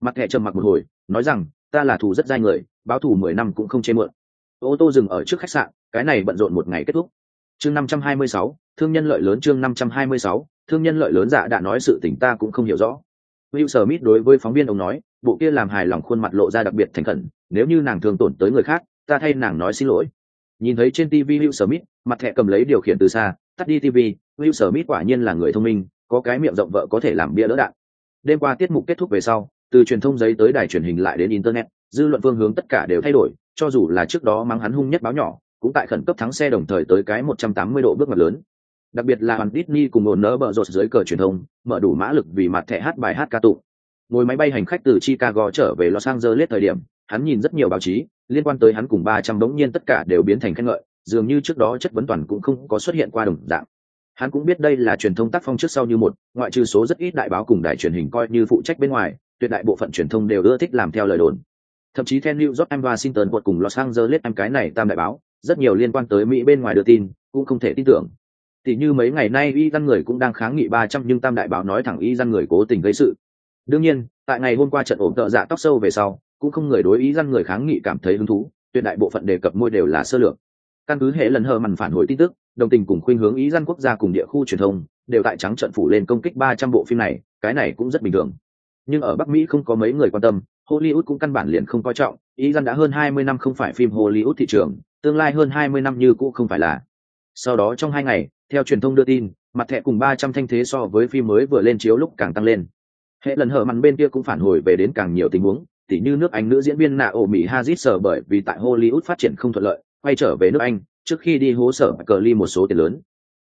mặt hệ trầm mặc một hồi, nói rằng, ta là thù rất dai người báo thù mười năm cũng không chê mượn ô tô dừng ở trước khách sạn cái này bận rộn một ngày kết thúc chương năm trăm hai mươi sáu thương nhân lợi lớn chương năm trăm hai mươi sáu thương nhân lợi lớn dạ đã nói sự tình ta cũng không hiểu rõ Will Smith đối với phóng viên ông nói, bộ kia làm hài lòng khuôn mặt lộ ra đặc biệt thành khẩn, nếu như nàng thường tổn tới người khác, ta thay nàng nói xin lỗi. Nhìn thấy trên TV Will Smith, mặt thẻ cầm lấy điều khiển từ xa, tắt đi TV, Will Smith quả nhiên là người thông minh, có cái miệng rộng vợ có thể làm bia đỡ đạn. Đêm qua tiết mục kết thúc về sau, từ truyền thông giấy tới đài truyền hình lại đến internet dư luận phương hướng tất cả đều thay đổi cho dù là trước đó mắng hắn hung nhất báo nhỏ cũng tại khẩn cấp thắng xe đồng thời tới cái 180 độ bước ngoặt lớn đặc biệt là hoàn Disney cùng ổn nỡ bờ rột dưới cờ truyền thông, mở đủ mã lực vì mặt thẻ hát bài hát ca tụng. Ngồi máy bay hành khách từ Chicago trở về Los Angeles thời điểm, hắn nhìn rất nhiều báo chí, liên quan tới hắn cùng 300 đống nhiên tất cả đều biến thành khen ngợi, dường như trước đó chất vấn toàn cũng không có xuất hiện qua đồng dạng. Hắn cũng biết đây là truyền thông tác phong trước sau như một, ngoại trừ số rất ít đại báo cùng đài truyền hình coi như phụ trách bên ngoài, tuyệt đại bộ phận truyền thông đều ưa thích làm theo lời đồn. Thậm chí theo New York Times, Washington quật cùng Los Angeles em cái này tam đại báo, rất nhiều liên quan tới Mỹ bên ngoài đưa tin, cũng không thể tin tưởng tỷ như mấy ngày nay y dân người cũng đang kháng nghị ba trăm nhưng tam đại báo nói thẳng y dân người cố tình gây sự. Đương nhiên, tại ngày hôm qua trận ổn tợ dạ tóc sâu về sau, cũng không người đối ý dân người kháng nghị cảm thấy hứng thú, tuyệt đại bộ phận đề cập môi đều là sơ lược. Căn cứ hệ lần hờ mằn phản hồi tin tức, đồng tình cùng khuynh hướng ý dân quốc gia cùng địa khu truyền thông, đều tại trắng trận phủ lên công kích ba trăm bộ phim này, cái này cũng rất bình thường. Nhưng ở bắc mỹ không có mấy người quan tâm, hollywood cũng căn bản liền không coi trọng ý dân đã hơn hai mươi năm không phải phim hollywood thị trường, tương lai hơn hai mươi năm như cũ không phải là. Sau đó trong hai ngày theo truyền thông đưa tin, mặt thẻ cùng ba trăm thanh thế so với phim mới vừa lên chiếu lúc càng tăng lên. Hệ lần hở màn bên kia cũng phản hồi về đến càng nhiều tình huống, tỉ như nước anh nữ diễn viên nạ ổ mỹ hazit sở bởi vì tại hollywood phát triển không thuận lợi, quay trở về nước anh, trước khi đi hố sở cờ ly một số tiền lớn.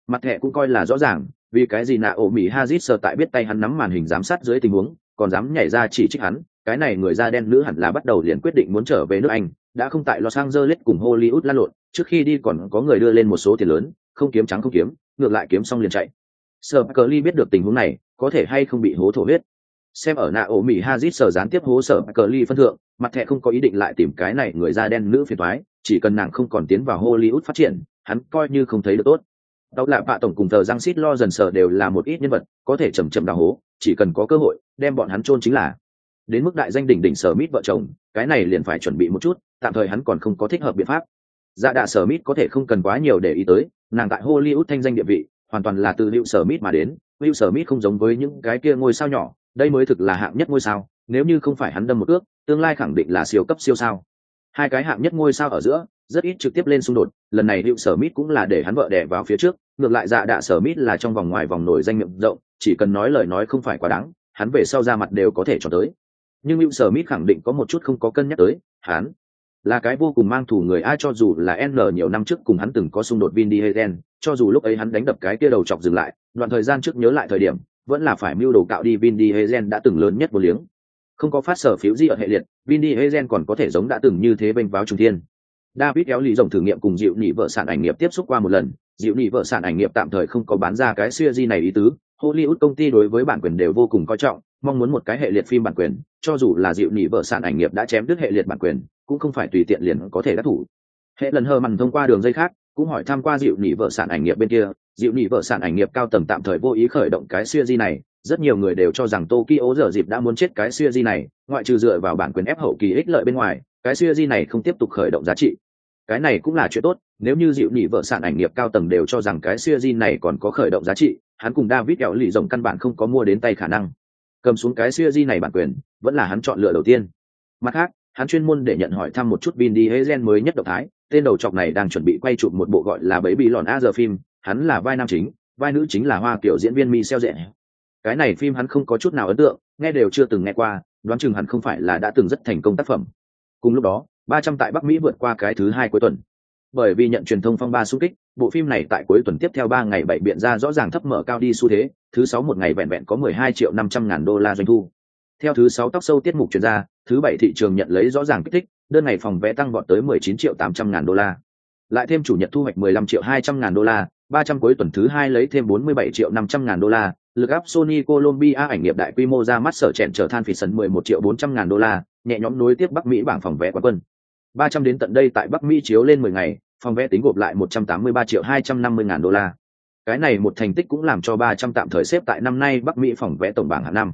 Mặt thẻ cũng coi là rõ ràng, vì cái gì nạ ổ mỹ hazit sở tại biết tay hắn nắm màn hình giám sát dưới tình huống, còn dám nhảy ra chỉ trích hắn, cái này người da đen nữ hẳn là bắt đầu liền quyết định muốn trở về nước anh, đã không tại los angeles cùng hollywood lan lộn, trước khi đi còn có người đưa lên một số tiền lớn không kiếm trắng không kiếm, ngược lại kiếm xong liền chạy. Sợ cờ ly biết được tình huống này, có thể hay không bị hố thổ huyết. Xem ở nạ ổ mỹ hazit sở gián tiếp hố sở cờ ly phân thượng, mặt thẹ không có ý định lại tìm cái này người da đen nữ phiền thoái chỉ cần nàng không còn tiến vào hollywood phát triển, hắn coi như không thấy được tốt. Đau lạ bạ tổng cùng tờ giang xít lo dần sờ đều là một ít nhân vật, có thể chầm chầm đào hố, chỉ cần có cơ hội, đem bọn hắn chôn chính là. Đến mức đại danh đỉnh đỉnh sở mít vợ chồng, cái này liền phải chuẩn bị một chút, tạm thời hắn còn không có thích hợp biện pháp. Dạ đạ sở mít có thể không cần quá nhiều để ý tới nàng tại hollywood thanh danh địa vị, hoàn toàn là từ hữu sở mít mà đến. Hữu sở mít không giống với những cái kia ngôi sao nhỏ, đây mới thực là hạng nhất ngôi sao, nếu như không phải hắn đâm một ước tương lai khẳng định là siêu cấp siêu sao. Hai cái hạng nhất ngôi sao ở giữa, rất ít trực tiếp lên xung đột, lần này hữu sở mít cũng là để hắn vợ đẻ vào phía trước, ngược lại dạ đạ sở mít là trong vòng ngoài vòng nổi danh miệng rộng, chỉ cần nói lời nói không phải quá đáng, hắn về sau ra mặt đều có thể cho tới. Nhưng hữu sở mít khẳng định có một chút không có cân nhắc tới, hắn là cái vô cùng mang thủ người ai cho dù là n nhiều năm trước cùng hắn từng có xung đột vin Diesel, cho dù lúc ấy hắn đánh đập cái kia đầu chọc dừng lại đoạn thời gian trước nhớ lại thời điểm vẫn là phải mưu đồ cạo đi vin Diesel đã từng lớn nhất vô liếng. Không có phát sở phiếu gì ở hệ liệt vin Diesel còn có thể giống đã từng như thế bênh báo trung thiên. David kéo lì rồng thử nghiệm cùng dịu nhị vợ sản ảnh nghiệp tiếp xúc qua một lần dịu nhị vợ sản ảnh nghiệp tạm thời không có bán ra cái siêu di này ý tứ. Hollywood công ty đối với bản quyền đều vô cùng coi trọng mong muốn một cái hệ liệt phim bản quyền, cho dù là dịu nỉ vợ sản ảnh nghiệp đã chém đứt hệ liệt bản quyền, cũng không phải tùy tiện liền có thể đắc thủ. Hệ lần hờ mằn thông qua đường dây khác, cũng hỏi tham qua dịu nỉ vợ sản ảnh nghiệp bên kia. Dịu nỉ vợ sản ảnh nghiệp cao tầng tạm thời vô ý khởi động cái siêu di này, rất nhiều người đều cho rằng tokyo giờ dịp đã muốn chết cái siêu di này, ngoại trừ dựa vào bản quyền ép hậu kỳ ích lợi bên ngoài, cái siêu di này không tiếp tục khởi động giá trị. Cái này cũng là chuyện tốt, nếu như dịu nỉ vợ sản ảnh nghiệp cao tầng đều cho rằng cái siêu di này còn có khởi động giá trị, hắn cùng david kẹo lì rồng căn bản không có mua đến tay khả năng cầm xuống cái siêu di này bản quyền, vẫn là hắn chọn lựa đầu tiên. Mặt khác, hắn chuyên môn để nhận hỏi thăm một chút bin đi gen mới nhất động thái, tên đầu chọc này đang chuẩn bị quay chụp một bộ gọi là bấy bị lòn a giờ phim, hắn là vai nam chính, vai nữ chính là hoa kiểu diễn viên mi xeo rẽ cái này phim hắn không có chút nào ấn tượng, nghe đều chưa từng nghe qua, đoán chừng hẳn không phải là đã từng rất thành công tác phẩm. Cùng lúc đó, ba trăm tại bắc mỹ vượt qua cái thứ hai cuối tuần. Bởi vì nhận truyền thông phong ba xung kích, bộ phim này tại cuối tuần tiếp theo ba ngày bảy biện ra rõ ràng thấp mở cao đi xu thế thứ sáu một ngày vẹn vẹn có mười hai triệu năm trăm ngàn đô la doanh thu theo thứ sáu tóc sâu tiết mục chuyên gia thứ bảy thị trường nhận lấy rõ ràng kích thích đơn ngày phòng vé tăng vọt tới mười chín triệu tám trăm ngàn đô la lại thêm chủ nhật thu hoạch mười lăm triệu hai trăm ngàn đô la ba trăm cuối tuần thứ hai lấy thêm bốn mươi bảy triệu năm trăm ngàn đô la lực áp Sony Colombia ảnh nghiệp đại quy mô ra mắt sở chèn trở than phỉ sân 11 triệu 400 ngàn đô la, nhẹ nhõm nối tiếp Bắc Mỹ bảng phòng vé quán quân. 300 đến tận đây tại Bắc Mỹ chiếu lên 10 ngày, phòng vé tính gộp lại 183 triệu 250 ngàn đô la. Cái này một thành tích cũng làm cho 300 tạm thời xếp tại năm nay Bắc Mỹ phòng vẽ tổng bảng hạng năm.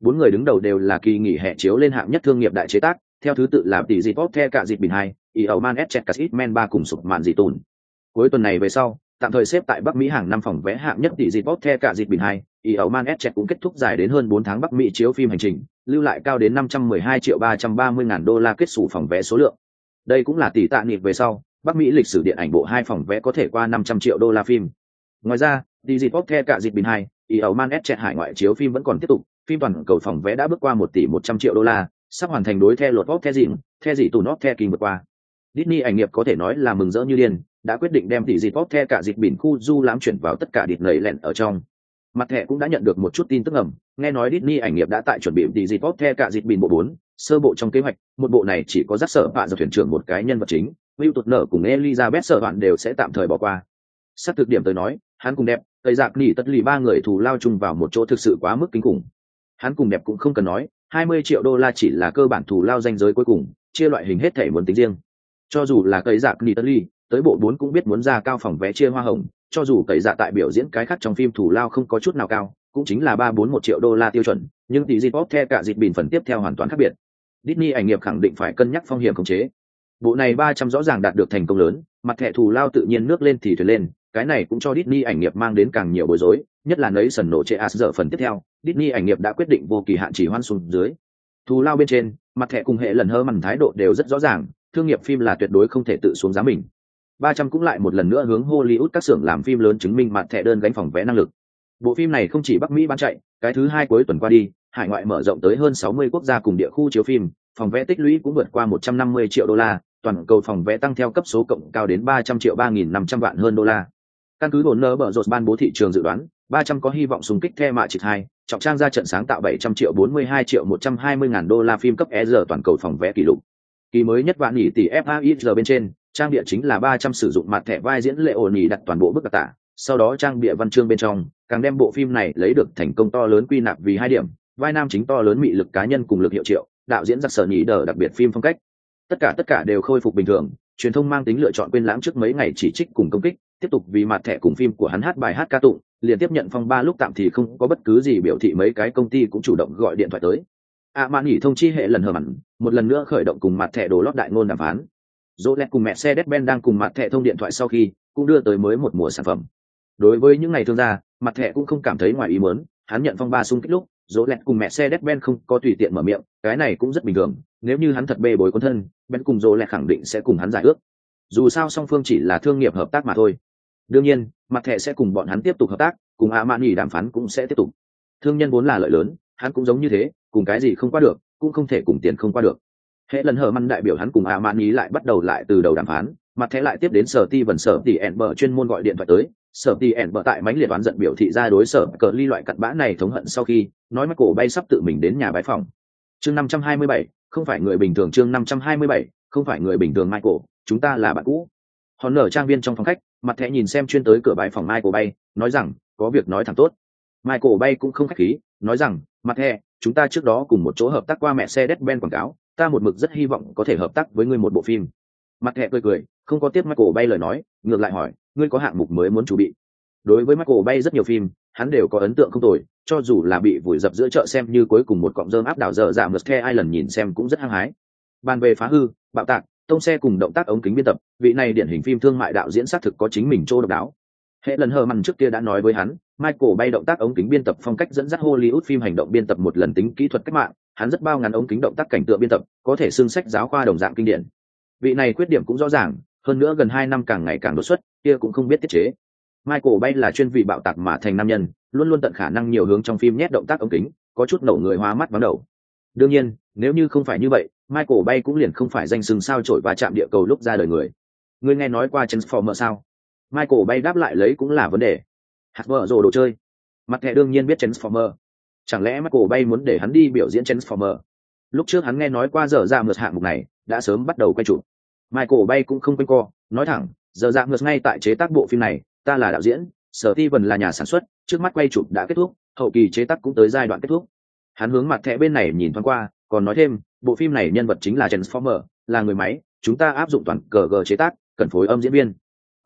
Bốn người đứng đầu đều là kỳ nghỉ hè chiếu lên hạng nhất thương nghiệp đại chế tác, theo thứ tự là tỷ dịp Pop The cả dịp bình 2, Ioman S Man 3 cùng sụp màn dị tùn. Cuối tuần này về sau, tạm thời xếp tại Bắc Mỹ hàng năm phòng vé hạng nhất tỷ dịp Pop The cả dịp bình 2, ý Etchet cũng kết thúc dài đến hơn bốn tháng bắc mỹ chiếu phim hành trình lưu lại cao đến năm trăm mười hai triệu ba trăm ba mươi ngàn đô la kết sủ phòng vé số lượng đây cũng là tỷ tạ nịp về sau bắc mỹ lịch sử điện ảnh bộ hai phòng vé có thể qua năm trăm triệu đô la phim ngoài ra, đi dịp bóp the cả dịp bình hai ý ấu man s hải ngoại chiếu phim vẫn còn tiếp tục. Phim toàn cầu phòng vé đã bước qua một tỷ một trăm triệu đô la, sắp hoàn thành đối theo luật bóp the dịp, the dị tù nóp the kinh vượt qua. Disney ảnh nghiệp có thể nói là mừng rỡ như điên, đã quyết định đem tỷ dịp bóp the cả dịp biển khu du lãm chuyển vào tất cả địt nầy lẹn ở trong. Mặt thẻ cũng đã nhận được một chút tin tức ẩm nghe nói Disney ảnh nghiệp đã tại chuẩn bị tỷ dịp bóp theo cả dịp biển bộ bốn, sơ bộ trong kế hoạch, một bộ này chỉ có rắc sở bạ do thuyền trưởng một cái nhân vật chính, Will tụt nở cùng Elizabeth sở bạn đều sẽ tạm thời bỏ qua. Sắp thực điểm tới nói hắn cùng đẹp, tây giặc nỉ tất lì ba người thù lao chung vào một chỗ thực sự quá mức kinh khủng. Hắn cùng đẹp cũng không cần nói, hai mươi triệu đô la chỉ là cơ bản thù lao danh giới cuối cùng, chia loại hình hết thể muốn tính riêng. Cho dù là cây giặc nỉ tất lì, tới bộ bốn cũng biết muốn ra cao phòng vé chia hoa hồng, cho dù cậy dạ tại biểu diễn cái khác trong phim thủ lao không có chút nào cao, cũng chính là ba bốn một triệu đô la tiêu chuẩn, nhưng tỷ dịp bóp the cả dịp bình phần tiếp theo hoàn toàn khác biệt. Disney ảnh nghiệp khẳng định phải cân nhắc phong hiểm khống chế. Bộ này ba trăm rõ ràng đạt được thành công lớn, mặt thẻ thù lao tự nhiên nước lên thì thuyền lên cái này cũng cho Disney ảnh nghiệp mang đến càng nhiều bối rối nhất là nấy sần nổ chế as giờ phần tiếp theo Disney ảnh nghiệp đã quyết định vô kỳ hạn chỉ hoan xuống dưới thù lao bên trên mặt thẻ cùng hệ lần hơ mằn thái độ đều rất rõ ràng thương nghiệp phim là tuyệt đối không thể tự xuống giá mình ba trăm cũng lại một lần nữa hướng Hollywood các xưởng làm phim lớn chứng minh mặt thẻ đơn gánh phòng vé năng lực. Bộ phim này không chỉ Bắc Mỹ bán chạy, cái thứ hai cuối tuần qua đi, hải ngoại mở rộng tới hơn 60 quốc gia cùng địa khu chiếu phim, phòng vé tích lũy cũng vượt qua 150 triệu đô la, toàn cầu phòng vé tăng theo cấp số cộng cao đến 300 triệu 3.500 vạn hơn đô la. Căn cứ bổn nơ bở rột ban bố thị trường dự đoán, 300 có hy vọng xung kích the mạ trịch hai, trọng trang ra trận sáng tạo 700 triệu 42 triệu 120 ngàn đô la phim cấp E toàn cầu phòng vé kỷ lục. Kỳ mới nhất vạn nhỉ tỷ FAIR bên trên, trang địa chính là ba trăm sử dụng mặt thẻ vai diễn lệ ổn nghỉ đặt toàn bộ bức tả sau đó trang bịa văn chương bên trong càng đem bộ phim này lấy được thành công to lớn quy nạp vì hai điểm vai nam chính to lớn mị lực cá nhân cùng lực hiệu triệu đạo diễn giặc sở nhị đờ đặc biệt phim phong cách tất cả tất cả đều khôi phục bình thường truyền thông mang tính lựa chọn quên lãng trước mấy ngày chỉ trích cùng công kích tiếp tục vì mặt thẻ cùng phim của hắn hát bài hát ca tụng, liền tiếp nhận phong ba lúc tạm thì không có bất cứ gì biểu thị mấy cái công ty cũng chủ động gọi điện thoại tới. Ạ mạn nghỉ thông chi hệ lần hờ mặn, một lần nữa khởi động cùng mặt thẻ đồ lót đại ngôn đàm phán. Dỗ lẹt cùng mẹ xe đét ben đang cùng mặt thẻ thông điện thoại sau khi, cũng đưa tới mới một mùa sản phẩm. Đối với những ngày thương gia, mặt thẻ cũng không cảm thấy ngoài ý muốn, hắn nhận phong ba xung kích lúc dỗ lẹt cùng mẹ xe đét ben không có tùy tiện mở miệng, cái này cũng rất bình thường, nếu như hắn thật bê bối quân thân, ben cùng dỗ lẹt khẳng định sẽ cùng hắn giải ước. Dù sao song phương chỉ là thương nghiệp hợp tác mà thôi đương nhiên mặt thẻ sẽ cùng bọn hắn tiếp tục hợp tác, cùng a man nghỉ đàm phán cũng sẽ tiếp tục. Thương nhân vốn là lợi lớn, hắn cũng giống như thế, cùng cái gì không qua được, cũng không thể cùng tiền không qua được. Hệ lần hờ măn đại biểu hắn cùng a man nghỉ lại bắt đầu lại từ đầu đàm phán mặt thẻ lại tiếp đến sở ti vần sở tỷ ẻn bờ chuyên môn gọi điện thoại tới. Sở tỷ ẻn bờ tại mánh liệt oán giận biểu thị ra đối sở cờ ly loại cặn bã này thống hận sau khi, nói mắt cổ bay sắp tự mình đến nhà bãi phòng. Chương năm trăm hai mươi bảy, không phải người bình thường, chương năm trăm hai mươi bảy, không phải người bình thường michael, chúng ta là bạn cũ hòn nở trang viên trong phòng khách, mặt thẻ nhìn xem chuyên tới cửa bãi phòng michael bay, nói rằng, có việc nói thẳng tốt. Michael bay cũng không khách khí, nói rằng, mặt thẻ, chúng ta trước đó cùng một chỗ hợp tác qua mẹ xe Deadben quảng cáo, ta một mực rất hy vọng có thể hợp tác với ngươi một bộ phim. Mặt thẻ cười cười, không có tiếp michael bay lời nói, ngược lại hỏi, ngươi có hạng mục mới muốn chuẩn bị? Đối với michael bay rất nhiều phim, hắn đều có ấn tượng không tồi, cho dù là bị vùi dập giữa chợ xem như cuối cùng một cọng rơm áp đảo dở dạ mật ai lần nhìn xem cũng rất hăng hái. Bàn về phá hư, bạo tạc tông xe cùng động tác ống kính biên tập, vị này điển hình phim thương mại đạo diễn xác thực có chính mình chỗ độc đáo. Hệ lần hờ mằn trước kia đã nói với hắn, michael bay động tác ống kính biên tập phong cách dẫn dắt hollywood phim hành động biên tập một lần tính kỹ thuật cách mạng, hắn rất bao ngắn ống kính động tác cảnh tượng biên tập, có thể xưng sách giáo khoa đồng dạng kinh điển. Vị này khuyết điểm cũng rõ ràng, hơn nữa gần hai năm càng ngày càng đột xuất, kia cũng không biết tiết chế. Michael bay là chuyên vị bạo tạc mà thành nam nhân, luôn luôn tận khả năng nhiều hướng trong phim nhét động tác ống kính, có chút nổ người hoa mắt vắng đầu. Đương nhiên, nếu như không phải như vậy michael bay cũng liền không phải danh sừng sao trổi và chạm địa cầu lúc ra đời người. Ngươi nghe nói qua transformer sao? Michael bay đáp lại lấy cũng là vấn đề. Hạt vợ rồ đồ chơi. Mặt thẻ đương nhiên biết transformer. Chẳng lẽ michael bay muốn để hắn đi biểu diễn transformer? Lúc trước hắn nghe nói qua giờ ra mượt hạng mục này, đã sớm bắt đầu quay chụp. Michael bay cũng không quên co, nói thẳng, giờ dạng mượt ngay tại chế tác bộ phim này, ta là đạo diễn, sở ti vần là nhà sản xuất, trước mắt quay chụp đã kết thúc, hậu kỳ chế tác cũng tới giai đoạn kết thúc. Hắn hướng mặt thẻ bên này nhìn thoáng qua còn nói thêm, bộ phim này nhân vật chính là transformer, là người máy, chúng ta áp dụng toàn cờ gờ chế tác, cần phối âm diễn viên.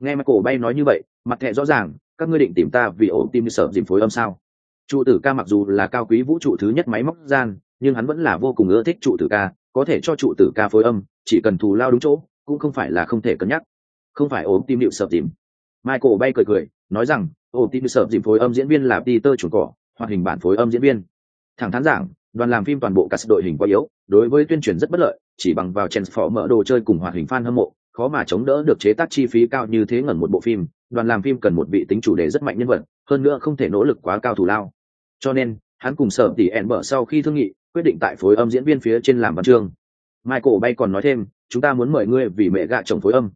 Nghe michael bay nói như vậy, mặt thẻ rõ ràng, các ngươi định tìm ta vì ổ tim sở dìm phối âm sao? Trụ tử ca mặc dù là cao quý vũ trụ thứ nhất máy móc gian, nhưng hắn vẫn là vô cùng ưa thích trụ tử ca, có thể cho trụ tử ca phối âm, chỉ cần thù lao đúng chỗ, cũng không phải là không thể cân nhắc. Không phải ốm tim điệu sợ tìm michael bay cười cười, nói rằng ốm tim sợ dìm phối âm diễn viên là peter chuồng cỏ hoặc hình bản phối âm diễn viên. Thẳng thắn giảng đoàn làm phim toàn bộ cả đội hình quá yếu, đối với tuyên truyền rất bất lợi, chỉ bằng vào phỏ mở đồ chơi cùng hoạt hình fan hâm mộ, khó mà chống đỡ được chế tác chi phí cao như thế ngẩn một bộ phim. Đoàn làm phim cần một vị tính chủ đề rất mạnh nhân vật, hơn nữa không thể nỗ lực quá cao thủ lao. Cho nên, hắn cùng sở tỷ ẹn mở sau khi thương nghị, quyết định tại phối âm diễn viên phía trên làm văn chương. Michael bay còn nói thêm, chúng ta muốn mời ngươi vì mẹ gạ chồng phối âm.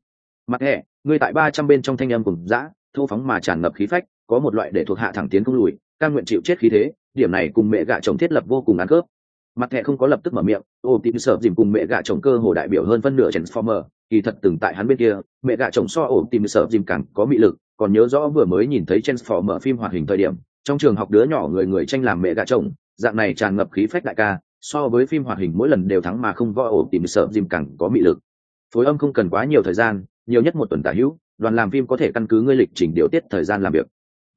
Mặt hẹ, ngươi tại ba trăm bên trong thanh âm cùng dã, thô phóng mà tràn ngập khí phách, có một loại để thuộc hạ thẳng tiến không lùi ca nguyện chịu chết khí thế điểm này cùng mẹ gạ chồng thiết lập vô cùng ăn khớp. Mặt thẻ không có lập tức mở miệng, ô tìm sợ dìm cùng mẹ gạ chồng cơ hồ đại biểu hơn phân nửa transformer, kỳ thật từng tại hắn bên kia, mẹ gạ chồng so ổ tìm sợ dìm càng có mị lực, còn nhớ rõ vừa mới nhìn thấy transformer phim hoạt hình thời điểm, trong trường học đứa nhỏ người người tranh làm mẹ gạ chồng, dạng này tràn ngập khí phách đại ca, so với phim hoạt hình mỗi lần đều thắng mà không võ ổ tìm sợ dìm càng có mị lực. Phối âm không cần quá nhiều thời gian, nhiều nhất một tuần tả hữu, đoàn làm phim có thể căn cứ ngươi lịch trình điều tiết thời gian làm việc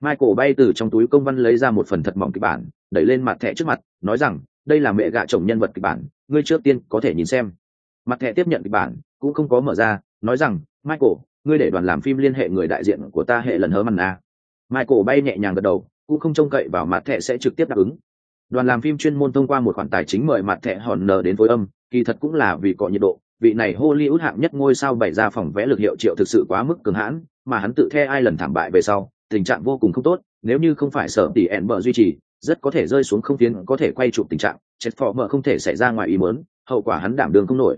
michael bay từ trong túi công văn lấy ra một phần thật mỏng kịch bản, đẩy lên mặt thẻ trước mặt, nói rằng, đây là mẹ gạ chồng nhân vật kịch bản, ngươi trước tiên có thể nhìn xem mặt thẻ tiếp nhận kịch bản, cũng không có mở ra, nói rằng, michael, ngươi để đoàn làm phim liên hệ người đại diện của ta hệ lần hớ mặn à. michael bay nhẹ nhàng gật đầu, cũng không trông cậy vào mặt thẻ sẽ trực tiếp đáp ứng đoàn làm phim chuyên môn thông qua một khoản tài chính mời mặt thẻ hòn nở đến phối âm, kỳ thật cũng là vì có nhiệt độ, vị này hollywood hạng nhất ngôi sao bày ra phòng vẽ lực hiệu triệu thực sự quá mức cường hãn, mà hắn tự the ai lần thảm bại về sau tình trạng vô cùng không tốt, nếu như không phải sở tỷ ẹn bờ duy trì, rất có thể rơi xuống không tiến có thể quay trụ tình trạng, chết phò mở không thể xảy ra ngoài ý muốn, hậu quả hắn đảm đường không nổi.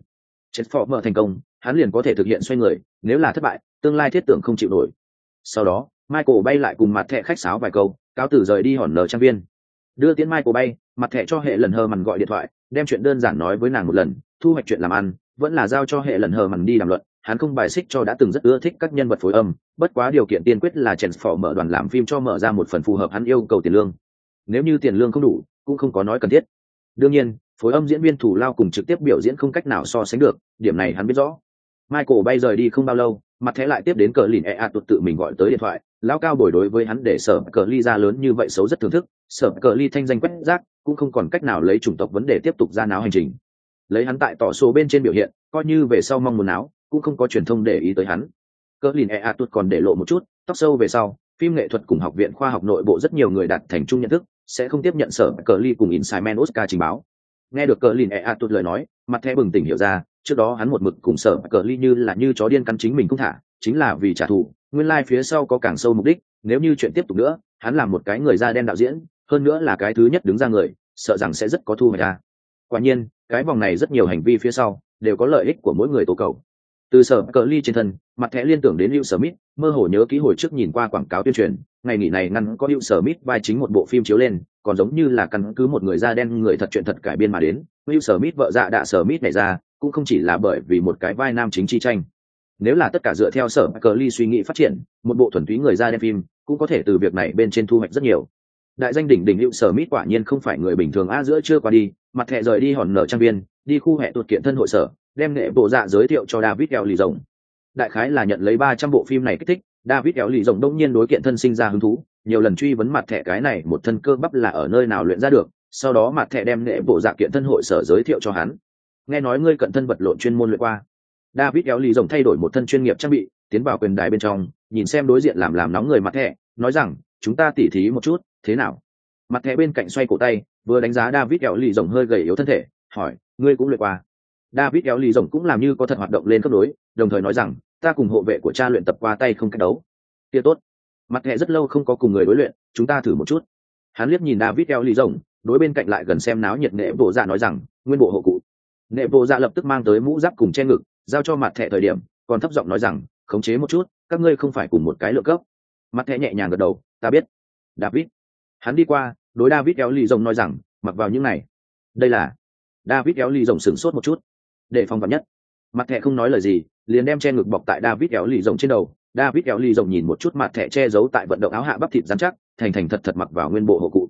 Chết phò mở thành công, hắn liền có thể thực hiện xoay người, nếu là thất bại, tương lai thiết tưởng không chịu nổi. Sau đó, michael bay lại cùng mặt thẻ khách sáo vài câu, cáo tử rời đi hòn nở trang viên. Đưa tiến michael bay, mặt thẻ cho hệ lần hờ mằn gọi điện thoại, đem chuyện đơn giản nói với nàng một lần, thu hoạch chuyện làm ăn, vẫn là giao cho hệ lần hờ mằn đi làm luận hắn không bài xích cho đã từng rất ưa thích các nhân vật phối âm, bất quá điều kiện tiên quyết là chèn phỏ mở đoàn làm phim cho mở ra một phần phù hợp hắn yêu cầu tiền lương. Nếu như tiền lương không đủ, cũng không có nói cần thiết. Đương nhiên, phối âm diễn viên thủ lao cùng trực tiếp biểu diễn không cách nào so sánh được, điểm này hắn biết rõ. Michael bay rời đi không bao lâu, mặt thế lại tiếp đến cờ lìn e a tuột tự mình gọi tới điện thoại, lão cao bồi đối với hắn để sở cờ ly ra lớn như vậy xấu rất thưởng thức, sở cờ ly thanh danh quét rác, cũng không còn cách nào lấy chủng tộc vấn đề tiếp tục ra náo hành trình. Lấy hắn tại tỏ số bên trên biểu hiện, coi như về sau mong muốn náo cũng không có truyền thông để ý tới hắn cỡ lìn e a tuột còn để lộ một chút tóc sâu về sau phim nghệ thuật cùng học viện khoa học nội bộ rất nhiều người đạt thành chung nhận thức sẽ không tiếp nhận sở cờ ly cùng Insight Oscar trình báo. Nghe được cờ lìn e a tuột lời nói, mặt thẻ bừng tỉnh hiểu ra, trước đó hắn một mực cùng sở cờ ly như là như chó điên cắn chính mình không thả, chính là vì trả thù, nguyên lai like phía sau có càng sâu mục đích, nếu như chuyện tiếp tục nữa, hắn làm một cái người da đen đạo diễn, hơn nữa là cái thứ nhất đứng ra người, sợ rằng sẽ rất có thu hoạch ra. Quả nhiên, cái vòng này rất nhiều hành vi phía sau đều có lợi ích của mỗi người tố cầu từ sở cờ ly trên thân, mặt thẻ liên tưởng đến hữu sở mít mơ hồ nhớ ký hồi trước nhìn qua quảng cáo tuyên truyền, ngày nghỉ này ngăn có hữu sở mít vai chính một bộ phim chiếu lên, còn giống như là căn cứ một người da đen người thật chuyện thật cải biên mà đến hữu sở mít vợ dạ đạ sở mít này ra, cũng không chỉ là bởi vì một cái vai nam chính chi tranh. Nếu là tất cả dựa theo sở cờ ly suy nghĩ phát triển, một bộ thuần túy người da đen phim cũng có thể từ việc này bên trên thu hoạch rất nhiều. Đại danh đỉnh đỉnh hữu sở mít quả nhiên không phải người bình thường, a giữa chưa qua đi, mặt thẻ rời đi hòn nở trang viên, đi khu hệ tuột kiện thân hội sở đem nghệ bộ dạ giới thiệu cho david eo lì rồng. Đại khái là nhận lấy ba trăm bộ phim này kích thích, david eo lì rồng đông nhiên đối kiện thân sinh ra hứng thú, nhiều lần truy vấn mặt thẻ cái này một thân cơ bắp là ở nơi nào luyện ra được, sau đó mặt thẻ đem nghệ bộ dạ kiện thân hội sở giới thiệu cho hắn. Nghe nói ngươi cận thân vật lộn chuyên môn luyện qua. David eo lì rồng thay đổi một thân chuyên nghiệp trang bị, tiến vào quyền đài bên trong, nhìn xem đối diện làm làm nóng người mặt thẻ, nói rằng, chúng ta tỉ thí một chút, thế nào? Mặt thẻ bên cạnh xoay cổ tay, vừa đánh giá david eo lì rồng hơi gầy yếu thân thể, hỏi, ngươi cũng luyện qua? David kéo lì rồng cũng làm như có thật hoạt động lên cấp đối, đồng thời nói rằng, ta cùng hộ vệ của cha luyện tập qua tay không cách đấu. Kia tốt. Mặt hệ rất lâu không có cùng người đối luyện, chúng ta thử một chút. Hắn liếc nhìn david kéo lì rồng, đối bên cạnh lại gần xem náo nhiệt nệ bộ dạ nói rằng, nguyên bộ hộ cụ. Nệ bộ dạ lập tức mang tới mũ giáp cùng che ngực, giao cho mặt thẻ thời điểm, còn thấp giọng nói rằng, khống chế một chút, các ngươi không phải cùng một cái lượng cấp. Mặt thẻ nhẹ nhàng gật đầu, ta biết. David. Hắn đi qua, đối david kéo lì rồng nói rằng, mặc vào những này. Đây là david kéo lì rồng sửng sốt một chút để phòng vật nhất. Mặt thẻ không nói lời gì, liền đem che ngực bọc tại david kéo lì rồng trên đầu. David kéo lì rồng nhìn một chút mặt thẻ che giấu tại vận động áo hạ bắp thịt dán chắc, thành thành thật thật mặc vào nguyên bộ hộ cụ.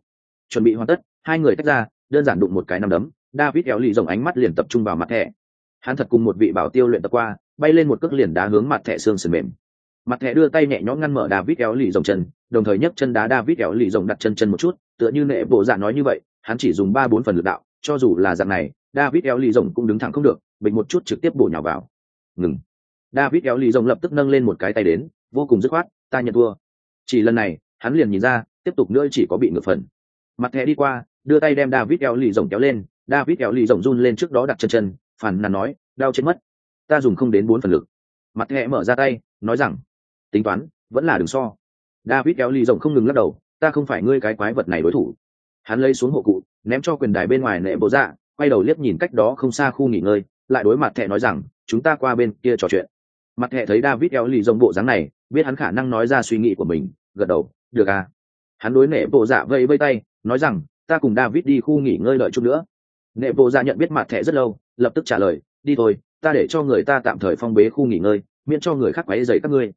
Chuẩn bị hoàn tất, hai người tách ra, đơn giản đụng một cái nằm đấm. David kéo lì rồng ánh mắt liền tập trung vào mặt thẻ. Hắn thật cùng một vị bảo tiêu luyện tập qua, bay lên một cước liền đá hướng mặt thẻ xương sườn mềm. Mặt thẻ đưa tay nhẹ nhõm ngăn mở david kéo lì rồng chân, đồng thời nhấc chân đá david kéo lì rồng đặt chân chân một chút, tựa như nệ bộ dạ nói như vậy, hắn chỉ dùng ba bốn phần lực đạo, cho dù là dạng này, david kéo lì rồng cũng đứng thẳng không được bình một chút trực tiếp bổ nhào vào. Ngừng. David kéo lì rồng lập tức nâng lên một cái tay đến, vô cùng dứt khoát, ta nhận thua. Chỉ lần này, hắn liền nhìn ra, tiếp tục nữa chỉ có bị ngược phần. Mặt thẻ đi qua, đưa tay đem david kéo lì rồng kéo lên. David kéo lì rồng run lên trước đó đặt chân chân, phản nàn nói, đau chết mất. Ta dùng không đến bốn phần lực. Mặt thẻ mở ra tay, nói rằng, tính toán, vẫn là đường so. David kéo lì rồng không ngừng lắc đầu, ta không phải ngươi cái quái vật này đối thủ. Hắn lấy xuống hộ cụ, ném cho quyền đài bên ngoài nệ bộ dạ quay đầu liếc nhìn cách đó không xa khu nghỉ ngơi lại đối mặt thẹ nói rằng, chúng ta qua bên kia trò chuyện. Mặt thẹ thấy david eo lì rồng bộ dáng này, biết hắn khả năng nói ra suy nghĩ của mình, gật đầu, được à. Hắn đối nệ bộ dạ vây vây tay, nói rằng, ta cùng david đi khu nghỉ ngơi đợi chút nữa. Nệ bộ dạ nhận biết mặt thẹ rất lâu, lập tức trả lời, đi thôi, ta để cho người ta tạm thời phong bế khu nghỉ ngơi, miễn cho người khác quấy dày các ngươi.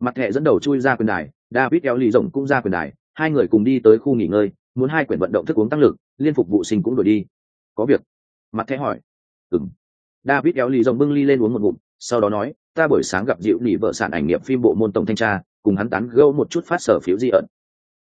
Mặt thẹ dẫn đầu chui ra quyền đài, david eo lì rồng cũng ra quyền đài, hai người cùng đi tới khu nghỉ ngơi, muốn hai quyển vận động thức uống tăng lực, liên phục vụ sinh cũng đổi đi. Có việc. Mặt thẻ hỏi. Ừng david kéo ly rồng bưng ly lên uống một ngụm, sau đó nói, ta buổi sáng gặp dịu nỉ vợ sản ảnh nghiệp phim bộ môn tổng thanh tra, cùng hắn tán gâu một chút phát sở phiếu di ẩn.